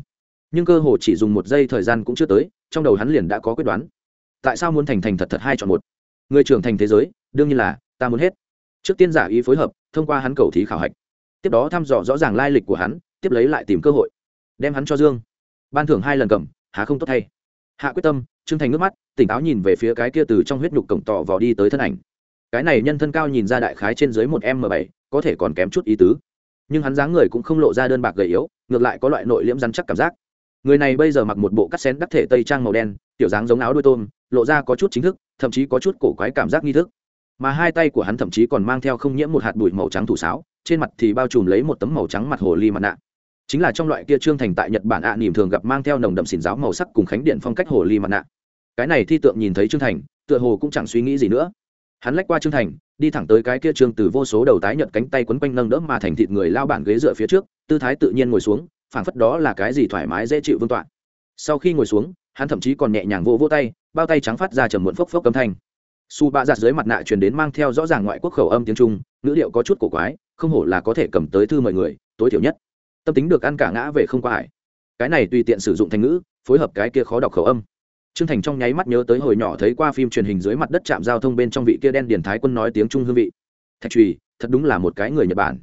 Nhưng cơ hồ chỉ dùng một giây thời gian cũng chưa tới, trong đầu hắn liền đã có quyết đoán. Tại sao muốn thành thành thật thật hai chọn một? Người trưởng thành thế giới, đương nhiên là, ta muốn hết. Trước tiên giả ý phối hợp, thông qua hắn cầu thí khảo hạch. Tiếp đó thăm dò rõ ràng lai lịch của hắn, tiếp lấy lại tìm cơ hội. Đem hắn cho dương. Ban thưởng hai lần cầm, há không tốt thay hạ quyết tâm, trương thành nước mắt, tỉnh táo nhìn về phía cái kia từ trong huyết nhục cổng tỏ vào đi tới thân ảnh. Cái này nhân thân cao nhìn ra đại khái trên dưới một m bảy, có thể còn kém chút ý tứ. Nhưng hắn dáng người cũng không lộ ra đơn bạc gầy yếu, ngược lại có loại nội liễm rắn chắc cảm giác. Người này bây giờ mặc một bộ cắt xén đắc thể tây trang màu đen, tiểu dáng giống áo đuôi tôm, lộ ra có chút chính thức, thậm chí có chút cổ quái cảm giác nghi thức. Mà hai tay của hắn thậm chí còn mang theo không nhiễm một hạt bụi màu trắng thủ sáo, trên mặt thì bao trùm lấy một tấm màu trắng mặt hồ ly mặt nạ chính là trong loại kia trương thành tại nhật bản ạ à, nỉm thường gặp mang theo nồng đậm xỉn giáo màu sắc cùng khánh điện phong cách hồ ly mặt nạ. Cái này thi tượng nhìn thấy trương thành tựa hồ cũng chẳng suy nghĩ gì nữa. Hắn lách qua trương thành đi thẳng tới cái kia trương từ vô số đầu tái nhợt cánh tay quấn quanh nâng đỡ mà thành thịt người lao bản ghế dựa phía trước tư thái tự nhiên ngồi xuống phảng phất đó là cái gì thoải mái dễ chịu vương tọa. Sau khi ngồi xuống hắn thậm chí còn nhẹ nhàng vô vô tay bao tay trắng phát ra trầm muộn phốc phốc âm thanh. Su bạ giặt dưới mặt nạ truyền đến mang theo rõ ràng ngoại quốc khẩu âm tiếng trung ngữ điệu có chút cổ quái không hổ là có thể cầm tới thư mời người tối thiểu nhất tâm tính được ăn cả ngã về không qua hải cái này tùy tiện sử dụng thành ngữ phối hợp cái kia khó đọc khẩu âm Trương Thành trong nháy mắt nhớ tới hồi nhỏ thấy qua phim truyền hình dưới mặt đất chạm giao thông bên trong vị kia đen điền thái quân nói tiếng Trung hương vị. Thạch Trùy, thật đúng là một cái người Nhật Bản.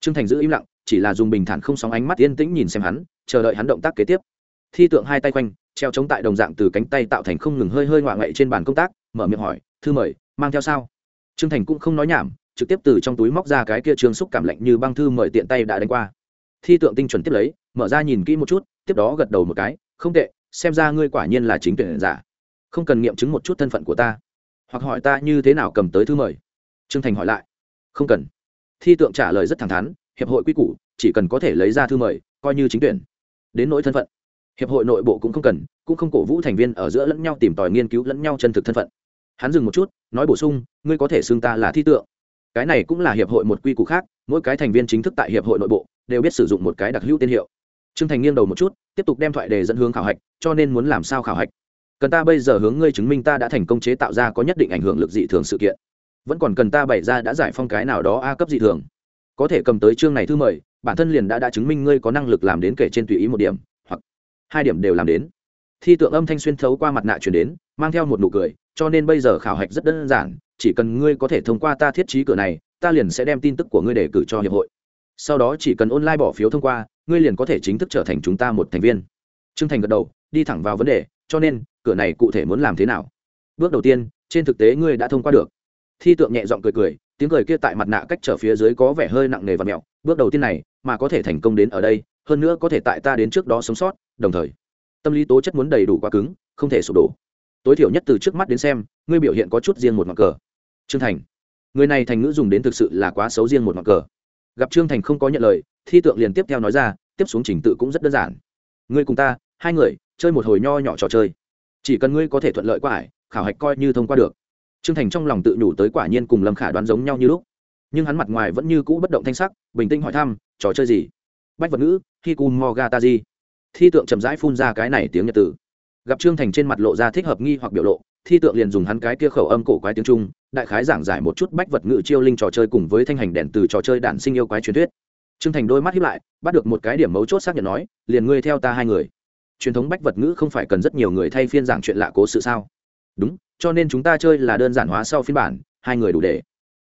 Trương Thành giữ im lặng, chỉ là dùng bình thản không sóng ánh mắt yên tĩnh nhìn xem hắn, chờ đợi hắn động tác kế tiếp. Thi tượng hai tay quanh, treo chống tại đồng dạng từ cánh tay tạo thành không ngừng hơi hơi ngoạ ngậy trên bàn công tác, mở miệng hỏi, "Thư mời, mang theo sao?" Trương Thành cũng không nói nhảm, trực tiếp từ trong túi móc ra cái kia trường xúc cảm lạnh như băng thư mời tiện tay đã đánh qua. Thi tượng tinh chuẩn tiếp lấy, mở ra nhìn kỹ một chút, tiếp đó gật đầu một cái, "Không tệ, xem ra ngươi quả nhiên là chính tuyển giả." không cần nghiệm chứng một chút thân phận của ta. Hoặc hỏi ta như thế nào cầm tới thư mời. Trương thành hỏi lại. Không cần. Thi tượng trả lời rất thẳng thắn hiệp hội quy củ chỉ cần có thể lấy ra thư mời coi như chính tuyển. Đến nỗi thân phận hiệp hội nội bộ cũng không cần cũng không cổ vũ thành viên ở giữa lẫn nhau tìm tòi nghiên cứu lẫn nhau chân thực thân phận. Hắn dừng một chút nói bổ sung ngươi có thể xưng ta là thi tượng. Cái này cũng là hiệp hội một quy củ khác mỗi cái thành viên chính thức tại hiệp hội nội bộ đều biết sử dụng một cái đặc hữu tên hiệu. Trương thành nghiêng đầu một chút, tiếp tục đem thoại đề dẫn hướng khảo hạch, cho nên muốn làm sao khảo hạch? Cần ta bây giờ hướng ngươi chứng minh ta đã thành công chế tạo ra có nhất định ảnh hưởng lực dị thường sự kiện. Vẫn còn cần ta bày ra đã giải phong cái nào đó a cấp dị thường. Có thể cầm tới chương này thư mời, bản thân liền đã đã chứng minh ngươi có năng lực làm đến kể trên tùy ý một điểm, hoặc hai điểm đều làm đến. Thi tượng âm thanh xuyên thấu qua mặt nạ chuyển đến, mang theo một nụ cười, cho nên bây giờ khảo hạch rất đơn giản, chỉ cần ngươi có thể thông qua ta thiết trí cửa này, ta liền sẽ đem tin tức của ngươi để cử cho hiệp hội sau đó chỉ cần online bỏ phiếu thông qua, ngươi liền có thể chính thức trở thành chúng ta một thành viên. T r ư ơ n g thành gật đầu, đi thẳng vào vấn đề, cho nên, cửa này cụ thể muốn làm thế nào? Bước đầu tiên, trên thực tế ngươi đã thông qua được. Thi tượng nhẹ giọng cười cười, tiếng cười kia tại mặt nạ cách trở phía dưới có vẻ hơi nặng nề và mẹo. Bước đầu tiên này, mà có thể thành công đến ở đây, hơn nữa có thể tại ta đến trước đó sống sót, đồng thời, tâm lý tố chất muốn đầy đủ quá cứng, không thể sụp đổ. Tối thiểu nhất từ trước mắt đến xem, ngươi biểu hiện có chút riêng một mặt cờ. Trương thành, người này thành ngữ dùng đến thực sự là quá xấu riêng một mặt cờ gặp trương thành không có nhận lời, thi tượng liền tiếp theo nói ra, tiếp xuống trình tự cũng rất đơn giản. Ngươi cùng ta, hai người, chơi một hồi nho nhỏ trò chơi. Chỉ cần ngươi có thể thuận lợi qua ải, khảo hạch coi như thông qua được. Trương thành trong lòng tự nhủ tới quả nhiên cùng lâm khả đoán giống nhau như lúc. Nhưng hắn mặt ngoài vẫn như cũ bất động thanh sắc, bình tĩnh hỏi thăm, trò chơi gì? Bách vật ngữ hiku mogataji thi tượng chậm rãi phun ra cái này tiếng nhật tử gặp trương thành trên mặt lộ ra thích hợp nghi hoặc biểu lộ, thi tượng liền dùng hắn cái kia khẩu âm cổ quái tiếng trung đại khái giảng giải một chút bách vật ngự chiêu linh trò chơi cùng với thanh hành đèn từ trò chơi đản sinh yêu quái truyền thuyết. Trương thành đôi mắt hiếp lại, bắt được một cái điểm mấu chốt xác nhận nói, liền ngươi theo ta hai người. Truyền thống bách vật ngữ không phải cần rất nhiều người thay phiên giảng chuyện lạ cố sự sao? Đúng, cho nên chúng ta chơi là đơn giản hóa sau phiên bản, hai người đủ để.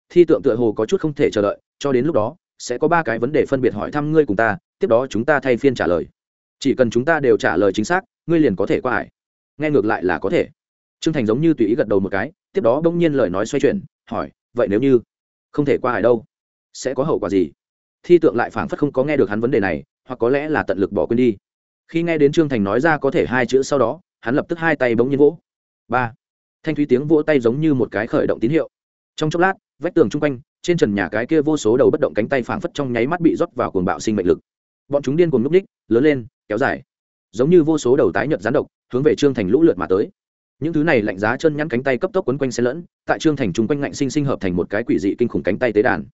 Thi tượng tựa hồ có chút không thể chờ đợi, cho đến lúc đó, sẽ có ba cái vấn đề phân biệt hỏi thăm ngươi cùng ta, tiếp đó chúng ta thay phiên trả lời. Chỉ cần chúng ta đều trả lời chính xác, ngươi liền có thể qua hải nghe ngược lại là có thể. T r ư ơ n g thành giống như tùy ý gật đầu một cái tiếp đó bỗng nhiên lời nói xoay chuyển, hỏi, vậy nếu như không thể qua hải đâu, sẽ có hậu quả gì? Thi tượng lại phảng phất không có nghe được hắn vấn đề này, hoặc có lẽ là tận lực bỏ quên đi. Khi nghe đến trương thành nói ra có thể hai chữ sau đó, hắn lập tức hai tay bỗng nhiên vỗ. Ba. Thanh thúy tiếng vỗ tay giống như một cái khởi động tín hiệu. Trong chốc lát, vách tường chung quanh, trên trần nhà cái kia vô số đầu bất động cánh tay phảng phất trong nháy mắt bị rót vào cuồng bạo sinh mệnh lực. Bọn chúng điên cuồng núp ních lớn lên, kéo dài. Giống như vô số đầu tái nhợt rán độc, hướng về trương thành lũ lượt mà tới những thứ này lạnh giá chân nhắn cánh tay cấp tốc quấn quanh xe lẫn, tại trương thành chung quanh ngạnh sinh sinh hợp thành một cái quỷ dị kinh khủng cánh tay tế đàn.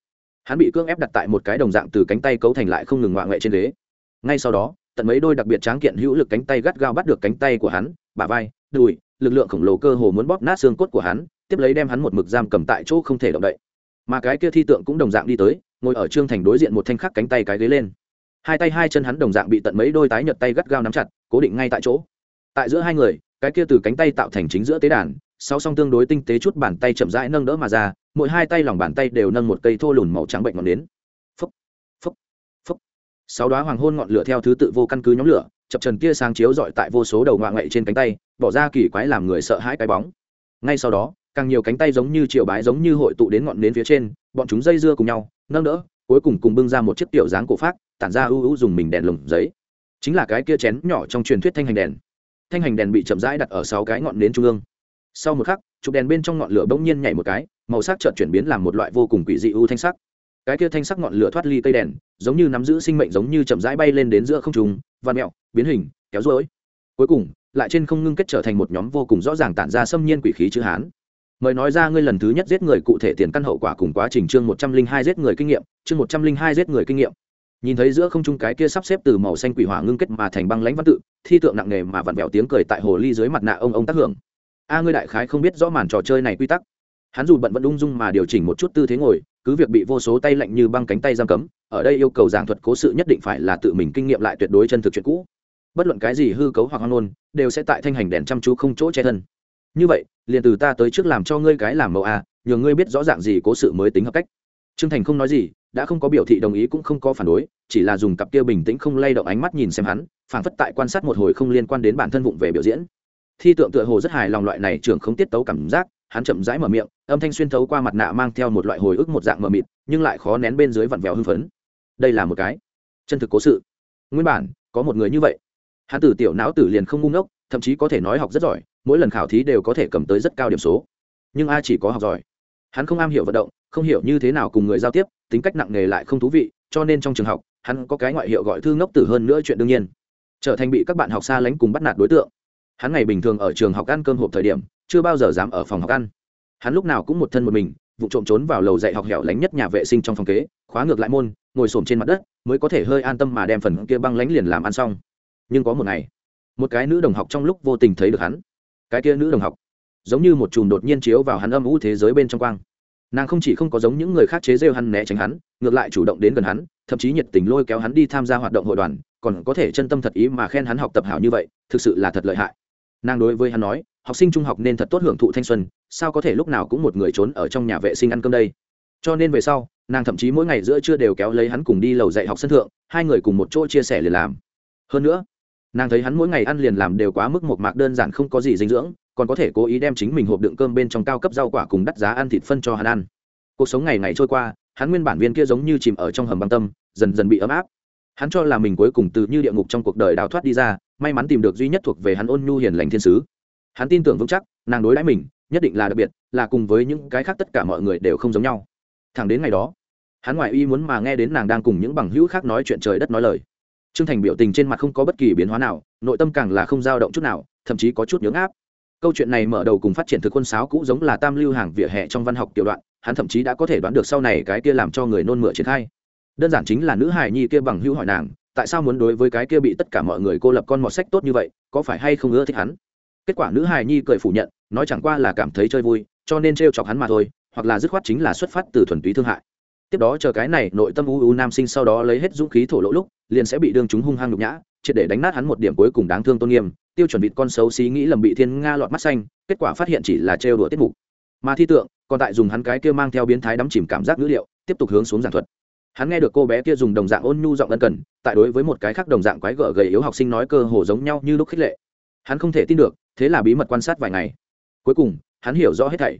Hắn bị cưỡng ép đặt tại một cái đồng dạng từ cánh tay cấu thành lại không ngừng ngoạ ngoại trên ghế. Ngay sau đó, tận mấy đôi đặc biệt tráng kiện hữu lực cánh tay gắt gao bắt được cánh tay của hắn, bả vai, đùi, lực lượng khổng lồ cơ hồ muốn bóp nát xương cốt của hắn, tiếp lấy đem hắn một mực giam cầm tại chỗ không thể động đậy. Mà cái kia thi tượng cũng đồng dạng đi tới, ngồi ở trương thành đối diện một thanh khắc cánh tay cái ghế lên. Hai tay hai chân hắn đồng dạng bị tận mấy đôi tái nhợt tay gắt gao nắm chặt, cố định ngay tại chỗ. Tại giữa hai người cái kia từ cánh tay tạo thành chính giữa tế đàn, sau song tương đối tinh tế chút bàn tay chậm rãi nâng đỡ mà ra, mỗi hai tay lòng bàn tay đều nâng một cây thô lùn màu trắng bệnh ngọn nến phấp phấp phấp sáu đoá hoàng hôn ngọn lửa theo thứ tự vô căn cứ nhóm lửa, chập trần tia sáng chiếu dọi tại vô số đầu ngoạ ngậy trên cánh tay, bỏ ra kỳ quái làm người sợ hãi cái bóng. Ngay sau đó, càng nhiều cánh tay giống như triều bái giống như hội tụ đến ngọn nến phía trên, bọn chúng dây dưa cùng nhau, nâng đỡ, cuối cùng cùng bưng ra một chiếc tiểu dáng cổ phát tản ra ưu ưu dùng mình đèn lồng giấy. Chính là cái kia chén nhỏ trong truyền thuyết thanh hành đèn thanh hành đèn bị chậm rãi đặt ở sáu cái ngọn nến trung ương. Sau một khắc, chụp đèn bên trong ngọn lửa bỗng nhiên nhảy một cái, màu sắc chợt chuyển biến làm một loại vô cùng quỷ dị ưu thanh sắc. Cái kia thanh sắc ngọn lửa thoát ly cây đèn, giống như nắm giữ sinh mệnh giống như chậm rãi bay lên đến giữa không trung văn mẹo, biến hình, kéo rối. Cuối cùng, lại trên không ngưng kết trở thành một nhóm vô cùng rõ ràng tản ra xâm nhiên quỷ khí chữ hán. Mời nói ra ngươi lần thứ nhất giết người cụ thể tiền căn hậu quả cùng quá trình chương một trăm linh hai giết người kinh nghiệm, chương một trăm linh hai giết người kinh nghiệm nhìn thấy giữa không trung cái kia sắp xếp từ màu xanh quỷ hỏa ngưng kết mà thành băng lãnh văn tự, thi tượng nặng nề mà vặn vẹo tiếng cười tại hồ ly dưới mặt nạ ông ông tác hưởng. A ngươi đại khái không biết rõ màn trò chơi này quy tắc. Hắn dù bận vẫn ung dung mà điều chỉnh một chút tư thế ngồi, cứ việc bị vô số tay lạnh như băng cánh tay giam cấm, ở đây yêu cầu giảng thuật cố sự nhất định phải là tự mình kinh nghiệm lại tuyệt đối chân thực chuyện cũ. Bất luận cái gì hư cấu hoặc hoang ngôn, đều sẽ tại thanh hành đèn chăm chú không chỗ che thân. Như vậy, liền từ ta tới trước làm cho ngươi cái làm mẫu a, nhờ ngươi biết rõ ràng gì cố sự mới tính hợp cách. Trương thành không nói gì đã không có biểu thị đồng ý cũng không có phản đối, chỉ là dùng cặp kia bình tĩnh không lay động ánh mắt nhìn xem hắn phản phất tại quan sát một hồi không liên quan đến bản thân vụng về biểu diễn. Thi tượng tựa hồ rất hài lòng loại này trưởng không tiết tấu cảm giác, hắn chậm rãi mở miệng, âm thanh xuyên thấu qua mặt nạ mang theo một loại hồi ức một dạng mờ mịt, nhưng lại khó nén bên dưới vặn vẹo hưng phấn. Đây là một cái chân thực cố sự. Nguyên bản, có một người như vậy. Hắn từ tiểu não tử liền không ngu ngốc, thậm chí có thể nói học rất giỏi, mỗi lần khảo thí đều có thể cầm tới rất cao điểm số. Nhưng ai chỉ có học giỏi? Hắn không am hiểu vận động, không hiểu như thế nào cùng người giao tiếp tính cách nặng nề lại không thú vị, cho nên trong trường học, hắn có cái ngoại hiệu gọi thư ngốc tử hơn nữa chuyện đương nhiên. Trở thành bị các bạn học xa lánh cùng bắt nạt đối tượng. Hắn ngày bình thường ở trường học ăn cơm hộp thời điểm, chưa bao giờ dám ở phòng học ăn. Hắn lúc nào cũng một thân một mình, vụ trộm trốn vào lầu dạy học hẻo lánh nhất nhà vệ sinh trong phòng kế, khóa ngược lại môn, ngồi xổm trên mặt đất, mới có thể hơi an tâm mà đem phần kia băng lánh liền làm ăn xong. Nhưng có một ngày, một cái nữ đồng học trong lúc vô tình thấy được hắn. Cái kia nữ đồng học, giống như một chùm đột nhiên chiếu vào hắn âm u thế giới bên trong quang nàng không chỉ không có giống những người khác chế rêu hắn né tránh hắn, ngược lại chủ động đến gần hắn, thậm chí nhiệt tình lôi kéo hắn đi tham gia hoạt động hội đoàn, còn có thể chân tâm thật ý mà khen hắn học tập hảo như vậy, thực sự là thật lợi hại. Nàng đối với hắn nói, học sinh trung học nên thật tốt hưởng thụ thanh xuân, sao có thể lúc nào cũng một người trốn ở trong nhà vệ sinh ăn cơm đây? Cho nên về sau, nàng thậm chí mỗi ngày giữa trưa đều kéo lấy hắn cùng đi lầu dạy học sân thượng, hai người cùng một chỗ chia sẻ liền làm. Hơn nữa, nàng thấy hắn mỗi ngày ăn liền làm đều quá mức một mạc đơn giản không có gì dinh dưỡng còn có thể cố ý đem chính mình hộp đựng cơm bên trong cao cấp rau quả cùng đắt giá ăn thịt phân cho hắn ăn. Cuộc sống ngày ngày trôi qua, hắn nguyên bản viên kia giống như chìm ở trong hầm băng tâm, dần dần bị ấm áp. Hắn cho là mình cuối cùng từ như địa ngục trong cuộc đời đào thoát đi ra, may mắn tìm được duy nhất thuộc về hắn ôn nhu hiền lành thiên sứ. Hắn tin tưởng vững chắc, nàng đối đãi mình, nhất định là đặc biệt, là cùng với những cái khác tất cả mọi người đều không giống nhau. Thẳng đến ngày đó, hắn ngoại y muốn mà nghe đến nàng đang cùng những bằng hữu khác nói chuyện trời đất nói lời. T r ư ơ n g thành biểu tình trên mặt không có bất kỳ biến hóa nào, nội tâm càng là không dao động chút nào, thậm chí có chút nhướng áp câu chuyện này mở đầu cùng phát triển thực quân sáo cũ giống là tam lưu hàng vỉa hè trong văn học tiểu đoạn, hắn thậm chí đã có thể đoán được sau này cái kia làm cho người nôn mửa triển khai. Đơn giản chính là nữ hài nhi kia bằng hữu hỏi nàng, tại sao muốn đối với cái kia bị tất cả mọi người cô lập con mọt sách tốt như vậy, có phải hay không ưa thích hắn? Kết quả nữ hài nhi cười phủ nhận, nói chẳng qua là cảm thấy chơi vui, cho nên t chọc hắn mà thôi, hoặc là dứt khoát chính là xuất phát từ thuần túy thương hại. Tiếp đó chờ cái này nội tâm u u nam sinh sau đó lấy hết dũng khí thổ lỗ lúc, liền sẽ bị đương chúng hung hăng nhục nhã triệt để đánh nát hắn một điểm cuối cùng đáng thương tôn nghiêm, tiêu chuẩn vịt con xấu xí nghĩ lầm bị thiên nga lọt mắt xanh, kết quả phát hiện chỉ là trêu đùa tiết mục. Mà thi tượng, còn tại dùng hắn cái kia mang theo biến thái đắm chìm cảm giác ngữ liệu, tiếp tục hướng xuống giảng thuật. Hắn nghe được cô bé kia dùng đồng dạng ôn nhu giọng ân cần, tại đối với một cái khác đồng dạng quái gở gầy yếu học sinh nói cơ hồ giống nhau như lúc khích lệ. Hắn không thể tin được, thế là bí mật quan sát vài ngày. Cuối cùng, hắn hiểu rõ hết thảy.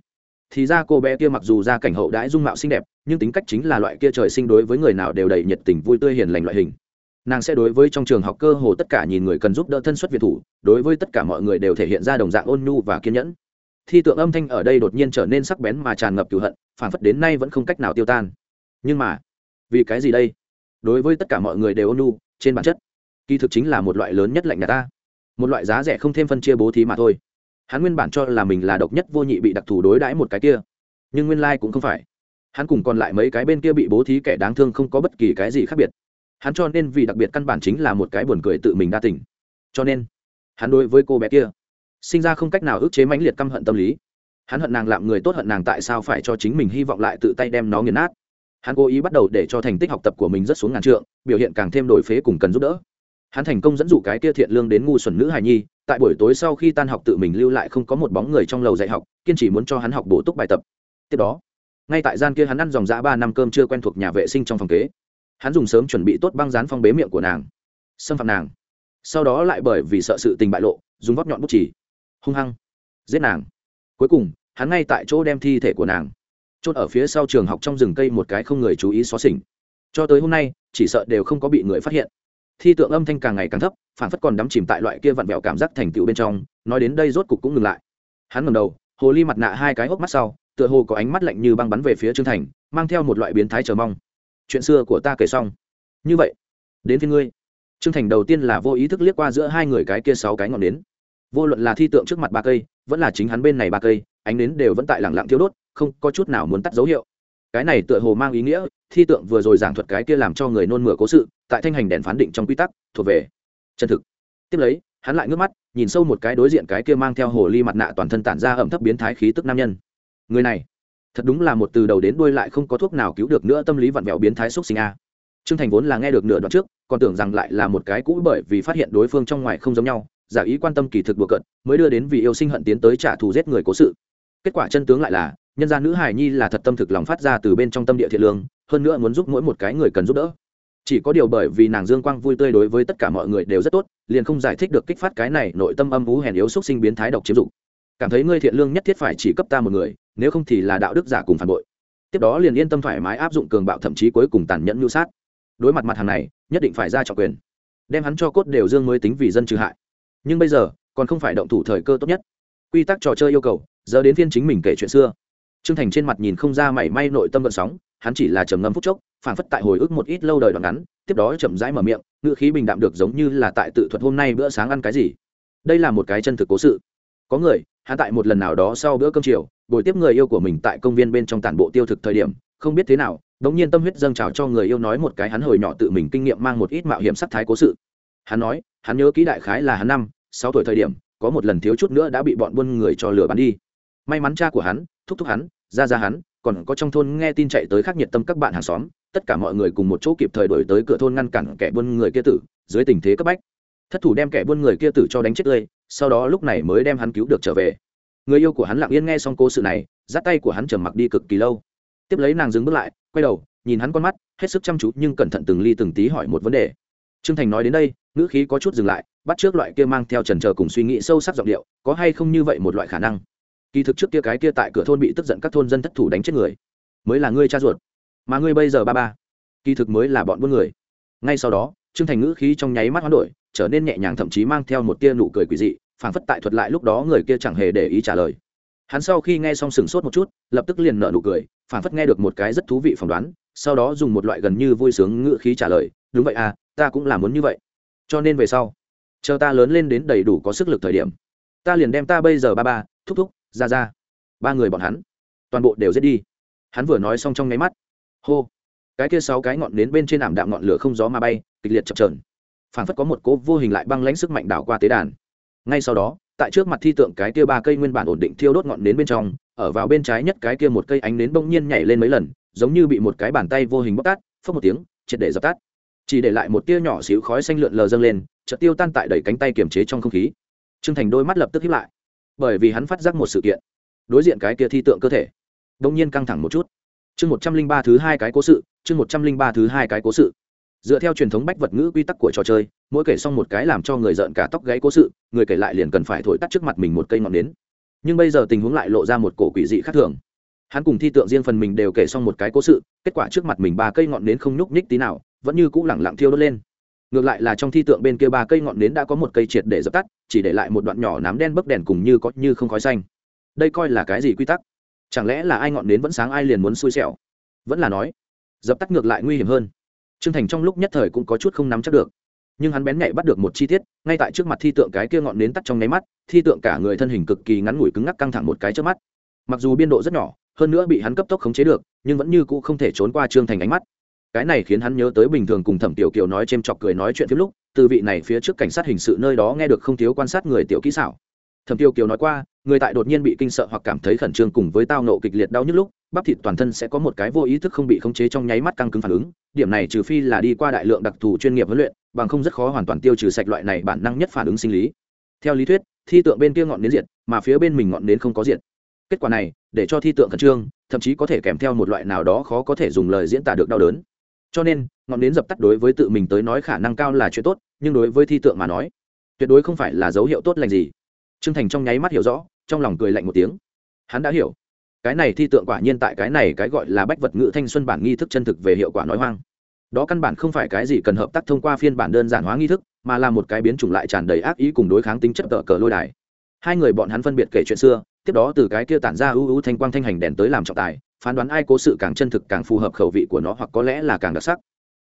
Thì ra cô bé kia mặc dù ra cảnh hậu đãi dung mạo xinh đẹp, nhưng tính cách chính là loại kia trời sinh đối với người nào đều đầy nhiệt tình vui tươi hiền lành loại hình nàng sẽ đối với trong trường học cơ hồ tất cả nhìn người cần giúp đỡ thân xuất việt thủ, đối với tất cả mọi người đều thể hiện ra đồng dạng ôn nhu và kiên nhẫn. Thi tượng âm thanh ở đây đột nhiên trở nên sắc bén mà tràn ngập cựu hận phản phất đến nay vẫn không cách nào tiêu tan. Nhưng mà, vì cái gì đây? Đối với tất cả mọi người đều ôn nhu, trên bản chất, kỳ thực chính là một loại lớn nhất lạnh nhà ta. Một loại giá rẻ không thêm phân chia bố thí mà thôi. Hắn nguyên bản cho là mình là độc nhất vô nhị bị đặc thù đối đãi một cái kia, nhưng nguyên lai cũng không phải. Hắn cùng còn lại mấy cái bên kia bị bố thí kẻ đáng thương không có bất kỳ cái gì khác biệt hắn cho nên vì đặc biệt căn bản chính là một cái buồn cười tự mình đa tỉnh cho nên, hắn đối với cô bé kia, sinh ra không cách nào ức chế mãnh liệt căm hận tâm lý. Hắn hận nàng làm người tốt hận nàng tại sao phải cho chính mình hy vọng lại tự tay đem nó nghiền nát. Hắn cố ý bắt đầu để cho thành tích học tập của mình rất xuống ngàn trượng, biểu hiện càng thêm đổi phế cùng cần giúp đỡ. Hắn thành công dẫn dụ cái kia thiện lương đến ngu xuẩn nữ hài nhi, tại buổi tối sau khi tan học tự mình lưu lại không có một bóng người trong lầu dạy học, kiên trì muốn cho hắn học bổ túc bài tập. Tiếp đó, ngay tại gian kia hắn ăn dòng dã ba năm cơm chưa quen thuộc nhà vệ sinh trong phòng kế hắn dùng sớm chuẩn bị tốt băng dán phong bế miệng của nàng, xâm phạm nàng. Sau đó lại bởi vì sợ sự tình bại lộ, dùng vóc nhọn bút chỉ hung hăng, giết nàng. Cuối cùng, hắn ngay tại chỗ đem thi thể của nàng chốt ở phía sau trường học trong rừng cây một cái không người chú ý xóa xỉnh. Cho tới hôm nay, chỉ sợ đều không có bị người phát hiện. Thi tượng âm thanh càng ngày càng thấp, phản phất còn đắm chìm tại loại kia vặn vẹo cảm giác thành tựu bên trong, nói đến đây rốt cục cũng ngừng lại. Hắn ngầm đầu, hồ ly mặt nạ hai cái hốc mắt sau, tựa hồ có ánh mắt lạnh như băng bắn về phía trương thành, mang theo một loại biến thái chờ mong chuyện xưa của ta kể xong. Như vậy, đến phía ngươi. Trương thành đầu tiên là vô ý thức liếc qua giữa hai người cái kia sáu cái ngọn nến. Vô luận là thi tượng trước mặt ba cây, vẫn là chính hắn bên này ba cây, ánh nến đều vẫn tại lẳng lặng thiếu đốt, không có chút nào muốn tắt dấu hiệu. Cái này tựa hồ mang ý nghĩa, thi tượng vừa rồi giảng thuật cái kia làm cho người nôn mửa cố sự, tại thanh hành đèn phán định trong quy tắc, thuộc về chân thực. Tiếp lấy, hắn lại ngước mắt, nhìn sâu một cái đối diện cái kia mang theo hồ ly mặt nạ toàn thân tản ra ẩm thấp biến thái khí tức nam nhân. Người này thật đúng là một từ đầu đến đuôi lại không có thuốc nào cứu được nữa tâm lý vặn vẹo biến thái xúc sinh a. Trương thành vốn là nghe được nửa đoạn trước, còn tưởng rằng lại là một cái cũ bởi vì phát hiện đối phương trong ngoài không giống nhau, giả ý quan tâm kỳ thực bừa cận mới đưa đến vì yêu sinh hận tiến tới trả thù giết người cố sự. Kết quả chân tướng lại là, nhân gia nữ hài nhi là thật tâm thực lòng phát ra từ bên trong tâm địa thiện lương, hơn nữa muốn giúp mỗi một cái người cần giúp đỡ. Chỉ có điều bởi vì nàng dương quang vui tươi đối với tất cả mọi người đều rất tốt, liền không giải thích được kích phát cái này nội tâm âm vú hèn yếu xúc sinh biến thái độc chiếm dụng. Cảm thấy ngươi thiện lương nhất thiết phải chỉ cấp ta một người nếu không thì là đạo đức giả cùng phản bội. Tiếp đó liền yên tâm thoải mái áp dụng cường bạo thậm chí cuối cùng tàn nhẫn mưu sát. Đối mặt mặt hàng này, nhất định phải ra trọng quyền. Đem hắn cho cốt đều dương mới tính vì dân trừ hại. Nhưng bây giờ, còn không phải động thủ thời cơ tốt nhất. Quy tắc trò chơi yêu cầu, giờ đến phiên chính mình kể chuyện xưa. Trương thành trên mặt nhìn không ra mảy may nội tâm gợn sóng, hắn chỉ là trầm ngâm phút chốc phản phất tại hồi ức một ít lâu đời đoạn ngắn, tiếp đó chậm rãi mở miệng, ngữ khí bình đạm được giống như là tại tự thuật hôm nay bữa sáng ăn cái gì. Đây là một cái chân thực cố sự. Có người, hắn tại một lần nào đó sau bữa cơm chiều buổi tiếp người yêu của mình tại công viên bên trong tản bộ tiêu thực thời điểm, không biết thế nào, đống nhiên tâm huyết dâng trào cho người yêu nói một cái hắn hồi nhỏ tự mình kinh nghiệm mang một ít mạo hiểm sắc thái cố sự. Hắn nói, hắn nhớ kỹ đại khái là hắn năm, sáu tuổi thời điểm, có một lần thiếu chút nữa đã bị bọn buôn người cho lừa bán đi. May mắn cha của hắn, thúc thúc hắn, ra ra hắn, còn có trong thôn nghe tin chạy tới khắc nhiệt tâm các bạn hàng xóm, tất cả mọi người cùng một chỗ kịp thời đổi tới cửa thôn ngăn cản kẻ buôn người kia tử, dưới tình thế cấp bách. Thất thủ đem kẻ buôn người kia tử cho đánh chết tươi, sau đó lúc này mới đem hắn cứu được trở về người yêu của hắn lặng yên nghe xong cố sự này, dắt tay của hắn trầm mặc đi cực kỳ lâu. Tiếp lấy nàng dừng bước lại, quay đầu, nhìn hắn con mắt, hết sức chăm chú nhưng cẩn thận từng ly từng tí hỏi một vấn đề. Trương thành nói đến đây, ngữ khí có chút dừng lại, bắt trước loại kia mang theo trần trờ cùng suy nghĩ sâu sắc giọng điệu, có hay không như vậy một loại khả năng? Kỳ thực trước kia cái kia tại cửa thôn bị tức giận các thôn dân thất thủ đánh chết người, mới là ngươi cha ruột, mà ngươi bây giờ ba ba, kỳ thực mới là bọn buôn người. Ngay sau đó, trương thành ngữ khí trong nháy mắt hoán đổi, trở nên nhẹ nhàng thậm chí mang theo một tia nụ cười quỳ dị phản phất tại thuật lại lúc đó người kia chẳng hề để ý trả lời. Hắn sau khi nghe xong sừng sốt một chút, lập tức liền nở nụ cười phản phất nghe được một cái rất thú vị phỏng đoán, sau đó dùng một loại gần như vui sướng ngựa khí trả lời, đúng vậy à ta cũng làm muốn như vậy. Cho nên về sau, chờ ta lớn lên đến đầy đủ có sức lực thời điểm, ta liền đem ta bây giờ ba ba, thúc thúc, ra ra, ba người bọn hắn, toàn bộ đều giết đi. Hắn vừa nói xong trong nháy mắt, hô, cái kia sáu cái ngọn nến bên trên ảm đạm ngọn lửa không gió mà bay, kịch liệt chập trờn phảng phất có một cố vô hình lại băng lãnh sức mạnh đảo qua tế đàn ngay sau đó, tại trước mặt thi tượng cái kia ba cây nguyên bản ổn định thiêu đốt ngọn nến bên trong, ở vào bên trái nhất cái kia một cây ánh nến bỗng nhiên nhảy lên mấy lần, giống như bị một cái bàn tay vô hình bóc tát phớt một tiếng, triệt để dập tắt. Chỉ để lại một tia nhỏ xíu khói xanh lượn lờ dâng lên, chợt tiêu tan tại đẩy cánh tay kiềm chế trong không khí. Trương thành đôi mắt lập tức hiếp lại, bởi vì hắn phát giác một sự kiện. Đối diện cái kia thi tượng cơ thể đông nhiên căng thẳng một chút. Chương một trăm linh ba thứ hai cái cố sự, chương một trăm linh ba thứ hai cái cố sự dựa theo truyền thống bách vật ngữ quy tắc của trò chơi, mỗi kể xong một cái làm cho người giận cả tóc gáy cố sự, người kể lại liền cần phải thổi tắt trước mặt mình một cây ngọn nến. Nhưng bây giờ tình huống lại lộ ra một cổ quỷ dị khác thường. Hắn cùng thi tượng riêng phần mình đều kể xong một cái cố sự, kết quả trước mặt mình ba cây ngọn nến không nhúc nhích tí nào, vẫn như cũ lẳng lặng thiêu đốt lên. Ngược lại là trong thi tượng bên kia ba cây ngọn nến đã có một cây triệt để dập tắt, chỉ để lại một đoạn nhỏ nám đen bấc đèn cùng như có như không khói xanh. Đây coi là cái gì quy tắc? Chẳng lẽ là ai ngọn nến vẫn sáng ai liền muốn xui xẻo? Vẫn là nói, dập tắt ngược lại nguy hiểm hơn trương thành trong lúc nhất thời cũng có chút không nắm chắc được. Nhưng hắn bén nhạy bắt được một chi tiết, ngay tại trước mặt thi tượng cái kia ngọn nến tắt trong nháy mắt, thi tượng cả người thân hình cực kỳ ngắn ngủi cứng ngắc căng thẳng một cái trước mắt. Mặc dù biên độ rất nhỏ, hơn nữa bị hắn cấp tốc khống chế được, nhưng vẫn như cũ không thể trốn qua trương thành ánh mắt. Cái này khiến hắn nhớ tới bình thường cùng thẩm tiểu kiều nói c chọc cười nói chuyện phim lúc, từ vị này phía trước cảnh sát hình sự nơi đó nghe được không thiếu quan sát người tiểu kỹ xảo. Thẩm tiêu kiều nói qua, người tại đột nhiên bị kinh sợ hoặc cảm thấy khẩn trương cùng với tao nộ kịch liệt đau nhức lúc bắp thịt toàn thân sẽ có một cái vô ý thức không bị khống chế trong nháy mắt căng cứng phản ứng, điểm này trừ phi là đi qua đại lượng đặc thù chuyên nghiệp huấn luyện, bằng không rất khó hoàn toàn tiêu trừ sạch loại này bản năng nhất phản ứng sinh lý. Theo lý thuyết, thi tượng bên kia ngọn nến diệt, mà phía bên mình ngọn nến không có diệt. Kết quả này, để cho thi tượng khẩn trương, thậm chí có thể kèm theo một loại nào đó khó có thể dùng lời diễn tả được đau đớn. Cho nên, ngọn nến dập tắt đối với tự mình tới nói khả năng cao là chuyện tốt, nhưng đối với thi tượng mà nói, tuyệt đối không phải là dấu hiệu tốt lành gì. T r ư ơ n g thành trong nháy mắt hiểu rõ, trong lòng cười lạnh một tiếng. Hắn đã hiểu cái này thi tượng quả nhiên tại cái này cái gọi là bách vật ngữ thanh xuân bản nghi thức chân thực về hiệu quả nói hoang. Đó căn bản không phải cái gì cần hợp tác thông qua phiên bản đơn giản hóa nghi thức, mà là một cái biến chủng lại tràn đầy ác ý cùng đối kháng tính chất tợ cờ lôi đài. Hai người bọn hắn phân biệt kể chuyện xưa, tiếp đó từ cái kia tản ra ưu ưu thanh quang thanh hành đèn tới làm trọng tài, phán đoán ai cố sự càng chân thực càng phù hợp khẩu vị của nó hoặc có lẽ là càng đặc sắc.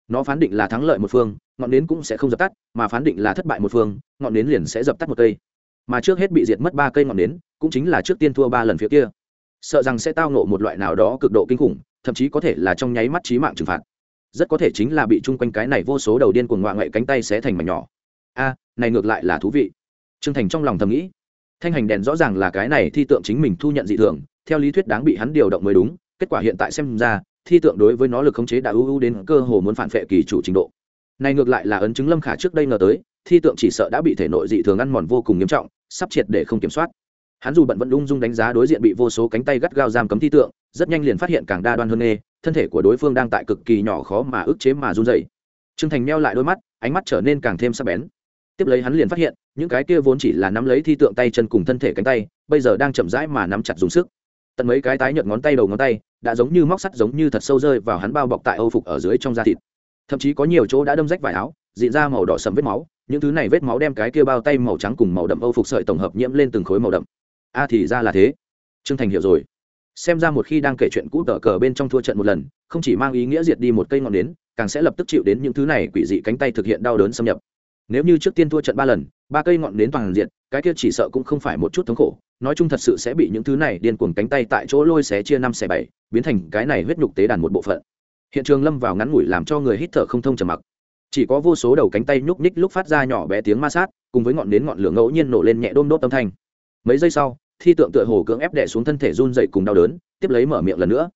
Nó phán định là thắng lợi một phương, ngọn nến cũng sẽ không dập tắt, mà phán định là thất bại một phương, ngọn nến liền sẽ dập tắt một cây. Mà trước hết bị diệt mất ba cây ngọn nến, cũng chính là trước tiên thua ba lần phía kia sợ rằng sẽ tao nộ một loại nào đó cực độ kinh khủng, thậm chí có thể là trong nháy mắt trí mạng trừng phạt. Rất có thể chính là bị chung quanh cái này vô số đầu điên cuồng ngoạ ngoại cánh tay sẽ thành mảnh nhỏ. A, này ngược lại là thú vị. Trương thành trong lòng thầm nghĩ. Thanh hành đèn rõ ràng là cái này thi tượng chính mình thu nhận dị thường, theo lý thuyết đáng bị hắn điều động mới đúng, kết quả hiện tại xem ra, thi tượng đối với nó lực khống chế đã ưu ưu đến cơ hồ muốn phản vệ kỳ chủ trình độ. Này ngược lại là ấn chứng lâm khả trước đây ngờ tới, thi tượng chỉ sợ đã bị thể nội dị thường ăn mòn vô cùng nghiêm trọng, sắp triệt để không kiểm soát hắn dù bận vẫn ung dung đánh giá đối diện bị vô số cánh tay gắt gao giam cấm thi tượng, rất nhanh liền phát hiện càng đa đoan hơn nghê thân thể của đối phương đang tại cực kỳ nhỏ khó mà ức chế mà run dày t r ư ơ n g thành meo lại đôi mắt, ánh mắt trở nên càng thêm sắc bén. Tiếp lấy hắn liền phát hiện, những cái kia vốn chỉ là nắm lấy thi tượng tay chân cùng thân thể cánh tay, bây giờ đang chậm rãi mà nắm chặt dùng sức. Tận mấy cái tái nhợt ngón tay đầu ngón tay, đã giống như móc sắt giống như thật sâu rơi vào hắn bao bọc tại âu phục ở dưới trong da thịt. Thậm chí có nhiều chỗ đã đâm rách vải áo dịn ra màu đỏ sầm vết máu, những thứ này vết máu đem cái kia bao tay màu trắng cùng màu đậm âu phục sợi tổng hợp nhiễm lên từng khối màu đậm a thì ra là thế. Trương thành hiểu rồi. Xem ra một khi đang kể chuyện cũ tờ cờ bên trong thua trận một lần, không chỉ mang ý nghĩa diệt đi một cây ngọn nến, càng sẽ lập tức chịu đến những thứ này quỷ dị cánh tay thực hiện đau đớn xâm nhập. Nếu như trước tiên thua trận ba lần, ba cây ngọn nến toàn diện, cái kia chỉ sợ cũng không phải một chút thống khổ. Nói chung thật sự sẽ bị những thứ này điên cuồng cánh tay tại chỗ lôi xé chia năm xẻ bảy, biến thành cái này huyết nhục tế đàn một bộ phận. Hiện trường lâm vào ngắn ngủi làm cho người hít thở không thông trầm mặc. Chỉ có vô số đầu cánh tay nhúc nhích lúc phát ra nhỏ bé tiếng ma sát, cùng với ngọn nến ngọn lửa ngẫu nhiên nổ lên nhẹ đôm đốt âm thanh. Mấy giây sau thi tượng tựa hồ cưỡng ép đè xuống thân thể run dậy cùng đau đớn, tiếp lấy mở miệng lần nữa.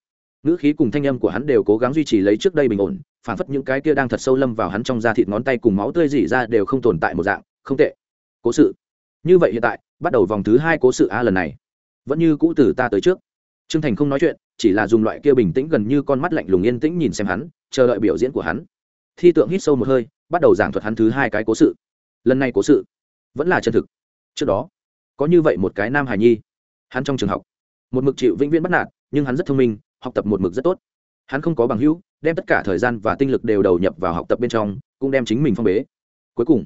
Ngữ khí cùng thanh âm của hắn đều cố gắng duy trì lấy trước đây bình ổn phản phất những cái kia đang thật sâu lâm vào hắn trong da thịt ngón tay cùng máu tươi dỉ ra đều không tồn tại một dạng, không tệ. Cố sự. Như vậy hiện tại, bắt đầu vòng thứ hai cố sự a lần này. Vẫn như cũ từ ta tới trước. T r ư ơ n g thành không nói chuyện, chỉ là dùng loại kia bình tĩnh gần như con mắt lạnh lùng yên tĩnh nhìn xem hắn, chờ đợi biểu diễn của hắn. Thi tượng hít sâu một hơi, bắt đầu giảng thuật hắn thứ hai cái cố sự. Lần này cố sự vẫn là chân thực. Trước đó có như vậy một cái nam hài nhi. Hắn trong trường học, một mực chịu vĩnh viễn bắt nạt, nhưng hắn rất thông minh, học tập một mực rất tốt. Hắn không có bằng hữu, đem tất cả thời gian và tinh lực đều đầu nhập vào học tập bên trong, cũng đem chính mình phong bế. Cuối cùng,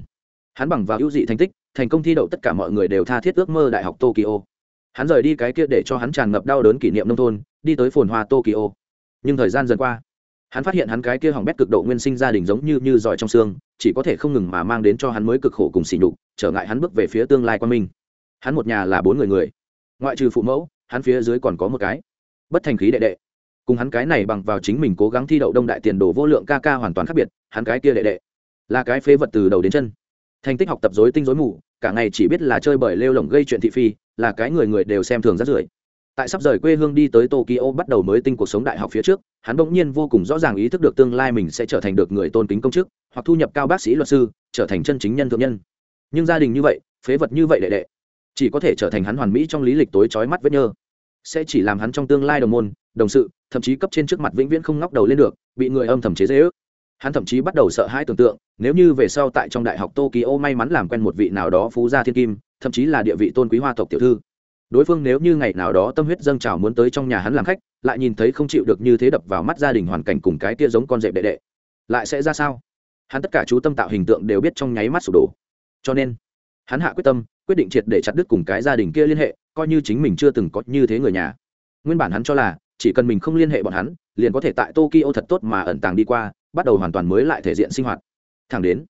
hắn bằng vào ưu dị thành tích, thành công thi đậu tất cả mọi người đều tha thiết ước mơ đại học tokyo. Hắn rời đi cái kia để cho hắn tràn ngập đau đớn kỷ niệm nông thôn, đi tới phồn hoa tokyo. Nhưng thời gian dần qua, hắn phát hiện hắn cái kia hỏng bét cực độ nguyên sinh gia đình giống như như giỏi trong xương, chỉ có thể không ngừng mà mang đến cho hắn mới cực khổ cùng xỉ nhục, trở ngại hắn bước về phía tương lai quan minh hắn một nhà là bốn người người. Ngoại trừ phụ mẫu, hắn phía dưới còn có một cái. Bất thành khí đệ đệ. Cùng hắn cái này bằng vào chính mình cố gắng thi đậu đông đại tiền đồ vô lượng ca ca hoàn toàn khác biệt, hắn cái kia đệ đệ là cái phế vật từ đầu đến chân. Thành tích học tập dối tinh dối mù, cả ngày chỉ biết là chơi bời lêu lỏng gây chuyện thị phi, là cái người người đều xem thường rất rưởi tại sắp rời quê hương đi tới tokyo bắt đầu mới tinh cuộc sống đại học phía trước, hắn bỗng nhiên vô cùng rõ ràng ý thức được tương lai mình sẽ trở thành được người tôn kính công chức, hoặc thu nhập cao bác sĩ, luật sư, trở thành chân chính nhân thượng nhân. Nhưng gia đình như vậy, phế vật như vậy đệ đệ chỉ có thể trở thành hắn hoàn mỹ trong lý lịch tối trói mắt vết nhơ. Sẽ chỉ làm hắn trong tương lai đồng môn, đồng sự, thậm chí cấp trên trước mặt vĩnh viễn không ngóc đầu lên được, bị người âm thầm chế dễ ước hắn thậm chí bắt đầu sợ hãi tưởng tượng, nếu như về sau tại trong đại học tokyo may mắn làm quen một vị nào đó phú gia thiên kim, thậm chí là địa vị tôn quý hoa tộc tiểu thư. Đối phương nếu như ngày nào đó tâm huyết dâng trào muốn tới trong nhà hắn làm khách, lại nhìn thấy không chịu được như thế đập vào mắt gia đình hoàn cảnh cùng cái tia giống con dẹp đệ đệ, lại sẽ ra sao? Hắn tất cả chú tâm tạo hình tượng đều biết trong nháy mắt sụp đổ. Cho nên, hắn hạ quyết tâm quyết định triệt để chặt đứt cùng cái gia đình kia liên hệ, coi như chính mình chưa từng có như thế người nhà. Nguyên bản hắn cho là, chỉ cần mình không liên hệ bọn hắn, liền có thể tại tokyo thật tốt mà ẩn tàng đi qua, bắt đầu hoàn toàn mới lại thể diện sinh hoạt. Thẳng đến,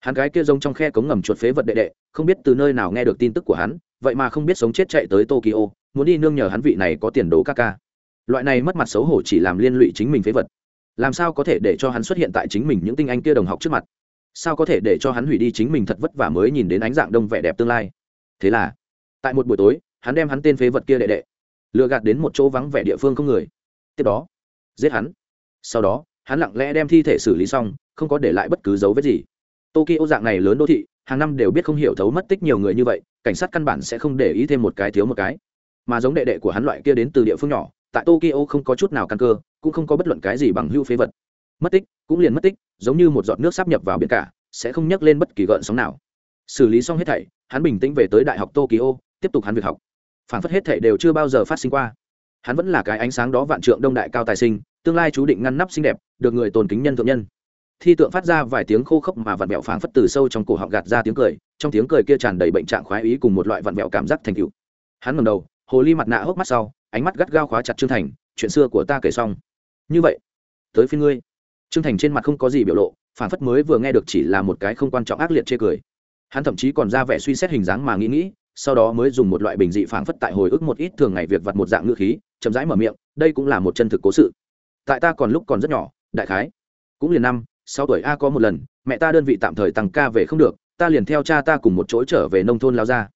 hắn gái kia rông trong khe cống ngầm chuột phế vật đệ đệ, không biết từ nơi nào nghe được tin tức của hắn, vậy mà không biết sống chết chạy tới tokyo, muốn đi nương nhờ hắn vị này có tiền đồ ca ca. Loại này mất mặt xấu hổ chỉ làm liên lụy chính mình phế vật. Làm sao có thể để cho hắn xuất hiện tại chính mình những tinh anh kia đồng học trước mặt? Sao có thể để cho hắn hủy đi chính mình thật vất vả mới nhìn đến ánh dạng đông vẻ đẹp tương lai? Thế là, tại một buổi tối, hắn đem hắn tên phế vật kia đệ đệ, lừa gạt đến một chỗ vắng vẻ địa phương không người. Tiếp đó, giết hắn. Sau đó, hắn lặng lẽ đem thi thể xử lý xong, không có để lại bất cứ dấu vết gì. Tokyo dạng này lớn đô thị, hàng năm đều biết không hiểu thấu mất tích nhiều người như vậy, cảnh sát căn bản sẽ không để ý thêm một cái thiếu một cái. Mà giống đệ đệ của hắn loại kia đến từ địa phương nhỏ, tại tokyo không có chút nào căn cơ, cũng không có bất luận cái gì bằng hưu phế vật. Mất tích, cũng liền mất tích, giống như một giọt nước sắp nhập vào biển cả, sẽ không nhắc lên bất kỳ gợn sóng nào xử lý xong hết thảy, hắn bình tĩnh về tới đại học tokyo, tiếp tục hắn việc học. Phản phất hết thảy đều chưa bao giờ phát sinh qua. Hắn vẫn là cái ánh sáng đó vạn trượng đông đại cao tài sinh, tương lai chú định ngăn nắp xinh đẹp, được người tồn kính nhân thượng nhân. Thi tượng phát ra vài tiếng khô khốc mà vặn vẹo phảng phất từ sâu trong cổ họng gạt ra tiếng cười, trong tiếng cười kia tràn đầy bệnh trạng khoái ý cùng một loại vặn vẹo cảm giác thành cựu hắn ngầm đầu, hồ ly mặt nạ hốc mắt sau, ánh mắt gắt gao khóa chặt trương thành, chuyện xưa của ta kể xong. Như vậy, tới phía ngươi. Trương thành trên mặt không có gì biểu lộ, phảng phất mới vừa nghe được chỉ là một cái không quan trọng ác liệt chê cười hắn thậm chí còn ra vẻ suy xét hình dáng mà nghĩ nghĩ, sau đó mới dùng một loại bình dị phảng phất tại hồi ức một ít thường ngày việc vặt một dạng ngữ khí, chậm rãi mở miệng, đây cũng là một chân thực cố sự. Tại ta còn lúc còn rất nhỏ, đại khái, cũng liền năm, sáu tuổi a có một lần, mẹ ta đơn vị tạm thời tăng ca về không được, ta liền theo cha ta cùng một chỗ trở về nông thôn lao ra.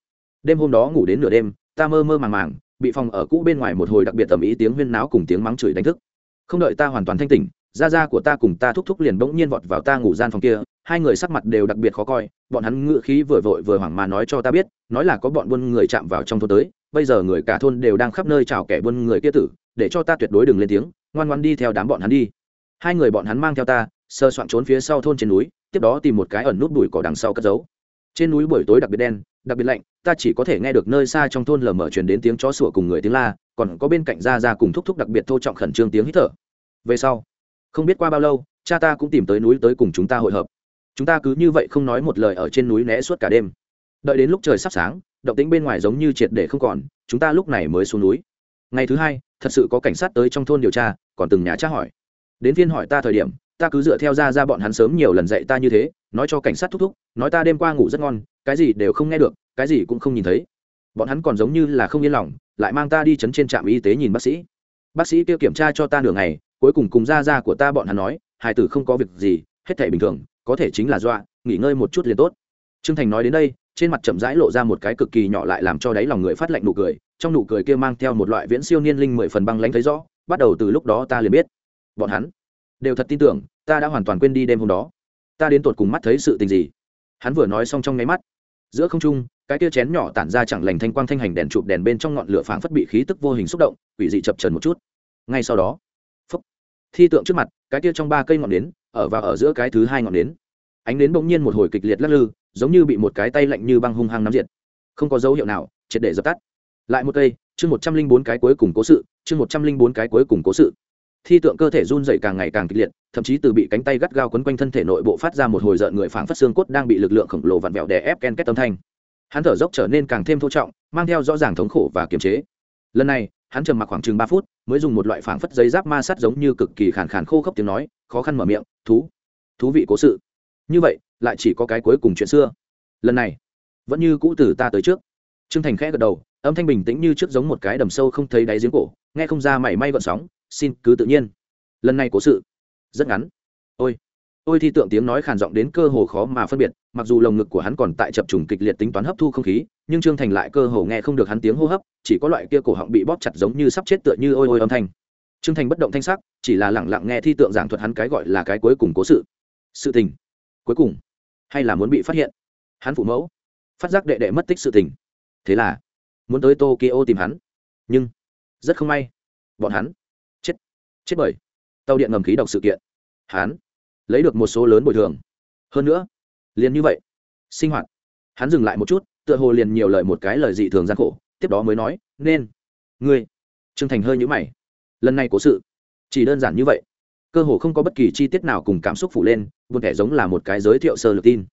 Đêm hôm đó ngủ đến nửa đêm, ta mơ mơ màng màng, bị phòng ở cũ bên ngoài một hồi đặc biệt tầm ý tiếng huyên náo cùng tiếng mắng chửi đánh thức. Không đợi ta hoàn toàn thanh tỉnh, gia gia của ta cùng ta thúc thúc liền bỗng nhiên vọt vào ta ngủ gian phòng kia hai người sắc mặt đều đặc biệt khó coi, bọn hắn ngựa khí vừa vội vừa hoảng mà nói cho ta biết, nói là có bọn buôn người chạm vào trong thôn tới, bây giờ người cả thôn đều đang khắp nơi chào kẻ buôn người kia tử, để cho ta tuyệt đối đừng lên tiếng, ngoan ngoan đi theo đám bọn hắn đi. Hai người bọn hắn mang theo ta, sơ soạn trốn phía sau thôn trên núi, tiếp đó tìm một cái ẩn nút bụi cỏ đằng sau cất giấu. Trên núi buổi tối đặc biệt đen, đặc biệt lạnh, ta chỉ có thể nghe được nơi xa trong thôn lờ mờ truyền đến tiếng chó sủa cùng người tiếng la, còn có bên cạnh ra ra cùng thúc thúc đặc biệt thô trọng khẩn trương tiếng hít thở. Về sau, không biết qua bao lâu, cha ta cũng tìm tới núi tới cùng chúng ta hội hợp chúng ta cứ như vậy không nói một lời ở trên núi né suốt cả đêm. Đợi đến lúc trời sắp sáng, động tĩnh bên ngoài giống như triệt để không còn, chúng ta lúc này mới xuống núi. Ngày thứ hai, thật sự có cảnh sát tới trong thôn điều tra, còn từng nhà tra hỏi. Đến phiên hỏi ta thời điểm, ta cứ dựa theo ra ra bọn hắn sớm nhiều lần dạy ta như thế, nói cho cảnh sát thúc thúc, nói ta đêm qua ngủ rất ngon, cái gì đều không nghe được, cái gì cũng không nhìn thấy. Bọn hắn còn giống như là không yên lòng, lại mang ta đi chấn trên trạm y tế nhìn bác sĩ. Bác sĩ kia kiểm tra cho ta nửa ngày, cuối cùng cùng ra ra của ta bọn hắn nói hai tử không có việc gì, hết thể bình thường có thể chính là dọa nghỉ ngơi một chút liền tốt. Trương thành nói đến đây trên mặt chậm rãi lộ ra một cái cực kỳ nhỏ lại làm cho đáy lòng người phát lạnh nụ cười trong nụ cười kia mang theo một loại viễn siêu niên linh mười phần băng lãnh thấy rõ bắt đầu từ lúc đó ta liền biết. Bọn hắn đều thật tin tưởng ta đã hoàn toàn quên đi đêm hôm đó. Ta đến tột cùng mắt thấy sự tình gì? Hắn vừa nói xong trong nháy mắt giữa không trung cái tia chén nhỏ tản ra chẳng lành thanh quang thanh hành đèn chụp đèn bên trong ngọn lửa phảng phất bị khí tức vô hình xúc động quỷ dị chập trần một chút. Ngay sau đó phúc, thi tượng trước mặt cái tia trong ba cây ngọn nến ở và ở giữa cái thứ hai ngọn nến. Ánh nến bỗng nhiên một hồi kịch liệt lắc lư, giống như bị một cái tay lạnh như băng hung hăng nắm diệt. Không có dấu hiệu nào, triệt để dập tắt. Lại một cây, chương một trăm linh bốn cái cuối cùng cố sự, chương một trăm linh bốn cái cuối cùng cố sự. Thi tượng cơ thể run dậy càng ngày càng kịch liệt, thậm chí từ bị cánh tay gắt gao quấn quanh thân thể nội bộ phát ra một hồi rợn người phảng phất xương cốt đang bị lực lượng khổng lồ vặn vẹo đè ép ken kết tâm thanh. Hắn thở dốc trở nên càng thêm thô trọng, mang theo rõ ràng thống khổ và kiềm chế. Lần này hắn trầm mặc khoảng chừng ba phút, mới dùng một loại phảng phất giấy giáp ma sát giống như cực kỳ khàn khàn khô khốc tiếng nói, khó khăn mở miệng, thú thú vị cố sự. Như vậy, lại chỉ có cái cuối cùng chuyện xưa. Lần này, vẫn như cũ từ ta tới trước. Trương thành khẽ gật đầu, âm thanh bình tĩnh như trước giống một cái đầm sâu không thấy đáy giếng cổ, nghe không ra mảy may gọn sóng, xin cứ tự nhiên. Lần này cố sự, rất ngắn. Ôi ôi thi tượng tiếng nói khàn giọng đến cơ hồ khó mà phân biệt, mặc dù lồng ngực của hắn còn tại chập trùng kịch liệt tính toán hấp thu không khí nhưng trương thành lại cơ hồ nghe không được hắn tiếng hô hấp, chỉ có loại kia cổ họng bị bóp chặt giống như sắp chết tựa như ôi ôi âm thanh. Trương thành bất động thanh sắc, chỉ là lẳng lặng nghe thi tượng giảng thuật hắn cái gọi là cái cuối cùng cố sự. Sự tình. Cuối cùng. Hay là muốn bị phát hiện? Hắn phụ mẫu. Phát giác đệ đệ mất tích sự tình. Thế là, muốn tới tokyo tìm hắn. Nhưng, rất không may. Bọn hắn. Chết. Chết bởi tàu điện ngầm khí độc sự kiện. Hắn lấy được một số lớn bồi thường. Hơn nữa, liền như vậy, sinh hoạt. Hắn dừng lại một chút tựa hồ liền nhiều lời một cái lời dị thường gian khổ, tiếp đó mới nói, nên. Ngươi. Trương thành hơi nhũ mày. Lần này cố sự, chỉ đơn giản như vậy. Cơ hồ không có bất kỳ chi tiết nào cùng cảm xúc phủ lên, buồn thẻ giống là một cái giới thiệu sơ lược tin.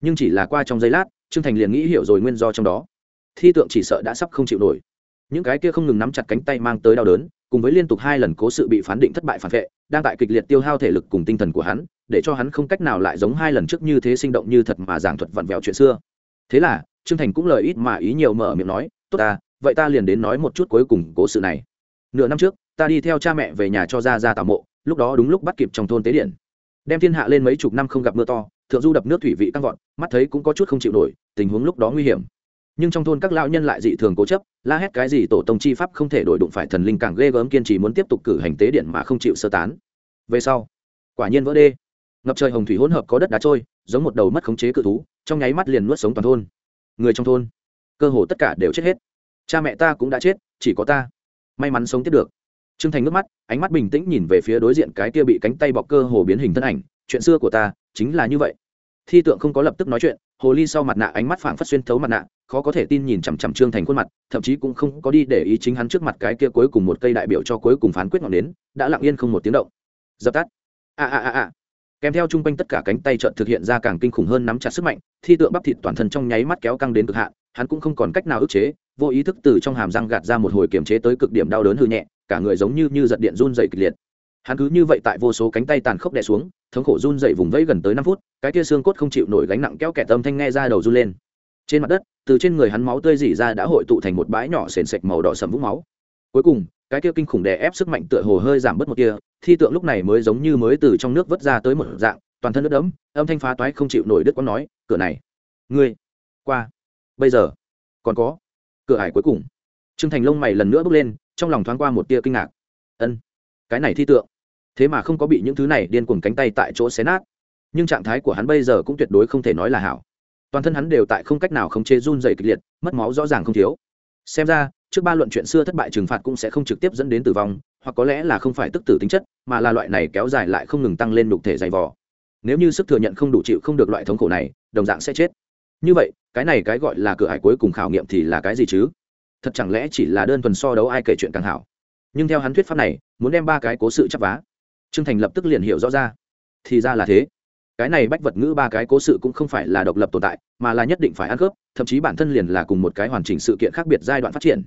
Nhưng chỉ là qua trong giây lát, trương thành liền nghĩ hiểu rồi nguyên do trong đó. Thi tượng chỉ sợ đã sắp không chịu nổi. Những cái kia không ngừng nắm chặt cánh tay mang tới đau đớn, cùng với liên tục hai lần cố sự bị phán định thất bại phản vệ, đang tại kịch liệt tiêu hao thể lực cùng tinh thần của hắn, để cho hắn không cách nào lại giống hai lần trước như thế sinh động như thật mà giảng thuật vặn vẹo chuyện xưa. Thế là trương thành cũng lời ít mà ý nhiều mở miệng nói, tốt ta, vậy ta liền đến nói một chút cuối cùng cố sự này. Nửa năm trước, ta đi theo cha mẹ về nhà cho ra ra tảo mộ, lúc đó đúng lúc bắt kịp trong thôn tế điện. Đem thiên hạ lên mấy chục năm không gặp mưa to, thượng du đập nước thủy vị căng vọt, mắt thấy cũng có chút không chịu nổi, tình huống lúc đó nguy hiểm. Nhưng trong thôn các lão nhân lại dị thường cố chấp, la hét cái gì tổ tông chi pháp không thể đổi đụng phải thần linh càng ghê gớm kiên trì muốn tiếp tục cử hành tế điện mà không chịu sơ tán. Về sau, quả nhiên vỡ đê. Ngập trời hồng thủy hỗn hợp có đất đá trôi, giống một đầu mất khống chế cự thú, trong nháy mắt liền nuốt sống toàn thôn người trong thôn. Cơ hồ tất cả đều chết hết. Cha mẹ ta cũng đã chết, chỉ có ta. May mắn sống tiếp được. T r ư ơ n g thành nước mắt, ánh mắt bình tĩnh nhìn về phía đối diện cái kia bị cánh tay bọc cơ hồ biến hình thân ảnh. Chuyện xưa của ta chính là như vậy. Thi tượng không có lập tức nói chuyện, hồ ly sau mặt nạ ánh mắt phảng phất xuyên thấu mặt nạ, khó có thể tin nhìn chằm chằm trương thành khuôn mặt, thậm chí cũng không có đi để ý chính hắn trước mặt cái kia cuối cùng một cây đại biểu cho cuối cùng phán quyết ngọn đến đã lặng yên không một tiếng động. Dập tắt. A a a a kèm theo chung quanh tất cả cánh tay trợn thực hiện ra càng kinh khủng hơn nắm chặt sức mạnh, thi tượng bắp thịt toàn thân trong nháy mắt kéo căng đến cực hạn, hắn cũng không còn cách nào ức chế, vô ý thức từ trong hàm răng gạt ra một hồi kiềm chế tới cực điểm đau đớn hư nhẹ, cả người giống như như giật điện run dày kịch liệt. Hắn cứ như vậy tại vô số cánh tay tàn khốc đè xuống, thống khổ run dày vùng vẫy gần tới năm phút, cái kia xương cốt không chịu nổi gánh nặng kéo kẹt âm thanh nghe ra đầu run lên. Trên mặt đất, từ trên người hắn máu tươi dỉ ra đã hội tụ thành một bãi nhỏ sền sệt màu đỏ sầm vũng máu. Cuối cùng cái kia kinh khủng đè ép sức mạnh tựa hồ hơi giảm bớt một kia thi tượng lúc này mới giống như mới từ trong nước vớt ra tới một dạng, toàn thân nước đẫm, âm thanh phá toái không chịu nổi đứt quán nói, cửa này, ngươi, qua, bây giờ, còn có, cửa hải cuối cùng. Trương thành lông mày lần nữa bước lên, trong lòng thoáng qua một tia kinh ngạc. Ân, cái này thi tượng, thế mà không có bị những thứ này điên cuồng cánh tay tại chỗ xé nát. Nhưng trạng thái của hắn bây giờ cũng tuyệt đối không thể nói là hảo. Toàn thân hắn đều tại không cách nào khống chế run dày kịch liệt, mất máu rõ ràng không thiếu. Xem ra trước ba luận chuyện xưa thất bại trừng phạt cũng sẽ không trực tiếp dẫn đến tử vong, hoặc có lẽ là không phải tức tử tính chất, mà là loại này kéo dài lại không ngừng tăng lên đục thể dày vò. Nếu như sức thừa nhận không đủ chịu không được loại thống khổ này, đồng dạng sẽ chết. Như vậy, cái này cái gọi là cửa hải cuối cùng khảo nghiệm thì là cái gì chứ? Thật chẳng lẽ chỉ là đơn thuần so đấu ai kể chuyện càng hảo? Nhưng theo hắn thuyết pháp này, muốn đem ba cái cố sự chấp vá. Trương thành lập tức liền hiểu rõ ra. Thì ra là thế. Cái này bách vật ngữ ba cái cố sự cũng không phải là độc lập tồn tại, mà là nhất định phải ăn khớp, thậm chí bản thân liền là cùng một cái hoàn chỉnh sự kiện khác biệt giai đoạn phát triển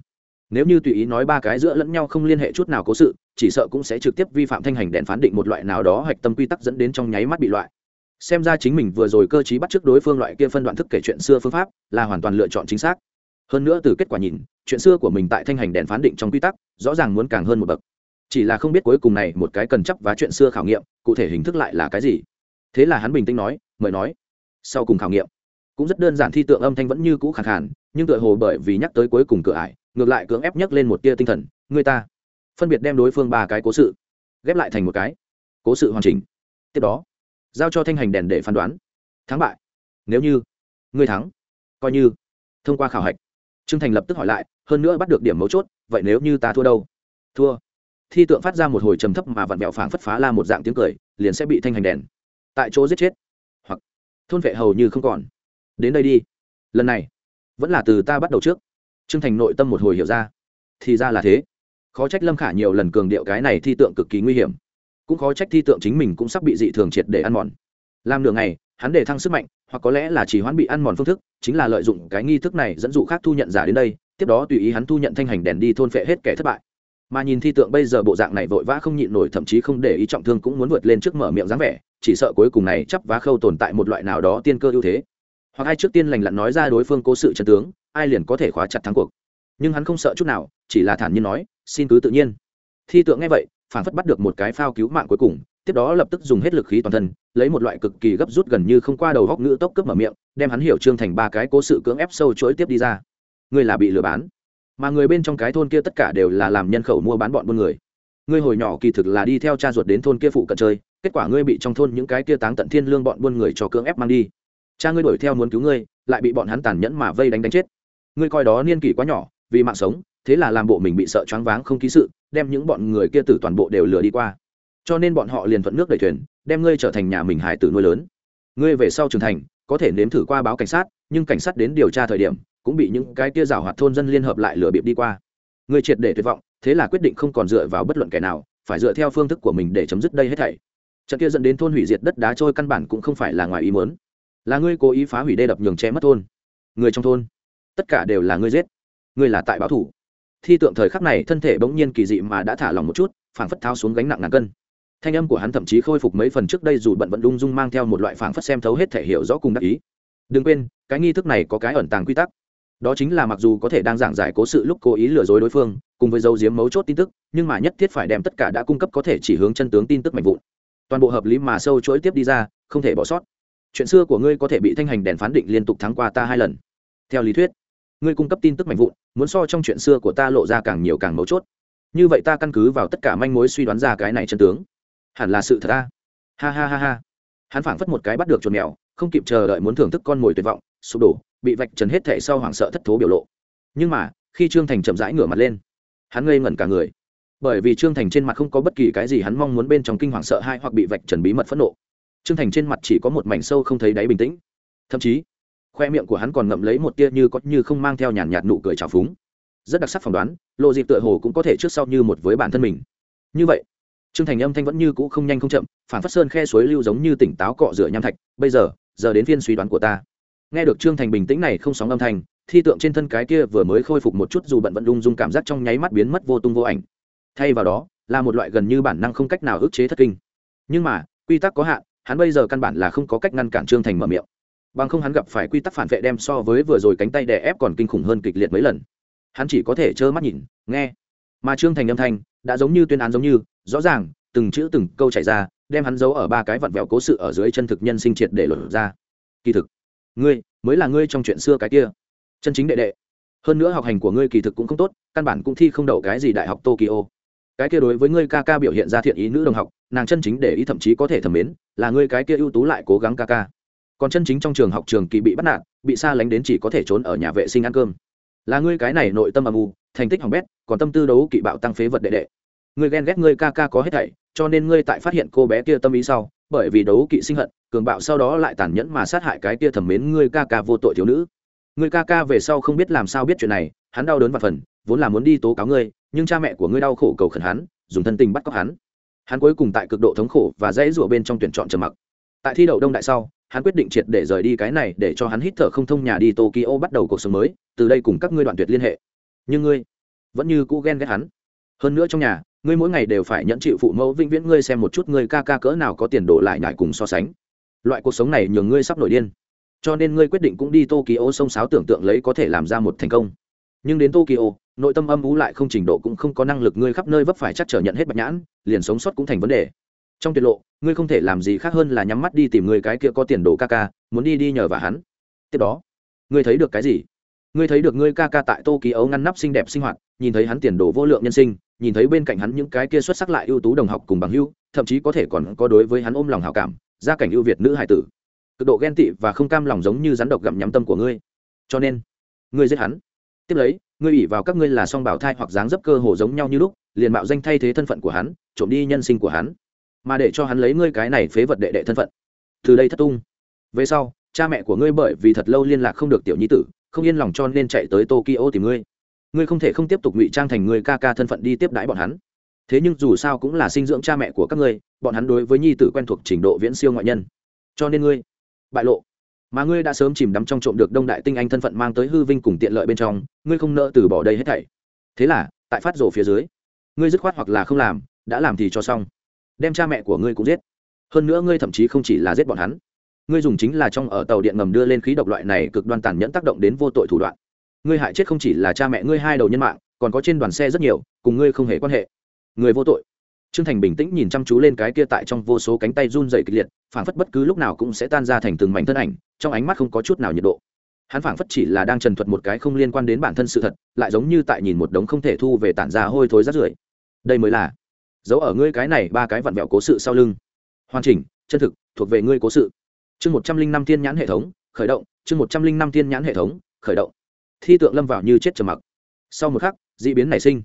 nếu như tùy ý nói ba cái giữa lẫn nhau không liên hệ chút nào cố sự, chỉ sợ cũng sẽ trực tiếp vi phạm thanh hành đèn phán định một loại nào đó hạch tâm quy tắc dẫn đến trong nháy mắt bị loại. Xem ra chính mình vừa rồi cơ t bắt trước đối phương loại kia phân đoạn thức kể chuyện xưa phương pháp, là hoàn toàn lựa chọn chính xác. Hơn nữa từ kết quả nhìn, chuyện xưa của mình tại thanh hành đèn phán định trong quy tắc, rõ ràng muốn càng hơn một bậc. Chỉ là không biết cuối cùng này một cái cần chấp và chuyện xưa khảo nghiệm, cụ thể hình thức lại là cái gì. Thế là hắn bình tĩnh nói, mời nói. Sau cùng khảo nghiệm, cũng rất đơn giản thi tượng âm thanh vẫn như cũ khẳng khàn, nhưng tựa hồ bởi vì nhắc tới cuối cùng cửa ải ngược lại cưỡng ép nhấc lên một tia tinh thần người ta. Phân biệt đem đối phương ba cái cố sự, ghép lại thành một cái, cố sự hoàn chỉnh. Tiếp đó, giao cho thanh hành đèn để phán đoán. Thắng bại. Nếu như ngươi thắng, coi như thông qua khảo hạch. Trương thành lập tức hỏi lại, hơn nữa bắt được điểm mấu chốt, vậy nếu như ta thua đâu? Thua. Thi tượng phát ra một hồi trầm thấp mà vặn vẹo phảng phất phá la một dạng tiếng cười, liền sẽ bị thanh hành đèn tại chỗ giết chết. Hoặc thôn vệ hầu như không còn. Đến đây đi. Lần này vẫn là từ ta bắt đầu trước trương thành nội tâm một hồi hiểu ra. Thì ra là thế. Khó trách lâm khả nhiều lần cường điệu cái này thi tượng cực kỳ nguy hiểm. Cũng khó trách thi tượng chính mình cũng sắp bị dị thường triệt để ăn mòn. Làm nửa ngày, hắn để thăng sức mạnh, hoặc có lẽ là chỉ hoãn bị ăn mòn phương thức, chính là lợi dụng cái nghi thức này dẫn dụ khác thu nhận giả đến đây, tiếp đó tùy ý hắn thu nhận thanh hành đèn đi thôn phệ hết kẻ thất bại. Mà nhìn thi tượng bây giờ bộ dạng này vội vã không nhịn nổi, thậm chí không để ý trọng thương cũng muốn vượt lên trước mở miệng dáng vẻ, chỉ sợ cuối cùng này chấp vá khâu tồn tại một loại nào đó tiên cơ ưu thế. Hoặc ai trước tiên lành lặn nói ra đối phương cố sự chân tướng ai liền có thể khóa chặt thắng cuộc. Nhưng hắn không sợ chút nào, chỉ là thản nhiên nói, xin cứ tự nhiên. Thi tượng nghe vậy, phản phất bắt được một cái phao cứu mạng cuối cùng, tiếp đó lập tức dùng hết lực khí toàn thân, lấy một loại cực kỳ gấp rút gần như không qua đầu góc ngữ tốc cướp mở miệng, đem hắn hiểu trương thành ba cái cố sự cưỡng ép sâu chuỗi tiếp đi ra. Ngươi là bị lừa bán. Mà người bên trong cái thôn kia tất cả đều là làm nhân khẩu mua bán bọn buôn người. Ngươi hồi nhỏ kỳ thực là đi theo cha ruột đến thôn kia phụ cận chơi, kết quả ngươi bị trong thôn những cái kia táng tận thiên lương bọn buôn người cho cưỡng ép mang đi. Cha ngươi đuổi theo muốn cứu ngươi, lại bị bọn hắn tàn nhẫn mà vây đánh đánh chết ngươi coi đó niên kỷ quá nhỏ, vì mạng sống, thế là làm bộ mình bị sợ choáng váng không ký sự, đem những bọn người kia tử toàn bộ đều lừa đi qua. Cho nên bọn họ liền thuận nước đẩy thuyền, đem ngươi trở thành nhà mình hải tử nuôi lớn. Ngươi về sau trưởng thành, có thể nếm thử qua báo cảnh sát, nhưng cảnh sát đến điều tra thời điểm, cũng bị những cái kia rào hoạt thôn dân liên hợp lại lừa bịp đi qua. Ngươi triệt để tuyệt vọng, thế là quyết định không còn dựa vào bất luận kẻ nào, phải dựa theo phương thức của mình để chấm dứt đây hết thảy. Trận kia dẫn đến thôn hủy diệt đất đá trôi căn bản cũng không phải là ngoài ý muốn. Là ngươi cố ý phá hủy đê đập nhường che mất thôn. Người trong thôn tất cả đều là ngươi giết. Ngươi là tại báo thủ. Thi tượng thời khắc này, thân thể bỗng nhiên kỳ dị mà đã thả lỏng một chút, phảng phất tháo xuống gánh nặng ngàn cân. Thanh âm của hắn thậm chí khôi phục mấy phần trước đây dù bận vận lung dung mang theo một loại phảng phất xem thấu hết thể hiểu rõ cùng đắc ý. Đừng quên, cái nghi thức này có cái ẩn tàng quy tắc. Đó chính là mặc dù có thể đang giảng giải cố sự lúc cố ý lừa dối đối phương, cùng với dấu diếm mấu chốt tin tức, nhưng mà nhất thiết phải đem tất cả đã cung cấp có thể chỉ hướng chân tướng tin tức mạnh vụn. Toàn bộ hợp lý mà sâu chuỗi tiếp đi ra, không thể bỏ sót. Chuyện xưa của ngươi có thể bị thanh hành đèn phán định liên tục thắng qua ta hai lần. Theo lý thuyết ngươi cung cấp tin tức mạnh vụn, muốn so trong chuyện xưa của ta lộ ra càng nhiều càng mấu chốt. Như vậy ta căn cứ vào tất cả manh mối suy đoán ra cái này chân tướng. Hẳn là sự thật ta ha ha ha ha. Hắn phảng phất một cái bắt được chuột mèo, không kịp chờ đợi muốn thưởng thức con mồi tuyệt vọng, sụp đổ, bị vạch trần hết thệ sau hoảng sợ thất thố biểu lộ. Nhưng mà, khi trương thành chậm rãi ngửa mặt lên, hắn ngây ngẩn cả người. Bởi vì trương thành trên mặt không có bất kỳ cái gì hắn mong muốn bên trong kinh hoàng sợ hai hoặc bị vạch trần bí mật phẫn nộ. Trương thành trên mặt chỉ có một mảnh sâu không thấy đáy bình tĩnh. Thậm chí khoe miệng của hắn còn ngậm lấy một tia như có như không mang theo nhàn nhạt nụ cười trào phúng. Rất đặc sắc phỏng đoán lộ dịp tựa hồ cũng có thể trước sau như một với bản thân mình. Như vậy, trương thành âm thanh vẫn như cũ không nhanh không chậm, phản phát sơn khe suối lưu giống như tỉnh táo cọ rửa nham thạch, bây giờ giờ đến phiên suy đoán của ta. Nghe được trương thành bình tĩnh này không sóng âm thanh, thi tượng trên thân cái kia vừa mới khôi phục một chút dù bận vận lung dung cảm giác trong nháy mắt biến mất vô tung vô ảnh. Thay vào đó, là một loại gần như bản năng không cách nào ức chế thất kinh. Nhưng mà, quy tắc có hạn, hắn bây giờ căn bản là không có cách ngăn cản trương thành mở miệng bằng không hắn gặp phải quy tắc phản vệ đem so với vừa rồi cánh tay đè ép còn kinh khủng hơn kịch liệt mấy lần. Hắn chỉ có thể trơ mắt nhìn, nghe. Mà trương thành âm thanh đã giống như tuyên án giống như, rõ ràng, từng chữ từng câu chảy ra, đem hắn giấu ở ba cái vặn vẹo cố sự ở dưới chân thực nhân sinh triệt để lột ra. Kỳ thực, ngươi mới là ngươi trong chuyện xưa cái kia. Chân chính đệ đệ. Hơn nữa học hành của ngươi kỳ thực cũng không tốt, căn bản cũng thi không đậu cái gì đại học tokyo. Cái kia đối với ngươi ca ca biểu hiện ra thiện ý nữ đồng học, nàng chân chính để ý thậm chí có thể thẩm mến, là ngươi cái kia ưu tú lại cố gắng ca ca còn chân chính trong trường học trường kỳ bị bắt nạt, bị xa lánh đến chỉ có thể trốn ở nhà vệ sinh ăn cơm. Là ngươi cái này nội tâm âm u, thành tích hỏng bét, còn tâm tư đấu kỵ bạo tăng phế vật đệ đệ. Ngươi ghen ghét ngươi ca ca có hết thảy, cho nên ngươi tại phát hiện cô bé kia tâm ý sau, bởi vì đấu kỵ sinh hận, cường bạo sau đó lại tàn nhẫn mà sát hại cái kia thẩm mến ngươi ca ca vô tội thiếu nữ. Ngươi ca ca về sau không biết làm sao biết chuyện này, hắn đau đớn và phần, vốn là muốn đi tố cáo ngươi, nhưng cha mẹ của ngươi đau khổ cầu khẩn hắn, dùng thân tình bắt cóc hắn. Hắn cuối cùng tại cực độ thống khổ và dãy rủa bên trong tuyển chọn trầm mặc. Tại thi đậu đông đại sau hắn quyết định triệt để rời đi cái này để cho hắn hít thở không thông nhà đi tokyo bắt đầu cuộc sống mới, từ đây cùng các ngươi đoạn tuyệt liên hệ. Nhưng ngươi vẫn như cũ ghen ghét hắn. Hơn nữa trong nhà, ngươi mỗi ngày đều phải nhận chịu phụ mẫu vĩnh viễn ngươi xem một chút ngươi ca ca cỡ nào có tiền đồ lại nhải cùng so sánh. Loại cuộc sống này nhường ngươi sắp nổi điên. Cho nên ngươi quyết định cũng đi tokyo sông sáo tưởng tượng lấy có thể làm ra một thành công. Nhưng đến tokyo, nội tâm âm ú lại không trình độ cũng không có năng lực ngươi khắp nơi vấp phải chắc trở nhận hết bạch nhãn, liền sống sót cũng thành vấn đề trong tiết lộ, ngươi không thể làm gì khác hơn là nhắm mắt đi tìm người cái kia có tiền đồ ca ca, muốn đi đi nhờ và hắn. Tiếp đó, ngươi thấy được cái gì? Ngươi thấy được ngươi ca ca tại tô ký ấu ngăn nắp xinh đẹp sinh hoạt, nhìn thấy hắn tiền đồ vô lượng nhân sinh, nhìn thấy bên cạnh hắn những cái kia xuất sắc lại ưu tú đồng học cùng bằng hưu thậm chí có thể còn có đối với hắn ôm lòng hào cảm, gia cảnh ưu việt nữ hải tử. Cực độ ghen tị và không cam lòng giống như rắn độc gặm nhắm tâm của ngươi. Cho nên, ngươi giết hắn. Tiếp lấy, ngươi ủy vào các ngươi là song bảo thai hoặc dáng dấp cơ hồ giống nhau như lúc, liền mạo danh thay thế thân phận của hắn, trộm đi nhân sinh của hắn mà để cho hắn lấy ngươi cái này phế vật đệ đệ thân phận. Từ đây thất tung. Về sau, cha mẹ của ngươi bởi vì thật lâu liên lạc không được tiểu nhi tử, không yên lòng cho nên chạy tới tokyo tìm ngươi. Ngươi không thể không tiếp tục ngụy trang thành người ca ca thân phận đi tiếp đãi bọn hắn. Thế nhưng dù sao cũng là sinh dưỡng cha mẹ của các ngươi, bọn hắn đối với nhi tử quen thuộc trình độ viễn siêu ngoại nhân. Cho nên ngươi, bại lộ. Mà ngươi đã sớm chìm đắm trong trộm được đông đại tinh anh thân phận mang tới hư vinh cùng tiện lợi bên trong, ngươi không nỡ từ bỏ đây hết thảy. Thế là, tại phát rổ phía dưới, ngươi dứt khoát hoặc là không làm, đã làm thì cho xong đem cha mẹ của ngươi cũng giết. Hơn nữa ngươi thậm chí không chỉ là giết bọn hắn. Ngươi dùng chính là trong ở tàu điện ngầm đưa lên khí độc loại này cực đoan tàn nhẫn tác động đến vô tội thủ đoạn. Ngươi hại chết không chỉ là cha mẹ ngươi hai đầu nhân mạng, còn có trên đoàn xe rất nhiều, cùng ngươi không hề quan hệ. Người vô tội. Trương thành bình tĩnh nhìn chăm chú lên cái kia tại trong vô số cánh tay run dày kịch liệt, phảng phất bất cứ lúc nào cũng sẽ tan ra thành từng mảnh thân ảnh, trong ánh mắt không có chút nào nhiệt độ. Hắn phảng phất chỉ là đang trần thuật một cái không liên quan đến bản thân sự thật, lại giống như tại nhìn một đống không thể thu về tản ra hôi thối rát rưởi. Đây mới là giấu ở ngươi cái này ba cái vặn vẹo cố sự sau lưng. Hoàn chỉnh, chân thực, thuộc về ngươi cố sự. Chương một trăm linh năm thiên nhãn hệ thống, khởi động, chương một trăm linh năm thiên nhãn hệ thống, khởi động. Thi tượng lâm vào như chết trầm mặc. Sau một khắc, d ị biến nảy sinh.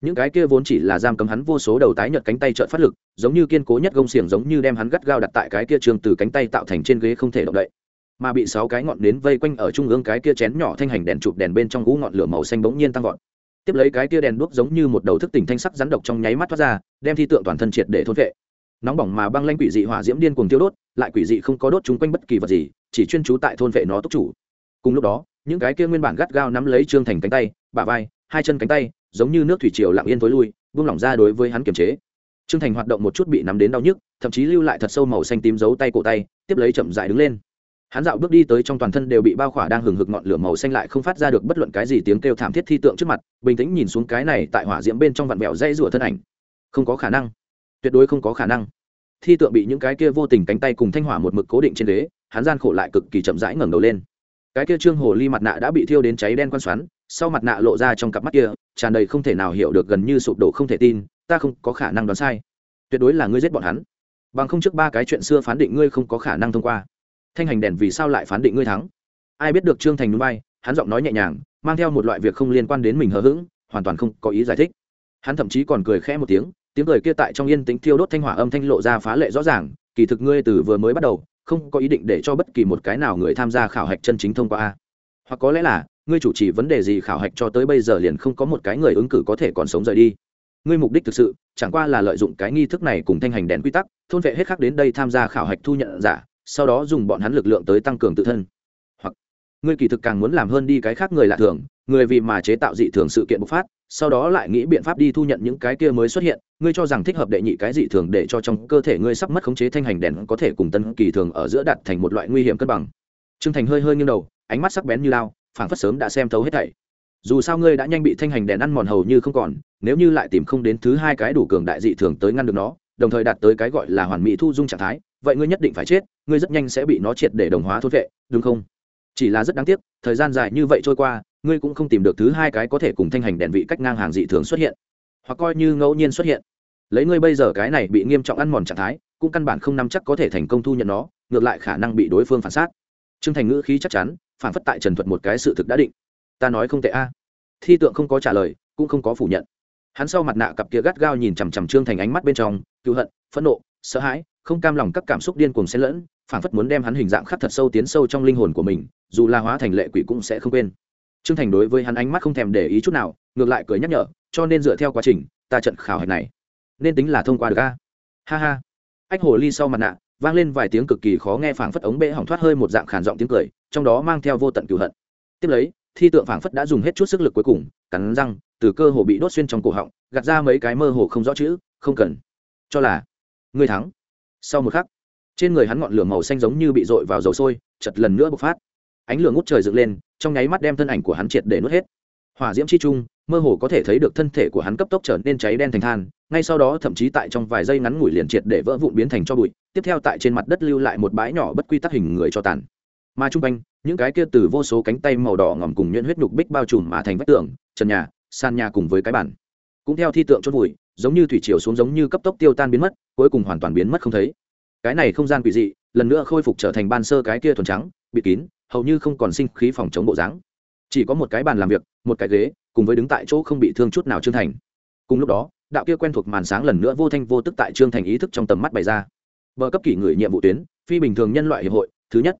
Những cái kia vốn chỉ là giam cấm hắn vô số đầu tái nhợt cánh tay trợn phát lực, giống như kiên cố nhất gông xiềng giống như đem hắn gắt gao đặt tại cái kia trường từ cánh tay tạo thành trên ghế không thể động đậy. Mà bị sáu cái ngọn nến vây quanh ở trung ương cái kia chén nhỏ thanh hành đèn chụp đèn bên trong cú ngọn lửa màu xanh bỗng nhiên tăng vọt tiếp lấy cái tia đèn đuốc giống như một đầu thức tỉnh thanh sắc rắn độc trong nháy mắt thoát ra, đem thi tượng toàn thân triệt để thôn vệ. Nóng bỏng mà băng lanh quỷ dị hỏa diễm điên cuồng tiêu đốt, lại quỷ dị không có đốt chúng quanh bất kỳ vật gì, chỉ chuyên trú tại thôn vệ nó túc chủ. Cùng lúc đó, những cái kia nguyên bản gắt gao nắm lấy trương thành cánh tay, bả vai, hai chân cánh tay, giống như nước thủy triều lặng yên tối lui, buông lỏng ra đối với hắn kiềm chế. Trương thành hoạt động một chút bị nắm đến đau nhức, thậm chí lưu lại thật sâu màu xanh tím giấu tay cổ tay, tiếp lấy chậm dại đứng lên hắn dạo bước đi tới trong toàn thân đều bị bao khỏa đang hừng hực ngọn lửa màu xanh lại không phát ra được bất luận cái gì tiếng kêu thảm thiết thi tượng trước mặt, bình tĩnh nhìn xuống cái này tại hỏa diễm bên trong vặn vẹo dây rủa thân ảnh. Không có khả năng. Tuyệt đối không có khả năng. Thi tượng bị những cái kia vô tình cánh tay cùng thanh hỏa một mực cố định trên ghế, hắn gian khổ lại cực kỳ chậm rãi ngẩng đầu lên. Cái kia trương hồ ly mặt nạ đã bị thiêu đến cháy đen quan xoắn, sau mặt nạ lộ ra trong cặp mắt kia, tràn đầy không thể nào hiểu được gần như sụp đổ không thể tin, ta không có khả năng đoán sai. Tuyệt đối là ngươi giết bọn hắn. Bằng không trước ba cái chuyện xưa phán định ngươi không có khả năng thông qua thanh hành đèn vì sao lại phán định ngươi thắng? Ai biết được trương thành núi bay hắn giọng nói nhẹ nhàng, mang theo một loại việc không liên quan đến mình hờ hững, hoàn toàn không có ý giải thích. Hắn thậm chí còn cười khẽ một tiếng tiếng cười kia tại trong yên tĩnh thiêu đốt thanh hỏa âm thanh lộ ra phá lệ rõ ràng, kỳ thực ngươi từ vừa mới bắt đầu, không có ý định để cho bất kỳ một cái nào người tham gia khảo hạch chân chính thông qua a. Hoặc có lẽ là, ngươi chủ trì vấn đề gì khảo hạch cho tới bây giờ liền không có một cái người ứng cử có thể còn sống rời đi. Ngươi mục đích thực sự, chẳng qua là lợi dụng cái nghi thức này cùng thanh hành đèn quy tắc, thôn vệ hết khác đến đây tham gia khảo hạch thu nhận giả sau đó dùng bọn hắn lực lượng tới tăng cường tự thân. Hoặc, ngươi kỳ thực càng muốn làm hơn đi cái khác người lạ thường, người vì mà chế tạo dị thường sự kiện bộc phát, sau đó lại nghĩ biện pháp đi thu nhận những cái kia mới xuất hiện, ngươi cho rằng thích hợp đệ nhị cái dị thường để cho trong cơ thể ngươi sắp mất khống chế thanh hành đèn có thể cùng tân kỳ thường ở giữa đặt thành một loại nguy hiểm cân bằng. T r ư ơ n g thành hơi hơi nghiêng đầu, ánh mắt sắc bén như lao, phảng phất sớm đã xem thấu hết thảy. Dù sao ngươi đã nhanh bị thanh hành đèn ăn mòn hầu như không còn, nếu như lại tìm không đến thứ hai cái đủ cường đại dị thường tới ngăn được nó, đồng thời đạt tới cái gọi là hoàn mỹ thu dung trạng thái, vậy ngươi nhất định phải chết ngươi rất nhanh sẽ bị nó triệt để đồng hóa thốt vệ, đúng không? Chỉ là rất đáng tiếc, thời gian dài như vậy trôi qua, ngươi cũng không tìm được thứ hai cái có thể cùng thanh hành đèn vị cách ngang hàng dị thường xuất hiện. Hoặc coi như ngẫu nhiên xuất hiện. Lấy ngươi bây giờ cái này bị nghiêm trọng ăn mòn trạng thái, cũng căn bản không nắm chắc có thể thành công thu nhận nó, ngược lại khả năng bị đối phương phản xác. Trương thành ngữ khí chắc chắn, phản phất tại trần thuật một cái sự thực đã định. Ta nói không tệ a. Thi tượng không có trả lời, cũng không có phủ nhận. Hắn sau mặt nạ cặp kia gắt gao nhìn chằm chằm trương thành ánh mắt bên trong cứu hận, phẫn nộ, sợ hãi, không cam lòng các cảm xúc điên cuồng xen lẫn phản phất muốn đem hắn hình dạng khắc thật sâu tiến sâu trong linh hồn của mình, dù la hóa thành lệ quỷ cũng sẽ không quên. Trương thành đối với hắn ánh mắt không thèm để ý chút nào, ngược lại cười nhắc nhở, cho nên dựa theo quá trình, ta trận khảo hạch này, nên tính là thông qua được a. Ha ha. Ách hồ ly sau mặt nạ, vang lên vài tiếng cực kỳ khó nghe phảng phất ống bệ hỏng thoát hơi một dạng khản giọng tiếng cười, trong đó mang theo vô tận cựu hận. Tiếp lấy, thi tượng phảng phất đã dùng hết chút sức lực cuối cùng, cắn răng, từ cơ hồ bị đốt xuyên trong cổ họng, gạt ra mấy cái mơ hồ không rõ chữ, không cần. Cho là, ngươi thắng. Sau một khắc trên người hắn ngọn lửa màu xanh giống như bị dội vào dầu sôi chật lần nữa bộc phát. Ánh lửa ngút trời dựng lên trong nháy mắt đem thân ảnh của hắn triệt để nuốt hết. Hỏa diễm chi trung mơ hồ có thể thấy được thân thể của hắn cấp tốc trở nên cháy đen thành than ngay sau đó thậm chí tại trong vài giây ngắn ngủi liền triệt để vỡ vụn biến thành cho bụi tiếp theo tại trên mặt đất lưu lại một bãi nhỏ bất quy tắc hình người cho tàn. Mà chung quanh những cái kia từ vô số cánh tay màu đỏ ngòm cùng nhuyễn huyết nhục bích bao trùm mà thành vách tường trần nhà sàn nhà cùng với cái bản cũng theo thi tượng chốt bụi, giống như thủy chiều xuống giống như cấp tốc tiêu tan biến mất cuối cùng hoàn toàn biến mất không thấy cái này không gian quỷ dị, lần nữa khôi phục trở thành ban sơ cái kia thuần trắng, bị kín, hầu như không còn sinh khí phòng chống bộ dáng. Chỉ có một cái bàn làm việc, một cái ghế, cùng với đứng tại chỗ không bị thương chút nào trương thành. Cùng lúc đó, đạo kia quen thuộc màn sáng lần nữa vô thanh vô tức tại trương thành ý thức trong tầm mắt bày ra. Vợ cấp kỷ người nhiệm vụ tuyến, phi bình thường nhân loại hiệp hội, thứ nhất.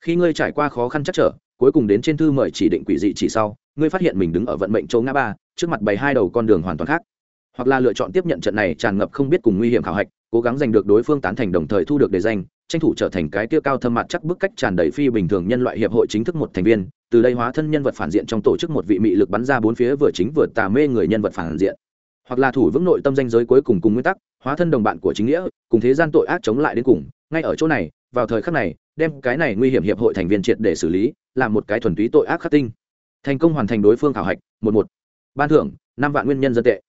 Khi ngươi trải qua khó khăn chắc trở, cuối cùng đến trên thư mời chỉ định quỷ dị chỉ sau, ngươi phát hiện mình đứng ở vận mệnh châu ngã ba, trước mặt bày hai đầu con đường hoàn toàn khác hoặc là lựa chọn tiếp nhận trận này tràn ngập không biết cùng nguy hiểm khảo hạch, cố gắng giành được đối phương tán thành đồng thời thu được đề danh, tranh thủ trở thành cái tiêu cao thâm mặt chắc bức cách tràn đầy phi bình thường nhân loại hiệp hội chính thức một thành viên, từ đây hóa thân nhân vật phản diện trong tổ chức một vị mị lực bắn ra bốn phía vừa chính vừa tà mê người nhân vật phản diện. Hoặc là thủ vững nội tâm danh giới cuối cùng cùng nguyên tắc, hóa thân đồng bạn của chính nghĩa, cùng thế gian tội ác chống lại đến cùng, ngay ở chỗ này, vào thời khắc này, đem cái này nguy hiểm hiệp hội thành viên triệt để xử lý, làm một cái thuần túy tội ác khắc tinh. Thành công hoàn thành đối phương khảo hạch, một một. Ban thưởng, năm vạn nguyên nhân dân tệ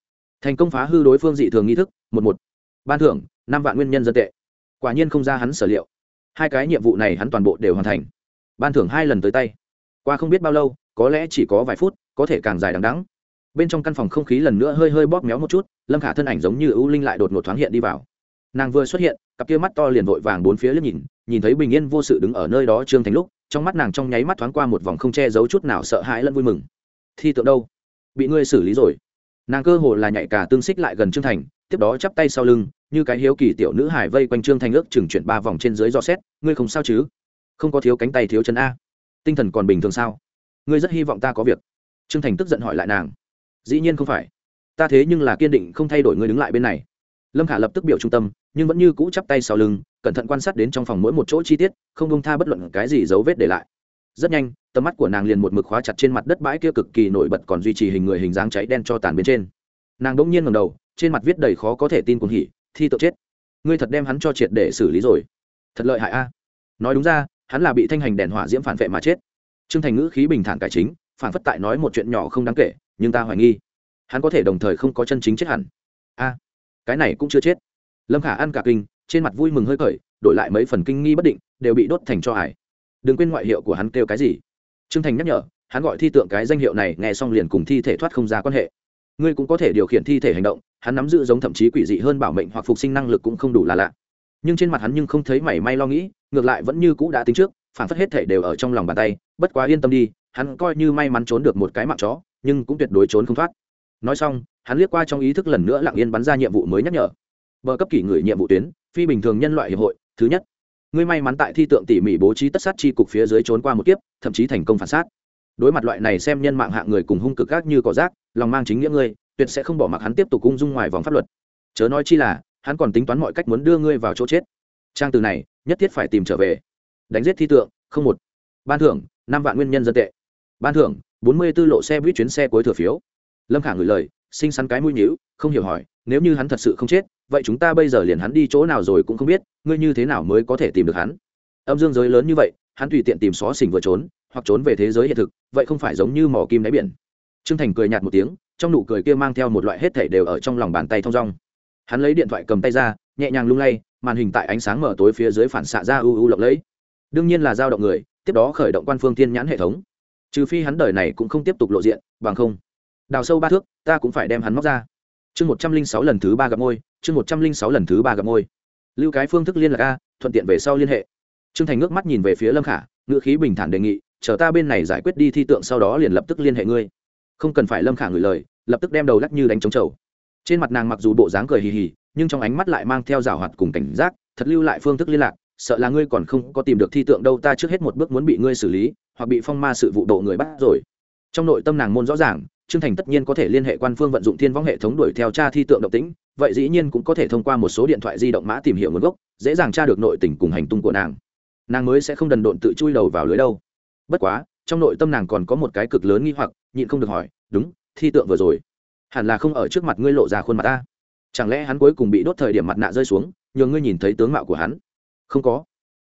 thành công phá hư đối phương dị thường nghi thức, một một. Ban thưởng, năm vạn nguyên nhân dân tệ. Quả nhiên không ra hắn sở liệu. Hai cái nhiệm vụ này hắn toàn bộ đều hoàn thành. Ban thưởng hai lần tới tay. Qua không biết bao lâu, có lẽ chỉ có vài phút, có thể càng dài đằng đắng bên trong căn phòng không khí lần nữa hơi hơi bóp méo một chút, lâm khả thân ảnh giống như ưu linh lại đột ngột thoáng hiện đi vào. Nàng vừa xuất hiện, cặp kia mắt to liền vội vàng bốn phía liếc nhìn nhìn thấy bình yên vô sự đứng ở nơi đó trương thành lúc, trong mắt nàng trong nháy mắt thoáng qua một vòng không che giấu chút nào sợ hãi lẫn vui mừng. Thi tượng đâu? Bị ngươi xử lý rồi nàng cơ hồ là nhạy cả tương xích lại gần trương thành, tiếp đó chắp tay sau lưng, như cái hiếu kỳ tiểu nữ hải vây quanh trương thành ước chừng chuyển ba vòng trên dưới dò xét, ngươi không sao chứ? Không có thiếu cánh tay thiếu chân a. Tinh thần còn bình thường sao? Ngươi rất hy vọng ta có việc. Trương thành tức giận hỏi lại nàng. Dĩ nhiên không phải. Ta thế nhưng là kiên định không thay đổi ngươi đứng lại bên này. Lâm khả lập tức biểu trung tâm, nhưng vẫn như cũ chắp tay sau lưng, cẩn thận quan sát đến trong phòng mỗi một chỗ chi tiết, không bông tha bất luận cái gì dấu vết để lại rất nhanh, tầm mắt của nàng liền một mực khóa chặt trên mặt đất bãi kia cực kỳ nổi bật còn duy trì hình người hình dáng cháy đen cho tàn bên trên. Nàng đỗng nhiên ngầm đầu, trên mặt viết đầy khó có thể tin cuồng hỉ, thi tự chết. Ngươi thật đem hắn cho triệt để xử lý rồi. Thật lợi hại a. Nói đúng ra, hắn là bị thanh hành đèn hỏa diễm phản vệ mà chết. Trương thành ngữ khí bình thản cải chính, phản phất tại nói một chuyện nhỏ không đáng kể, nhưng ta hoài nghi, hắn có thể đồng thời không có chân chính chết hẳn. A, cái này cũng chưa chết. Lâm khả ăn cả kinh, trên mặt vui mừng hơi khởi, đổi lại mấy phần kinh nghi bất định, đều bị đốt thành cho hải đừng quên ngoại hiệu của hắn kêu cái gì. Trương thành nhắc nhở, hắn gọi thi tượng cái danh hiệu này nghe xong liền cùng thi thể thoát không ra quan hệ. Ngươi cũng có thể điều khiển thi thể hành động, hắn nắm giữ giống thậm chí quỷ dị hơn bảo mệnh hoặc phục sinh năng lực cũng không đủ là lạ. Nhưng trên mặt hắn nhưng không thấy mảy may lo nghĩ, ngược lại vẫn như cũ đã tính trước, phản phất hết thể đều ở trong lòng bàn tay, bất quá yên tâm đi, hắn coi như may mắn trốn được một cái mạng chó, nhưng cũng tuyệt đối trốn không thoát. Nói xong, hắn liếc qua trong ý thức lần nữa lặng yên bắn ra nhiệm vụ mới nhắc nhở. Bờ cấp kỷ người nhiệm vụ tuyến, phi bình thường nhân loại hiệp hội, thứ nhất ngươi may mắn tại thi tượng tỉ mỉ bố trí tất sát chi cục phía dưới trốn qua một kiếp, thậm chí thành công phản sát. Đối mặt loại này xem nhân mạng hạng người cùng hung cực gác như cỏ rác, lòng mang chính nghĩa ngươi, tuyệt sẽ không bỏ mặc hắn tiếp tục cung dung ngoài vòng pháp luật. Chớ nói chi là, hắn còn tính toán mọi cách muốn đưa ngươi vào chỗ chết. Trang từ này, nhất thiết phải tìm trở về. Đánh giết thi tượng, không một. Ban thưởng, năm vạn nguyên nhân dân tệ. Ban thưởng, bốn mươi b ố lộ xe buýt chuyến xe cuối thừa phiếu. Lâm khả gửi lời xinh xắn cái mũi nhíu, không hiểu hỏi, nếu như hắn thật sự không chết, vậy chúng ta bây giờ liền hắn đi chỗ nào rồi cũng không biết, ngươi như thế nào mới có thể tìm được hắn? Âm dương giới lớn như vậy, hắn tùy tiện tìm xó xỉnh vừa trốn, hoặc trốn về thế giới hiện thực, vậy không phải giống như mỏ kim đáy biển. T r ư ơ n g thành cười nhạt một tiếng, trong nụ cười kia mang theo một loại hết thể đều ở trong lòng bàn tay thong dong. Hắn lấy điện thoại cầm tay ra, nhẹ nhàng lung lay, màn hình tại ánh sáng mở tối phía dưới phản xạ ra u u lộng lẫy. Đương nhiên là dao động người, tiếp đó khởi động quan phương thiên nhãn hệ thống. Trừ phi hắn đời này cũng không tiếp tục lộ diện, bằng không đào sâu ba thước, ta cũng phải đem hắn móc ra. Chương một trăm linh sáu lần thứ ba gặp môi chương một trăm linh sáu lần thứ ba gặp môi lưu cái phương thức liên lạc a, thuận tiện về sau liên hệ. Trương thành ngước mắt nhìn về phía lâm khả, ngữ khí bình thản đề nghị, chờ ta bên này giải quyết đi thi tượng sau đó liền lập tức liên hệ ngươi. Không cần phải lâm khả ngửi lời, lập tức đem đầu lắc như đánh trống trầu. Trên mặt nàng mặc dù bộ dáng cười hì hì, nhưng trong ánh mắt lại mang theo rào hoạt cùng cảnh giác, thật lưu lại phương thức liên lạc, sợ là ngươi còn không có tìm được thi tượng đâu, ta trước hết một bước muốn bị ngươi xử lý, hoặc bị phong ma sự vụ độ người bắt rồi. Trong nội tâm nàng môn rõ ràng trương thành tất nhiên có thể liên hệ quan phương vận dụng thiên võng hệ thống đuổi theo tra thi tượng động tĩnh, vậy dĩ nhiên cũng có thể thông qua một số điện thoại di động mã tìm hiểu nguồn gốc, dễ dàng tra được nội tình cùng hành tung của nàng. Nàng mới sẽ không đần độn tự chui đầu vào lưới đâu. Bất quá, trong nội tâm nàng còn có một cái cực lớn nghi hoặc, nhịn không được hỏi, đúng, thi tượng vừa rồi, hẳn là không ở trước mặt ngươi lộ ra khuôn mặt ta. Chẳng lẽ hắn cuối cùng bị đốt thời điểm mặt nạ rơi xuống, nhờ ngươi nhìn thấy tướng mạo của hắn? Không có.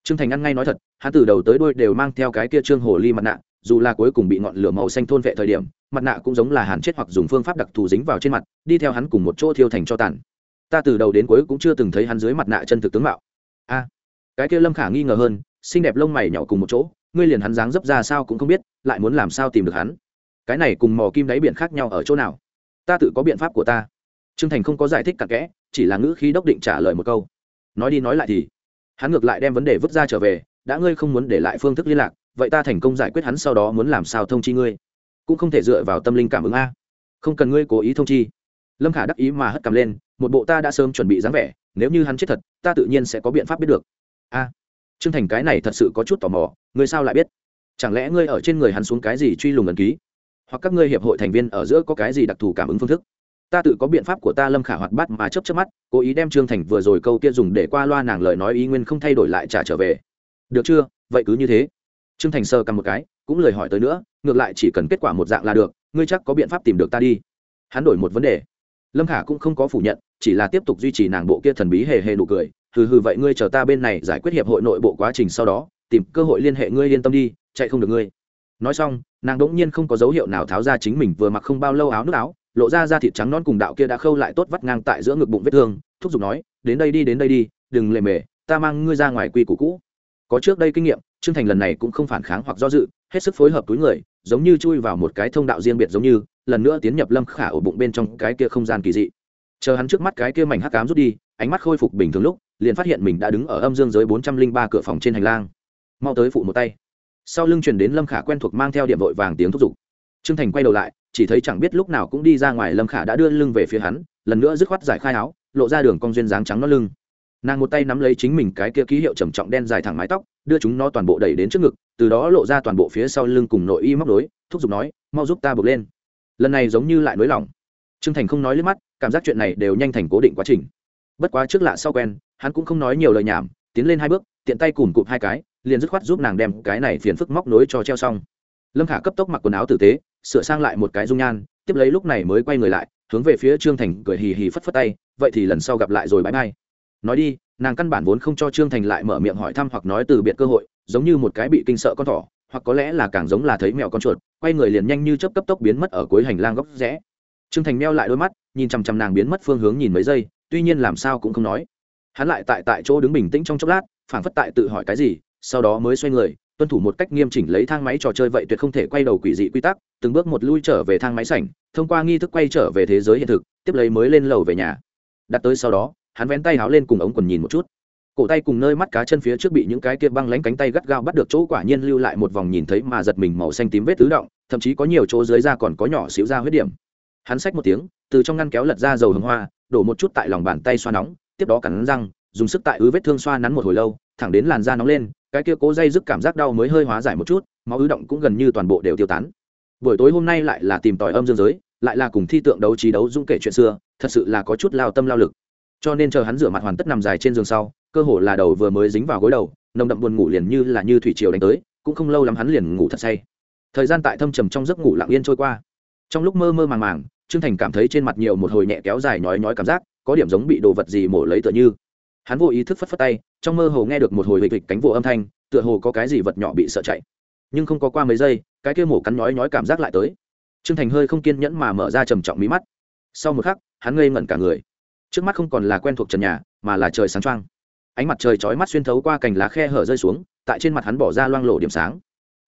Trương thành ăn ngay nói thật, hắn từ đầu tới đôi đều mang theo cái kia trương hồ ly mặt nạ dù là cuối cùng bị ngọn lửa màu xanh thôn vệ thời điểm, mặt nạ cũng giống là hàn chết hoặc dùng phương pháp đặc thù dính vào trên mặt, đi theo hắn cùng một chỗ thiêu thành cho tàn. Ta từ đầu đến cuối cũng chưa từng thấy hắn dưới mặt nạ chân thực tướng mạo. A, cái kia lâm khả nghi ngờ hơn, xinh đẹp lông mày nhỏ cùng một chỗ, ngươi liền hắn dáng dấp ra sao cũng không biết, lại muốn làm sao tìm được hắn? Cái này cùng mò kim đáy biển khác nhau ở chỗ nào? Ta tự có biện pháp của ta. Trương thành không có giải thích cặn kẽ, chỉ là ngữ khí đốc định trả lời một câu. Nói đi nói lại thì, hắn ngược lại đem vấn đề vứt ra trở về, đã ngươi không muốn để lại phương thức liên lạc vậy ta thành công giải quyết hắn sau đó muốn làm sao thông chi ngươi? Cũng không thể dựa vào tâm linh cảm ứng a. Không cần ngươi cố ý thông chi. Lâm khả đắc ý mà hất cầm lên một bộ ta đã sớm chuẩn bị dáng vẻ nếu như hắn chết thật ta tự nhiên sẽ có biện pháp biết được. A. À, trương thành cái này thật sự có chút tò mò ngươi sao lại biết? Chẳng lẽ ngươi ở trên người hắn xuống cái gì truy lùng ẩn ký? Hoặc các ngươi hiệp hội thành viên ở giữa có cái gì đặc thù cảm ứng phương thức? Ta tự có biện pháp của ta lâm khả hoạt bát mà chấp chấp mắt cố ý đem trương thành vừa rồi câu kia dùng để qua loa nàng lời nói ý nguyên không thay đổi lại trả trở về. Được chưa? Vậy cứ như thế trương thành sơ cầm một cái, cũng lời hỏi tới nữa, ngược lại chỉ cần kết quả một dạng là được, ngươi chắc có biện pháp tìm được ta đi. Hắn đổi một vấn đề. Lâm khả cũng không có phủ nhận, chỉ là tiếp tục duy trì nàng bộ kia thần bí hề hề nụ cười, hừ hừ vậy ngươi chờ ta bên này giải quyết hiệp hội nội bộ quá trình sau đó, tìm cơ hội liên hệ ngươi yên tâm đi, chạy không được ngươi. Nói xong, nàng đ ỗ n g nhiên không có dấu hiệu nào tháo ra chính mình vừa mặc không bao lâu áo nước áo, lộ ra da thịt trắng non cùng đạo kia đã khâu lại tốt vắt ngang tại giữa ngực bụng vết thương, thúc giục nói, đến đây đi, đến đây đi, đừng lề mề, ta mang ngươi ra ngoài quy củ cũ. Có trước đây kinh nghiệm trương thành lần này cũng không phản kháng hoặc do dự, hết sức phối hợp túi người, giống như chui vào một cái thông đạo riêng biệt giống như, lần nữa tiến nhập lâm khả ở bụng bên trong cái kia không gian kỳ dị. Chờ hắn trước mắt cái kia mảnh hắc cám rút đi, ánh mắt khôi phục bình thường lúc, liền phát hiện mình đã đứng ở âm dương giới bốn trăm linh ba cửa phòng trên hành lang. Mau tới phụ một tay. Sau lưng chuyển đến lâm khả quen thuộc mang theo điện vội vàng tiếng thúc giục. Trương thành quay đầu lại, chỉ thấy chẳng biết lúc nào cũng đi ra ngoài, lâm khả đã đưa lưng về phía hắn, lần nữa dứt khoát giải khai áo, lộ ra đường cong duyên dáng trắng nó lưng. Nàng một tay nắm lấy chính mình cái kia ký hiệu trầm trọng đen dài thẳng mái tóc đưa chúng nó toàn bộ đẩy đến trước ngực, từ đó lộ ra toàn bộ phía sau lưng cùng nội y móc đối thúc giục nói, mau giúp ta buộc lên. Lần này giống như lại nới lỏng. T r ư ơ n g thành không nói lên mắt, cảm giác chuyện này đều nhanh thành cố định quá trình. Bất quá trước lạ sau quen, hắn cũng không nói nhiều lời nhảm, tiến lên hai bước, tiện tay cùm cụp hai cái, liền dứt khoát giúp nàng đem cái này phiền phức móc nối cho treo xong. Lâm khả cấp tốc mặc quần áo tử tế, sửa sang lại một cái dung nhan, tiếp lấy lúc này mới quay người lại, hướng về phía trương thành cười hì hì phất phất tay, vậy thì lần sau gặp lại rồi bãi mai. Nói đi nàng căn bản vốn không cho trương thành lại mở miệng hỏi thăm hoặc nói từ biệt cơ hội, giống như một cái bị kinh sợ con thỏ, hoặc có lẽ là càng giống là thấy mèo con chuột, quay người liền nhanh như chớp cấp tốc biến mất ở cuối hành lang góc rẽ. Trương thành meo lại đôi mắt, nhìn chằm chằm nàng biến mất phương hướng nhìn mấy giây, tuy nhiên làm sao cũng không nói. Hắn lại tại tại chỗ đứng bình tĩnh trong chốc lát, phảng phất tại tự hỏi cái gì, sau đó mới xoay người, tuân thủ một cách nghiêm chỉnh lấy thang máy trò chơi vậy tuyệt không thể quay đầu quỷ dị quy tắc, từng bước một lui trở về thang máy sảnh, thông qua nghi thức quay trở về thế giới hiện thực, tiếp lấy mới lên lầu về nhà. Đặt tới sau đó hắn vén tay háo lên cùng ống quần nhìn một chút. Cổ tay cùng nơi mắt cá chân phía trước bị những cái kia băng lánh cánh tay gắt gao bắt được chỗ quả nhiên lưu lại một vòng nhìn thấy mà giật mình màu xanh tím vết tứ động, thậm chí có nhiều chỗ dưới da còn có nhỏ xíu da huyết điểm. Hắn xách một tiếng, từ trong ngăn kéo lật ra dầu hương hoa, đổ một chút tại lòng bàn tay xoa nóng, tiếp đó cắn răng, dùng sức tại ứ vết thương xoa nắn một hồi lâu, thẳng đến làn da nóng lên, cái kia cố dây dứt cảm giác đau mới hơi hóa giải một chút, máu ứ động cũng gần như toàn bộ đều tiêu tán. Buổi tối hôm nay lại là tìm tòi âm dương giới, lại là cùng thi tượng đấu trí đấu dung kể chuyện xưa, thật sự là có chút lao tâm lao lực cho nên chờ hắn rửa mặt hoàn tất nằm dài trên giường sau, cơ hồ là đầu vừa mới dính vào gối đầu, nồng đậm buồn ngủ liền như là như thủy triều đánh tới, cũng không lâu lắm hắn liền ngủ thật say. Thời gian tại thâm trầm trong giấc ngủ lặng yên trôi qua. Trong lúc mơ mơ màng màng, trương thành cảm thấy trên mặt nhiều một hồi nhẹ kéo dài nhói nhói cảm giác, có điểm giống bị đồ vật gì mổ lấy tựa như. Hắn vô ý thức phất phất tay, trong mơ hồ nghe được một hồi hịch hịch cánh vô âm thanh, tựa hồ có cái gì vật nhỏ bị sợ chạy. Nhưng không có qua mấy giây, cái kia mổ cắn nhói nhói cảm giác lại tới. Trương thành hơi không kiên nhẫn mà mở ra trầm trọng mí mắt. Sau một khắc, hắn ngây ngẩn cả người trước mắt không còn là quen thuộc trần nhà, mà là trời sáng trăng ánh mặt trời chói mắt xuyên thấu qua cành lá khe hở rơi xuống, tại trên mặt hắn bỏ ra loang lộ điểm sáng.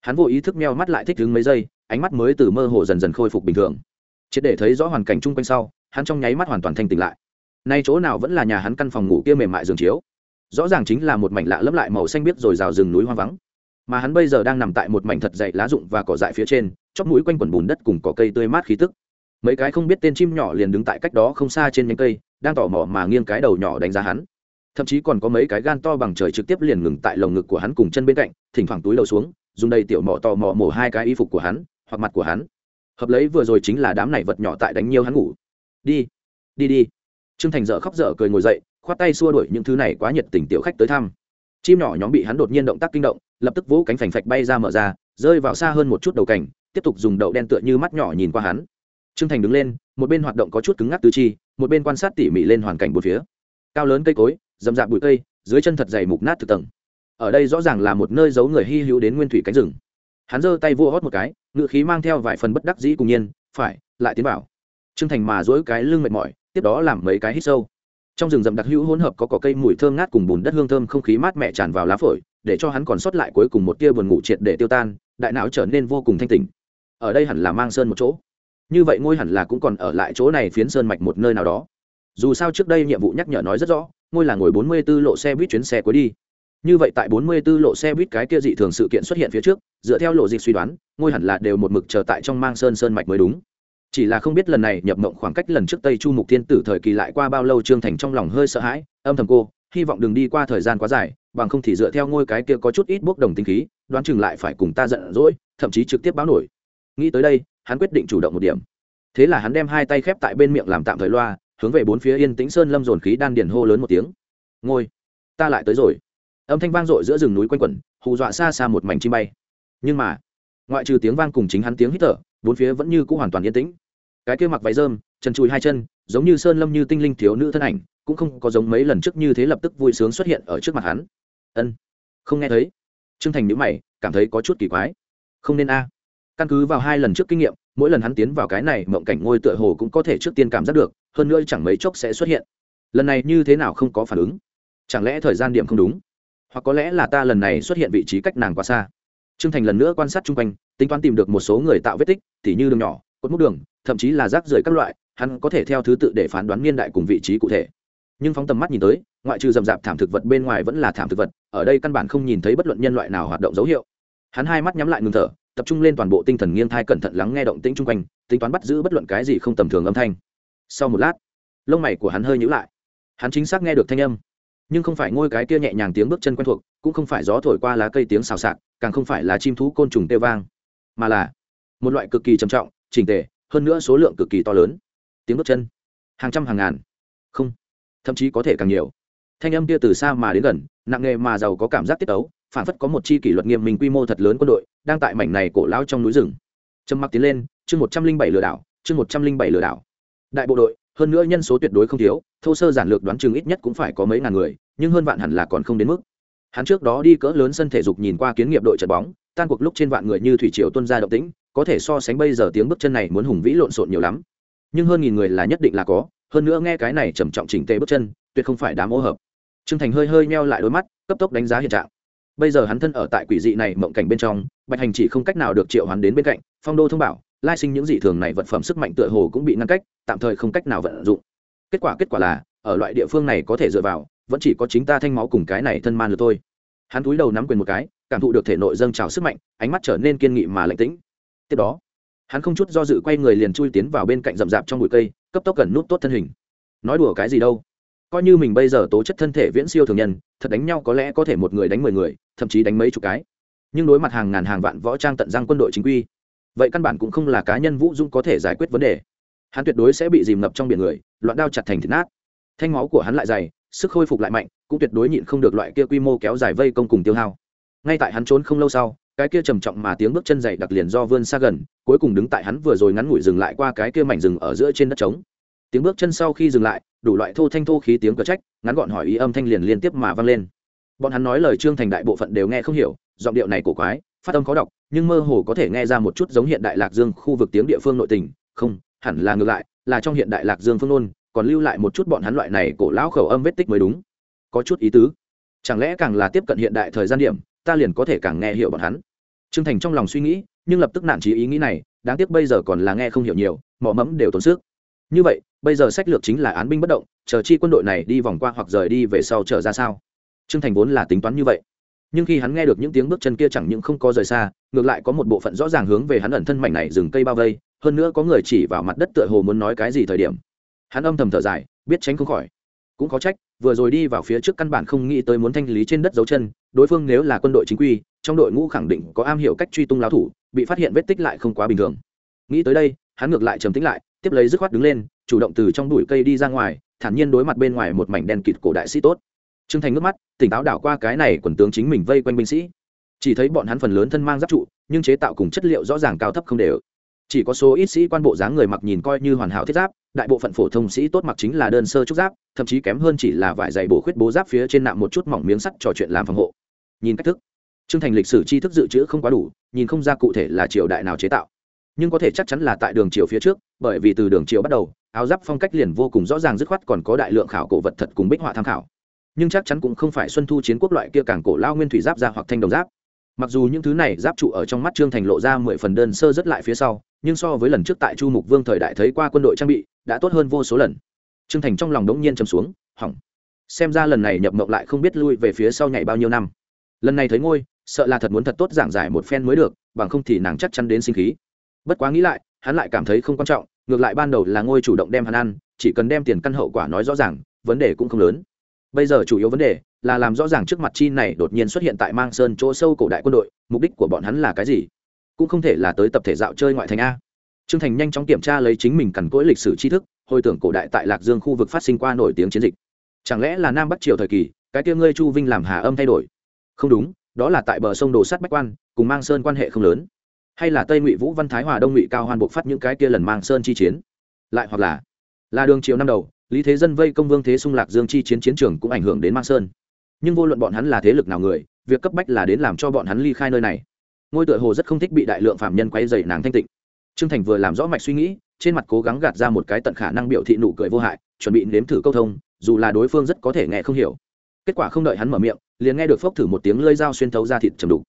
Hắn vô ý thức meo mắt lại thích đứng mấy giây, ánh mắt mới từ mơ hồ dần dần khôi phục bình thường. Triệt để thấy rõ hoàn cảnh chung quanh sau, hắn trong nháy mắt hoàn toàn thanh tỉnh lại. Nay chỗ nào vẫn là nhà hắn căn phòng ngủ kia mềm mại giường chiếu. Rõ ràng chính là một mảnh lạ lẫm lại màu xanh biếc rồi rào rừng núi hoang vắng. Mà hắn bây giờ đang nằm tại một mảnh thật dậy lá rụng và cỏ dại phía trên, chóp mũi quanh quần bùn đất cùng cỏ cây tươi mát khí tức mấy cái không biết tên chim nhỏ liền đứng tại cách đó không xa trên nhánh cây, đang tỏ mò mà nghiêng cái đầu nhỏ đánh giá hắn. Thậm chí còn có mấy cái gan to bằng trời trực tiếp liền ngừng tại lồng ngực của hắn cùng chân bên cạnh, thỉnh thoảng túi đầu xuống, dùng đầy tiểu mỏ tò mò mổ hai cái y phục của hắn, hoặc mặt của hắn. Hợp lấy vừa rồi chính là đám này vật nhỏ tại đánh nhiều hắn ngủ. Đi đi đi. Trương thành dở khóc dở cười ngồi dậy, khoát tay xua đuổi những thứ này quá nhiệt tình tiểu khách tới thăm. Chim nhỏ nhóm bị hắn đột nhiên động tác kinh động, lập tức vỗ cánh phành phạch bay ra mở ra, rơi vào xa hơn một chút đầu cảnh tiếp tục dùng đậu đen tựa như mắt nhỏ nhìn qua hắn trương thành đứng lên, một bên hoạt động có chút cứng ngắc tứ chi, một bên quan sát tỉ mỉ lên hoàn cảnh bốn phía. Cao lớn cây cối, rậm rạp bụi cây, dưới chân thật dày mục nát thực tầng. Ở đây rõ ràng là một nơi giấu người hy hữu đến nguyên thủy cánh rừng. Hắn giơ tay vua hót một cái ngự khí mang theo vài phần bất đắc dĩ cùng nhiên, phải, lại tiến vào. trương thành mà dỗi cái lưng mệt mỏi, tiếp đó làm mấy cái hít sâu. Trong rừng rậm đặc hữu hỗn hợp có cỏ cây mùi thơm ngát cùng bùn đất hương thơm không khí mát mẻ tràn vào lá phổi, để cho hắn còn sót lại cuối cùng một tia buồn ngủ triệt để tiêu tan, đại não trở nên vô cùng thanh tỉnh. Ở đây hẳn là mang sơn một chỗ như vậy ngôi hẳn là cũng còn ở lại chỗ này phiến sơn mạch một nơi nào đó. Dù sao trước đây nhiệm vụ nhắc nhở nói rất rõ, ngôi là ngồi bốn mươi 44 lộ xe buýt chuyến xe cuối đi. Như vậy tại bốn mươi 44 lộ xe buýt cái kia dị thường sự kiện xuất hiện phía trước, dựa theo lộ dịch suy đoán, ngôi hẳn là đều một mực chờ tại trong mang sơn sơn mạch mới đúng. Chỉ là không biết lần này nhập mộng khoảng cách lần trước tây chu mục thiên tử thời kỳ lại qua bao lâu trương thành trong lòng hơi sợ hãi, âm thầm cô, hy vọng đừng đi qua thời gian quá dài, bằng không thì dựa theo ngôi cái kia có chút ít bốc đồng tinh khí, đoán chừng lại phải cùng ta giận dỗi, thậm chí trực tiếp báo nổi. Nghĩ tới đây hắn quyết định chủ động một điểm. Thế là hắn đem hai tay khép tại bên miệng làm tạm thời loa, hướng về bốn phía yên tĩnh sơn lâm dồn khí đan điền hô lớn một tiếng. Ngôi ta lại tới rồi. Âm thanh vang dội giữa rừng núi quanh quẩn, hù dọa xa xa một mảnh chim bay. Nhưng mà, ngoại trừ tiếng vang cùng chính hắn tiếng hít thở, bốn phía vẫn như c ũ hoàn toàn yên tĩnh. Cái kia mặc váy rơm, chân chùi hai chân, giống như sơn lâm như tinh linh thiếu nữ thân ảnh, cũng không có giống mấy lần trước như thế lập tức vui sướng xuất hiện ở trước mặt hắn. Ân, không nghe thấy. T r ư ơ n g thành nhữ mày, cảm thấy có chút kỳ quái. Không nên a căn cứ vào hai lần trước kinh nghiệm, mỗi lần hắn tiến vào cái này mộng cảnh ngôi tựa hồ cũng có thể trước tiên cảm giác được, hơn nữa chẳng mấy chốc sẽ xuất hiện. Lần này như thế nào không có phản ứng? Chẳng lẽ thời gian điểm không đúng? Hoặc có lẽ là ta lần này xuất hiện vị trí cách nàng quá xa? T r ư ơ n g thành lần nữa quan sát chung quanh, tính toán tìm được một số người tạo vết tích t như đường nhỏ, cột múc đường, thậm chí là rác rưởi các loại, hắn có thể theo thứ tự để phán đoán niên đại cùng vị trí cụ thể. Nhưng phóng tầm mắt nhìn tới, ngoại trừ rậm rạp thảm thực vật bên ngoài vẫn là thảm thực vật, ở đây căn bản không nhìn thấy bất luận nhân loại nào hoạt động dấu hiệu. Hắn hai mắt nhắm lại ngừng thở tập trung lên toàn bộ tinh thần nghiêng thai cẩn thận lắng nghe động tĩnh chung quanh, tính toán bắt giữ bất luận cái gì không tầm thường âm thanh. Sau một lát, lông mày của hắn hơi nhữ lại. Hắn chính xác nghe được thanh âm, nhưng không phải ngôi cái kia nhẹ nhàng tiếng bước chân quen thuộc, cũng không phải gió thổi qua lá cây tiếng xào xạc, càng không phải là chim thú côn trùng tê vang, mà là một loại cực kỳ trầm trọng, chỉnh tề, hơn nữa số lượng cực kỳ to lớn. Tiếng bước chân, hàng trăm hàng ngàn. Không, thậm chí có thể càng nhiều. Thanh âm kia từ xa mà đến gần, nặng nghề mà giàu có cảm giác tiết tấu phản phất có một chi kỷ luật nghiêm minh quy mô thật lớn quân đội, đang tại mảnh này cổ lao trong núi rừng. Trầm mặc tiến lên, chương một trăm linh bảy lừa đảo, chương một trăm linh bảy lừa đảo. Đại bộ đội, hơn nữa nhân số tuyệt đối không thiếu, thô sơ giản lược đoán chừng ít nhất cũng phải có mấy ngàn người, nhưng hơn vạn hẳn là còn không đến mức. Hắn trước đó đi cỡ lớn sân thể dục nhìn qua kiến nghiệp đội trận bóng, tan cuộc lúc trên vạn người như thủy triều tuân ra động tĩnh, có thể so sánh bây giờ tiếng bước chân này muốn hùng vĩ lộn xộn nhiều lắm. Nhưng hơn nghìn người là nhất định là có, hơn nữa nghe cái này trầm trọng chỉnh tề bước chân, tuyệt không phải đám ô hợp. Trương thành hơi hơi meo lại đôi mắt, cấp tốc đánh giá hiện trạng bây giờ hắn thân ở tại quỷ dị này mộng cảnh bên trong, bạch hành chỉ không cách nào được triệu hắn đến bên cạnh, phong đô thông bảo, lai sinh những dị thường này vật phẩm sức mạnh tựa hồ cũng bị ngăn cách, tạm thời không cách nào vận dụng. Kết quả kết quả là, ở loại địa phương này có thể dựa vào, vẫn chỉ có chính ta thanh máu cùng cái này thân man được thôi. Hắn cúi đầu nắm quyền một cái, cảm thụ được thể nội dâng trào sức mạnh, ánh mắt trở nên kiên nghị mà lạnh tĩnh. Tiếp đó, hắn không chút do dự quay người liền chui tiến vào bên cạnh rậm rạp trong bụi cây, cấp tốc cần nút tốt thân hình. Nói đùa cái gì đâu? Coi như mình bây giờ tố chất thân thể viễn siêu thường nhân, thật đánh nhau có lẽ có thể một người đánh mười người, thậm chí đánh mấy chục cái. Nhưng đối mặt hàng ngàn hàng vạn võ trang tận răng quân đội chính quy, vậy căn bản cũng không là cá nhân vũ dung có thể giải quyết vấn đề. Hắn tuyệt đối sẽ bị dìm ngập trong biển người, loạn đao chặt thành thịt nát. Thanh máu của hắn lại dày, sức khôi phục lại mạnh, cũng tuyệt đối nhịn không được loại kia quy mô kéo dài vây công cùng tiêu hao. Ngay tại hắn trốn không lâu sau, cái kia trầm trọng mà tiếng bước chân dày đặc liền do vươn xa gần, cuối cùng đứng tại hắn vừa rồi ngắn ngủi dừng lại qua cái kia mảnh rừng ở giữa trên đất trống tiếng bước chân sau khi dừng lại, đủ loại thô thanh thô khí tiếng cờ trách, ngắn gọn hỏi ý âm thanh liền liên tiếp mà vang lên. Bọn hắn nói lời trương thành đại bộ phận đều nghe không hiểu, giọng điệu này cổ quái, phát âm khó đọc, nhưng mơ hồ có thể nghe ra một chút giống hiện đại lạc dương khu vực tiếng địa phương nội tình, không, hẳn là ngược lại, là trong hiện đại lạc dương phương nôn, còn lưu lại một chút bọn hắn loại này cổ lão khẩu âm vết tích mới đúng. Có chút ý tứ. Chẳng lẽ càng là tiếp cận hiện đại thời gian điểm, ta liền có thể càng nghe hiểu bọn hắn? Trương thành trong lòng suy nghĩ, nhưng lập tức nản trí ý nghĩ này, đáng tiếc bây giờ còn là nghe không hiểu nhiều mỏ mẫm đều tốn sức như vậy, bây giờ sách lược chính là án binh bất động, chờ chi quân đội này đi vòng qua hoặc rời đi về sau trở ra sao? Trương thành vốn là tính toán như vậy. Nhưng khi hắn nghe được những tiếng bước chân kia chẳng những không có rời xa, ngược lại có một bộ phận rõ ràng hướng về hắn ẩn thân mảnh này rừng cây bao vây, hơn nữa có người chỉ vào mặt đất tựa hồ muốn nói cái gì thời điểm. Hắn âm thầm thở dài, biết tránh không khỏi. Cũng có trách, vừa rồi đi vào phía trước căn bản không nghĩ tới muốn thanh lý trên đất dấu chân, đối phương nếu là quân đội chính quy, trong đội ngũ khẳng định có am hiểu cách truy tung lao thủ, bị phát hiện vết tích lại không quá bình thường. Nghĩ tới đây, hắn ngược lại trầm tính lại tiếp lấy dứt khoát đứng lên, chủ động từ trong bụi cây đi ra ngoài, thản nhiên đối mặt bên ngoài một mảnh đen kịt cổ đại sĩ tốt. Trương thành ngước mắt, tỉnh táo đảo qua cái này quần tướng chính mình vây quanh binh sĩ. Chỉ thấy bọn hắn phần lớn thân mang giáp trụ, nhưng chế tạo cùng chất liệu rõ ràng cao thấp không đều. Chỉ có số ít sĩ quan bộ dáng người mặc nhìn coi như hoàn hảo thiết giáp, đại bộ phận phổ thông sĩ tốt mặc chính là đơn sơ trúc giáp, thậm chí kém hơn chỉ là vải dày bổ khuyết bố giáp phía trên nạm một chút mỏng miếng sắt trò chuyện làm phòng hộ. Nhìn cách thức, trương thành lịch sử tri thức dự trữ không quá đủ, nhìn không ra cụ thể là triều đại nào chế tạo nhưng có thể chắc chắn là tại đường triều phía trước, bởi vì từ đường triều bắt đầu, áo giáp phong cách liền vô cùng rõ ràng dứt khoát còn có đại lượng khảo cổ vật thật cùng bích họa tham khảo. Nhưng chắc chắn cũng không phải xuân thu chiến quốc loại kia càng cổ lao nguyên thủy giáp ra hoặc thanh đồng giáp. Mặc dù những thứ này giáp trụ ở trong mắt trương thành lộ ra mười phần đơn sơ rất lại phía sau, nhưng so với lần trước tại chu mục vương thời đại thấy qua quân đội trang bị, đã tốt hơn vô số lần. Trương thành trong lòng đống nhiên chầm xuống, hỏng. Xem ra lần này nhập mộng lại không biết lui về phía sau nhảy bao nhiêu năm. Lần này thấy ngôi, sợ là thật muốn thật tốt giảng giải một phen mới được, bằng không thì nàng chắc chắn đến sinh khí bất quá nghĩ lại, hắn lại cảm thấy không quan trọng, ngược lại ban đầu là ngôi chủ động đem hắn ăn, chỉ cần đem tiền căn hậu quả nói rõ ràng, vấn đề cũng không lớn. Bây giờ chủ yếu vấn đề là làm rõ ràng trước mặt chi này đột nhiên xuất hiện tại mang sơn chỗ sâu cổ đại quân đội, mục đích của bọn hắn là cái gì? Cũng không thể là tới tập thể dạo chơi ngoại thành a. Trương thành nhanh chóng kiểm tra lấy chính mình cằn cỗi lịch sử tri thức, hồi tưởng cổ đại tại lạc dương khu vực phát sinh qua nổi tiếng chiến dịch. Chẳng lẽ là nam bắc triều thời kỳ, cái kia ngươi chu vinh làm hà âm thay đổi? Không đúng, đó là tại bờ sông đồ sắt bách quan, cùng mang sơn quan hệ không lớn hay là tây ngụy vũ văn thái hòa đông ngụy cao hoan buộc phát những cái kia lần mang sơn chi chiến? Lại hoặc là là đường triều năm đầu, lý thế dân vây công vương thế xung lạc dương chi chiến chiến trường cũng ảnh hưởng đến mang sơn. Nhưng vô luận bọn hắn là thế lực nào người, việc cấp bách là đến làm cho bọn hắn ly khai nơi này. Ngôi tựa hồ rất không thích bị đại lượng phạm nhân quay dày nàng thanh tịnh. Trương thành vừa làm rõ mạch suy nghĩ, trên mặt cố gắng gạt ra một cái tận khả năng biểu thị nụ cười vô hại, chuẩn bị nếm thử câu thông, dù là đối phương rất có thể nghe không hiểu. Kết quả không đợi hắn mở miệng, liền nghe được phốc thử một tiếng lơi dao xuyên thấu ra thịt chầm đục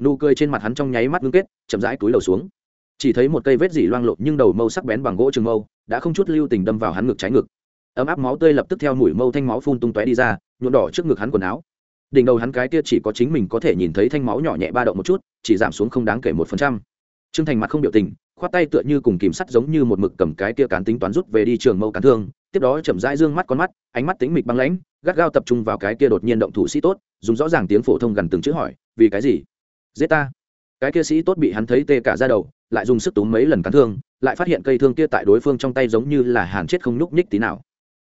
nụ cười trên mặt hắn trong nháy mắt ngưng kết, chậm rãi túi đầu xuống. Chỉ thấy một cây vết dỉ loang lộ nhưng đầu mâu sắc bén bằng gỗ trường mâu, đã không chút lưu tình đâm vào hắn ngực trái ngực. Ấm áp máu tươi lập tức theo mũi mâu thanh máu phun tung tóe đi ra, nhuộm đỏ trước ngực hắn quần áo. Đỉnh đầu hắn cái kia chỉ có chính mình có thể nhìn thấy thanh máu nhỏ nhẹ ba động một chút, chỉ giảm xuống không đáng kể một phần trăm. Trương thành mặt không biểu tình, khoát tay tựa như cùng kìm sắt giống như một mực cầm cái kia cán tính toán rút về đi trường mâu cán thương, tiếp đó chậm rãi dương mắt con mắt, ánh mắt tính mịch băng lãnh, gắt gao tập trung vào cái kia đột nhiên động thủ sĩ tốt, dùng rõ ràng tiếng phổ thông gần từng chữ hỏi, vì cái gì? Giết ta. Cái kia sĩ tốt bị hắn thấy tê cả ra đầu, lại dùng sức túm mấy lần cắn thương, lại phát hiện cây thương kia tại đối phương trong tay giống như là hàn chết không nhúc nhích tí nào.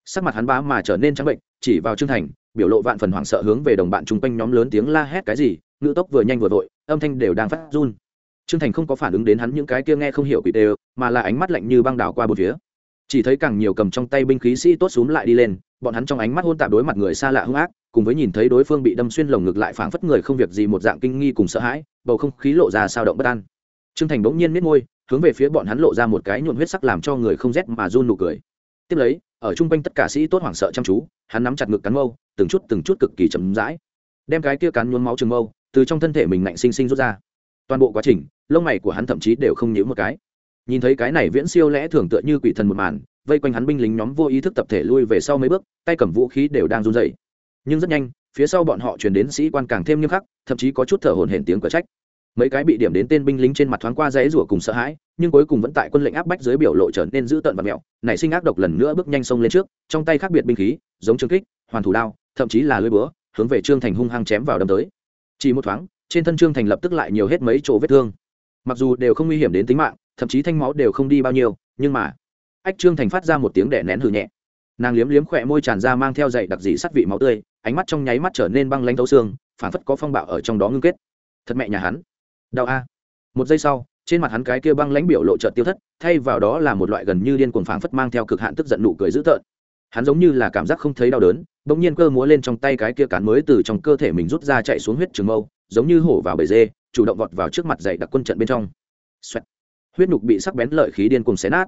Sắc mặt hắn bá mà trở nên trắng bệnh, chỉ vào trương thành, biểu lộ vạn phần hoảng sợ hướng về đồng bạn chung quanh nhóm lớn tiếng la hét cái gì, ngữ tốc vừa nhanh vừa vội, âm thanh đều đang phát run. Trương thành không có phản ứng đến hắn những cái kia nghe không hiểu quỷ đều, mà là ánh mắt lạnh như băng đảo qua một phía chỉ thấy càng nhiều cầm trong tay binh khí sĩ tốt xúm lại đi lên, bọn hắn trong ánh mắt hôn tạp đối mặt người xa lạ hung ác, cùng với nhìn thấy đối phương bị đâm xuyên lồng ngực lại phảng phất người không việc gì một dạng kinh nghi cùng sợ hãi, bầu không khí lộ ra sao động bất an. Trương thành bỗng nhiên miết môi, hướng về phía bọn hắn lộ ra một cái nhuộn huyết sắc làm cho người không rét mà run nụ cười. Tiếp lấy, ở chung quanh tất cả sĩ tốt hoảng sợ chăm chú, hắn nắm chặt ngực cắn mâu, từng chút từng chút cực kỳ chậm rãi, đem cái kia cắn nhuốm máu trường mâu từ trong thân thể mình nạnh sinh sinh rút ra. Toàn bộ quá trình, lông mày của hắn thậm chí đều không nhíu một cái nhìn thấy cái này viễn siêu lẽ thường tựa như quỷ thần một màn, vây quanh hắn binh lính nhóm vô ý thức tập thể lui về sau mấy bước, tay cầm vũ khí đều đang run rẩy. Nhưng rất nhanh, phía sau bọn họ truyền đến sĩ quan càng thêm nghiêm khắc, thậm chí có chút thở hổn hển tiếng cở trách. Mấy cái bị điểm đến tên binh lính trên mặt thoáng qua dãy rủa cùng sợ hãi, nhưng cuối cùng vẫn tại quân lệnh áp bách dưới biểu lộ trở nên dữ tợn và mẹo, nảy sinh ác độc lần nữa bước nhanh sông lên trước, trong tay khác biệt binh khí, giống trường kích, hoàn thủ đao, thậm chí là lưỡi búa, hướng về trương thành hung hăng chém vào đâm tới. Chỉ một thoáng, trên thân trương thành lập tức lại nhiều hết mấy chỗ vết thương. Mặc dù đều không nguy hiểm đến tính mạng thậm chí thanh máu đều không đi bao nhiêu, nhưng mà, ách trương thành phát ra một tiếng đẻ nén hừ nhẹ. Nàng liếm liếm khỏe môi tràn ra mang theo dậy đặc dị sắt vị máu tươi, ánh mắt trong nháy mắt trở nên băng lanh thấu xương phản phất có phong bạo ở trong đó ngưng kết. Thật mẹ nhà hắn. Đau a. Một giây sau, trên mặt hắn cái kia băng lãnh biểu lộ trợt tiêu thất, thay vào đó là một loại gần như điên cuồng phảng phất mang theo cực hạn tức giận nụ cười dữ tợn. Hắn giống như là cảm giác không thấy đau đớn, bỗng nhiên cơ múa lên trong tay cái kia cán mới từ trong cơ thể mình rút ra chạy xuống huyết trường mâu, giống như hổ vào bể dê, chủ động vọt vào trước mặt dậy đặc quân trận bên trong. Xoẹt huyết nhục bị sắc bén lợi khí điên cuồng xé nát.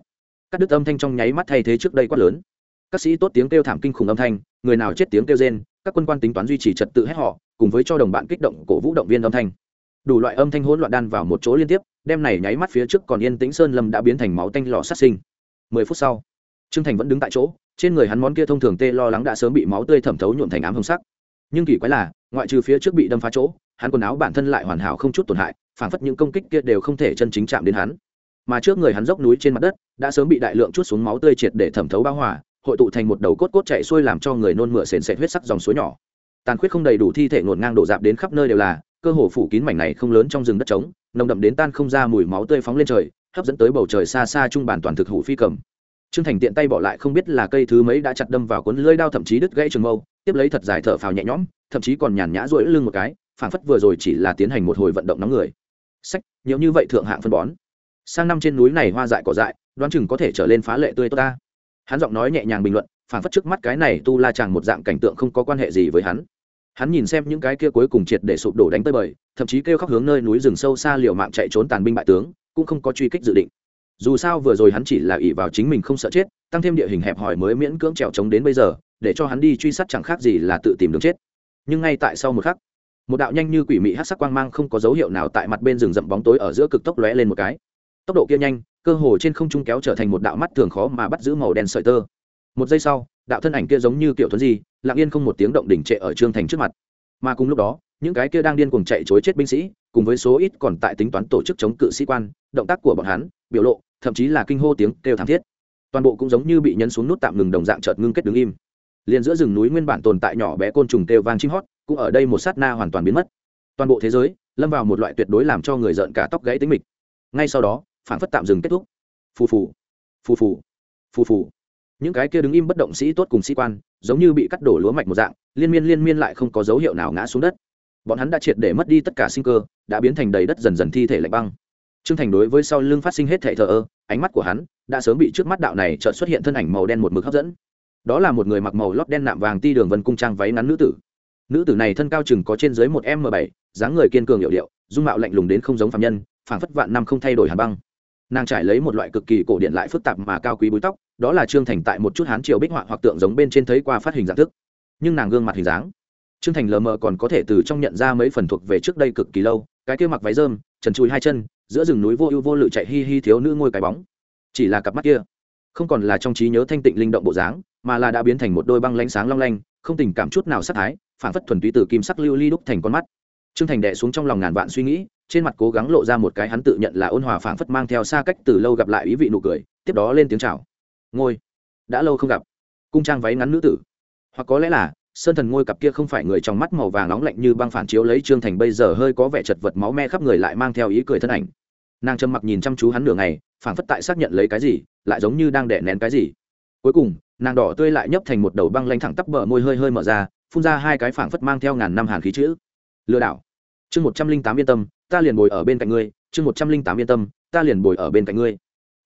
Các đứt âm thanh trong nháy mắt thay thế trước đây quát lớn. Các sĩ tốt tiếng kêu thảm kinh khủng âm thanh, người nào chết tiếng kêu rên, các quân quan tính toán duy trì trật tự hết họ cùng với cho đồng bạn kích động cổ vũ động viên âm thanh. Đủ loại âm thanh hỗn loạn đan vào một chỗ liên tiếp đem này nháy mắt phía trước còn yên tĩnh sơn lâm đã biến thành máu tanh lò sát sinh. Mười phút sau, trương thành vẫn đứng tại chỗ, trên người hắn món kia thông thường tê lo lắng đã sớm bị máu tươi thẩm thấu nhuộm thành ám hồng sắc. Nhưng kỳ quái là, ngoại trừ phía trước bị đâm phá chỗ, hắn quần áo bản thân lại hoàn hảo không chút tổn hại phản phất những công kích kia đều không thể chân chính chạm đến hắn mà trước người hắn dốc núi trên mặt đất, đã sớm bị đại lượng chút xuống máu tươi triệt để thẩm thấu bao hỏa hội tụ thành một đầu cốt cốt chạy xuôi làm cho người nôn mửa sền sệt huyết sắc dòng suối nhỏ. Tàn khuyết không đầy đủ thi thể ngổn ngang đổ dạp đến khắp nơi đều là, cơ hồ phủ kín mảnh này không lớn trong rừng đất trống, nồng đậm đến tan không ra mùi máu tươi phóng lên trời, hấp dẫn tới bầu trời xa xa trung bản toàn thực hủ phi cầm. Trương thành tiện tay bỏ lại không biết là cây thứ mấy đã chặt đâm vào cuốn lưỡi đao thậm chí đứt gãy trường mâu, tiếp lấy thật dài thở phào nhẹ nhõm, thậm chí còn nhàn nhã rỗi lưng một cái, phảng phất vừa rồi chỉ là tiến hành một hồi vận động nóng người. Sách, nhiều như vậy thượng hạng phân bón sang năm trên núi này hoa dại cỏ dại, đoán chừng có thể trở lên phá lệ tươi tốt ta. Hắn giọng nói nhẹ nhàng bình luận phản phất trước mắt cái này tu la chàng một dạng cảnh tượng không có quan hệ gì với hắn. Hắn nhìn xem những cái kia cuối cùng triệt để sụp đổ đánh tới bời, thậm chí kêu khóc hướng nơi núi rừng sâu xa liều mạng chạy trốn tàn binh bại tướng, cũng không có truy kích dự định. Dù sao vừa rồi hắn chỉ là ỷ vào chính mình không sợ chết, tăng thêm địa hình hẹp hòi mới miễn cưỡng trèo trống đến bây giờ, để cho hắn đi truy sát chẳng khác gì là tự tìm đường chết. Nhưng ngay tại sau một khắc, một đạo nhanh như quỷ mị hát sắc quang mang không có dấu hiệu nào tại mặt bên rừng rậm bóng tối ở giữa cực tốc lóe lên một cái tốc độ kia nhanh, cơ hồ trên không trung kéo trở thành một đạo mắt thường khó mà bắt giữ màu đen sợi tơ. Một giây sau, đạo thân ảnh kia giống như kiểu thuấn gì lặng yên không một tiếng động đỉnh trệ ở trương thành trước mặt. Mà cùng lúc đó, những cái kia đang điên cuồng chạy chối chết binh sĩ, cùng với số ít còn tại tính toán tổ chức chống cự sĩ quan, động tác của bọn hắn, biểu lộ, thậm chí là kinh hô tiếng kêu thảm thiết. Toàn bộ cũng giống như bị nhấn xuống nút tạm ngừng đồng dạng chợt ngưng kết đứng im. Liền giữa rừng núi nguyên bản tồn tại nhỏ bé côn trùng kêu vang chim hót, cũng ở đây một sát na hoàn toàn biến mất. Toàn bộ thế giới lâm vào một loại tuyệt đối làm cho người giận cả tóc gãy tính mịch. Ngay sau đó phản phất tạm dừng kết thúc phù phù phù phù phù phù những cái kia đứng im bất động sĩ tốt cùng sĩ quan giống như bị cắt đổ lúa mạch một dạng liên miên liên miên lại không có dấu hiệu nào ngã xuống đất bọn hắn đã triệt để mất đi tất cả sinh cơ đã biến thành đầy đất dần dần thi thể lạnh băng Trương Thành đối với sau lưng phát sinh hết thảy thờ ơ, ánh mắt của hắn đã sớm bị trước mắt đạo này chợt xuất hiện thân ảnh màu đen một mực hấp dẫn. Đó là một người mặc màu lót đen nạm vàng ti đường vân cung trang váy ngắn nữ tử. Nữ tử này thân cao chừng có trên dưới một m bảy, dáng người kiên cường hiệu điệu, dung mạo lạnh lùng đến không giống phàm nhân, phảng phất vạn năm không thay đổi hàn băng. Nàng trải lấy một loại cực kỳ cổ điển lại phức tạp mà cao quý búi tóc, đó là Trương Thành tại một chút hán triều bích họa hoặc tượng giống bên trên thấy qua phát hình dạng thức. Nhưng nàng gương mặt hình dáng, Trương Thành lờ mờ còn có thể từ trong nhận ra mấy phần thuộc về trước đây cực kỳ lâu, cái kia mặc váy rơm, trần chùi hai chân, giữa rừng núi vô ưu vô lự chạy hi hi thiếu nữ ngôi cái bóng chỉ là cặp mắt kia không còn là trong trí nhớ thanh tịnh linh động bộ dáng mà là đã biến thành một đôi băng lánh sáng long lanh không tình cảm chút nào sắc thái phản phất thuần túy từ kim sắc lưu ly đúc thành con mắt trương thành đẻ xuống trong lòng ngàn vạn suy nghĩ trên mặt cố gắng lộ ra một cái hắn tự nhận là ôn hòa phảng phất mang theo xa cách từ lâu gặp lại ý vị nụ cười, tiếp đó lên tiếng chào. Ngôi, đã lâu không gặp. Cung trang váy ngắn nữ tử. Hoặc có lẽ là, sơn thần ngôi cặp kia không phải người trong mắt màu vàng nóng lạnh như băng phản chiếu lấy trương thành bây giờ hơi có vẻ chật vật máu me khắp người lại mang theo ý cười thân ảnh. Nàng trầm mặc nhìn chăm chú hắn nửa ngày, phảng phất tại xác nhận lấy cái gì, lại giống như đang đẻ nén cái gì. Cuối cùng, nàng đỏ tươi lại nhấp thành một đầu băng lanh thẳng tắp bờ môi hơi hơi mở ra, phun ra hai cái phảng phất mang theo ngàn năm hàn khí chữ. Lừa đảo. Chương một trăm linh tám yên tâm ta liền bồi ở bên cạnh ngươi, chương một trăm linh tám yên tâm, ta liền bồi ở bên cạnh ngươi.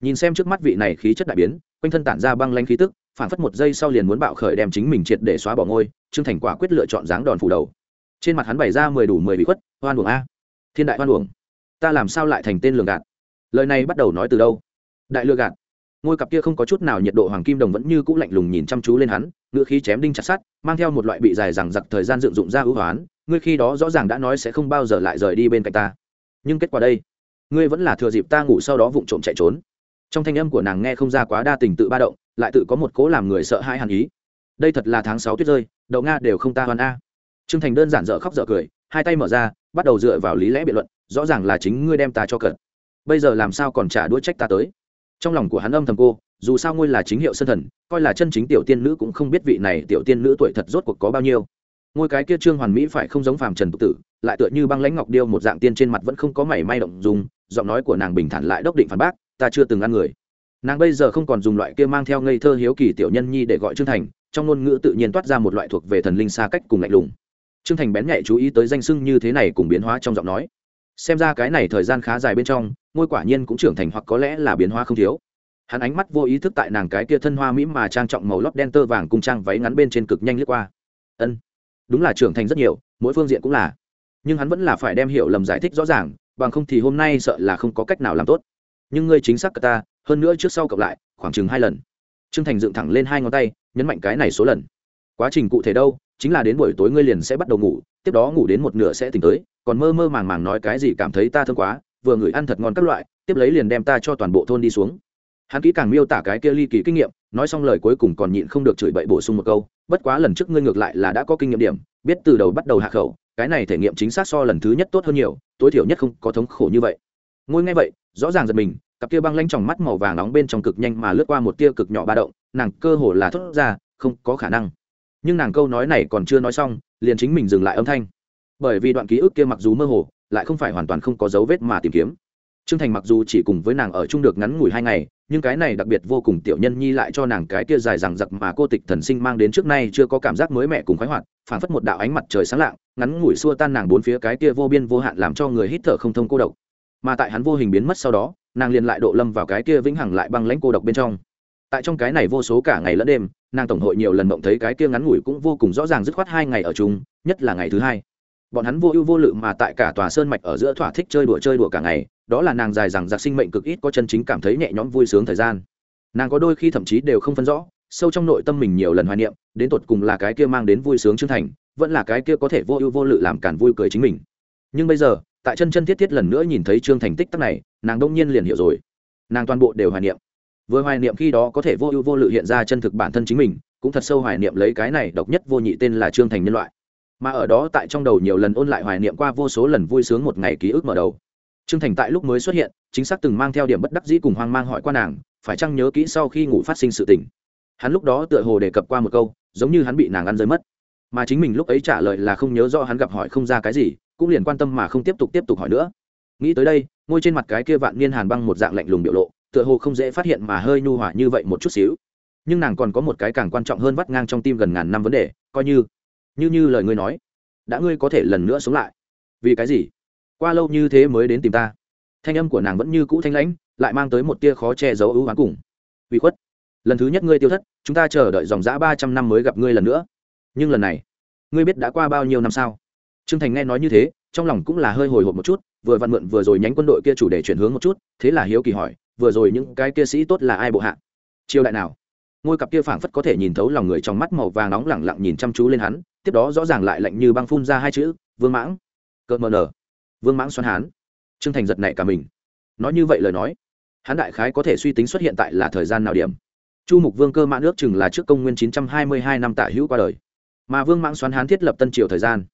Nhìn xem trước mắt vị này khí chất đại biến, quanh thân tản ra băng lanh khí tức phản phất một giây sau liền muốn bạo khởi đem chính mình triệt để xóa bỏ ngôi, trương thành quả quyết lựa chọn dáng đòn phủ đầu. Trên mặt hắn bày ra mười đủ mười bị khuất hoan uổng a. Thiên đại hoan uổng. Ta làm sao lại thành tên lường gạt? Lời này bắt đầu nói từ đâu? Đại lừa gạt. Ngôi cặp kia không có chút nào nhiệt độ hoàng kim đồng vẫn như cũ lạnh lùng nhìn chăm chú lên hắn, ngựa khí chém đinh chặt sắt, mang theo một loại bị dài rằng giặc thời gian dựng dụng ra ưu hoán ngươi khi đó rõ ràng đã nói sẽ không bao giờ lại rời đi bên cạnh ta. Nhưng kết quả đây, ngươi vẫn là thừa dịp ta ngủ sau đó vụng trộm chạy trốn. Trong thanh âm của nàng nghe không ra quá đa tình tự ba động, lại tự có một cố làm người sợ hãi hàn ý. Đây thật là tháng sáu tuyết rơi, đậu nga đều không ta hoàn a. Trương thành đơn giản dở khóc dở cười, hai tay mở ra, bắt đầu dựa vào lý lẽ biện luận, rõ ràng là chính ngươi đem ta cho cận bây giờ làm sao còn trả đũa trách ta tới? Trong lòng của hắn âm thầm cô, dù sao ngôi là chính hiệu sân thần, coi là chân chính tiểu tiên nữ cũng không biết vị này tiểu tiên nữ tuổi thật rốt cuộc có bao nhiêu ngôi cái kia trương hoàn mỹ phải không giống phàm trần tục tử, lại tựa như băng lãnh ngọc điêu một dạng tiên trên mặt vẫn không có mảy may động dùng giọng nói của nàng bình thản lại đốc định phản bác, ta chưa từng ăn người. Nàng bây giờ không còn dùng loại kia mang theo ngây thơ hiếu kỳ tiểu nhân nhi để gọi trương thành, trong ngôn ngữ tự nhiên toát ra một loại thuộc về thần linh xa cách cùng lạnh lùng. Trương thành bén nhạy chú ý tới danh sưng như thế này cùng biến hóa trong giọng nói. Xem ra cái này thời gian khá dài bên trong, ngôi quả nhiên cũng trưởng thành hoặc có lẽ là biến hóa không thiếu. Hắn ánh mắt vô ý thức tại nàng cái kia thân hoa mỹ mà trang trọng màu lót đen tơ vàng cung trang váy ngắn bên trên cực nhanh lướt qua. Ân đúng là trưởng thành rất nhiều, mỗi phương diện cũng là. Nhưng hắn vẫn là phải đem hiểu lầm giải thích rõ ràng, bằng không thì hôm nay sợ là không có cách nào làm tốt. Nhưng ngươi chính xác cả ta, hơn nữa trước sau cộng lại, khoảng chừng hai lần. Trương thành dựng thẳng lên hai ngón tay, nhấn mạnh cái này số lần. Quá trình cụ thể đâu, chính là đến buổi tối ngươi liền sẽ bắt đầu ngủ, tiếp đó ngủ đến một nửa sẽ tỉnh tới, còn mơ mơ màng màng nói cái gì cảm thấy ta thương quá, vừa ngửi ăn thật ngon các loại, tiếp lấy liền đem ta cho toàn bộ thôn đi xuống. Hắn kỹ càng miêu tả cái kia ly kỳ kinh nghiệm, nói xong lời cuối cùng còn nhịn không được chửi bậy bổ sung một câu bất quá lần trước ngươi ngược lại là đã có kinh nghiệm điểm biết từ đầu bắt đầu hạ khẩu cái này thể nghiệm chính xác so lần thứ nhất tốt hơn nhiều tối thiểu nhất không có thống khổ như vậy. Ngôi ngay vậy rõ ràng giật mình cặp kia băng lanh tròng mắt màu vàng nóng bên trong cực nhanh mà lướt qua một tia cực nhỏ ba động nàng cơ hồ là thốt ra không có khả năng. Nhưng nàng câu nói này còn chưa nói xong liền chính mình dừng lại âm thanh. Bởi vì đoạn ký ức kia mặc dù mơ hồ lại không phải hoàn toàn không có dấu vết mà tìm kiếm. Trương Thành mặc dù chỉ cùng với nàng ở chung được ngắn ngủi hai ngày, nhưng cái này đặc biệt vô cùng tiểu nhân nhi lại cho nàng cái kia dài dằng dặc mà cô tịch thần sinh mang đến trước nay chưa có cảm giác mới mẻ cùng khoái hoạt, phảng phất một đạo ánh mặt trời sáng lạng, ngắn ngủi xua tan nàng bốn phía cái kia vô biên vô hạn làm cho người hít thở không thông cô độc. Mà tại hắn vô hình biến mất sau đó, nàng liền lại độ lâm vào cái kia vĩnh hằng lại băng lãnh cô độc bên trong. Tại trong cái này vô số cả ngày lẫn đêm, nàng tổng hội nhiều lần mộng thấy cái kia ngắn ngủi cũng vô cùng rõ ràng dứt khoát hai ngày ở chung, nhất là ngày thứ hai bọn hắn vô ưu vô lự mà tại cả tòa sơn mạch ở giữa thỏa thích chơi đùa chơi đùa cả ngày đó là nàng dài rằng giặc sinh mệnh cực ít có chân chính cảm thấy nhẹ nhõm vui sướng thời gian. Nàng có đôi khi thậm chí đều không phân rõ, sâu trong nội tâm mình nhiều lần hoài niệm, đến tột cùng là cái kia mang đến vui sướng chân thành, vẫn là cái kia có thể vô ưu vô lự làm cản vui cười chính mình. Nhưng bây giờ, tại chân chân thiết thiết lần nữa nhìn thấy trương thành tích tắc này, nàng đông nhiên liền hiểu rồi. Nàng toàn bộ đều hoài niệm. Vừa hoài niệm khi đó có thể vô ưu vô lự hiện ra chân thực bản thân chính mình, cũng thật sâu hoài niệm lấy cái này độc nhất vô nhị tên là trương thành nhân loại. Mà ở đó tại trong đầu nhiều lần ôn lại hoài niệm qua vô số lần vui sướng một ngày ký ức mở đầu trương thành tại lúc mới xuất hiện, chính xác từng mang theo điểm bất đắc dĩ cùng hoang mang hỏi qua nàng, phải chăng nhớ kỹ sau khi ngủ phát sinh sự tình. Hắn lúc đó tựa hồ đề cập qua một câu, giống như hắn bị nàng ăn rơi mất. Mà chính mình lúc ấy trả lời là không nhớ rõ hắn gặp hỏi không ra cái gì, cũng liền quan tâm mà không tiếp tục tiếp tục hỏi nữa. Nghĩ tới đây ngôi trên mặt cái kia vạn niên hàn băng một dạng lạnh lùng biểu lộ, tựa hồ không dễ phát hiện mà hơi nhu hòa như vậy một chút xíu. Nhưng nàng còn có một cái càng quan trọng hơn vắt ngang trong tim gần ngàn năm vấn đề, coi như như như lời ngươi nói, đã ngươi có thể lần nữa sống lại. Vì cái gì? Qua lâu như thế mới đến tìm ta. Thanh âm của nàng vẫn như cũ thanh lãnh, lại mang tới một tia khó che giấu ưu hoán cùng. Uy khuất. Lần thứ nhất ngươi tiêu thất, chúng ta chờ đợi dòng giã ba trăm năm mới gặp ngươi lần nữa. Nhưng lần này, ngươi biết đã qua bao nhiêu năm sao? T r ư ơ n g thành nghe nói như thế, trong lòng cũng là hơi hồi hộp một chút, vừa vặn mượn vừa rồi nhánh quân đội kia chủ đề chuyển hướng một chút, thế là hiếu kỳ hỏi, vừa rồi những cái kia sĩ tốt là ai bộ hạ? Triều đại nào? Ngôi cặp kia phảng phất có thể nhìn thấu lòng người trong mắt màu vàng nóng lẳng lặng nhìn chăm chú lên hắn, tiếp đó rõ ràng lại lạnh như băng phun ra hai chữ, vương mãng. Cợt mờ nở vương mãng xoắn hán. Trương thành giật nảy cả mình. Nói như vậy lời nói, Hán đại khái có thể suy tính xuất hiện tại là thời gian nào điểm. Chu mục vương cơ mã nước chừng là trước công nguyên chín trăm hai mươi hai năm tả hữu qua đời. Mà vương mãng xoắn hán thiết lập tân triều thời gian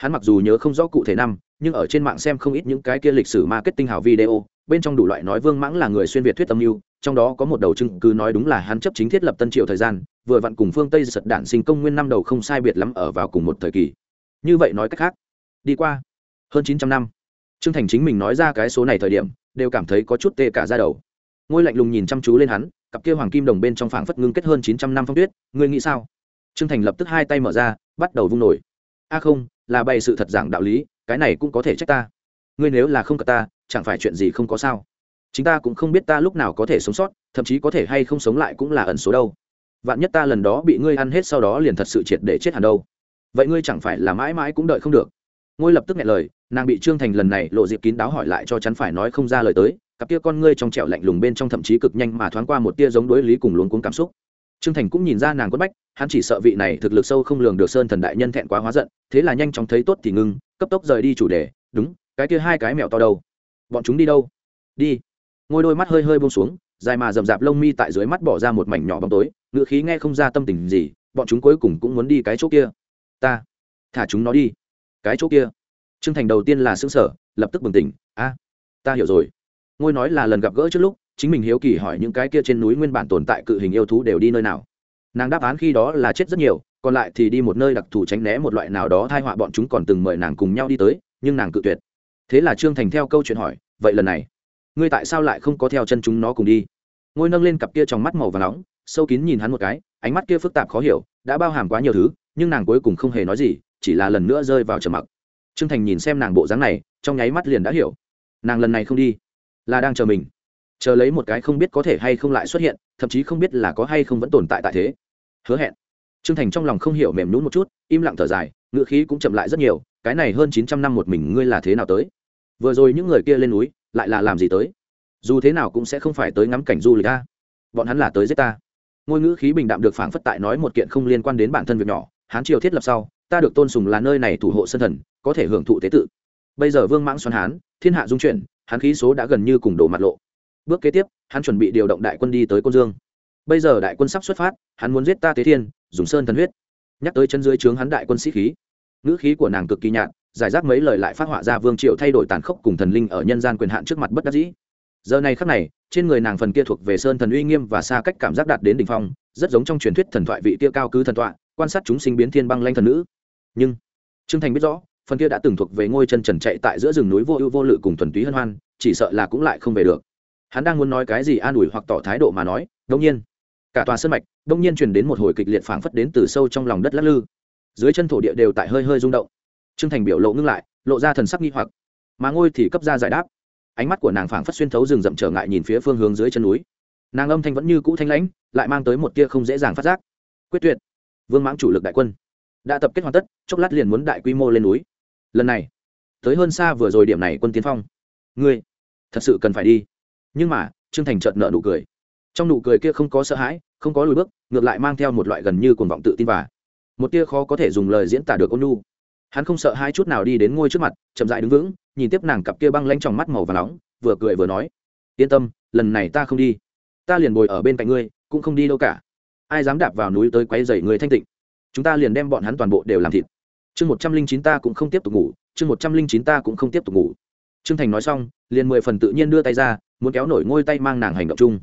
hắn mặc dù nhớ không rõ cụ thể năm, nhưng ở trên mạng xem không ít những cái kia lịch sử marketing hào video, bên trong đủ loại nói vương mãng là người xuyên việt thuyết âm mưu, trong đó có một đầu chứng cứ nói đúng là hắn chấp chính thiết lập tân triệu thời gian, vừa vặn cùng phương tây sật đản sinh công nguyên năm đầu không sai biệt lắm ở vào cùng một thời kỳ. Như vậy nói cách khác, đi qua hơn chín trăm năm. Trương thành chính mình nói ra cái số này thời điểm, đều cảm thấy có chút tê cả ra đầu. Ngôi lạnh lùng nhìn chăm chú lên hắn, cặp kia hoàng kim đồng bên trong phảng phất ngưng kết hơn chín trăm năm phong tuyết, ngươi nghĩ sao? Trương thành lập tức hai tay mở ra, bắt đầu vung nổi. A không, là bày sự thật giảng đạo lý, cái này cũng có thể trách ta. Ngươi nếu là không cả ta, chẳng phải chuyện gì không có sao? Chính ta cũng không biết ta lúc nào có thể sống sót, thậm chí có thể hay không sống lại cũng là ẩn số đâu. Vạn nhất ta lần đó bị ngươi ăn hết sau đó liền thật sự triệt để chết hẳn đâu. Vậy ngươi chẳng phải là mãi mãi cũng đợi không được ngôi lập tức nghe lời, nàng bị trương thành lần này lộ dịp kín đáo hỏi lại cho chắn phải nói không ra lời tới, cặp tia con ngươi trong trẻo lạnh lùng bên trong thậm chí cực nhanh mà thoáng qua một tia giống đối lý cùng luống cuống cảm xúc. Trương thành cũng nhìn ra nàng quất bách, hắn chỉ sợ vị này thực lực sâu không lường được sơn thần đại nhân thẹn quá hóa giận, thế là nhanh chóng thấy tốt thì ngưng, cấp tốc rời đi chủ đề, đúng, cái kia hai cái mèo to đâu? Bọn chúng đi đâu? Đi. Ngôi đôi mắt hơi hơi bông xuống, dài mà rậm rạp lông mi tại dưới mắt bỏ ra một mảnh nhỏ bóng tối, ngựa khí nghe không ra tâm tình gì, bọn chúng cuối cùng cũng muốn đi cái chỗ kia. Ta, thả chúng nó đi cái chỗ kia. Trương thành đầu tiên là xương sở lập tức bừng tỉnh. A, ta hiểu rồi. Ngôi nói là lần gặp gỡ trước lúc, chính mình hiếu kỳ hỏi những cái kia trên núi nguyên bản tồn tại cự hình yêu thú đều đi nơi nào. Nàng đáp án khi đó là chết rất nhiều, còn lại thì đi một nơi đặc thù tránh né một loại nào đó thai họa bọn chúng còn từng mời nàng cùng nhau đi tới, nhưng nàng cự tuyệt. Thế là trương thành theo câu chuyện hỏi, vậy lần này, ngươi tại sao lại không có theo chân chúng nó cùng đi? Ngôi nâng lên cặp kia trong mắt màu và nóng, sâu kín nhìn hắn một cái, ánh mắt kia phức tạp khó hiểu, đã bao hàm quá nhiều thứ, nhưng nàng cuối cùng không hề nói gì chỉ là lần nữa rơi vào trầm mặc. Trương thành nhìn xem nàng bộ dáng này, trong nháy mắt liền đã hiểu. Nàng lần này không đi, là đang chờ mình. Chờ lấy một cái không biết có thể hay không lại xuất hiện, thậm chí không biết là có hay không vẫn tồn tại tại thế. Hứa hẹn. Trương thành trong lòng không hiểu mềm nhún một chút, im lặng thở dài ngựa khí cũng chậm lại rất nhiều, cái này hơn chín trăm năm một mình ngươi là thế nào tới? Vừa rồi những người kia lên núi, lại là làm gì tới? Dù thế nào cũng sẽ không phải tới ngắm cảnh du lịch ta bọn hắn là tới giết ta. Ngôi ngữ khí bình đạm được phảng phất tại nói một kiện không liên quan đến bản thân việc nhỏ, hán triều thiết lập sau ta được tôn sùng là nơi này thủ hộ sân thần, có thể hưởng thụ tế tự. Bây giờ vương mãng xoắn hán, thiên hạ dung chuyển hắn khí số đã gần như cùng đổ mặt lộ. Bước kế tiếp, hắn chuẩn bị điều động đại quân đi tới côn dương. Bây giờ đại quân sắp xuất phát, hắn muốn giết ta tế thiên, dùng sơn thần huyết. Nhắc tới chân dưới trướng hắn đại quân sĩ khí. Ngữ khí của nàng cực kỳ nhạt, giải rác mấy lời lại phát họa ra vương triệu thay đổi tàn khốc cùng thần linh ở nhân gian quyền hạn trước mặt bất đắc dĩ. Giờ này khắc này, trên người nàng phần kia thuộc về sơn thần uy nghiêm và xa cách cảm giác đạt đến đ ỉ n h phong, rất giống trong truyền thuyết thần thoại vị kia cao cứ thần tọa, quan sát chúng sinh biến thiên băng lanh thần nữ nhưng, trương thành biết rõ, phần kia đã từng thuộc về ngôi chân trần chạy tại giữa rừng núi vô ưu vô lự cùng thuần túy hân hoan, chỉ sợ là cũng lại không về được. Hắn đang muốn nói cái gì an ủi hoặc tỏ thái độ mà nói, đông nhiên, cả tòa sân mạch, đông nhiên truyền đến một hồi kịch liệt phảng phất đến từ sâu trong lòng đất lắc lư. Dưới chân thổ địa đều tại hơi hơi rung động. Trương thành biểu lộ ngưng lại, lộ ra thần sắc nghi hoặc. Mà ngôi thì cấp ra giải đáp. Ánh mắt của nàng phảng phất xuyên thấu rừng rậm trở ngại nhìn phía phương hướng dưới chân núi. Nàng âm thanh vẫn như cũ thanh lãnh, lại mang tới một tia không dễ dàng phát giác. Quyết tuyệt. Vương mãng chủ lực đại quân đã tập kết hoàn tất, chốc lát liền muốn đại quy mô lên núi. Lần này, tới hơn xa vừa rồi điểm này quân tiến phong. Ngươi, thật sự cần phải đi. Nhưng mà, trương thành chợt nợ nụ cười. Trong nụ cười kia không có sợ hãi, không có lùi bước, ngược lại mang theo một loại gần như cuồng vọng tự tin và một tia khó có thể dùng lời diễn tả được ôn nhu. Hắn không sợ hai chút nào đi đến ngôi trước mặt, chậm dại đứng vững, nhìn tiếp nàng cặp kia băng lanh trong mắt màu và nóng, vừa cười vừa nói, yên tâm, lần này ta không đi. Ta liền bồi ở bên cạnh ngươi, cũng không đi đâu cả. Ai dám đạp vào núi tới quay dày người thanh tịnh? Chúng ta liền đem bọn hắn toàn bộ đều làm thịt. Chương một trăm linh chín ta cũng không tiếp tục ngủ, chương một trăm linh chín ta cũng không tiếp tục ngủ. Trương thành nói xong, liền mười phần tự nhiên đưa tay ra, muốn kéo nổi ngôi tay mang nàng hành động chung.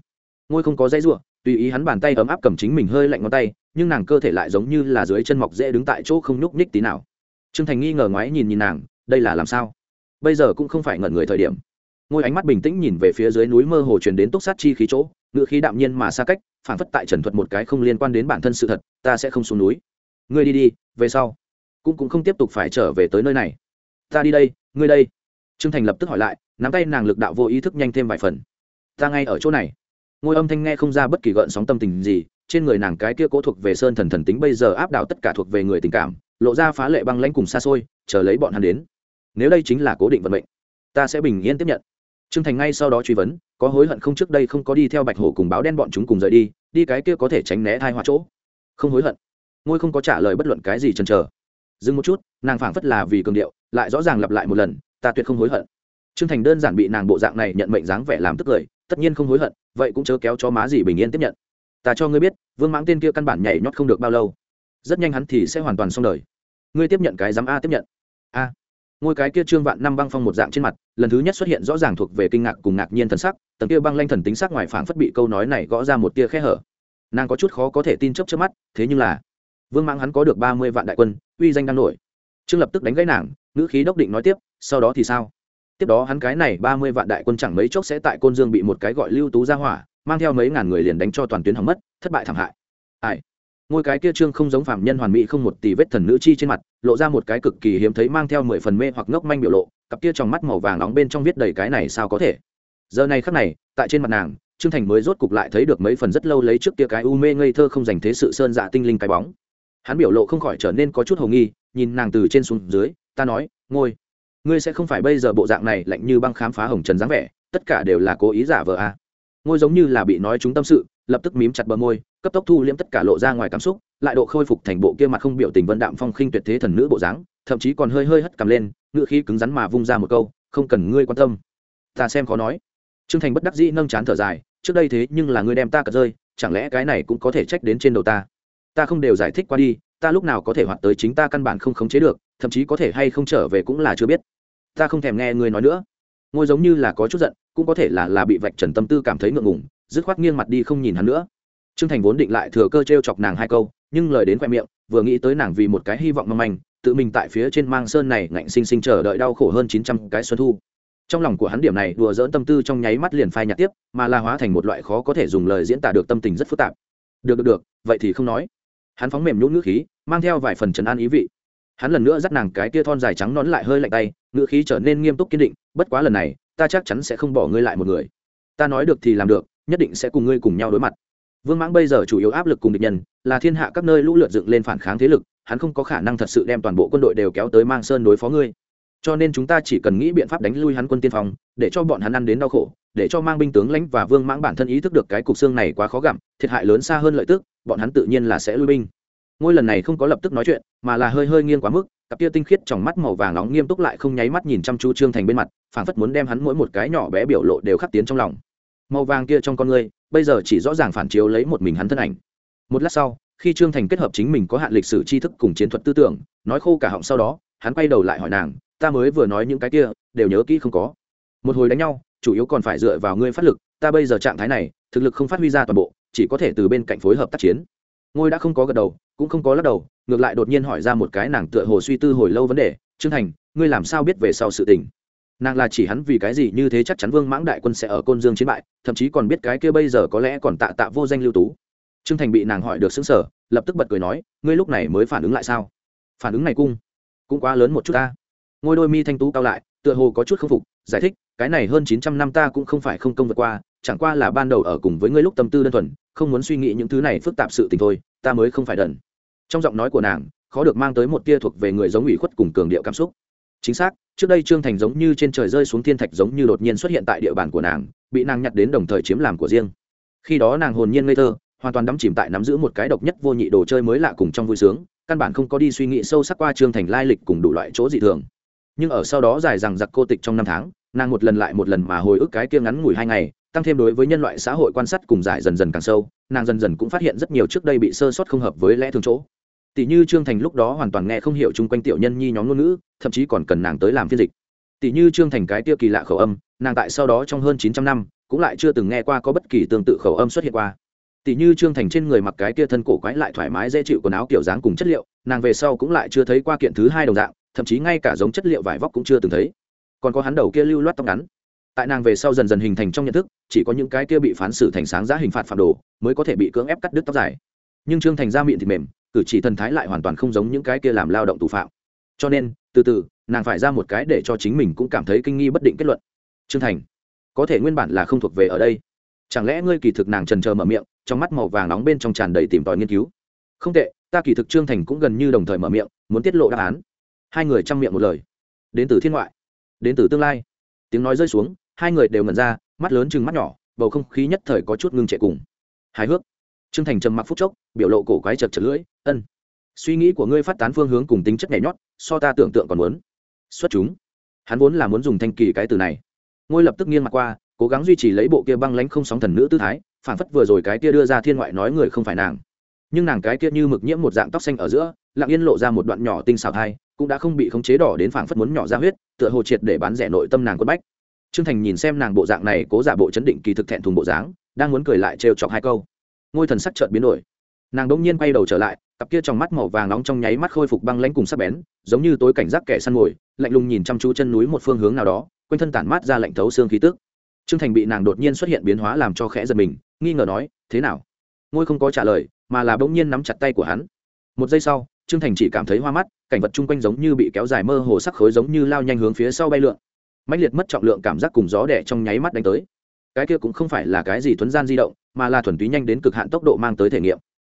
Ngôi không có dây ruộng tùy ý hắn bàn tay ấm áp cầm chính mình hơi lạnh ngón tay, nhưng nàng cơ thể lại giống như là dưới chân mọc dễ đứng tại chỗ không nhúc nhích tí nào. Trương thành nghi ngờ ngoái nhìn nhìn nàng, đây là làm sao? Bây giờ cũng không phải ngẩn người thời điểm. Ngôi ánh mắt bình tĩnh nhìn về phía dưới núi mơ hồ truyền đến túc sát chi khí chỗ, ngựa khí đạm nhiên mà xa cách phản phất tại trần thuật một cái không liên quan đến bản thân sự thật, ta sẽ không xuống núi ngươi đi đi, về sau. Cũng cũng không tiếp tục phải trở về tới nơi này. Ta đi đây, ngươi đây. Trương thành lập tức hỏi lại, nắm tay nàng lực đạo vô ý thức nhanh thêm vài phần. Ta ngay ở chỗ này. Ngôi âm thanh nghe không ra bất kỳ gợn sóng tâm tình gì, trên người nàng cái kia cố thuộc về sơn thần thần tính bây giờ áp đảo tất cả thuộc về người tình cảm, lộ ra phá lệ băng lãnh cùng xa xôi, chờ lấy bọn hắn đến. Nếu đây chính là cố định vận mệnh, ta sẽ bình yên tiếp nhận. Trương thành ngay sau đó truy vấn, có hối hận không trước đây không có đi theo bạch hổ cùng báo đen bọn chúng cùng rời đi đi cái kia có thể tránh né thai hoa chỗ. Không hối hận ngôi không có trả lời bất luận cái gì chần chờ. Dừng một chút, nàng phảng phất là vì cường điệu, lại rõ ràng lặp lại một lần, ta tuyệt không hối hận. Trương thành đơn giản bị nàng bộ dạng này nhận mệnh dáng vẻ làm tức cười, tất nhiên không hối hận, vậy cũng chớ kéo cho má gì bình yên tiếp nhận. Ta cho ngươi biết, vương mãng tên kia căn bản nhảy nhót không được bao lâu. Rất nhanh hắn thì sẽ hoàn toàn xong đời. Ngươi tiếp nhận cái dám a tiếp nhận. A. Ngôi cái kia trương vạn năm băng phong một dạng trên mặt, lần thứ nhất xuất hiện rõ ràng thuộc về kinh ngạc cùng ngạc nhiên thần sắc, tầng kia băng lanh thần tính sắc ngoài phảng phất bị câu nói này gõ ra một tia khe hở. Nàng có chút khó có thể tin chấp trước mắt, thế nhưng là vương mãng hắn có được ba mươi vạn đại quân, uy danh đang nổi. Trương lập tức đánh gãy nàng, ngữ khí đốc định nói tiếp, sau đó thì sao? Tiếp đó hắn cái này ba mươi vạn đại quân chẳng mấy chốc sẽ tại côn dương bị một cái gọi lưu tú ra hỏa, mang theo mấy ngàn người liền đánh cho toàn tuyến hỏng mất, thất bại thảm hại. Ai? Ngôi cái kia trương không giống phạm nhân hoàn mỹ không một tỷ vết thần nữ chi trên mặt, lộ ra một cái cực kỳ hiếm thấy mang theo mười phần mê hoặc ngốc manh biểu lộ, cặp kia trong mắt màu vàng nóng bên trong viết đầy cái này sao có thể. Giờ này khắc này, tại trên mặt nàng, trương thành mới rốt cục lại thấy được mấy phần rất lâu lấy trước kia cái u mê ngây thơ không dành thế sự sơn dạ tinh linh cái bóng hắn biểu lộ không khỏi trở nên có chút hồ nghi, nhìn nàng từ trên xuống dưới, ta nói ngôi ngươi sẽ không phải bây giờ bộ dạng này lạnh như băng khám phá hồng trần dáng vẻ, tất cả đều là cố ý giả vờ à. ngôi giống như là bị nói chúng tâm sự, lập tức mím chặt bờ môi, cấp tốc thu liễm tất cả lộ ra ngoài cảm xúc, lại độ khôi phục thành bộ kia mặt không biểu tình vân đạm phong khinh tuyệt thế thần nữ bộ dáng, thậm chí còn hơi hơi hất cầm lên ngựa khí cứng rắn mà vung ra một câu, không cần ngươi quan tâm. Ta xem khó nói. Trương thành bất đắc dĩ nâng chán thở dài, trước đây thế nhưng là ngươi đem ta cật rơi, chẳng lẽ cái này cũng có thể trách đến trên đầu ta? Ta không đều giải thích qua đi, ta lúc nào có thể hoạt tới chính ta căn bản không khống chế được, thậm chí có thể hay không trở về cũng là chưa biết. Ta không thèm nghe ngươi nói nữa. Ngôi giống như là có chút giận, cũng có thể là là bị vạch trần tâm tư cảm thấy ngượng ngùng, dứt khoát nghiêng mặt đi không nhìn hắn nữa. Trương thành vốn định lại thừa cơ t r e o chọc nàng hai câu, nhưng lời đến khoe miệng, vừa nghĩ tới nàng vì một cái hy vọng mong manh, tự mình tại phía trên mang sơn này ngạnh sinh sinh chờ đợi đau khổ hơn chín trăm cái xuân thu. Trong lòng của hắn điểm này đùa dỡn tâm tư trong nháy mắt liền phai nhạt tiếp, mà là hóa thành một loại khó có thể dùng lời diễn tả được tâm tình rất phức tạp. Được được được, vậy thì không nói hắn phóng mềm nhũ ngữ khí, mang theo vài phần trấn an ý vị. Hắn lần nữa dắt nàng cái tia thon dài trắng nón lại hơi lạnh tay, ngữ khí trở nên nghiêm túc kiên định, bất quá lần này, ta chắc chắn sẽ không bỏ ngươi lại một người. Ta nói được thì làm được, nhất định sẽ cùng ngươi cùng nhau đối mặt. Vương mãng bây giờ chủ yếu áp lực cùng địch nhân, là thiên hạ các nơi lũ lượt dựng lên phản kháng thế lực, hắn không có khả năng thật sự đem toàn bộ quân đội đều kéo tới mang sơn đối phó ngươi cho nên chúng ta chỉ cần nghĩ biện pháp đánh lui hắn quân tiên phong, để cho bọn hắn ăn đến đau khổ, để cho mang binh tướng lãnh và vương mãng bản thân ý thức được cái cục xương này quá khó gặm, thiệt hại lớn xa hơn lợi tức, bọn hắn tự nhiên là sẽ lui binh. Ngôi lần này không có lập tức nói chuyện, mà là hơi hơi nghiêng quá mức, cặp tia tinh khiết trong mắt màu vàng nóng nghiêm túc lại không nháy mắt nhìn chăm chú trương thành bên mặt, phảng phất muốn đem hắn mỗi một cái nhỏ bé biểu lộ đều khắc tiến trong lòng. Màu vàng kia trong con người bây giờ chỉ rõ ràng phản chiếu lấy một mình hắn thân ảnh. Một lát sau, khi trương thành kết hợp chính mình có hạn lịch sử tri thức cùng chiến thuật tư tưởng, nói khô cả họng sau đó, hắn quay đầu lại hỏi nàng ta mới vừa nói những cái kia, đều nhớ kỹ không có. Một hồi đánh nhau, chủ yếu còn phải dựa vào ngươi phát lực, ta bây giờ trạng thái này, thực lực không phát huy ra toàn bộ, chỉ có thể từ bên cạnh phối hợp tác chiến. Ngôi đã không có gật đầu, cũng không có lắc đầu, ngược lại đột nhiên hỏi ra một cái nàng tựa hồ suy tư hồi lâu vấn đề, trương thành, ngươi làm sao biết về sau sự tình? Nàng là chỉ hắn vì cái gì như thế chắc chắn vương mãng đại quân sẽ ở côn dương chiến bại, thậm chí còn biết cái kia bây giờ có lẽ còn tạ tạ vô danh lưu tú. Trương thành bị nàng hỏi được xứng sở lập tức bật cười nói, ngươi lúc này mới phản ứng lại sao? Phản ứng này cung, cũng quá lớn một chút ta ngôi đôi mi thanh tú cao lại, tựa hồ có chút k phục, giải thích, cái này hơn chín trăm năm ta cũng không phải không công vượt qua, chẳng qua là ban đầu ở cùng với ngươi lúc tâm tư đơn thuần, không muốn suy nghĩ những thứ này phức tạp sự tình thôi, ta mới không phải đần. Trong giọng nói của nàng, khó được mang tới một tia thuộc về người giống ủy khuất cùng cường điệu cảm xúc. Chính xác, trước đây trương thành giống như trên trời rơi xuống thiên thạch giống như đột nhiên xuất hiện tại địa bàn của nàng, bị nàng nhặt đến đồng thời chiếm làm của riêng. Khi đó nàng hồn nhiên ngây thơ, hoàn toàn đắm chìm tại nắm giữ một cái độc nhất vô nhị đồ chơi mới lạ cùng trong vui sướng, căn bản không có đi suy nghĩ sâu sắc qua trương thành lai lịch cùng đủ loại chỗ dị thường nhưng ở sau đó dài rằng giặc cô tịch trong năm tháng, nàng một lần lại một lần mà hồi ức cái kia ngắn ngủi hai ngày, tăng thêm đối với nhân loại xã hội quan sát cùng giải dần dần càng sâu, nàng dần dần cũng phát hiện rất nhiều trước đây bị sơ sót không hợp với lẽ thường chỗ. Tỷ như trương thành lúc đó hoàn toàn nghe không hiểu chung quanh tiểu nhân nhi nhóm ngôn ngữ, thậm chí còn cần nàng tới làm phiên dịch. Tỷ như trương thành cái tiêu kỳ lạ khẩu âm, nàng tại sau đó trong hơn chín trăm năm, cũng lại chưa từng nghe qua có bất kỳ tương tự khẩu âm xuất hiện qua. Tỷ như trương thành trên người mặc cái kia thân cổ quái lại thoải mái dễ chịu quần áo kiểu dáng cùng chất liệu, nàng về sau cũng lại chưa thấy qua kiện thứ hai đồng dạng thậm chí ngay cả giống chất liệu vải vóc cũng chưa từng thấy. Còn có hắn đầu kia lưu loát tóc ngắn. Tại nàng về sau dần dần hình thành trong nhận thức, chỉ có những cái kia bị phán xử thành sáng giá hình phạt phạm đồ mới có thể bị cưỡng ép cắt đứt tóc dài. Nhưng trương thành ra miệng thì mềm, cử chỉ thần thái lại hoàn toàn không giống những cái kia làm lao động tù phạm. Cho nên, từ từ, nàng phải ra một cái để cho chính mình cũng cảm thấy kinh nghi bất định kết luận. Trương thành, có thể nguyên bản là không thuộc về ở đây. Chẳng lẽ ngươi kỳ thực nàng trần trờ mở miệng, trong mắt màu vàng nóng bên trong tràn đầy tìm tòi nghiên cứu? Không tệ, ta kỳ thực trương thành cũng gần như đồng thời mở miệng, muốn tiết lộ đáp án hai người chăm miệng một lời. Đến từ thiên ngoại, đến từ tương lai. Tiếng nói rơi xuống, hai người đều ngẩn ra, mắt lớn chừng mắt nhỏ, bầu không khí nhất thời có chút ngưng trệ cùng. Hài hước. Trương thành trầm mặc phút chốc, biểu lộ cổ quái chật chật lưỡi, ân, suy nghĩ của ngươi phát tán phương hướng cùng tính chất nhảy nhót, so ta tưởng tượng còn muốn. Xuất chúng. Hắn vốn là muốn dùng thanh kỳ cái từ này. Ngôi lập tức nghiêng mặt qua, cố gắng duy trì lấy bộ kia băng lánh không sóng thần nữ tư thái phản phất vừa rồi cái kia đưa ra thiên ngoại nói người không phải nàng. Nhưng nàng cái kia như mực nhiễm một dạng tóc xanh ở giữa, lặng yên lộ ra một đoạn nhỏ tinh xào thai cũng đã không bị khống chế đỏ đến phảng phất muốn nhỏ ra huyết, tựa hồ triệt để bán rẻ nội tâm nàng quân bách. Trương thành nhìn xem nàng bộ dạng này cố giả bộ chấn định kỳ thực thẹn thùng bộ dáng, đang muốn cười lại trêu chọc hai câu. Ngôi thần sắc chợt biến đổi. Nàng đỗng nhiên quay đầu trở lại, cặp kia trong mắt màu vàng nóng trong nháy mắt khôi phục băng lãnh cùng sắc bén, giống như tối cảnh giác kẻ săn mồi, lạnh lùng nhìn chăm chú chân núi một phương hướng nào đó, quanh thân tản mát ra lạnh thấu xương khí tức. Trương thành bị nàng đột nhiên xuất hiện biến hóa làm cho khẽ giật mình, nghi ngờ nói, thế nào? Ngôi không có trả lời, mà là bỗng nhiên nắm chặt tay của hắn. Một giây sau trương thành chỉ cảm thấy hoa mắt, cảnh vật chung quanh giống như bị kéo dài mơ hồ sắc khối giống như lao nhanh hướng phía sau bay lượn. Mạnh liệt mất trọng lượng cảm giác cùng gió đẻ trong nháy mắt đánh tới. Cái kia cũng không phải là cái gì thuấn gian di động, mà là thuần túy nhanh đến cực hạn tốc độ mang tới thể nghiệm.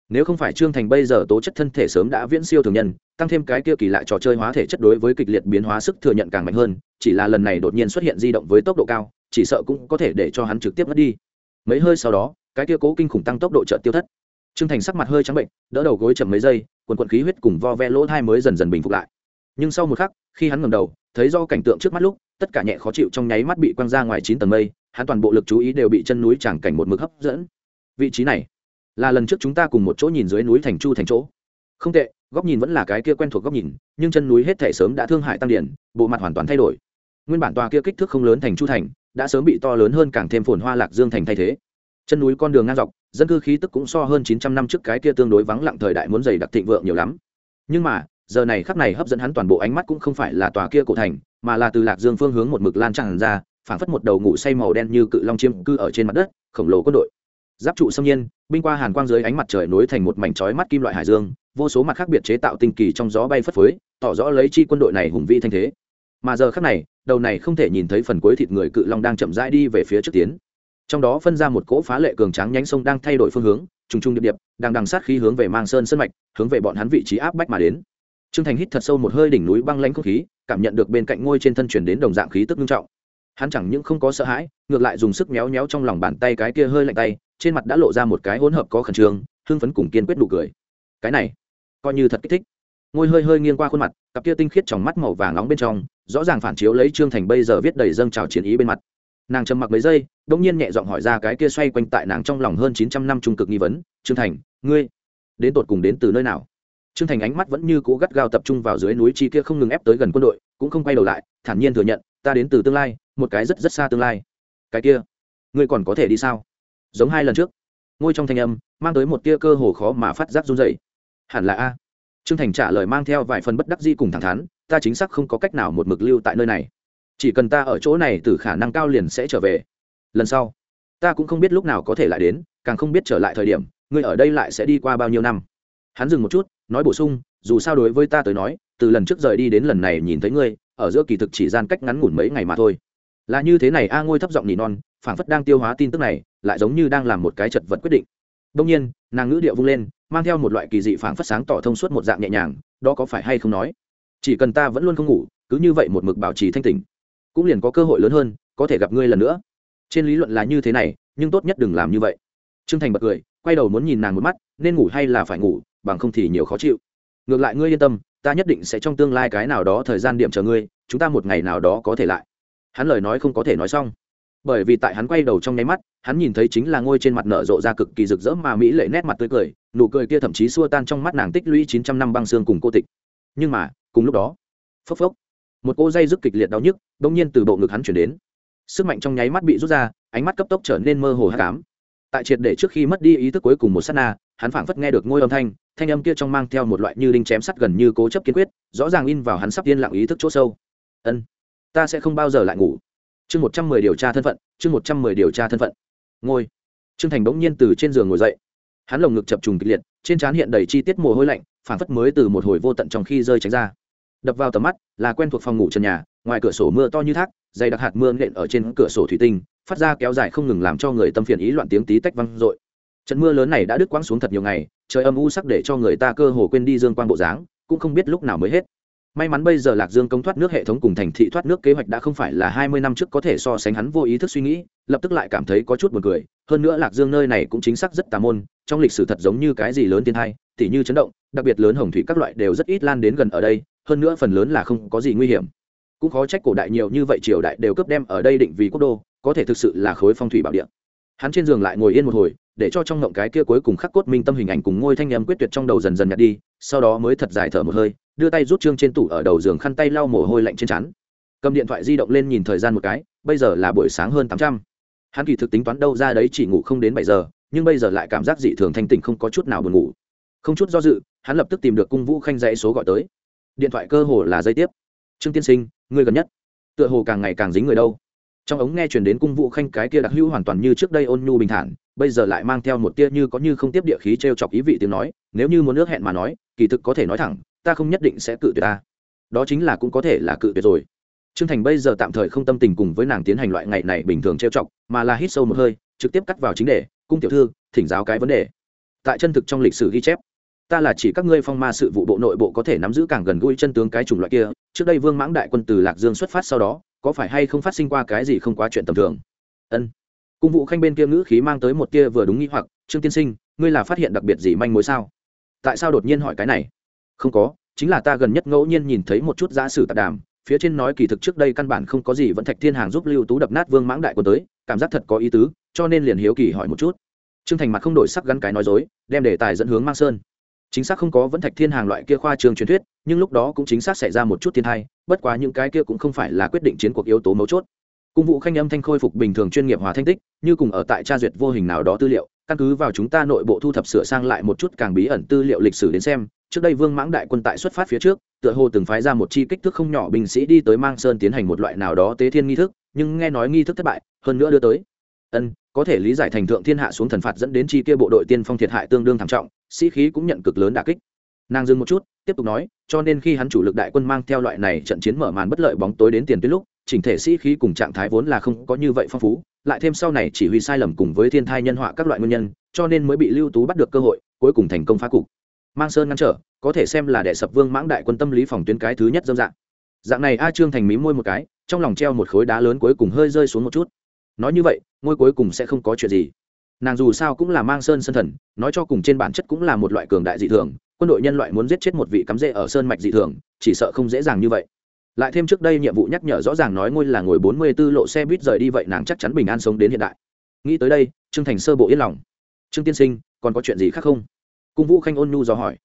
Nếu không phải trương thành bây giờ tố chất thân thể sớm đã viễn siêu thường nhân, tăng thêm cái kia kỳ lạ trò chơi hóa thể chất đối với kịch liệt biến hóa sức thừa nhận càng mạnh hơn, chỉ là lần này đột nhiên xuất hiện di động với tốc độ cao, chỉ sợ cũng có thể để cho hắn trực tiếp mất đi. Mấy hơi sau đó, cái kia cố kinh khủng tăng tốc độ chợt tiêu thất trương thành sắc mặt hơi trắng bệnh, đỡ đầu gối chậm mấy giây, quần quần khí huyết cùng vo ve lỗ thai mới dần dần bình phục lại. Nhưng sau một khắc, khi hắn ngầm đầu, thấy do cảnh tượng trước mắt lúc, tất cả nhẹ khó chịu trong nháy mắt bị quăng ra ngoài chín tầng mây, hắn toàn bộ lực chú ý đều bị chân núi tràng cảnh một mực hấp dẫn. Vị trí này là lần trước chúng ta cùng một chỗ nhìn dưới núi thành chu thành chỗ. Không tệ, góc nhìn vẫn là cái kia quen thuộc góc nhìn, nhưng chân núi hết thể sớm đã thương hại tăng điển, bộ mặt hoàn toàn thay đổi. Nguyên bản tòa kia kích thước không lớn thành chu thành, đã sớm bị to lớn hơn càng thêm phồn hoa lạc dương thành thay thế chân núi con đường ngang dọc, dân cư khí tức cũng so hơn chín trăm năm trước cái kia tương đối vắng lặng thời đại muốn dày đặc thịnh vượng nhiều lắm. Nhưng mà, giờ này khắc này hấp dẫn hắn toàn bộ ánh mắt cũng không phải là tòa kia cổ thành, mà là từ lạc dương phương hướng một mực lan tràn ra, phảng phất một đầu ngủ say màu đen như cự long chiêm cư ở trên mặt đất, khổng lồ quân đội. Giáp trụ xâm nhiên, binh qua hàn quang dưới ánh mặt trời nối thành một mảnh chói mắt kim loại hải dương, vô số mặt khác biệt chế tạo tinh kỳ trong gió bay phất phới, tỏ rõ lấy chi quân đội này hùng vi thanh thế. Mà giờ khắc này, đầu này không thể nhìn thấy phần cuối thịt người cự long đang chậm rãi đi về phía trước tiến trong đó phân ra một cỗ phá lệ cường tráng nhánh sông đang thay đổi phương hướng, trùng trùng điệp điệp, đang đằng sát khí hướng về mang sơn sân mạch, hướng về bọn hắn vị trí áp bách mà đến. Trương thành hít thật sâu một hơi đỉnh núi băng lãnh không khí, cảm nhận được bên cạnh ngôi trên thân chuyển đến đồng dạng khí tức nghiêm trọng. Hắn chẳng những không có sợ hãi, ngược lại dùng sức méo méo trong lòng bàn tay cái kia hơi lạnh tay, trên mặt đã lộ ra một cái hỗn hợp có khẩn trương, hưng phấn cùng kiên quyết nụ cười. Cái này, coi như thật kích thích. Ngôi hơi hơi nghiêng qua khuôn mặt, cặp kia tinh khiết trong mắt màu vàng nóng bên trong, rõ ràng phản chiếu lấy trương thành bây giờ viết đầy dâng trào chiến ý bên mặt nàng trầm mặc mấy giây đông nhiên nhẹ giọng hỏi ra cái kia xoay quanh tại nàng trong lòng hơn chín trăm năm trung cực nghi vấn, trương thành, ngươi đến tột cùng đến từ nơi nào? Trương thành ánh mắt vẫn như cũ gắt gao tập trung vào dưới núi chi kia không ngừng ép tới gần quân đội, cũng không quay đầu lại, thản nhiên thừa nhận, ta đến từ tương lai, một cái rất rất xa tương lai. Cái kia, ngươi còn có thể đi sao? Giống hai lần trước, ngôi trong thanh âm mang tới một tia cơ hồ khó mà phát giác run dày hẳn là a. Trương thành trả lời mang theo vài phần bất đắc di cùng thẳng thắn, ta chính xác không có cách nào một mực lưu tại nơi này chỉ cần ta ở chỗ này từ khả năng cao liền sẽ trở về. Lần sau, ta cũng không biết lúc nào có thể lại đến, càng không biết trở lại thời điểm, ngươi ở đây lại sẽ đi qua bao nhiêu năm. Hắn dừng một chút, nói bổ sung, dù sao đối với ta tới nói, từ lần trước rời đi đến lần này nhìn thấy ngươi, ở giữa kỳ thực chỉ gian cách ngắn ngủn mấy ngày mà thôi. Là như thế này, a ngôi thấp giọng nỉ non, phảng phất đang tiêu hóa tin tức này, lại giống như đang làm một cái chật vật quyết định. Đông nhiên, nàng ngữ điệu vung lên, mang theo một loại kỳ dị phảng phất sáng tỏ thông suốt một dạng nhẹ nhàng, đó có phải hay không nói? Chỉ cần ta vẫn luôn không ngủ, cứ như vậy một mực bảo trì thanh tỉnh cũng liền có cơ hội lớn hơn, có thể gặp ngươi lần nữa. Trên lý luận là như thế này, nhưng tốt nhất đừng làm như vậy. T r ư ơ n g thành bật cười, quay đầu muốn nhìn nàng một mắt, nên ngủ hay là phải ngủ, bằng không thì nhiều khó chịu. Ngược lại ngươi yên tâm, ta nhất định sẽ trong tương lai cái nào đó thời gian điểm chờ ngươi, chúng ta một ngày nào đó có thể lại. Hắn lời nói không có thể nói xong. Bởi vì tại hắn quay đầu trong nháy mắt, hắn nhìn thấy chính là ngôi trên mặt nở rộ ra cực kỳ rực rỡ mà mỹ lệ nét mặt tươi cười, nụ cười kia thậm chí xua tan trong mắt nàng tích lũy chín trăm năm băng xương cùng cô tịch. Nhưng mà, cùng lúc đó, phốc phốc một cô dây dứt kịch liệt đau nhức, bỗng nhiên từ bộ ngực hắn chuyển đến. Sức mạnh trong nháy mắt bị rút ra, ánh mắt cấp tốc trở nên mơ hồ hát cám tại triệt để trước khi mất đi ý thức cuối cùng một s á t na, hắn phảng phất nghe được ngôi âm thanh thanh âm kia trong mang theo một loại như đinh chém sắt gần như cố chấp kiên quyết, rõ ràng in vào hắn sắp yên lặng ý thức chỗ sâu. Ân, ta sẽ không bao giờ lại ngủ. Chương một trăm mười điều tra thân phận, chương một trăm mười điều tra thân phận. Ngôi trương thành bỗng nhiên từ trên giường ngồi dậy. Hắn lồng ngực chập trùng kịch liệt, trên trán hiện đầy chi tiết mồ hôi lạnh, phảng phất mới từ một hồi vô tận trong khi rơi tránh ra đập vào tầm mắt, là quen thuộc phòng ngủ trần nhà, ngoài cửa sổ mưa to như thác, dày đặc hạt mưa nện ở trên cửa sổ thủy tinh, phát ra kéo dài không ngừng làm cho người tâm phiền ý loạn tiếng tí tách văng dội. Trận mưa lớn này đã đứt quãng xuống thật nhiều ngày, trời âm u sắc để cho người ta cơ hồ quên đi dương quang bộ dáng, cũng không biết lúc nào mới hết. May mắn bây giờ lạc dương công thoát nước hệ thống cùng thành thị thoát nước kế hoạch đã không phải là hai mươi năm trước có thể so sánh hắn vô ý thức suy nghĩ, lập tức lại cảm thấy có chút buồn cười. Hơn nữa lạc dương nơi này cũng chính xác rất tà môn, trong lịch sử thật giống như cái gì lớn thiên t h như chấn động, đặc biệt lớn hồng thủy các loại đều rất ít lan đến gần ở đây hơn nữa phần lớn là không có gì nguy hiểm. Cũng khó trách cổ đại nhiều như vậy triều đại đều cướp đem ở đây định vì quốc đô, có thể thực sự là khối phong thủy bảo địa. Hắn trên giường lại ngồi yên một hồi, để cho trong ngộng cái kia cuối cùng khắc cốt minh tâm hình ảnh cùng ngôi thanh em quyết tuyệt trong đầu dần dần nhạt đi, sau đó mới thật dài thở một hơi, đưa tay rút trương trên tủ ở đầu giường khăn tay lau mồ hôi lạnh trên chắn cầm điện thoại di động lên nhìn thời gian một cái, bây giờ là buổi sáng hơn tám trăm. Hắn kỳ thực tính toán đâu ra đấy chỉ ngủ không đến bảy giờ, nhưng bây giờ lại cảm giác dị thường thanh tỉnh không có chút nào buồn ngủ. Không chút do dự, hắn lập tức tìm được cung vũ khanh dãy số gọi tới điện thoại cơ hồ là dây tiếp. Trương tiên sinh người gần nhất. Tựa hồ càng ngày càng dính người đâu. Trong ống nghe truyền đến cung vũ khanh cái kia đặc hữu hoàn toàn như trước đây ôn nhu bình thản bây giờ lại mang theo một tia như có như không tiếp địa khí t r e o chọc ý vị tiếng nói nếu như muốn nước hẹn mà nói kỳ thực có thể nói thẳng ta không nhất định sẽ cự tuyệt ta. Đó chính là cũng có thể là cự tuyệt rồi. Trương Thành bây giờ tạm thời không tâm tình cùng với nàng tiến hành loại ngày này bình thường trêu chọc, mà là hít sâu một hơi, trực tiếp cắt vào chính đề, "Cung tiểu thư, thỉnh giáo cái vấn đề." Tại chân thực trong lịch sử ghi chép, ta là chỉ các ngươi phong ma sự vụ bộ nội bộ có thể nắm giữ càng gần gũi chân tướng cái chủng loại kia, trước đây Vương Mãng đại quân từ Lạc Dương xuất phát sau đó, có phải hay không phát sinh qua cái gì không quá chuyện tầm thường? Ân. Cung vụ khanh bên kia ngữ khí mang tới một tia vừa đúng nghĩ hoặc trương tiên sinh ngươi là phát hiện đặc biệt gì manh mối sao? Tại sao đột nhiên hỏi cái này? Không có chính là ta gần nhất ngẫu nhiên nhìn thấy một chút giả sử tạp đàm phía trên nói kỳ thực trước đây căn bản không có gì vẫn thạch thiên hàng giúp lưu tú đập nát vương mãng đại quân tới cảm giác thật có ý tứ cho nên liền hiếu kỳ hỏi một chút. Trương thành mặt không đổi sắc gắn cái nói dối đem đề tài dẫn hướng mang sơn chính xác không có vẫn thạch thiên hàng loại kia khoa trường truyền thuyết, nhưng lúc đó cũng chính xác xảy ra một chút thiên thai bất quá những cái kia cũng không phải là quyết định chiến cuộc yếu tố mấu chốt. Cung vụ khanh âm thanh khôi phục bình thường chuyên nghiệp hòa thanh tích, như cùng ở tại tra duyệt vô hình nào đó tư liệu, căn cứ vào chúng ta nội bộ thu thập sửa sang lại một chút càng bí ẩn tư liệu lịch sử đến xem, trước đây vương mãng đại quân tại xuất phát phía trước, tựa hồ từng phái ra một chi kích thước không nhỏ binh sĩ đi tới mang sơn tiến hành một loại nào đó tế thiên nghi thức, nhưng nghe nói nghi thức thất bại, hơn nữa đưa tới. Ân, có thể lý giải thành thượng thiên hạ xuống thần phạt dẫn đến chi kia bộ đội tiên phong thiệt hại tương đương thảm trọng sĩ khí cũng nhận cực lớn đả kích. Nàng dừng một chút, tiếp tục nói, cho nên khi hắn chủ lực đại quân mang theo loại này trận chiến mở màn bất lợi bóng tối đến tiền tuyến lúc, chỉnh thể sĩ khí cùng trạng thái vốn là không có như vậy phong phú, lại thêm sau này chỉ huy sai lầm cùng với thiên thai nhân họa các loại nguyên nhân, cho nên mới bị lưu tú bắt được cơ hội, cuối cùng thành công phá cục. Mang sơn ngăn trở, có thể xem là đệ sập vương mãng đại quân tâm lý phòng tuyến cái thứ nhất dâm dạng. Dạng này a trương thành mí môi một cái, trong lòng treo một khối đá lớn cuối cùng hơi rơi xuống một chút. Nói như vậy, ngôi cuối cùng sẽ không có chuyện gì nàng dù sao cũng là mang sơn sân thần, nói cho cùng trên bản chất cũng là một loại cường đại dị thường, quân đội nhân loại muốn giết chết một vị cắm rễ ở sơn mạch dị thường, chỉ sợ không dễ dàng như vậy. Lại thêm trước đây nhiệm vụ nhắc nhở rõ ràng nói ngôi là ngồi bốn mươi 44 lộ xe buýt rời đi vậy nàng chắc chắn bình an sống đến hiện đại. Nghĩ tới đây, trương thành sơ bộ yên lòng. Trương tiên sinh, còn có chuyện gì khác không? Cung vũ khanh ôn nhu do hỏi.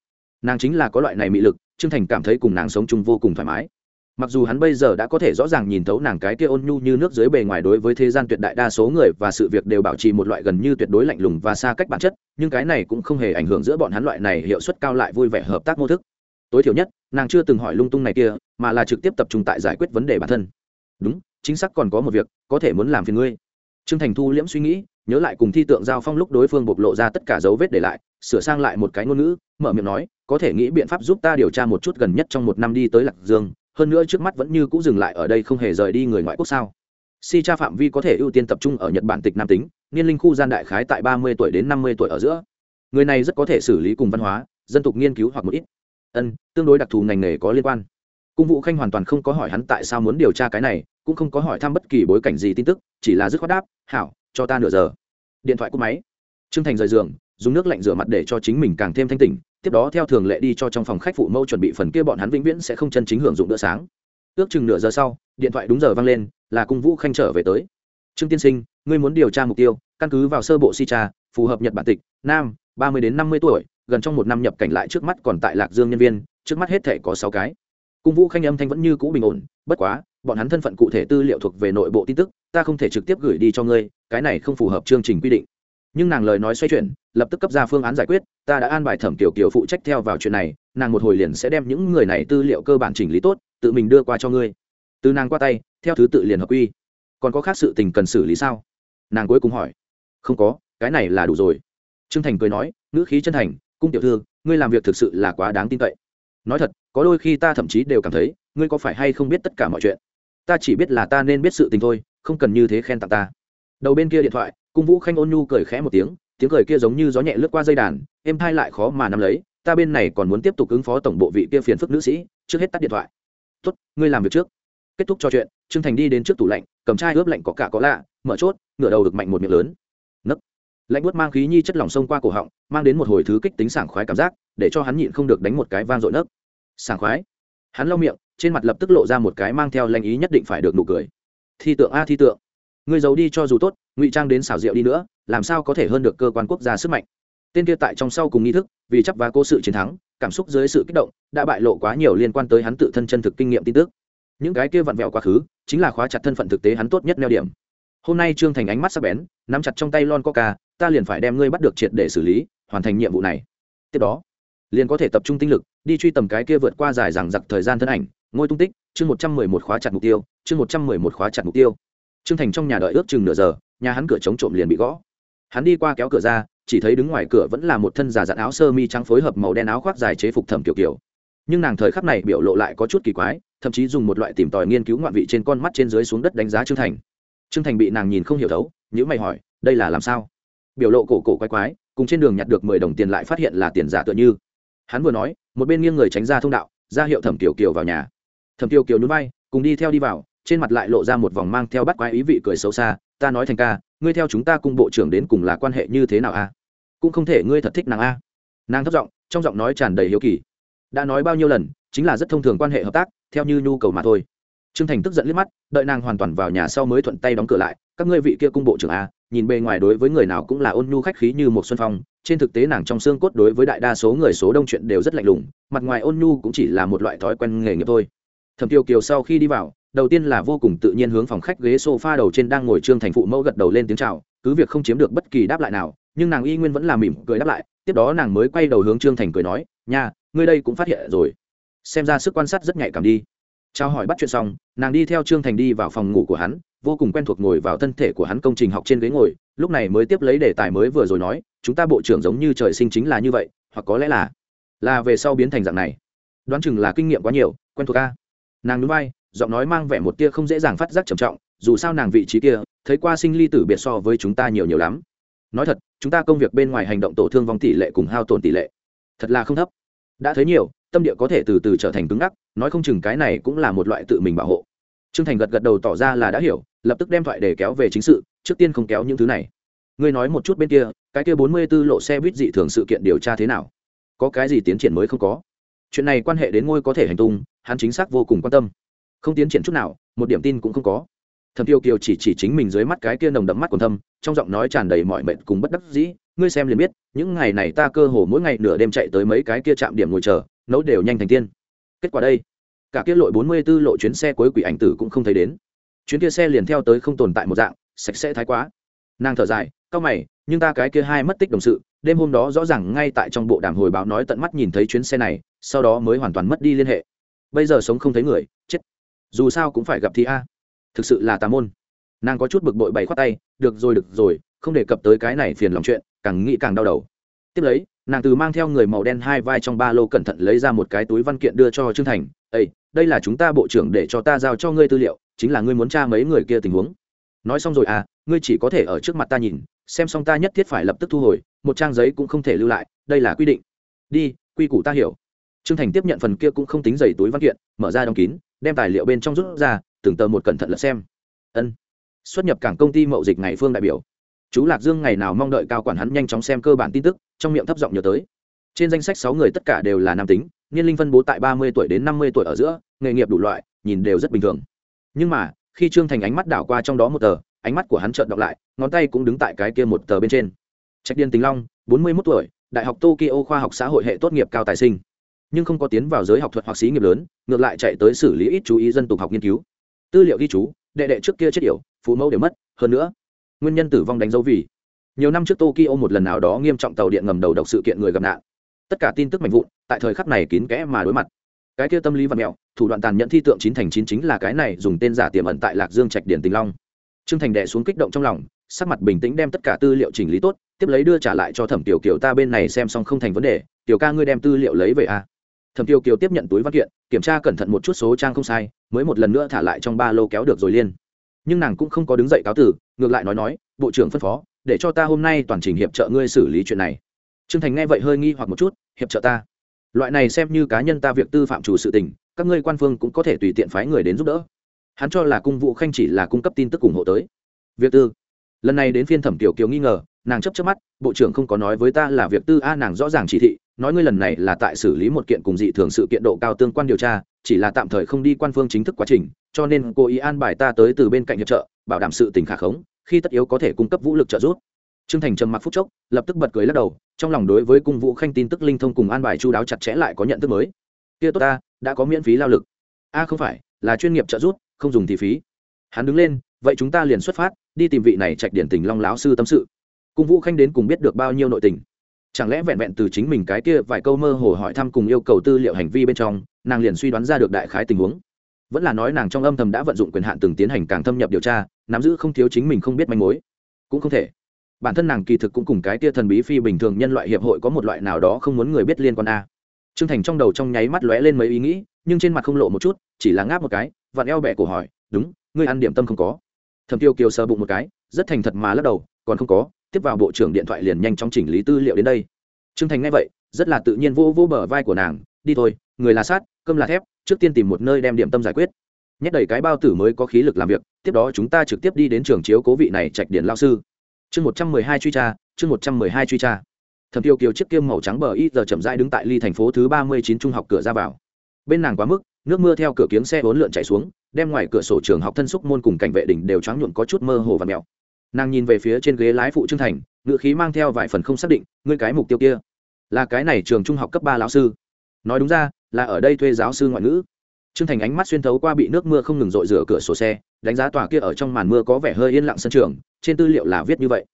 Nàng chính là có loại này mị lực, trương thành cảm thấy cùng nàng sống chung vô cùng thoải mái mặc dù hắn bây giờ đã có thể rõ ràng nhìn thấu nàng cái kia ôn nhu như nước dưới bề ngoài đối với thế gian tuyệt đại đa số người và sự việc đều bảo trì một loại gần như tuyệt đối lạnh lùng và xa cách bản chất, nhưng cái này cũng không hề ảnh hưởng giữa bọn hắn loại này hiệu suất cao lại vui vẻ hợp tác mô thức. Tối thiểu nhất, nàng chưa từng hỏi lung tung này kia, mà là trực tiếp tập trung tại giải quyết vấn đề bản thân. Đúng, chính xác còn có một việc, có thể muốn làm phiền ngươi. Trương thành thu liễm suy nghĩ, nhớ lại cùng thi tượng giao phong lúc đối phương bộc lộ ra tất cả dấu vết để lại, sửa sang lại một cái ngôn ngữ, mở miệng nói, có thể nghĩ biện pháp giúp ta điều tra một chút gần nhất trong một năm đi tới lạc dương hơn nữa trước mắt vẫn như cũ dừng lại ở đây không hề rời đi người ngoại quốc sao? Si cha phạm vi có thể ưu tiên tập trung ở nhật bản tịch nam tính, niên linh khu gian đại khái tại ba mươi tuổi đến năm mươi tuổi ở giữa. Người này rất có thể xử lý cùng văn hóa, dân tục nghiên cứu hoặc một ít. Ân, tương đối đặc thù ngành nghề có liên quan. Cung vụ khanh hoàn toàn không có hỏi hắn tại sao muốn điều tra cái này, cũng không có hỏi thăm bất kỳ bối cảnh gì tin tức, chỉ là dứt khoát đáp, hảo, cho ta nửa giờ. Điện thoại cúp máy. T r ư ơ n g thành rời giường dùng nước lạnh rửa mặt để cho chính mình càng thêm thanh tỉnh, tiếp đó theo thường lệ đi cho trong phòng khách phụ mâu chuẩn bị phần kia bọn hắn vĩnh viễn sẽ không chân chính hưởng dụng bữa sáng. Ước chừng nửa giờ sau, điện thoại đúng giờ vang lên, là cung vũ khanh trở về tới. Trương tiên sinh, ngươi muốn điều tra mục tiêu, căn cứ vào sơ bộ si cha phù hợp nhật bản tịch, nam, ba mươi đến năm mươi tuổi, gần trong một năm nhập cảnh lại trước mắt còn tại lạc dương nhân viên, trước mắt hết thể có sáu cái. Cung vũ khanh âm thanh vẫn như cũ bình ổn, bất quá, bọn hắn thân phận cụ thể tư liệu thuộc về nội bộ tin tức, ta không thể trực tiếp gửi đi cho ngươi, cái này không phù hợp chương trình quy định nhưng nàng lời nói xoay chuyển, lập tức cấp ra phương án giải quyết, ta đã an bài thẩm kiểu kiểu phụ trách theo vào chuyện này, nàng một hồi liền sẽ đem những người này tư liệu cơ bản chỉnh lý tốt, tự mình đưa qua cho ngươi. Từ nàng qua tay, theo thứ tự liền hợp quy. Còn có khác sự tình cần xử lý sao? Nàng cuối cùng hỏi. Không có, cái này là đủ rồi. Trương thành cười nói, ngữ khí chân thành, cung tiểu thư, ngươi làm việc thực sự là quá đáng tin cậy. Nói thật, có đôi khi ta thậm chí đều cảm thấy, ngươi có phải hay không biết tất cả mọi chuyện? Ta chỉ biết là ta nên biết sự tình thôi, không cần như thế khen tặng ta. Đầu bên kia điện thoại cung vũ khanh ôn nhu cười khẽ một tiếng tiếng cười kia giống như gió nhẹ lướt qua dây đàn êm thai lại khó mà nắm lấy, ta bên này còn muốn tiếp tục ứng phó tổng bộ vị kia phiền phức nữ sĩ, trước hết tắt điện thoại. Tốt, ngươi làm việc trước. Kết thúc trò chuyện, trương thành đi đến trước tủ lạnh, cầm chai ướp lạnh có cả có lạ, mở chốt, ngửa đầu được mạnh một miệng lớn. Nấc. Lạnh bút mang khí nhi chất lỏng sông qua cổ họng, mang đến một hồi thứ kích tính sảng khoái cảm giác, để cho hắn nhịn không được đánh một cái vang dội nấc. Sảng khoái. Hắn lau miệng, trên mặt lập tức lộ ra một cái mang theo lanh ý nhất định phải được nụ cười. Thi tượng a, thi tượng. Người giấu đi cho dù tốt ngụy trang đến xảo diệu đi nữa, làm sao có thể hơn được cơ quan quốc gia sức mạnh? Tên kia tại trong sau cùng nghi thức, vì chấp và cô sự chiến thắng, cảm xúc dưới sự kích động, đã bại lộ quá nhiều liên quan tới hắn tự thân chân thực kinh nghiệm tin tức. Những cái kia vặn vẹo quá khứ, chính là khóa chặt thân phận thực tế hắn tốt nhất neo điểm. Hôm nay trương thành ánh mắt sắc bén, nắm chặt trong tay lon coca, ta liền phải đem ngươi bắt được triệt để xử lý, hoàn thành nhiệm vụ này. Tiếp đó, liền có thể tập trung tinh lực, đi truy tầm cái kia vượt qua dài rằng giặc thời gian thân ảnh, ngôi tung tích, chương một trăm mười một khóa chặt mục tiêu, chương một trăm mười một khóa chặt mục tiêu. Trương thành trong nhà đợi ước chừng nửa giờ nhà hắn cửa chống trộm liền bị gõ. Hắn đi qua kéo cửa ra, chỉ thấy đứng ngoài cửa vẫn là một thân giả dặn áo sơ mi trắng phối hợp màu đen áo khoác dài chế phục thẩm kiểu kiểu. Nhưng nàng thời khắc này biểu lộ lại có chút kỳ quái, thậm chí dùng một loại tìm tòi nghiên cứu ngoạn vị trên con mắt trên dưới xuống đất đánh giá trương thành. Trương thành bị nàng nhìn không hiểu thấu nhữ mày hỏi, đây là làm sao? Biểu lộ cổ cổ quái quái, cùng trên đường nhặt được mười đồng tiền lại phát hiện là tiền giả tựa như. Hắn vừa nói, một bên nghiêng người tránh ra thông đạo, ra hiệu thẩm tiểu kiều vào nhà. Thẩm tiểu kiều núi bay cùng đi theo đi vào, trên mặt lại lộ ra một vòng mang theo bắt quái ý vị cười xấu xa ta nói thành ca, ngươi theo chúng ta cùng bộ trưởng đến cùng là quan hệ như thế nào a? Cũng không thể ngươi thật thích nàng a. Nàng thất giọng, trong giọng nói tràn đầy hiếu kỳ. Đã nói bao nhiêu lần, chính là rất thông thường quan hệ hợp tác, theo như nhu cầu mà thôi. Trương thành tức giận liếc mắt, đợi nàng hoàn toàn vào nhà sau mới thuận tay đóng cửa lại. Các ngươi vị kia cung bộ trưởng a, nhìn bề ngoài đối với người nào cũng là ôn nhu khách khí như một xuân phong, trên thực tế nàng trong xương cốt đối với đại đa số người số đông chuyện đều rất lạnh lùng, mặt ngoài ôn nhu cũng chỉ là một loại thói quen nghề nghiệp thôi. Thẩm tiêu kiều sau khi đi vào đầu tiên là vô cùng tự nhiên hướng phòng khách ghế sofa đầu trên đang ngồi trương thành phụ mẫu gật đầu lên tiếng chào, cứ việc không chiếm được bất kỳ đáp lại nào, nhưng nàng y nguyên vẫn là mỉm cười đáp lại, tiếp đó nàng mới quay đầu hướng trương thành cười nói, nha, ngươi đây cũng phát hiện rồi. Xem ra sức quan sát rất nhạy cảm đi. Trao hỏi bắt chuyện xong, nàng đi theo trương thành đi vào phòng ngủ của hắn, vô cùng quen thuộc ngồi vào thân thể của hắn công trình học trên ghế ngồi, lúc này mới tiếp lấy đề tài mới vừa rồi nói, chúng ta bộ trưởng giống như trời sinh chính là như vậy, hoặc có lẽ là là về sau biến thành dạng này. Đoán chừng là kinh nghiệm quá nhiều, quen thuộc ca nàng núi bay giọng nói mang vẻ một tia không dễ dàng phát giác trầm trọng, dù sao nàng vị trí kia, thấy qua sinh ly tử biệt so với chúng ta nhiều nhiều lắm. Nói thật, chúng ta công việc bên ngoài hành động tổ thương vong tỷ lệ cùng hao tổn tỷ lệ, thật là không thấp. Đã thấy nhiều, tâm địa có thể từ từ trở thành cứng ngắc, nói không chừng cái này cũng là một loại tự mình bảo hộ. Trương thành gật gật đầu tỏ ra là đã hiểu, lập tức đem thoại để kéo về chính sự, trước tiên không kéo những thứ này. Ngươi nói một chút bên kia, cái kia bốn mươi 44 lộ xe buýt dị thường sự kiện điều tra thế nào? Có cái gì tiến triển mới không có? Chuyện này quan hệ đến ngôi có thể hành tung, hắn chính xác vô cùng quan tâm không tiến triển chút nào, một điểm tin cũng không có. Thẩm tiêu kiều chỉ chỉ chính mình dưới mắt cái kia nồng đậm mắt còn thâm, trong giọng nói tràn đầy mọi mệt cùng bất đắc dĩ, ngươi xem liền biết, những ngày này ta cơ hồ mỗi ngày nửa đêm chạy tới mấy cái kia chạm điểm ngồi chờ, nấu đều nhanh thành tiên. Kết quả đây, cả kia lội bốn mươi 44 lộ chuyến xe cuối quỷ ảnh tử cũng không thấy đến. Chuyến kia xe liền theo tới không tồn tại một dạng, sạch sẽ thái quá. Nàng thở dài, cao mày, nhưng ta cái kia hai mất tích đồng sự, đêm hôm đó rõ ràng ngay tại trong bộ đàm hồi báo nói tận mắt nhìn thấy chuyến xe này, sau đó mới hoàn toàn mất đi liên hệ. Bây giờ sống không thấy người dù sao cũng phải gặp thì a. Thực sự là tà môn. Nàng có chút bực bội bày khoát tay, được rồi được rồi, không đề cập tới cái này phiền lòng chuyện, càng nghĩ càng đau đầu. Tiếp lấy, nàng từ mang theo người màu đen hai vai trong ba lô cẩn thận lấy ra một cái túi văn kiện đưa cho trương thành. Ây đây là chúng ta bộ trưởng để cho ta giao cho ngươi tư liệu, chính là ngươi muốn tra mấy người kia tình huống. Nói xong rồi à ngươi chỉ có thể ở trước mặt ta nhìn, xem xong ta nhất thiết phải lập tức thu hồi, một trang giấy cũng không thể lưu lại, đây là quy định. Đi, quy củ ta hiểu. Trương thành tiếp nhận phần kia cũng không tính giày túi văn kiện, mở ra đóng kín đem tài liệu bên trong rút ra, từng tờ một cẩn thận lật xem. Ân. Xuất nhập cảng công ty mậu dịch ngày phương đại biểu. Chú lạc dương ngày nào mong đợi cao quản hắn nhanh chóng xem cơ bản tin tức, trong miệng thấp giọng nhớ tới. Trên danh sách sáu người tất cả đều là nam tính, niên linh phân bố tại ba mươi tuổi đến năm mươi tuổi ở giữa, nghề nghiệp đủ loại, nhìn đều rất bình thường. Nhưng mà, khi trương thành ánh mắt đảo qua trong đó một tờ, ánh mắt của hắn trợn đọc lại, ngón tay cũng đứng tại cái kia một tờ bên trên. Trạch điên tính long, bốn mươi mốt tuổi, đại học tokyo khoa học xã hội hệ tốt nghiệp cao tài sinh nhưng không có tiến vào giới học thuật hoặc sĩ nghiệp lớn, ngược lại chạy tới xử lý ít chú ý dân tục học nghiên cứu. Tư liệu ghi chú, đệ đệ trước kia chết yểu phụ mẫu đều mất, hơn nữa, nguyên nhân tử vong đánh dấu vì. Nhiều năm trước tokyo một lần nào đó nghiêm trọng tàu điện ngầm đầu độc sự kiện người gặp nạn. Tất cả tin tức mạnh vụn, tại thời khắc này kín kẽ mà đối mặt. Cái kia tâm lý và mẹo, thủ đoạn tàn nhẫn thi tượng chín thành chín chính là cái này dùng tên giả tiềm ẩn tại lạc dương trạch điển tình long. Trương thành đệ xuống kích động trong lòng, sắc mặt bình tĩnh đem tất cả tư liệu chỉnh lý tốt, tiếp lấy đưa trả lại cho thẩm tiểu kiều, ta bên này xem xong không thành vấn đề, tiểu ca ngươi đem tư liệu lấy về a. à? Thẩm Tiêu kiều tiếp nhận túi văn kiện, kiểm tra cẩn thận một chút số trang không sai, mới một lần nữa thả lại trong ba lô kéo được rồi liên nhưng nàng cũng không có đứng dậy cáo tử, ngược lại nói nói, bộ trưởng phân phó, để cho ta hôm nay toàn trình hiệp trợ ngươi xử lý chuyện này. Trương thành nghe vậy hơi nghi hoặc một chút, hiệp trợ ta? Loại này xem như cá nhân ta việc tư phạm chủ sự tình, các ngươi quan phương cũng có thể tùy tiện phái người đến giúp đỡ. Hắn cho là cung vụ khanh chỉ là cung cấp tin tức ủng hộ tới. Việc tư? Lần này đến phiên thẩm tiểu kiều nghi ngờ nàng chấp chấp mắt, bộ trưởng không có nói với ta là việc tư a, nàng rõ ràng chỉ thị, nói ngươi lần này là tại xử lý một kiện cùng dị thường sự kiện độ cao tương quan điều tra, chỉ là tạm thời không đi quan phương chính thức quá trình, cho nên cô ý an bài ta tới từ bên cạnh hiệp trợ, bảo đảm sự tình khả khống, khi tất yếu có thể cung cấp vũ lực trợ giúp. Trương thành trầm mặc phút chốc, lập tức bật cười lắc đầu, trong lòng đối với cung vũ khanh tin tức linh thông cùng an bài chu đáo chặt chẽ lại có nhận thức mới. Kia tốt ta, đã có miễn phí lao lực. A, không phải, là chuyên nghiệp trợ giúp, không dùng thì phí. Hắn đứng lên, vậy chúng ta liền xuất phát, đi tìm vị này trạch điển tình long láo sư tâm sự cung vũ khanh đến cùng biết được bao nhiêu nội tình. Chẳng lẽ vẹn vẹn từ chính mình cái kia vài câu mơ hồ hỏi thăm cùng yêu cầu tư liệu hành vi bên trong, nàng liền suy đoán ra được đại khái tình huống? Vẫn là nói nàng trong âm thầm đã vận dụng quyền hạn từng tiến hành càng thâm nhập điều tra, nắm giữ không thiếu chính mình không biết manh mối. Cũng không thể. Bản thân nàng kỳ thực cũng cùng cái tia thần bí phi bình thường nhân loại hiệp hội có một loại nào đó không muốn người biết liên quan a. Trương thành trong đầu trong nháy mắt lóe lên mấy ý nghĩ, nhưng trên mặt không lộ một chút, chỉ là ngáp một cái, vặn eo bẹ cổ hỏi, đúng, ngươi ăn điểm tâm không có? Thẩm tiêu kiều sờ bụng một cái, rất thành thật mà lắc đầu, còn không có tiếp vào bộ trưởng điện thoại liền nhanh chóng chỉnh lý tư liệu đến đây. Trương thành nghe vậy, rất là tự nhiên vô vô bờ vai của nàng, đi thôi, người là sát, cơm là thép, trước tiên tìm một nơi đem điểm tâm giải quyết. Nhét đầy cái bao tử mới có khí lực làm việc, tiếp đó chúng ta trực tiếp đi đến trường chiếu cố vị này trạch điển lao sư. Chương một trăm mười hai truy tra, chương một trăm mười hai truy tra. Thẩm tiêu kiều chiếc kiêm màu trắng bờ ít giờ chậm rãi đứng tại ly thành phố thứ ba mươi chín trung học cửa ra vào. Bên nàng quá mức, nước mưa theo cửa kiếng xe bốn lượn chạy xuống, đem ngoài cửa sổ trường học thân xúc môn cùng cảnh vệ đỉnh đều choáng nhuộn có chút mơ hồ và mèo nàng nhìn về phía trên ghế lái phụ trương thành ngựa khí mang theo vài phần không xác định, ngươi cái mục tiêu kia là cái này trường trung học cấp ba lão sư? Nói đúng ra, là ở đây thuê giáo sư ngoại ngữ. Trương thành ánh mắt xuyên thấu qua bị nước mưa không ngừng rội rửa cửa sổ xe, đánh giá tòa kia ở trong màn mưa có vẻ hơi yên lặng sân trường, trên tư liệu là viết như vậy.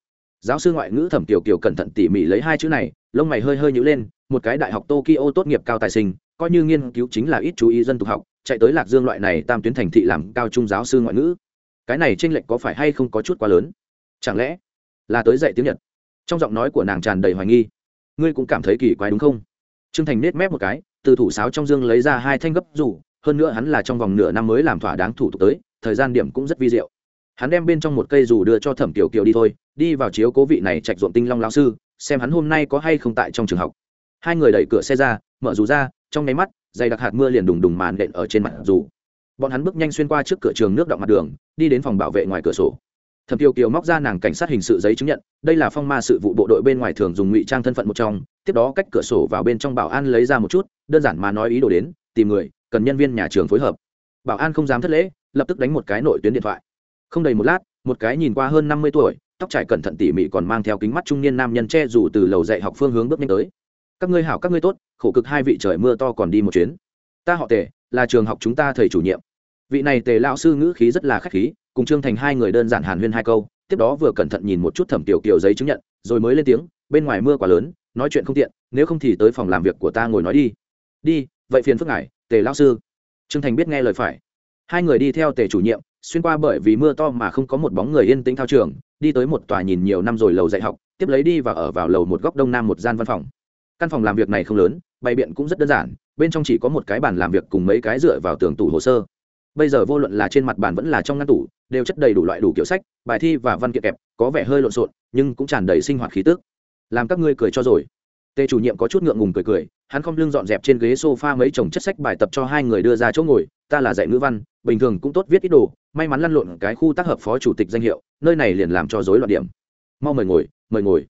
Giáo sư ngoại ngữ thẩm tiểu kiều cẩn thận tỉ mỉ lấy hai chữ này, lông mày hơi hơi nhữ lên, một cái đại học tokyo tốt nghiệp cao tài sinh, coi như nghiên cứu chính là ít chú ý dân tục học, chạy tới lạc dương loại này tam tuyến thành thị làm cao trung giáo sư ngoại ngữ. Cái này tranh lệch có phải hay không có chút quá lớn? Chẳng lẽ là tới dạy tiếng nhật? Trong giọng nói của nàng tràn đầy hoài nghi. Ngươi cũng cảm thấy kỳ quái đúng không? T r ư ơ n g thành nết mép một cái, từ thủ sáo trong dương lấy ra hai thanh gấp rủ hơn nữa hắn là trong vòng nửa năm mới làm thỏa đáng thủ tục tới, thời gian điểm cũng rất vi diệu. Hắn đem bên trong một cây dù đưa cho thẩm tiểu kiều đi thôi, đi vào chiếu cố vị này trạch ruộng tinh long lao sư, xem hắn hôm nay có hay không tại trong trường học. Hai người đẩy cửa xe ra, mở dù ra, trong nháy mắt, dày đặc hạt mưa liền đùng đùng màn đện ở trên mặt dù. Bọn hắn bước nhanh xuyên qua trước cửa trường nước động mặt đường, đi đến phòng bảo vệ ngoài cửa sổ thẩm tiêu kiều móc ra nàng cảnh sát hình sự giấy chứng nhận, đây là phong ma sự vụ bộ đội bên ngoài thường dùng ngụy trang thân phận một trong, tiếp đó cách cửa sổ vào bên trong bảo an lấy ra một chút, đơn giản mà nói ý đồ đến, tìm người, cần nhân viên nhà trường phối hợp. Bảo an không dám thất lễ, lập tức đánh một cái nội tuyến điện thoại. Không đầy một lát, một cái nhìn qua hơn năm mươi tuổi, tóc trải cẩn thận tỉ mỉ còn mang theo kính mắt trung niên nam nhân che dù từ lầu dạy học phương hướng bước nhanh tới. Các ngươi hảo, các ngươi tốt, khổ cực hai vị trời mưa to còn đi một chuyến. Ta họ tề, là trường học chúng ta thầy chủ nhiệm. Vị này tề lão sư ngữ khí rất là khách khí cùng trương thành hai người đơn giản hàn huyên hai câu, tiếp đó vừa cẩn thận nhìn một chút thẩm tiểu kiều giấy chứng nhận, rồi mới lên tiếng, bên ngoài mưa quá lớn, nói chuyện không tiện, nếu không thì tới phòng làm việc của ta ngồi nói đi. Đi, vậy phiền phức ngài, tề lao sư. Trương thành biết nghe lời phải. Hai người đi theo tề chủ nhiệm, xuyên qua bởi vì mưa to mà không có một bóng người yên tĩnh thao trường, đi tới một tòa nhìn nhiều năm rồi lầu dạy học, tiếp lấy đi và ở vào lầu một góc đông nam một gian văn phòng. Căn phòng làm việc này không lớn, bày biện cũng rất đơn giản, bên trong chỉ có một cái bàn làm việc cùng mấy cái dựa vào tường tủ hồ sơ bây giờ vô luận là trên mặt bàn vẫn là trong ngăn tủ, đều chất đầy đủ loại đủ kiểu sách, bài thi và văn kiện kẹp, có vẻ hơi lộn xộn, nhưng cũng tràn đầy sinh hoạt khí tức. Làm các ngươi cười cho rồi. Tề chủ nhiệm có chút ngượng ngùng cười cười, hắn không lưng dọn dẹp trên ghế sofa mấy chồng chất sách bài tập cho hai người đưa ra chỗ ngồi, ta là dạy ngữ văn, bình thường cũng tốt viết ít đồ, may mắn lăn lộn cái khu tác hợp phó chủ tịch danh hiệu, nơi này liền làm cho rối loạn điểm. Mau mời ngồi mời ngồi.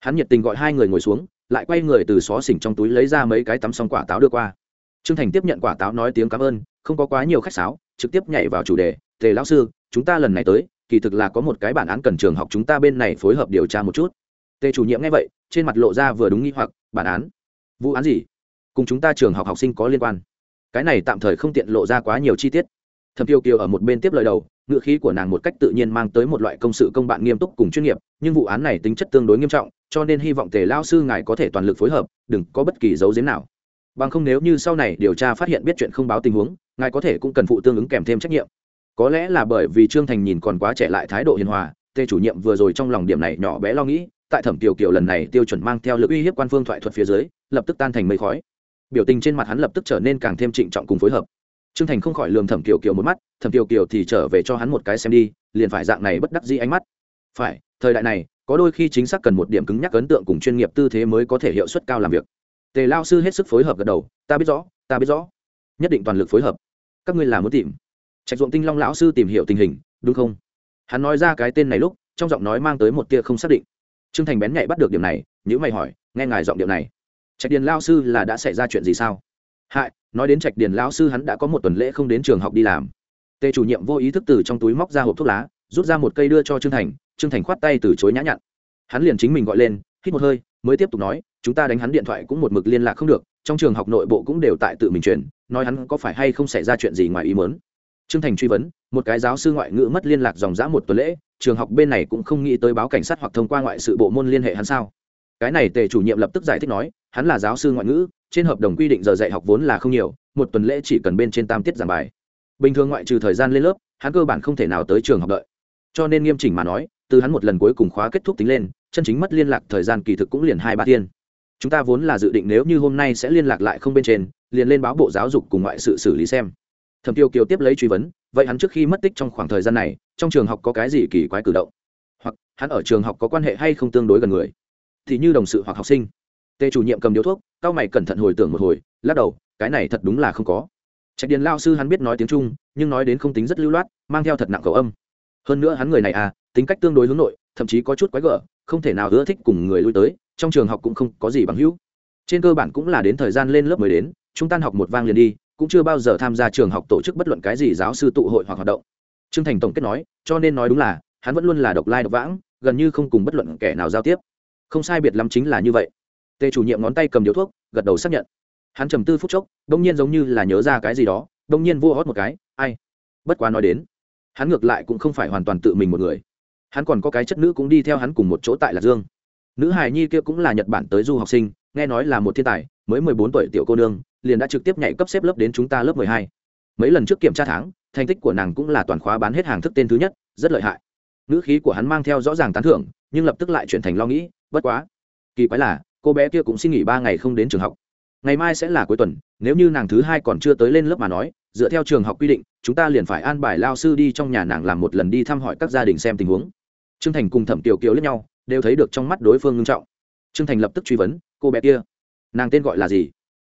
Hắn nhiệt tình gọi hai người ngồi xuống, lại quay người từ xó xỉnh trong túi lấy ra mấy cái tắm xong quả táo đưa qua. Trương thành tiếp nhận quả táo nói tiếng cảm ơn, không có quá nhiều khách sáo trực tiếp nhảy vào chủ đề, tề lão sư, chúng ta lần này tới, kỳ thực là có một cái bản án cần trường học chúng ta bên này phối hợp điều tra một chút. Tề chủ nhiệm nghe vậy, trên mặt lộ ra vừa đúng nghi hoặc, bản án? Vụ án gì? Cùng chúng ta trường học học sinh có liên quan? Cái này tạm thời không tiện lộ ra quá nhiều chi tiết. Thẩm tiêu kiều ở một bên tiếp lời đầu, ngựa khí của nàng một cách tự nhiên mang tới một loại công sự công bạn nghiêm túc cùng chuyên nghiệp, nhưng vụ án này tính chất tương đối nghiêm trọng, cho nên hy vọng tề lao sư ngài có thể toàn lực phối hợp, đừng có bất kỳ dấu giếm nào. Bằng không nếu như sau này điều tra phát hiện biết chuyện không báo tình huống ngài có thể cũng cần phụ tương ứng kèm thêm trách nhiệm. Có lẽ là bởi vì trương thành nhìn còn quá trẻ lại thái độ hiền hòa, tề chủ nhiệm vừa rồi trong lòng điểm này nhỏ bé lo nghĩ, tại thẩm tiểu kiều lần này tiêu chuẩn mang theo lực uy hiếp quan phương thoại thuật phía dưới, lập tức tan thành mây khói. Biểu tình trên mặt hắn lập tức trở nên càng thêm trịnh trọng cùng phối hợp. Trương thành không khỏi lườm thẩm tiểu kiều một mắt, thẩm tiểu kiều thì trở về cho hắn một cái xem đi, liền phải dạng này bất đắc dĩ ánh mắt. Phải, thời đại này, có đôi khi chính xác cần một điểm cứng nhắc ấn tượng cùng chuyên nghiệp tư thế mới có thể hiệu suất cao làm việc. Tề lao sư hết sức phối hợp gật đầu, ta biết rõ, ta biết rõ. Nhất định toàn lực phối hợp các ngươi là muốn tìm. Trạch ruộng tinh long lão sư tìm hiểu tình hình, đúng không? Hắn nói ra cái tên này lúc, trong giọng nói mang tới một tia không xác định. Trương thành bén nhạy bắt được điểm này nhữ mày hỏi, nghe ngài giọng điệu này. Trạch điền lao sư là đã xảy ra chuyện gì sao? Hại, nói đến trạch điền lao sư hắn đã có một tuần lễ không đến trường học đi làm. Tề chủ nhiệm vô ý thức từ trong túi móc ra hộp thuốc lá, rút ra một cây đưa cho trương thành trương thành khoát tay từ chối nhã nhặn. Hắn liền chính mình gọi lên, hít một hơi, mới tiếp tục nói, chúng ta đánh hắn điện thoại cũng một mực liên lạc không được, trong trường học nội bộ cũng đều tại tự mình truyền nói hắn có phải hay không xảy ra chuyện gì ngoài ý muốn. trương thành truy vấn, một cái giáo sư ngoại ngữ mất liên lạc dòng dã một tuần lễ, trường học bên này cũng không nghĩ tới báo cảnh sát hoặc thông qua ngoại sự bộ môn liên hệ hắn sao. Cái này tề chủ nhiệm lập tức giải thích nói, hắn là giáo sư ngoại ngữ, trên hợp đồng quy định giờ dạy học vốn là không nhiều, một tuần lễ chỉ cần bên trên tam tiết giảng bài. Bình thường ngoại trừ thời gian lên lớp, hắn cơ bản không thể nào tới trường học đợi. Cho nên nghiêm chỉnh mà nói, từ hắn một lần cuối cùng khóa kết thúc tính lên, chân chính mất liên lạc thời gian kỳ thực cũng liền hai ba thiên chúng ta vốn là dự định nếu như hôm nay sẽ liên lạc lại không bên trên, liền lên báo bộ giáo dục cùng ngoại sự xử lý xem. Thẩm tiêu kiều tiếp lấy truy vấn, vậy hắn trước khi mất tích trong khoảng thời gian này, trong trường học có cái gì kỳ quái cử động? Hoặc, hắn ở trường học có quan hệ hay không tương đối gần người? Thì như đồng sự hoặc học sinh. Tề chủ nhiệm cầm điếu thuốc, cao mày cẩn thận hồi tưởng một hồi, lắc đầu, cái này thật đúng là không có. Trạch điền lao sư hắn biết nói tiếng trung, nhưng nói đến không tính rất lưu loát, mang theo thật nặng cầu âm. Hơn nữa hắn người này à tính cách tương đối hướng nội, thậm chí có chút quái gở, không thể nào ưa thích cùng người lui tới trong trường học cũng không có gì bằng hữu. Trên cơ bản cũng là đến thời gian lên lớp mới đến, chúng tan học một vang liền đi, cũng chưa bao giờ tham gia trường học tổ chức bất luận cái gì giáo sư tụ hội hoặc hoạt động. Trương thành tổng kết nói, cho nên nói đúng là, hắn vẫn luôn là độc lai độc vãng, gần như không cùng bất luận kẻ nào giao tiếp. Không sai biệt lắm chính là như vậy. Tề chủ nhiệm ngón tay cầm điếu thuốc, gật đầu xác nhận. Hắn trầm tư phút chốc đông nhiên giống như là nhớ ra cái gì đó đông nhiên vua hót một cái, ai? Bất quá nói đến, hắn ngược lại cũng không phải hoàn toàn tự mình một người. Hắn còn có cái chất nữ cũng đi theo hắn cùng một chỗ tại lạc dương nữ hài nhi kia cũng là nhật bản tới du học sinh, nghe nói là một thiên tài, mới mười bốn tuổi tiểu cô nương, liền đã trực tiếp nhảy cấp xếp lớp đến chúng ta lớp mười hai. Mấy lần trước kiểm tra tháng, thành tích của nàng cũng là toàn khóa bán hết hàng thức tên thứ nhất, rất lợi hại. Nữ khí của hắn mang theo rõ ràng tán thưởng, nhưng lập tức lại chuyển thành lo nghĩ, bất quá. Kỳ quái là, cô bé kia cũng xin nghỉ ba ngày không đến trường học. Ngày mai sẽ là cuối tuần, nếu như nàng thứ hai còn chưa tới lên lớp mà nói, dựa theo trường học quy định, chúng ta liền phải an bài lao sư đi trong nhà nàng làm một lần đi thăm hỏi các gia đình xem tình huống. T r ư ơ n g thành cùng thẩm tiểu kiều lẫn nhau đều thấy được trong mắt đối phương ngưng trọng. T r ư ơ n g thành lập tức truy vấn, cô bé kia, nàng tên gọi là gì?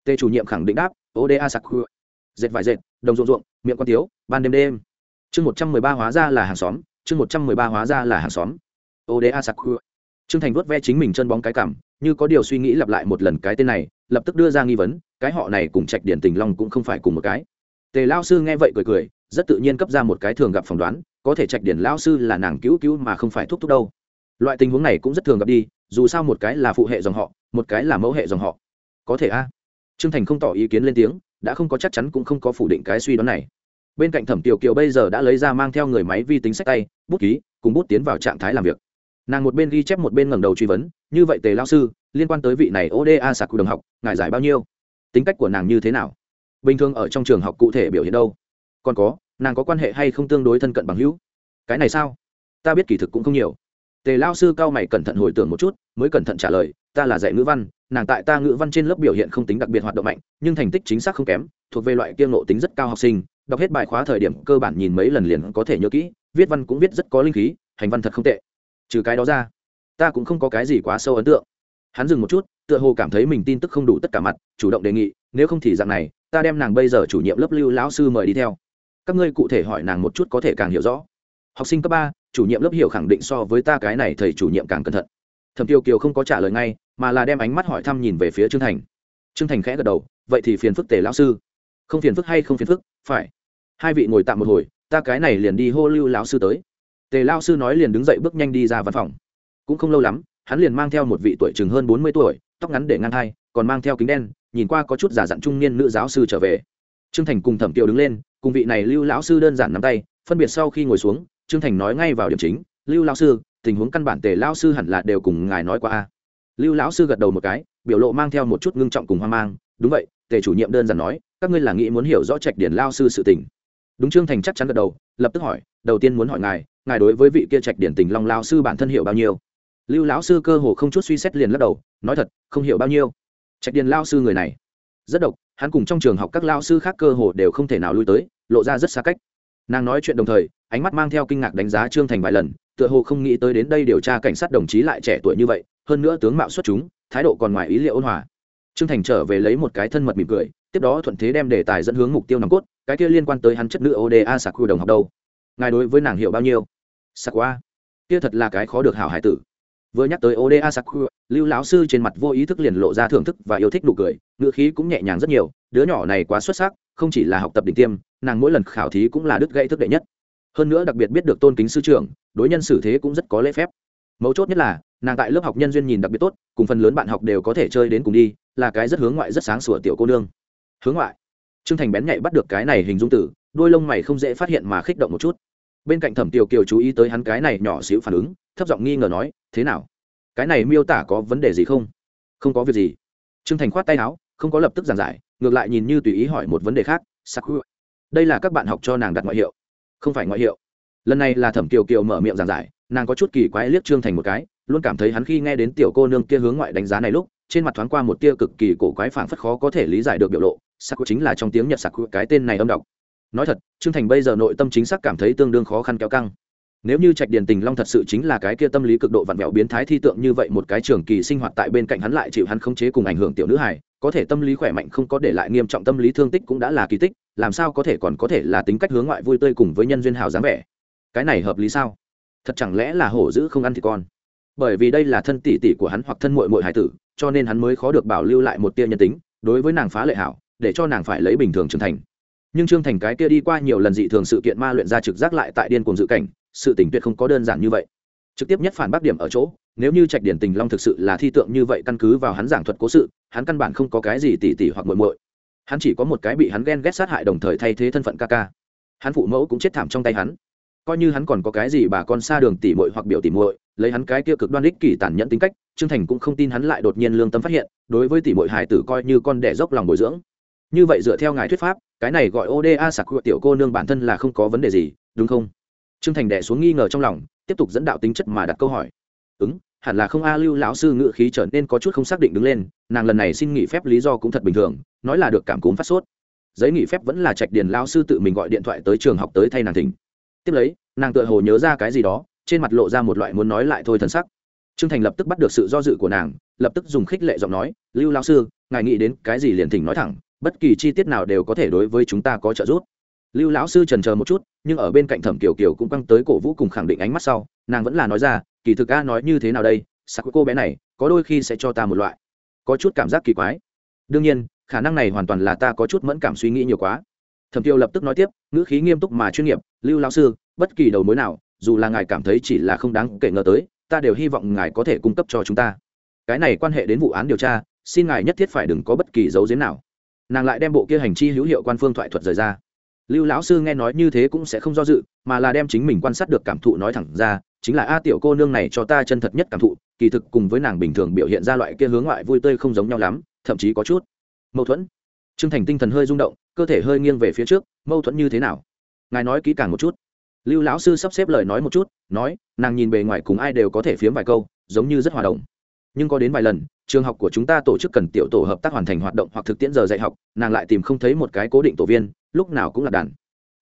Tề chủ nhiệm khẳng định đáp oda saku dệt vải dệt, đồng ruộng ruộng, miệng con tiếu, ban đêm đêm. Chương một trăm mười ba hóa ra là hàng xóm, chương một trăm mười ba hóa ra là hàng xóm. Oda saku trương thành vuốt ve chính mình chân bóng cái cảm, như có điều suy nghĩ lặp lại một lần cái tên này, lập tức đưa ra nghi vấn, cái họ này cùng trạch điển tình long cũng không phải cùng một cái. Tề lao sư nghe vậy cười cười, rất tự nhiên cấp ra một cái thường gặp phỏng đoán, có thể trạch điển lao sư là nàng cứu cứu mà không phải thúc thúc đâu loại tình huống này cũng rất thường gặp đi, dù sao một cái là phụ hệ dòng họ, một cái là mẫu hệ dòng họ. Có thể a. Trương thành không tỏ ý kiến lên tiếng, đã không có chắc chắn cũng không có phủ định cái suy đoán này. Bên cạnh thẩm tiểu kiều bây giờ đã lấy ra mang theo người máy vi tính sách tay, bút ký, cùng bút tiến vào trạng thái làm việc. Nàng một bên ghi chép một bên ngẩng đầu truy vấn, như vậy tề lao sư, liên quan tới vị này oda sạc đồng học, ngài giải bao nhiêu? Tính cách của nàng như thế nào? Bình thường ở trong trường học cụ thể biểu hiện đâu? Còn có, nàng có quan hệ hay không tương đối thân cận bằng hữu? Cái này sao? Ta biết kỳ thực cũng không nhiều tề lao sư cao mày cẩn thận hồi tưởng một chút, mới cẩn thận trả lời, ta là dạy ngữ văn, nàng tại ta ngữ văn trên lớp biểu hiện không tính đặc biệt hoạt động mạnh, nhưng thành tích chính xác không kém, thuộc về loại kiêng nộ tính rất cao học sinh, đọc hết bài khóa thời điểm cơ bản nhìn mấy lần liền có thể nhớ kỹ, viết văn cũng viết rất có linh khí, hành văn thật không tệ. Trừ cái đó ra, ta cũng không có cái gì quá sâu ấn tượng. Hắn dừng một chút, tựa hồ cảm thấy mình tin tức không đủ tất cả mặt, chủ động đề nghị, nếu không thì dạng này, ta đem nàng bây giờ chủ nhiệm lớp lưu lão sư mời đi theo. Các ngươi cụ thể hỏi nàng một chút có thể càng hiểu rõ. Học sinh cấp ba chủ nhiệm lớp hiểu khẳng định so với ta cái này thầy chủ nhiệm càng cẩn thận. Thẩm tiêu kiều không có trả lời ngay, mà là đem ánh mắt hỏi thăm nhìn về phía trương thành. Trương thành khẽ gật đầu, vậy thì phiền phức tề lão sư. Không phiền phức hay không phiền phức, phải. Hai vị ngồi tạm một hồi, ta cái này liền đi hô lưu lão sư tới. Tề lao sư nói liền đứng dậy bước nhanh đi ra văn phòng. Cũng không lâu lắm, hắn liền mang theo một vị tuổi chừng hơn bốn mươi tuổi, tóc ngắn để ngang hai còn mang theo kính đen, nhìn qua có chút giả dặn trung niên nữ giáo sư trở về. Trương thành cùng thẩm kiều đứng lên, cùng vị này lưu lão sư đơn giản nắm tay, phân biệt sau khi ngồi xuống trương thành nói ngay vào điểm chính, lưu lão sư, tình huống căn bản tề lão sư hẳn là đều cùng ngài nói qua a. Lưu lão sư gật đầu một cái, biểu lộ mang theo một chút ngưng trọng cùng hoang mang, đúng vậy, tề chủ nhiệm đơn giản nói, các ngươi là nghĩ muốn hiểu rõ trạch điển lao sư sự tình. Đúng trương thành chắc chắn gật đầu, lập tức hỏi, đầu tiên muốn hỏi ngài ngài đối với vị kia trạch điển tình long lao sư bản thân hiểu bao nhiêu? Lưu lão sư cơ hồ không chút suy xét liền lắc đầu, nói thật, không hiểu bao nhiêu. Trạch điển lao sư người này, rất độc, hắn cùng trong trường học các lao sư khác cơ hồ đều không thể nào lui tới, lộ ra rất xa cách. Nàng nói chuyện đồng thời ánh mắt mang theo kinh ngạc đánh giá trương thành vài lần, tựa hồ không nghĩ tới đến đây điều tra cảnh sát đồng chí lại trẻ tuổi như vậy, hơn nữa tướng mạo xuất chúng, thái độ còn ngoài ý liệu ôn hòa. Trương thành trở về lấy một cái thân mật mỉm cười, tiếp đó thuận thế đem đề tài dẫn hướng mục tiêu nòng cốt, cái kia liên quan tới hắn chất nữ oda sạc khu đồng học đâu? Ngài đối với nàng hiểu bao nhiêu? Sạc qua kia thật là cái khó được hảo hải tử. Vừa nhắc tới oda sạc khu lưu lão sư trên mặt vô ý thức liền lộ ra thưởng thức và yêu thích nụ cười, ngữ khí cũng nhẹ nhàng rất nhiều, đứa nhỏ này quá xuất sắc, không chỉ là học tập đỉnh tiêm, nàng mỗi lần khảo thí cũng là đứt gãy thức đệ nhất hơn nữa đặc biệt biết được tôn kính sư trưởng, đối nhân xử thế cũng rất có lễ phép. Mấu chốt nhất là, nàng tại lớp học nhân duyên nhìn đặc biệt tốt, cùng phần lớn bạn học đều có thể chơi đến cùng đi, là cái rất hướng ngoại rất sáng sủa tiểu cô nương. Hướng ngoại. Trương thành bén nhạy bắt được cái này hình dung tử đôi lông mày không dễ phát hiện mà khích động một chút. Bên cạnh thẩm tiểu kiều chú ý tới hắn cái này nhỏ xíu phản ứng, thấp giọng nghi ngờ nói, thế nào? Cái này miêu tả có vấn đề gì không? Không có việc gì. Trương thành khoát tay áo, không có lập tức giảng giải, ngược lại nhìn như tùy ý hỏi một vấn đề khác, sắc đây là các bạn học cho nàng đặt ngoại hiệu không phải ngoại hiệu. Lần này là thẩm kiều kiều mở miệng giảng giải, nàng có chút kỳ quái liếc trương thành một cái, luôn cảm thấy hắn khi nghe đến tiểu cô nương kia hướng ngoại đánh giá này lúc, trên mặt thoáng qua một tia cực kỳ cổ quái phảng phất khó có thể lý giải được biểu lộ sắc chính là trong tiếng nhật sắc cái tên này âm đọc nói thật, trương thành bây giờ nội tâm chính xác cảm thấy tương đương khó khăn kéo căng nếu như trạch điền tình long thật sự chính là cái kia tâm lý cực độ vặn vẹo biến thái thi tượng như vậy một cái trường kỳ sinh hoạt tại bên cạnh hắn lại chịu hắn khống chế cùng ảnh hưởng tiểu nữ Hải, có thể tâm lý khỏe mạnh không có để lại nghiêm trọng tâm lý thương tích cũng đã là kỳ tích làm sao có thể còn có thể là tính cách hướng ngoại vui tươi cùng với nhân duyên hào dáng vẻ? Cái này hợp lý sao? Thật chẳng lẽ là hổ dữ không ăn thì con? Bởi vì đây là thân tỷ tỷ của hắn hoặc thân muội muội hải tử cho nên hắn mới khó được bảo lưu lại một tia nhân tính đối với nàng phá lệ hảo để cho nàng phải lấy bình thường trưởng thành. Nhưng trương thành cái kia đi qua nhiều lần dị thường sự kiện ma luyện ra trực giác lại tại điên cuồng dự cảnh sự tình tuyệt không có đơn giản như vậy. Trực tiếp nhất phản bác điểm ở chỗ, nếu như trạch điển tình long thực sự là thi tượng như vậy căn cứ vào hắn giảng thuật cố sự, hắn căn bản không có cái gì tỉ tỉ hoặc muội muội. Hắn chỉ có một cái bị hắn ghen ghét sát hại đồng thời thay thế thân phận ca ca. Hắn phụ mẫu cũng chết thảm trong tay hắn. Coi như hắn còn có cái gì bà con xa đường tỉ muội hoặc biểu tỉ muội, lấy hắn cái kia cực đoan ích kỷ tàn nhẫn tính cách, trương thành cũng không tin hắn lại đột nhiên lương tâm phát hiện, đối với tỉ muội hải tử coi như con đẻ dốc lòng bồi dưỡng. Như vậy dựa theo ngài thuyết pháp, cái này gọi oda sặc tiểu cô nương bản thân là không có vấn đề gì, đúng không? Trương thành đẻ xuống nghi ngờ trong lòng, tiếp tục dẫn đạo tính chất mà đặt câu hỏi. Ứng, hẳn là không a lưu lão sư ngự khí trở nên có chút không xác định đứng lên, nàng lần này xin nghỉ phép lý do cũng thật bình thường, nói là được cảm cúm phát sốt. Giấy nghỉ phép vẫn là trạch điền lão sư tự mình gọi điện thoại tới trường học tới thay nàng thỉnh. Tiếp lấy, nàng tựa hồ nhớ ra cái gì đó, trên mặt lộ ra một loại muốn nói lại thôi thần sắc. Trương thành lập tức bắt được sự do dự của nàng, lập tức dùng khích lệ giọng nói, lưu lão sư, ngài nghĩ đến cái gì liền thỉnh nói thẳng, bất kỳ chi tiết nào đều có thể đối với chúng ta có trợ giúp lưu lão sư trần chờ một chút, nhưng ở bên cạnh thẩm kiều kiều cũng căng tới cổ vũ cùng khẳng định ánh mắt sau, nàng vẫn là nói ra, kỳ thực a, nói như thế nào đây? Sắc cô bé này, có đôi khi sẽ cho ta một loại. Có chút cảm giác kỳ quái. Đương nhiên, khả năng này hoàn toàn là ta có chút mẫn cảm suy nghĩ nhiều quá. Thẩm kiều lập tức nói tiếp, ngữ khí nghiêm túc mà chuyên nghiệp, lưu lão sư, bất kỳ đầu mối nào, dù là ngài cảm thấy chỉ là không đáng kể ngờ tới, ta đều hy vọng ngài có thể cung cấp cho chúng ta. Cái này quan hệ đến vụ án điều tra, xin ngài nhất thiết phải đừng có bất kỳ dấu giếm nào. Nàng lại đem bộ kia hành chi hữu hiệu quan phương thoại thuật rời ra lưu lão sư nghe nói như thế cũng sẽ không do dự, mà là đem chính mình quan sát được cảm thụ nói thẳng ra, chính là a tiểu cô nương này cho ta chân thật nhất cảm thụ, kỳ thực cùng với nàng bình thường biểu hiện ra loại kia hướng ngoại vui tươi không giống nhau lắm, thậm chí có chút. Mâu thuẫn. T r ư ơ n g thành tinh thần hơi rung động, cơ thể hơi nghiêng về phía trước, mâu thuẫn như thế nào? Ngài nói kỹ càng một chút. Lưu lão sư sắp xếp lời nói một chút, nói, nàng nhìn bề ngoài cùng ai đều có thể phiếm vài câu, giống như rất hòa đồng. Nhưng có đến vài lần, trường học của chúng ta tổ chức cần tiểu tổ hợp tác hoàn thành hoạt động hoặc thực tiễn giờ dạy học, nàng lại tìm không thấy một cái cố định tổ viên lúc nào cũng là đàn.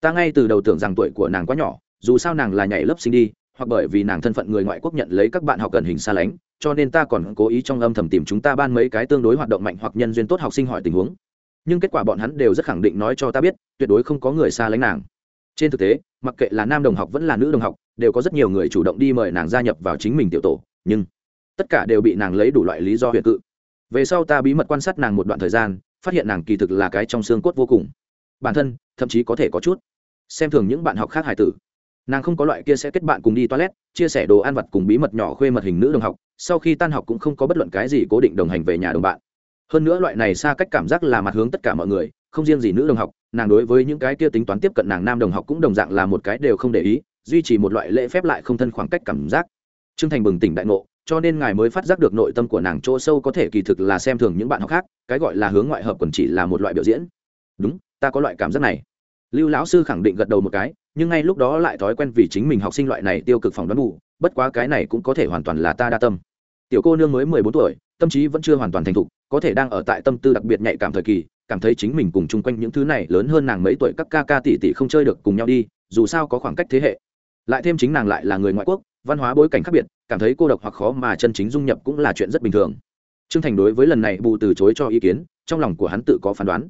Ta ngay từ đầu tưởng rằng tuổi của nàng quá nhỏ, dù sao nàng là nhảy lớp sinh đi, hoặc bởi vì nàng thân phận người ngoại quốc nhận lấy các bạn học gần hình xa lánh, cho nên ta còn cố ý trong âm thầm tìm chúng ta ban mấy cái tương đối hoạt động mạnh hoặc nhân duyên tốt học sinh hỏi tình huống. Nhưng kết quả bọn hắn đều rất khẳng định nói cho ta biết, tuyệt đối không có người xa lánh nàng. Trên thực tế, mặc kệ là nam đồng học vẫn là nữ đồng học, đều có rất nhiều người chủ động đi mời nàng gia nhập vào chính mình tiểu tổ, nhưng tất cả đều bị nàng lấy đủ loại lý do huyện cự. Về sau ta bí mật quan sát nàng một đoạn thời gian, phát hiện nàng kỳ thực là cái trong xương cốt vô cùng bản thân thậm chí có thể có chút. Xem thường những bạn học khác hài tử. Nàng không có loại kia sẽ kết bạn cùng đi toilet, chia sẻ đồ ăn vặt cùng bí mật nhỏ khuê mật hình nữ đồng học, sau khi tan học cũng không có bất luận cái gì cố định đồng hành về nhà đồng bạn. Hơn nữa loại này xa cách cảm giác là mặt hướng tất cả mọi người, không riêng gì nữ đồng học, nàng đối với những cái kia tính toán tiếp cận nàng nam đồng học cũng đồng dạng là một cái đều không để ý, duy trì một loại lễ phép lại không thân khoảng cách cảm giác. T r ư ơ n g thành bừng tỉnh đại ngộ, cho nên ngài mới phát giác được nội tâm của nàng chỗ sâu có thể kỳ thực là xem thường những bạn học khác, cái gọi là hướng ngoại hợp còn chỉ là một loại biểu diễn. Đúng ta có loại cảm giác này. Lưu lão sư khẳng định gật đầu một cái, nhưng ngay lúc đó lại thói quen vì chính mình học sinh loại này tiêu cực phòng đoán đủ. bất quá cái này cũng có thể hoàn toàn là ta đa tâm. Tiểu cô nương mới mười bốn tuổi, tâm trí vẫn chưa hoàn toàn thành thục, có thể đang ở tại tâm tư đặc biệt nhạy cảm thời kỳ, cảm thấy chính mình cùng chung quanh những thứ này lớn hơn nàng mấy tuổi các ca ca tỷ tỷ không chơi được cùng nhau đi, dù sao có khoảng cách thế hệ. Lại thêm chính nàng lại là người ngoại quốc, văn hóa bối cảnh khác biệt, cảm thấy cô độc hoặc khó mà chân chính dung nhập cũng là chuyện rất bình thường. Trương thành đối với lần này bù từ chối cho ý kiến, trong lòng của hắn tự có phán đoán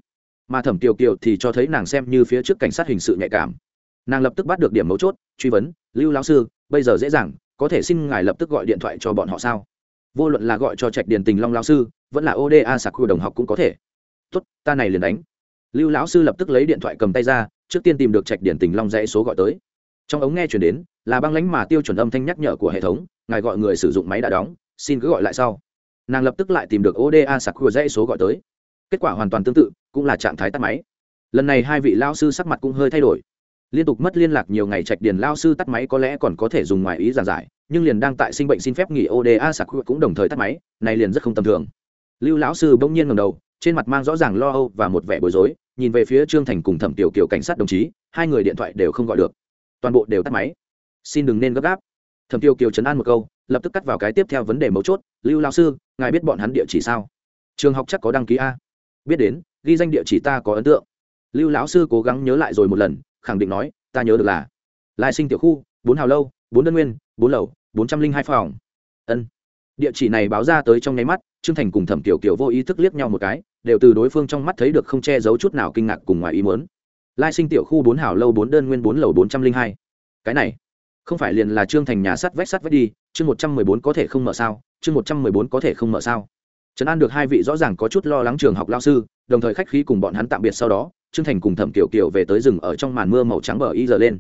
mà thẩm kiều kiều thì cho thấy nàng xem như phía trước cảnh sát hình sự nhạy cảm. Nàng lập tức bắt được điểm mấu chốt, truy vấn, lưu lão sư, bây giờ dễ dàng, có thể xin ngài lập tức gọi điện thoại cho bọn họ sao? Vô luận là gọi cho trạch điền tình long lão sư, vẫn là oda sạc khu đồng học cũng có thể. Tốt, ta này liền đánh. Lưu lão sư lập tức lấy điện thoại cầm tay ra, trước tiên tìm được trạch điển tình long dãy số gọi tới. Trong ống nghe chuyển đến, là băng lánh mà tiêu chuẩn âm thanh nhắc nhở của hệ thống, ngài gọi người sử dụng máy đã đóng, xin cứ gọi lại sau. Nàng lập tức lại tìm được oda sạc khu dãy số gọi tới kết quả hoàn toàn tương tự, cũng là trạng thái tắt máy. Lần này hai vị lao sư sắc mặt cũng hơi thay đổi. Liên tục mất liên lạc nhiều ngày trạch điền lao sư tắt máy có lẽ còn có thể dùng ngoài ý giảng giải, nhưng liền đang tại sinh bệnh xin phép nghỉ oda sạc cũng đồng thời tắt máy, này liền rất không tầm thường. Lưu lão sư bỗng nhiên ngầm đầu, trên mặt mang rõ ràng lo âu và một vẻ bối rối, nhìn về phía trương thành cùng thẩm tiểu kiều cảnh sát đồng chí, hai người điện thoại đều không gọi được. Toàn bộ đều tắt máy. Xin đừng nên gấp gáp. Thẩm tiêu kiều chấn an một câu, lập tức cắt vào cái tiếp theo vấn đề mấu chốt, lưu lao sư, ngài biết bọn hắn địa chỉ sao? Trường học chắc có đăng ký a biết đến, ghi danh địa chỉ ta có ấn tượng. Lưu lão sư cố gắng nhớ lại rồi một lần, khẳng định nói, ta nhớ được là lai sinh tiểu khu, bốn hào lâu, bốn đơn nguyên, bốn lầu, bốn trăm linh hai phòng. Ân. Địa chỉ này báo ra tới trong nháy mắt, trương thành cùng thẩm tiểu kiều vô ý thức liếc nhau một cái, đều từ đối phương trong mắt thấy được không che giấu chút nào kinh ngạc cùng ngoài ý muốn. Lai sinh tiểu khu bốn hào lâu, bốn đơn nguyên, bốn lầu, bốn trăm linh hai. Cái này, không phải liền là trương thành nhà sắt vách sắt vách đi, chương một trăm mười bốn có thể không mở sao? Chương một trăm mười bốn có thể không mở sao? Trấn an được hai vị rõ ràng có chút lo lắng trường học lao sư, đồng thời khách khí cùng bọn hắn tạm biệt sau đó, trương thành cùng thẩm kiều kiều về tới rừng ở trong màn mưa màu trắng bờ y giờ lên.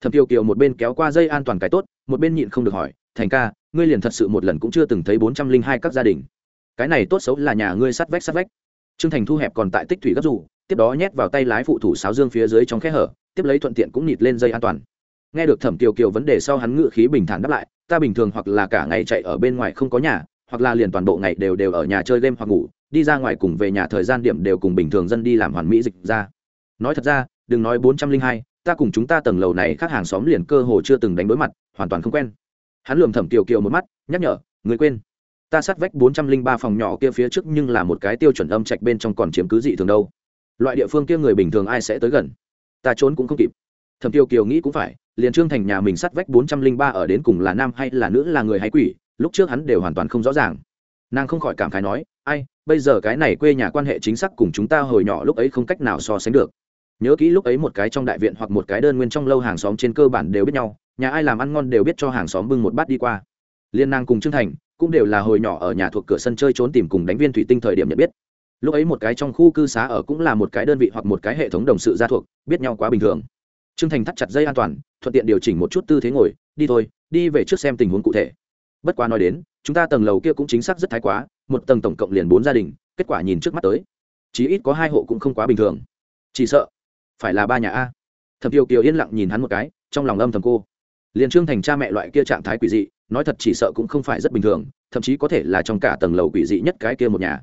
Thẩm kiều kiều một bên kéo qua dây an toàn cái tốt, một bên nhịn không được hỏi, thành ca, ngươi liền thật sự một lần cũng chưa từng thấy bốn trăm linh hai các gia đình. Cái này tốt xấu là nhà ngươi sắt vách sắt vách. Trương thành thu hẹp còn tại tích thủy gấp rủ tiếp đó nhét vào tay lái phụ thủ sáo dương phía dưới trong khe hở, tiếp lấy thuận tiện cũng nhịt lên dây an toàn. Nghe được thẩm kiều kiều vấn đề sau hắn ngự khí bình thản đáp lại, ta bình thường hoặc là cả ngày chạy ở bên ngoài không có nhà hoặc là liền toàn bộ ngày đều đều ở nhà chơi game hoặc ngủ, đi ra ngoài cùng về nhà thời gian điểm đều cùng bình thường dân đi làm hoàn mỹ dịch ra. Nói thật ra, đừng nói bốn trăm linh hai, ta cùng chúng ta tầng lầu này khác hàng xóm liền cơ hồ chưa từng đánh đối mặt, hoàn toàn không quen. Hắn lườm thẩm kiều kiều một mắt, nhắc nhở, người quên, ta sát vách bốn trăm linh ba phòng nhỏ kia phía trước nhưng là một cái tiêu chuẩn âm trạch bên trong còn chiếm cứ dị thường đâu. Loại địa phương kia người bình thường ai sẽ tới gần? Ta trốn cũng không kịp. Thẩm tiêu kiều nghĩ cũng phải, liền trương thành nhà mình sát vách bốn trăm linh ba ở đến cùng là nam hay là nữ là người hay quỷ lúc trước hắn đều hoàn toàn không rõ ràng. Nàng không khỏi cảm khái nói, ai, bây giờ cái này quê nhà quan hệ chính xác cùng chúng ta hồi nhỏ lúc ấy không cách nào so sánh được. Nhớ kỹ lúc ấy một cái trong đại viện hoặc một cái đơn nguyên trong lâu hàng xóm trên cơ bản đều biết nhau, nhà ai làm ăn ngon đều biết cho hàng xóm bưng một bát đi qua. Liên nàng cùng trương thành cũng đều là hồi nhỏ ở nhà thuộc cửa sân chơi trốn tìm cùng đánh viên thủy tinh thời điểm nhận biết. Lúc ấy một cái trong khu cư xá ở cũng là một cái đơn vị hoặc một cái hệ thống đồng sự gia thuộc, biết nhau quá bình thường. Trương thành thắt chặt dây an toàn, thuận tiện điều chỉnh một chút tư thế ngồi, đi thôi, đi về trước xem tình huống cụ thể bất quá nói đến, chúng ta tầng lầu kia cũng chính xác rất thái quá, một tầng tổng cộng liền bốn gia đình, kết quả nhìn trước mắt tới, chí ít có hai hộ cũng không quá bình thường. Chỉ sợ phải là ba nhà a. Thẩm tiêu kiều yên lặng nhìn hắn một cái, trong lòng âm thầm cô. Liền trương thành cha mẹ loại kia trạng thái quỷ dị, nói thật chỉ sợ cũng không phải rất bình thường, thậm chí có thể là trong cả tầng lầu quỷ dị nhất cái kia một nhà.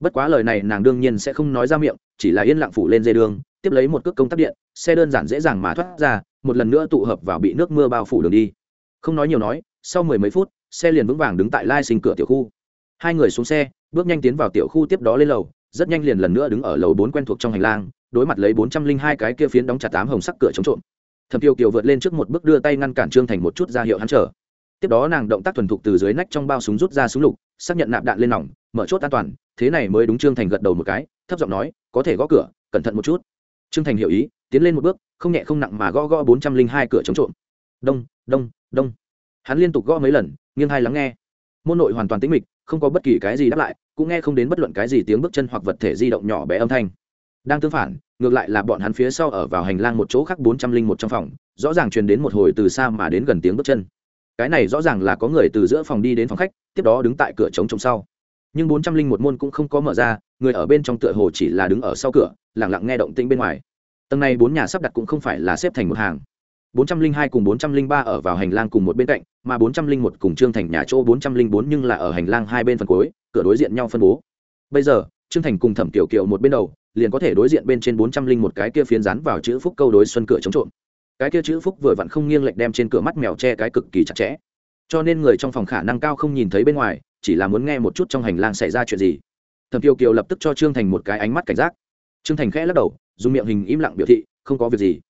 Bất quá lời này nàng đương nhiên sẽ không nói ra miệng, chỉ là yên lặng phủ lên dây đường, tiếp lấy một cước công tắc điện, xe đơn giản dễ dàng mà thoát ra, một lần nữa tụ hợp vào bị nước mưa bao phủ đường đi. Không nói nhiều nói, sau mười mấy phút xe liền vững vàng đứng tại lai sinh cửa tiểu khu. Hai người xuống xe, bước nhanh tiến vào tiểu khu tiếp đó lên lầu, rất nhanh liền lần nữa đứng ở lầu bốn quen thuộc trong hành lang, đối mặt lấy bốn trăm linh hai cái kia phiến đóng chặt tám hồng sắc cửa chống trộm. Thẩm tiêu kiều vượt lên trước một bước đưa tay ngăn cản trương thành một chút ra hiệu hắn trở tiếp đó nàng động tác thuần thục từ dưới nách trong bao súng rút ra súng lục, xác nhận nạp đạn lên nòng, mở chốt an toàn, thế này mới đúng trương thành gật đầu một cái, thấp giọng nói, có thể gõ cửa, cẩn thận một chút. Trương thành hiểu ý, tiến lên một bước, không nhẹ không nặng mà gõ gõ bốn trăm linh hai cửa chống trộm. Đông đông đông hắn liên tục gõ mấy lần, nghiêng hai lắng nghe. Môn nội hoàn toàn tĩnh mịch, không có bất kỳ cái gì đáp lại, cũng nghe không đến bất luận cái gì tiếng bước chân hoặc vật thể di động nhỏ bé âm thanh. Đang tương phản, ngược lại là bọn hắn phía sau ở vào hành lang một chỗ khác bốn trăm linh một trong phòng, rõ ràng truyền đến một hồi từ xa mà đến gần tiếng bước chân. Cái này rõ ràng là có người từ giữa phòng đi đến phòng khách, tiếp đó đứng tại cửa trống trống sau. Nhưng bốn trăm linh một môn cũng không có mở ra, người ở bên trong tựa hồ chỉ là đứng ở sau cửa lẳng lặng nghe động tĩnh bên ngoài. Tầng này bốn nhà sắp đặt cũng không phải là xếp thành một hàng. 402 cùng 403 ở vào hành lang cùng một bên cạnh, mà 401 cùng Trương Thành nhà chỗ 404 nhưng là ở hành lang hai bên phần cuối, cửa đối diện nhau phân bố. Bây giờ, Trương Thành cùng Thẩm tiểu Kiều một bên đầu, liền có thể đối diện bên trên 401 cái kia phiến dán vào chữ phúc câu đối xuân cửa chống trộm. Cái kia chữ phúc vừa vặn không nghiêng lệch đem trên cửa mắt mèo che cái cực kỳ chặt chẽ. Cho nên người trong phòng khả năng cao không nhìn thấy bên ngoài, chỉ là muốn nghe một chút trong hành lang xảy ra chuyện gì. Thẩm tiểu Kiều lập tức cho Trương Thành một cái ánh mắt cảnh giác. Trương Thành khẽ lắc đầu, dùng miệng hình im lặng biểu thị, không có việc gì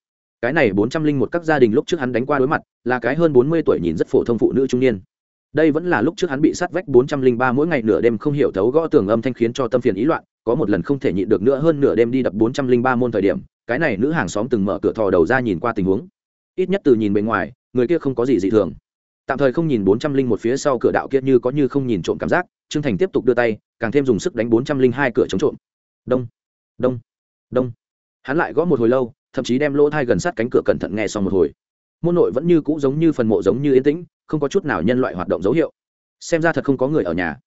cái này bốn trăm linh một các gia đình lúc trước hắn đánh qua đối mặt, là cái hơn bốn mươi tuổi nhìn rất phổ thông phụ nữ trung niên. Đây vẫn là lúc trước hắn bị sát vách bốn trăm linh ba mỗi ngày nửa đêm không hiểu thấu gõ tường âm thanh khiến cho tâm phiền ý loạn, có một lần không thể nhịn được nữa hơn nửa đêm đi đập bốn trăm linh ba môn thời điểm, cái này nữ hàng xóm từng mở cửa thò đầu ra nhìn qua tình huống. Ít nhất từ nhìn bên ngoài, người kia không có gì dị thường. Tạm thời không nhìn bốn trăm linh một phía sau cửa đạo kia như có như không nhìn trộm cảm giác, trương thành tiếp tục đưa tay, càng thêm dùng sức đánh bốn trăm linh hai cửa chống trộm. Đông đông đông. Hắn lại gõ một hồi lâu thậm chí đem lỗ thai gần sát cánh cửa cẩn thận nghe xong một hồi. Môn nội vẫn như cũ giống như phần mộ giống như yên tĩnh không có chút nào nhân loại hoạt động dấu hiệu. Xem ra thật không có người ở nhà.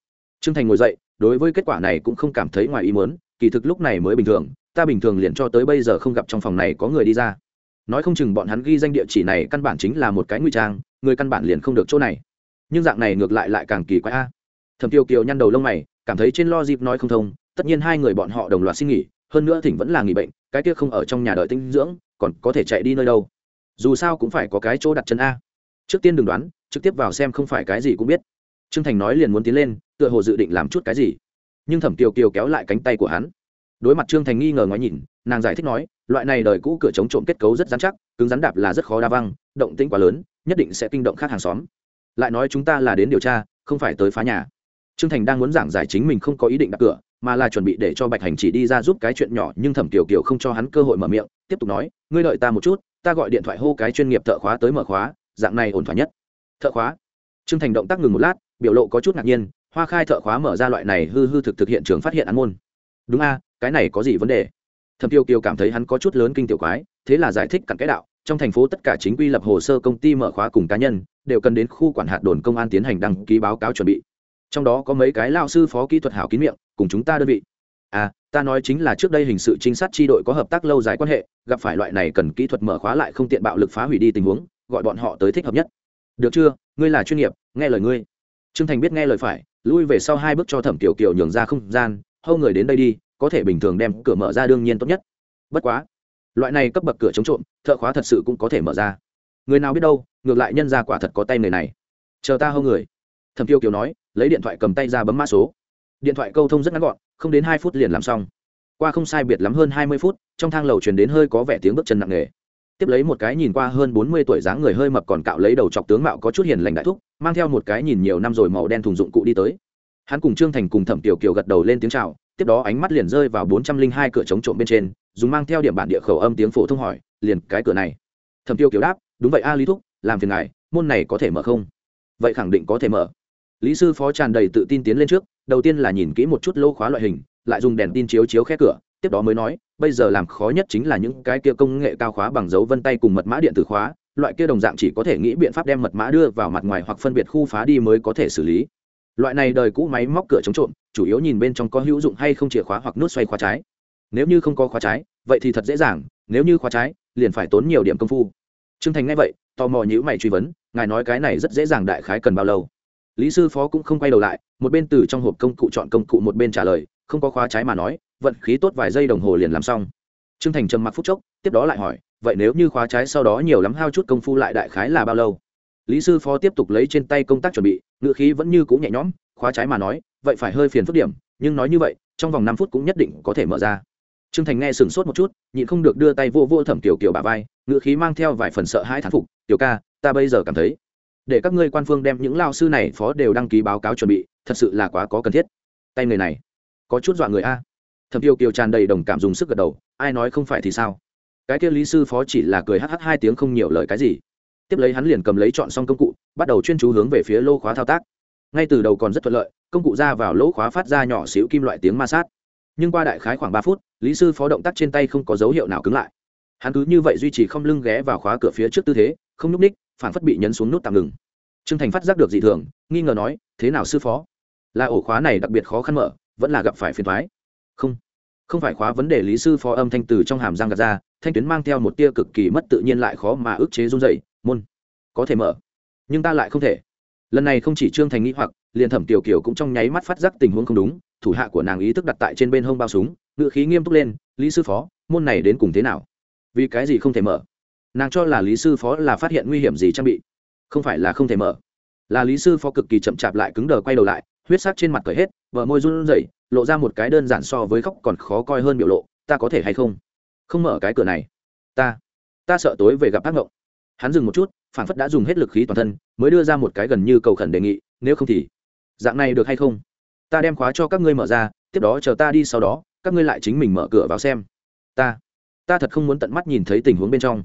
Trương thành ngồi dậy đối với kết quả này cũng không cảm thấy ngoài ý muốn, kỳ thực lúc này mới bình thường ta bình thường liền cho tới bây giờ không gặp trong phòng này có người đi ra. Nói không chừng bọn hắn ghi danh địa chỉ này căn bản chính là một cái nguy trang người căn bản liền không được chỗ này. Nhưng dạng này ngược lại lại càng kỳ quái a. Thầm tiêu kiều nhăn đầu lông mày cảm thấy trên lo dịp nói không thông tất nhiên hai người bọn họ đồng loạt xin nghỉ hơn nữa thỉnh vẫn là nghỉ bệnh cái kia không ở trong nhà đợi tinh dưỡng, còn có thể chạy đi nơi đâu? Dù sao cũng phải có cái chỗ đặt chân a. Trước tiên đừng đoán, trực tiếp vào xem không phải cái gì cũng biết. Trương thành nói liền muốn tiến lên, tựa hồ dự định làm chút cái gì. Nhưng thẩm kiều kiều kéo lại cánh tay của hắn. Đối mặt trương thành nghi ngờ ngoái nhìn, nàng giải thích nói, loại này đời cũ cửa chống trộm kết cấu rất dán chắc, cứng rắn đạp là rất khó đa văng, động tĩnh quá lớn, nhất định sẽ kinh động khác hàng xóm. Lại nói chúng ta là đến điều tra, không phải tới phá nhà. Trương thành đang muốn giảng giải chính mình không có ý định đặt cửa mà là chuẩn bị để cho bạch hành chỉ đi ra giúp cái chuyện nhỏ, nhưng thẩm kiều kiều không cho hắn cơ hội mở miệng, tiếp tục nói, ngươi đợi ta một chút, ta gọi điện thoại hô cái chuyên nghiệp thợ khóa tới mở khóa, dạng này ổn thỏa nhất. Thợ khóa? Trương thành động tác ngừng một lát, biểu lộ có chút ngạc nhiên, hoa khai thợ khóa mở ra loại này hư hư thực thực hiện trường phát hiện án môn. Đúng a, cái này có gì vấn đề? Thẩm tiêu kiều cảm thấy hắn có chút lớn kinh tiểu quái, thế là giải thích cặn cái đạo, trong thành phố tất cả chính quy lập hồ sơ công ty mở khóa cùng cá nhân, đều cần đến khu quản hạt đồn công an tiến hành đăng ký báo cáo chuẩn bị. Trong đó có mấy cái lao sư phó kỹ thuật hảo kín miệng cùng chúng ta đơn vị. À ta nói chính là trước đây hình sự trinh sát tri đội có hợp tác lâu dài quan hệ, gặp phải loại này cần kỹ thuật mở khóa lại không tiện bạo lực phá hủy đi tình huống, gọi bọn họ tới thích hợp nhất. Được chưa? Ngươi là chuyên nghiệp, nghe lời ngươi. Trương thành biết nghe lời phải, lui về sau hai bước cho thẩm tiểu kiều nhường ra không gian, hâu người đến đây đi, có thể bình thường đem cửa mở ra đương nhiên tốt nhất. Bất quá, loại này cấp bậc cửa chống trộm, thợ khóa thật sự cũng có thể mở ra. Người nào biết đâu, ngược lại nhân ra quả thật có tay người này. Chờ ta hâu người. Thẩm kiều kiều nói, lấy điện thoại cầm tay ra bấm mã số điện thoại câu thông rất ngắn gọn, không đến hai phút liền làm xong. Qua không sai biệt lắm hơn hai mươi phút, trong thang lầu truyền đến hơi có vẻ tiếng bước chân nặng nề. Tiếp lấy một cái nhìn qua hơn bốn mươi tuổi dáng người hơi mập còn cạo lấy đầu chọc tướng mạo có chút hiền lành đại thúc, mang theo một cái nhìn nhiều năm rồi màu đen thùng dụng cụ đi tới. Hắn cùng trương thành cùng thẩm tiểu kiều gật đầu lên tiếng chào, tiếp đó ánh mắt liền rơi vào bốn trăm linh hai cửa chống trộm bên trên, dùng mang theo điểm bản địa khẩu âm tiếng phổ thông hỏi, liền cái cửa này? Thẩm tiêu kiều đáp, đúng vậy a, lý thúc, làm phiền ngài, môn này có thể mở không? Vậy khẳng định có thể mở. Lý sư phó tràn đầy tự tin tiến lên trước đầu tiên là nhìn kỹ một chút lô khóa loại hình, lại dùng đèn tin chiếu chiếu khe cửa, tiếp đó mới nói, bây giờ làm khó nhất chính là những cái kia công nghệ cao khóa bằng dấu vân tay cùng mật mã điện tử khóa, loại kia đồng dạng chỉ có thể nghĩ biện pháp đem mật mã đưa vào mặt ngoài hoặc phân biệt khu phá đi mới có thể xử lý. Loại này đời cũ máy móc cửa chống trộm, chủ yếu nhìn bên trong có hữu dụng hay không chìa khóa hoặc nút xoay khóa trái. Nếu như không có khóa trái, vậy thì thật dễ dàng, nếu như khóa trái, liền phải tốn nhiều điểm công phu. T r ư ơ n g thành nghe vậy, tò mò nhữ mày truy vấn, ngài nói cái này rất dễ dàng đại khái cần bao lâu? Lý sư phó cũng không quay đầu lại một bên từ trong hộp công cụ chọn công cụ một bên trả lời không có khóa trái mà nói vận khí tốt vài giây đồng hồ liền làm xong. T r ư ơ n g thành trầm mặc phút chốc tiếp đó lại hỏi vậy nếu như khóa trái sau đó nhiều lắm hao chút công phu lại đại khái là bao lâu? Lý sư phó tiếp tục lấy trên tay công tác chuẩn bị ngựa khí vẫn như c ũ nhẹ nhõm khóa trái mà nói vậy phải hơi phiền phức điểm nhưng nói như vậy trong vòng năm phút cũng nhất định có thể mở ra. Trương Thành nghe sửng sốt một chút, nhịn không được đưa tay vô vô Thẩm Kiều Kiều bả vai, ngựa khí mang theo vài phần sợ hãi thán phục, "Tiểu ca, ta bây giờ cảm thấy, để các ngươi quan phương đem những lao sư này phó đều đăng ký báo cáo chuẩn bị, thật sự là quá có cần thiết." Tay người này, có chút dọa người a. Thẩm Kiều Kiều tràn đầy đồng cảm dùng sức gật đầu, ai nói không phải thì sao? Cái kia lý sư phó chỉ là cười hh hai tiếng không nhiều lời cái gì. Tiếp lấy hắn liền cầm lấy chọn xong công cụ, bắt đầu chuyên chú hướng về phía lô khóa thao tác. Ngay từ đầu còn rất thuận lợi, công cụ ra vào lỗ khóa phát ra nhỏ xíu kim loại tiếng ma sát nhưng qua đại khái khoảng ba phút lý sư phó động tác trên tay không có dấu hiệu nào cứng lại hắn cứ như vậy duy trì không lưng ghé vào khóa cửa phía trước tư thế không nhúc ních phản phất bị nhấn xuống nút tạm ngừng. Trương thành phát giác được dị thường, nghi ngờ nói, thế nào sư phó? Là ổ khóa này đặc biệt khó khăn mở, vẫn là gặp phải phiền thoái không không phải khóa vấn đề lý sư phó âm thanh từ trong hàm răng gạt ra, thanh tuyến mang theo một tia cực kỳ mất tự nhiên lại khó mà ức chế run dày môn, có thể mở, nhưng ta lại không thể. Lần này không chỉ trương thành nghĩ hoặc, liền thẩm tiểu kiều cũng trong nháy mắt phát giác tình huống không đúng, thủ hạ của nàng ý thức đặt tại trên bên hông bao súng ngự khí nghiêm túc lên, lý sư phó, môn này đến cùng thế nào? Vì cái gì không thể mở? Nàng cho là lý sư phó là phát hiện nguy hiểm gì trang bị. Không phải là không thể mở. Là lý sư phó cực kỳ chậm chạp lại cứng đờ quay đầu lại, huyết sắc trên mặt cởi hết vợ môi run rẩy, lộ ra một cái đơn giản so với khóc còn khó coi hơn biểu lộ, ta có thể hay không? Không mở cái cửa này. Ta ta sợ tối về gặp ác ngộng hắn dừng một chút phản phất đã dùng hết lực khí toàn thân, mới đưa ra một cái gần như cầu khẩn đề nghị, nếu không thì dạng này được hay không? Ta đem khóa cho các ngươi mở ra, tiếp đó chờ ta đi sau đó, các ngươi lại chính mình mở cửa vào xem. Ta ta thật không muốn tận mắt nhìn thấy tình huống bên trong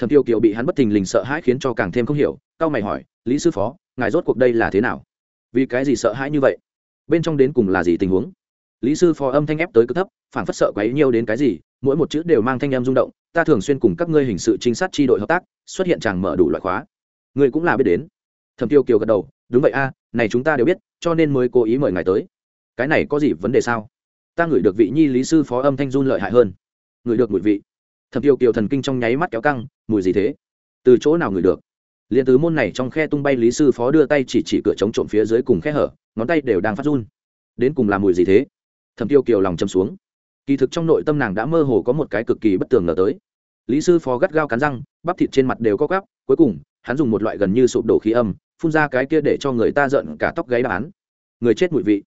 thẩm tiêu kiều bị hắn bất thình lình sợ hãi khiến cho càng thêm không hiểu cao mày hỏi, lý sư phó, ngài rốt cuộc đây là thế nào? Vì cái gì sợ hãi như vậy? Bên trong đến cùng là gì tình huống? Lý sư phó âm thanh ép tới cực thấp phản phất sợ quấy nhiều đến cái gì, mỗi một chữ đều mang thanh em rung động, ta thường xuyên cùng các ngươi hình sự trinh sát tri đội hợp tác, xuất hiện chàng mở đủ loại khóa. Ngươi cũng là biết đến. Thẩm tiêu kiều gật đầu, đúng vậy a, này chúng ta đều biết, cho nên mới cố ý mời ngài tới. Cái này có gì vấn đề sao? Ta ngửi được vị nhi lý sư phó âm thanh run lợi hại hơn. Ngửi được mùi vị thẩm tiêu kiều thần kinh trong nháy mắt kéo căng, mùi gì thế? Từ chỗ nào ngửi được? Liền từ môn này trong khe tung bay lý sư phó đưa tay chỉ chỉ cửa chống trộm phía dưới cùng khe hở, ngón tay đều đang phát run. Đến cùng là mùi gì thế? Thẩm tiêu kiều lòng châm xuống. Kỳ thực trong nội tâm nàng đã mơ hồ có một cái cực kỳ bất tường ngờ tới. Lý sư phó gắt gao cắn răng, bắp thịt trên mặt đều có gắp cuối cùng, hắn dùng một loại gần như sụp đổ khí âm, phun ra cái kia để cho người ta giận cả tóc gáy đáp án. Người chết mùi vị.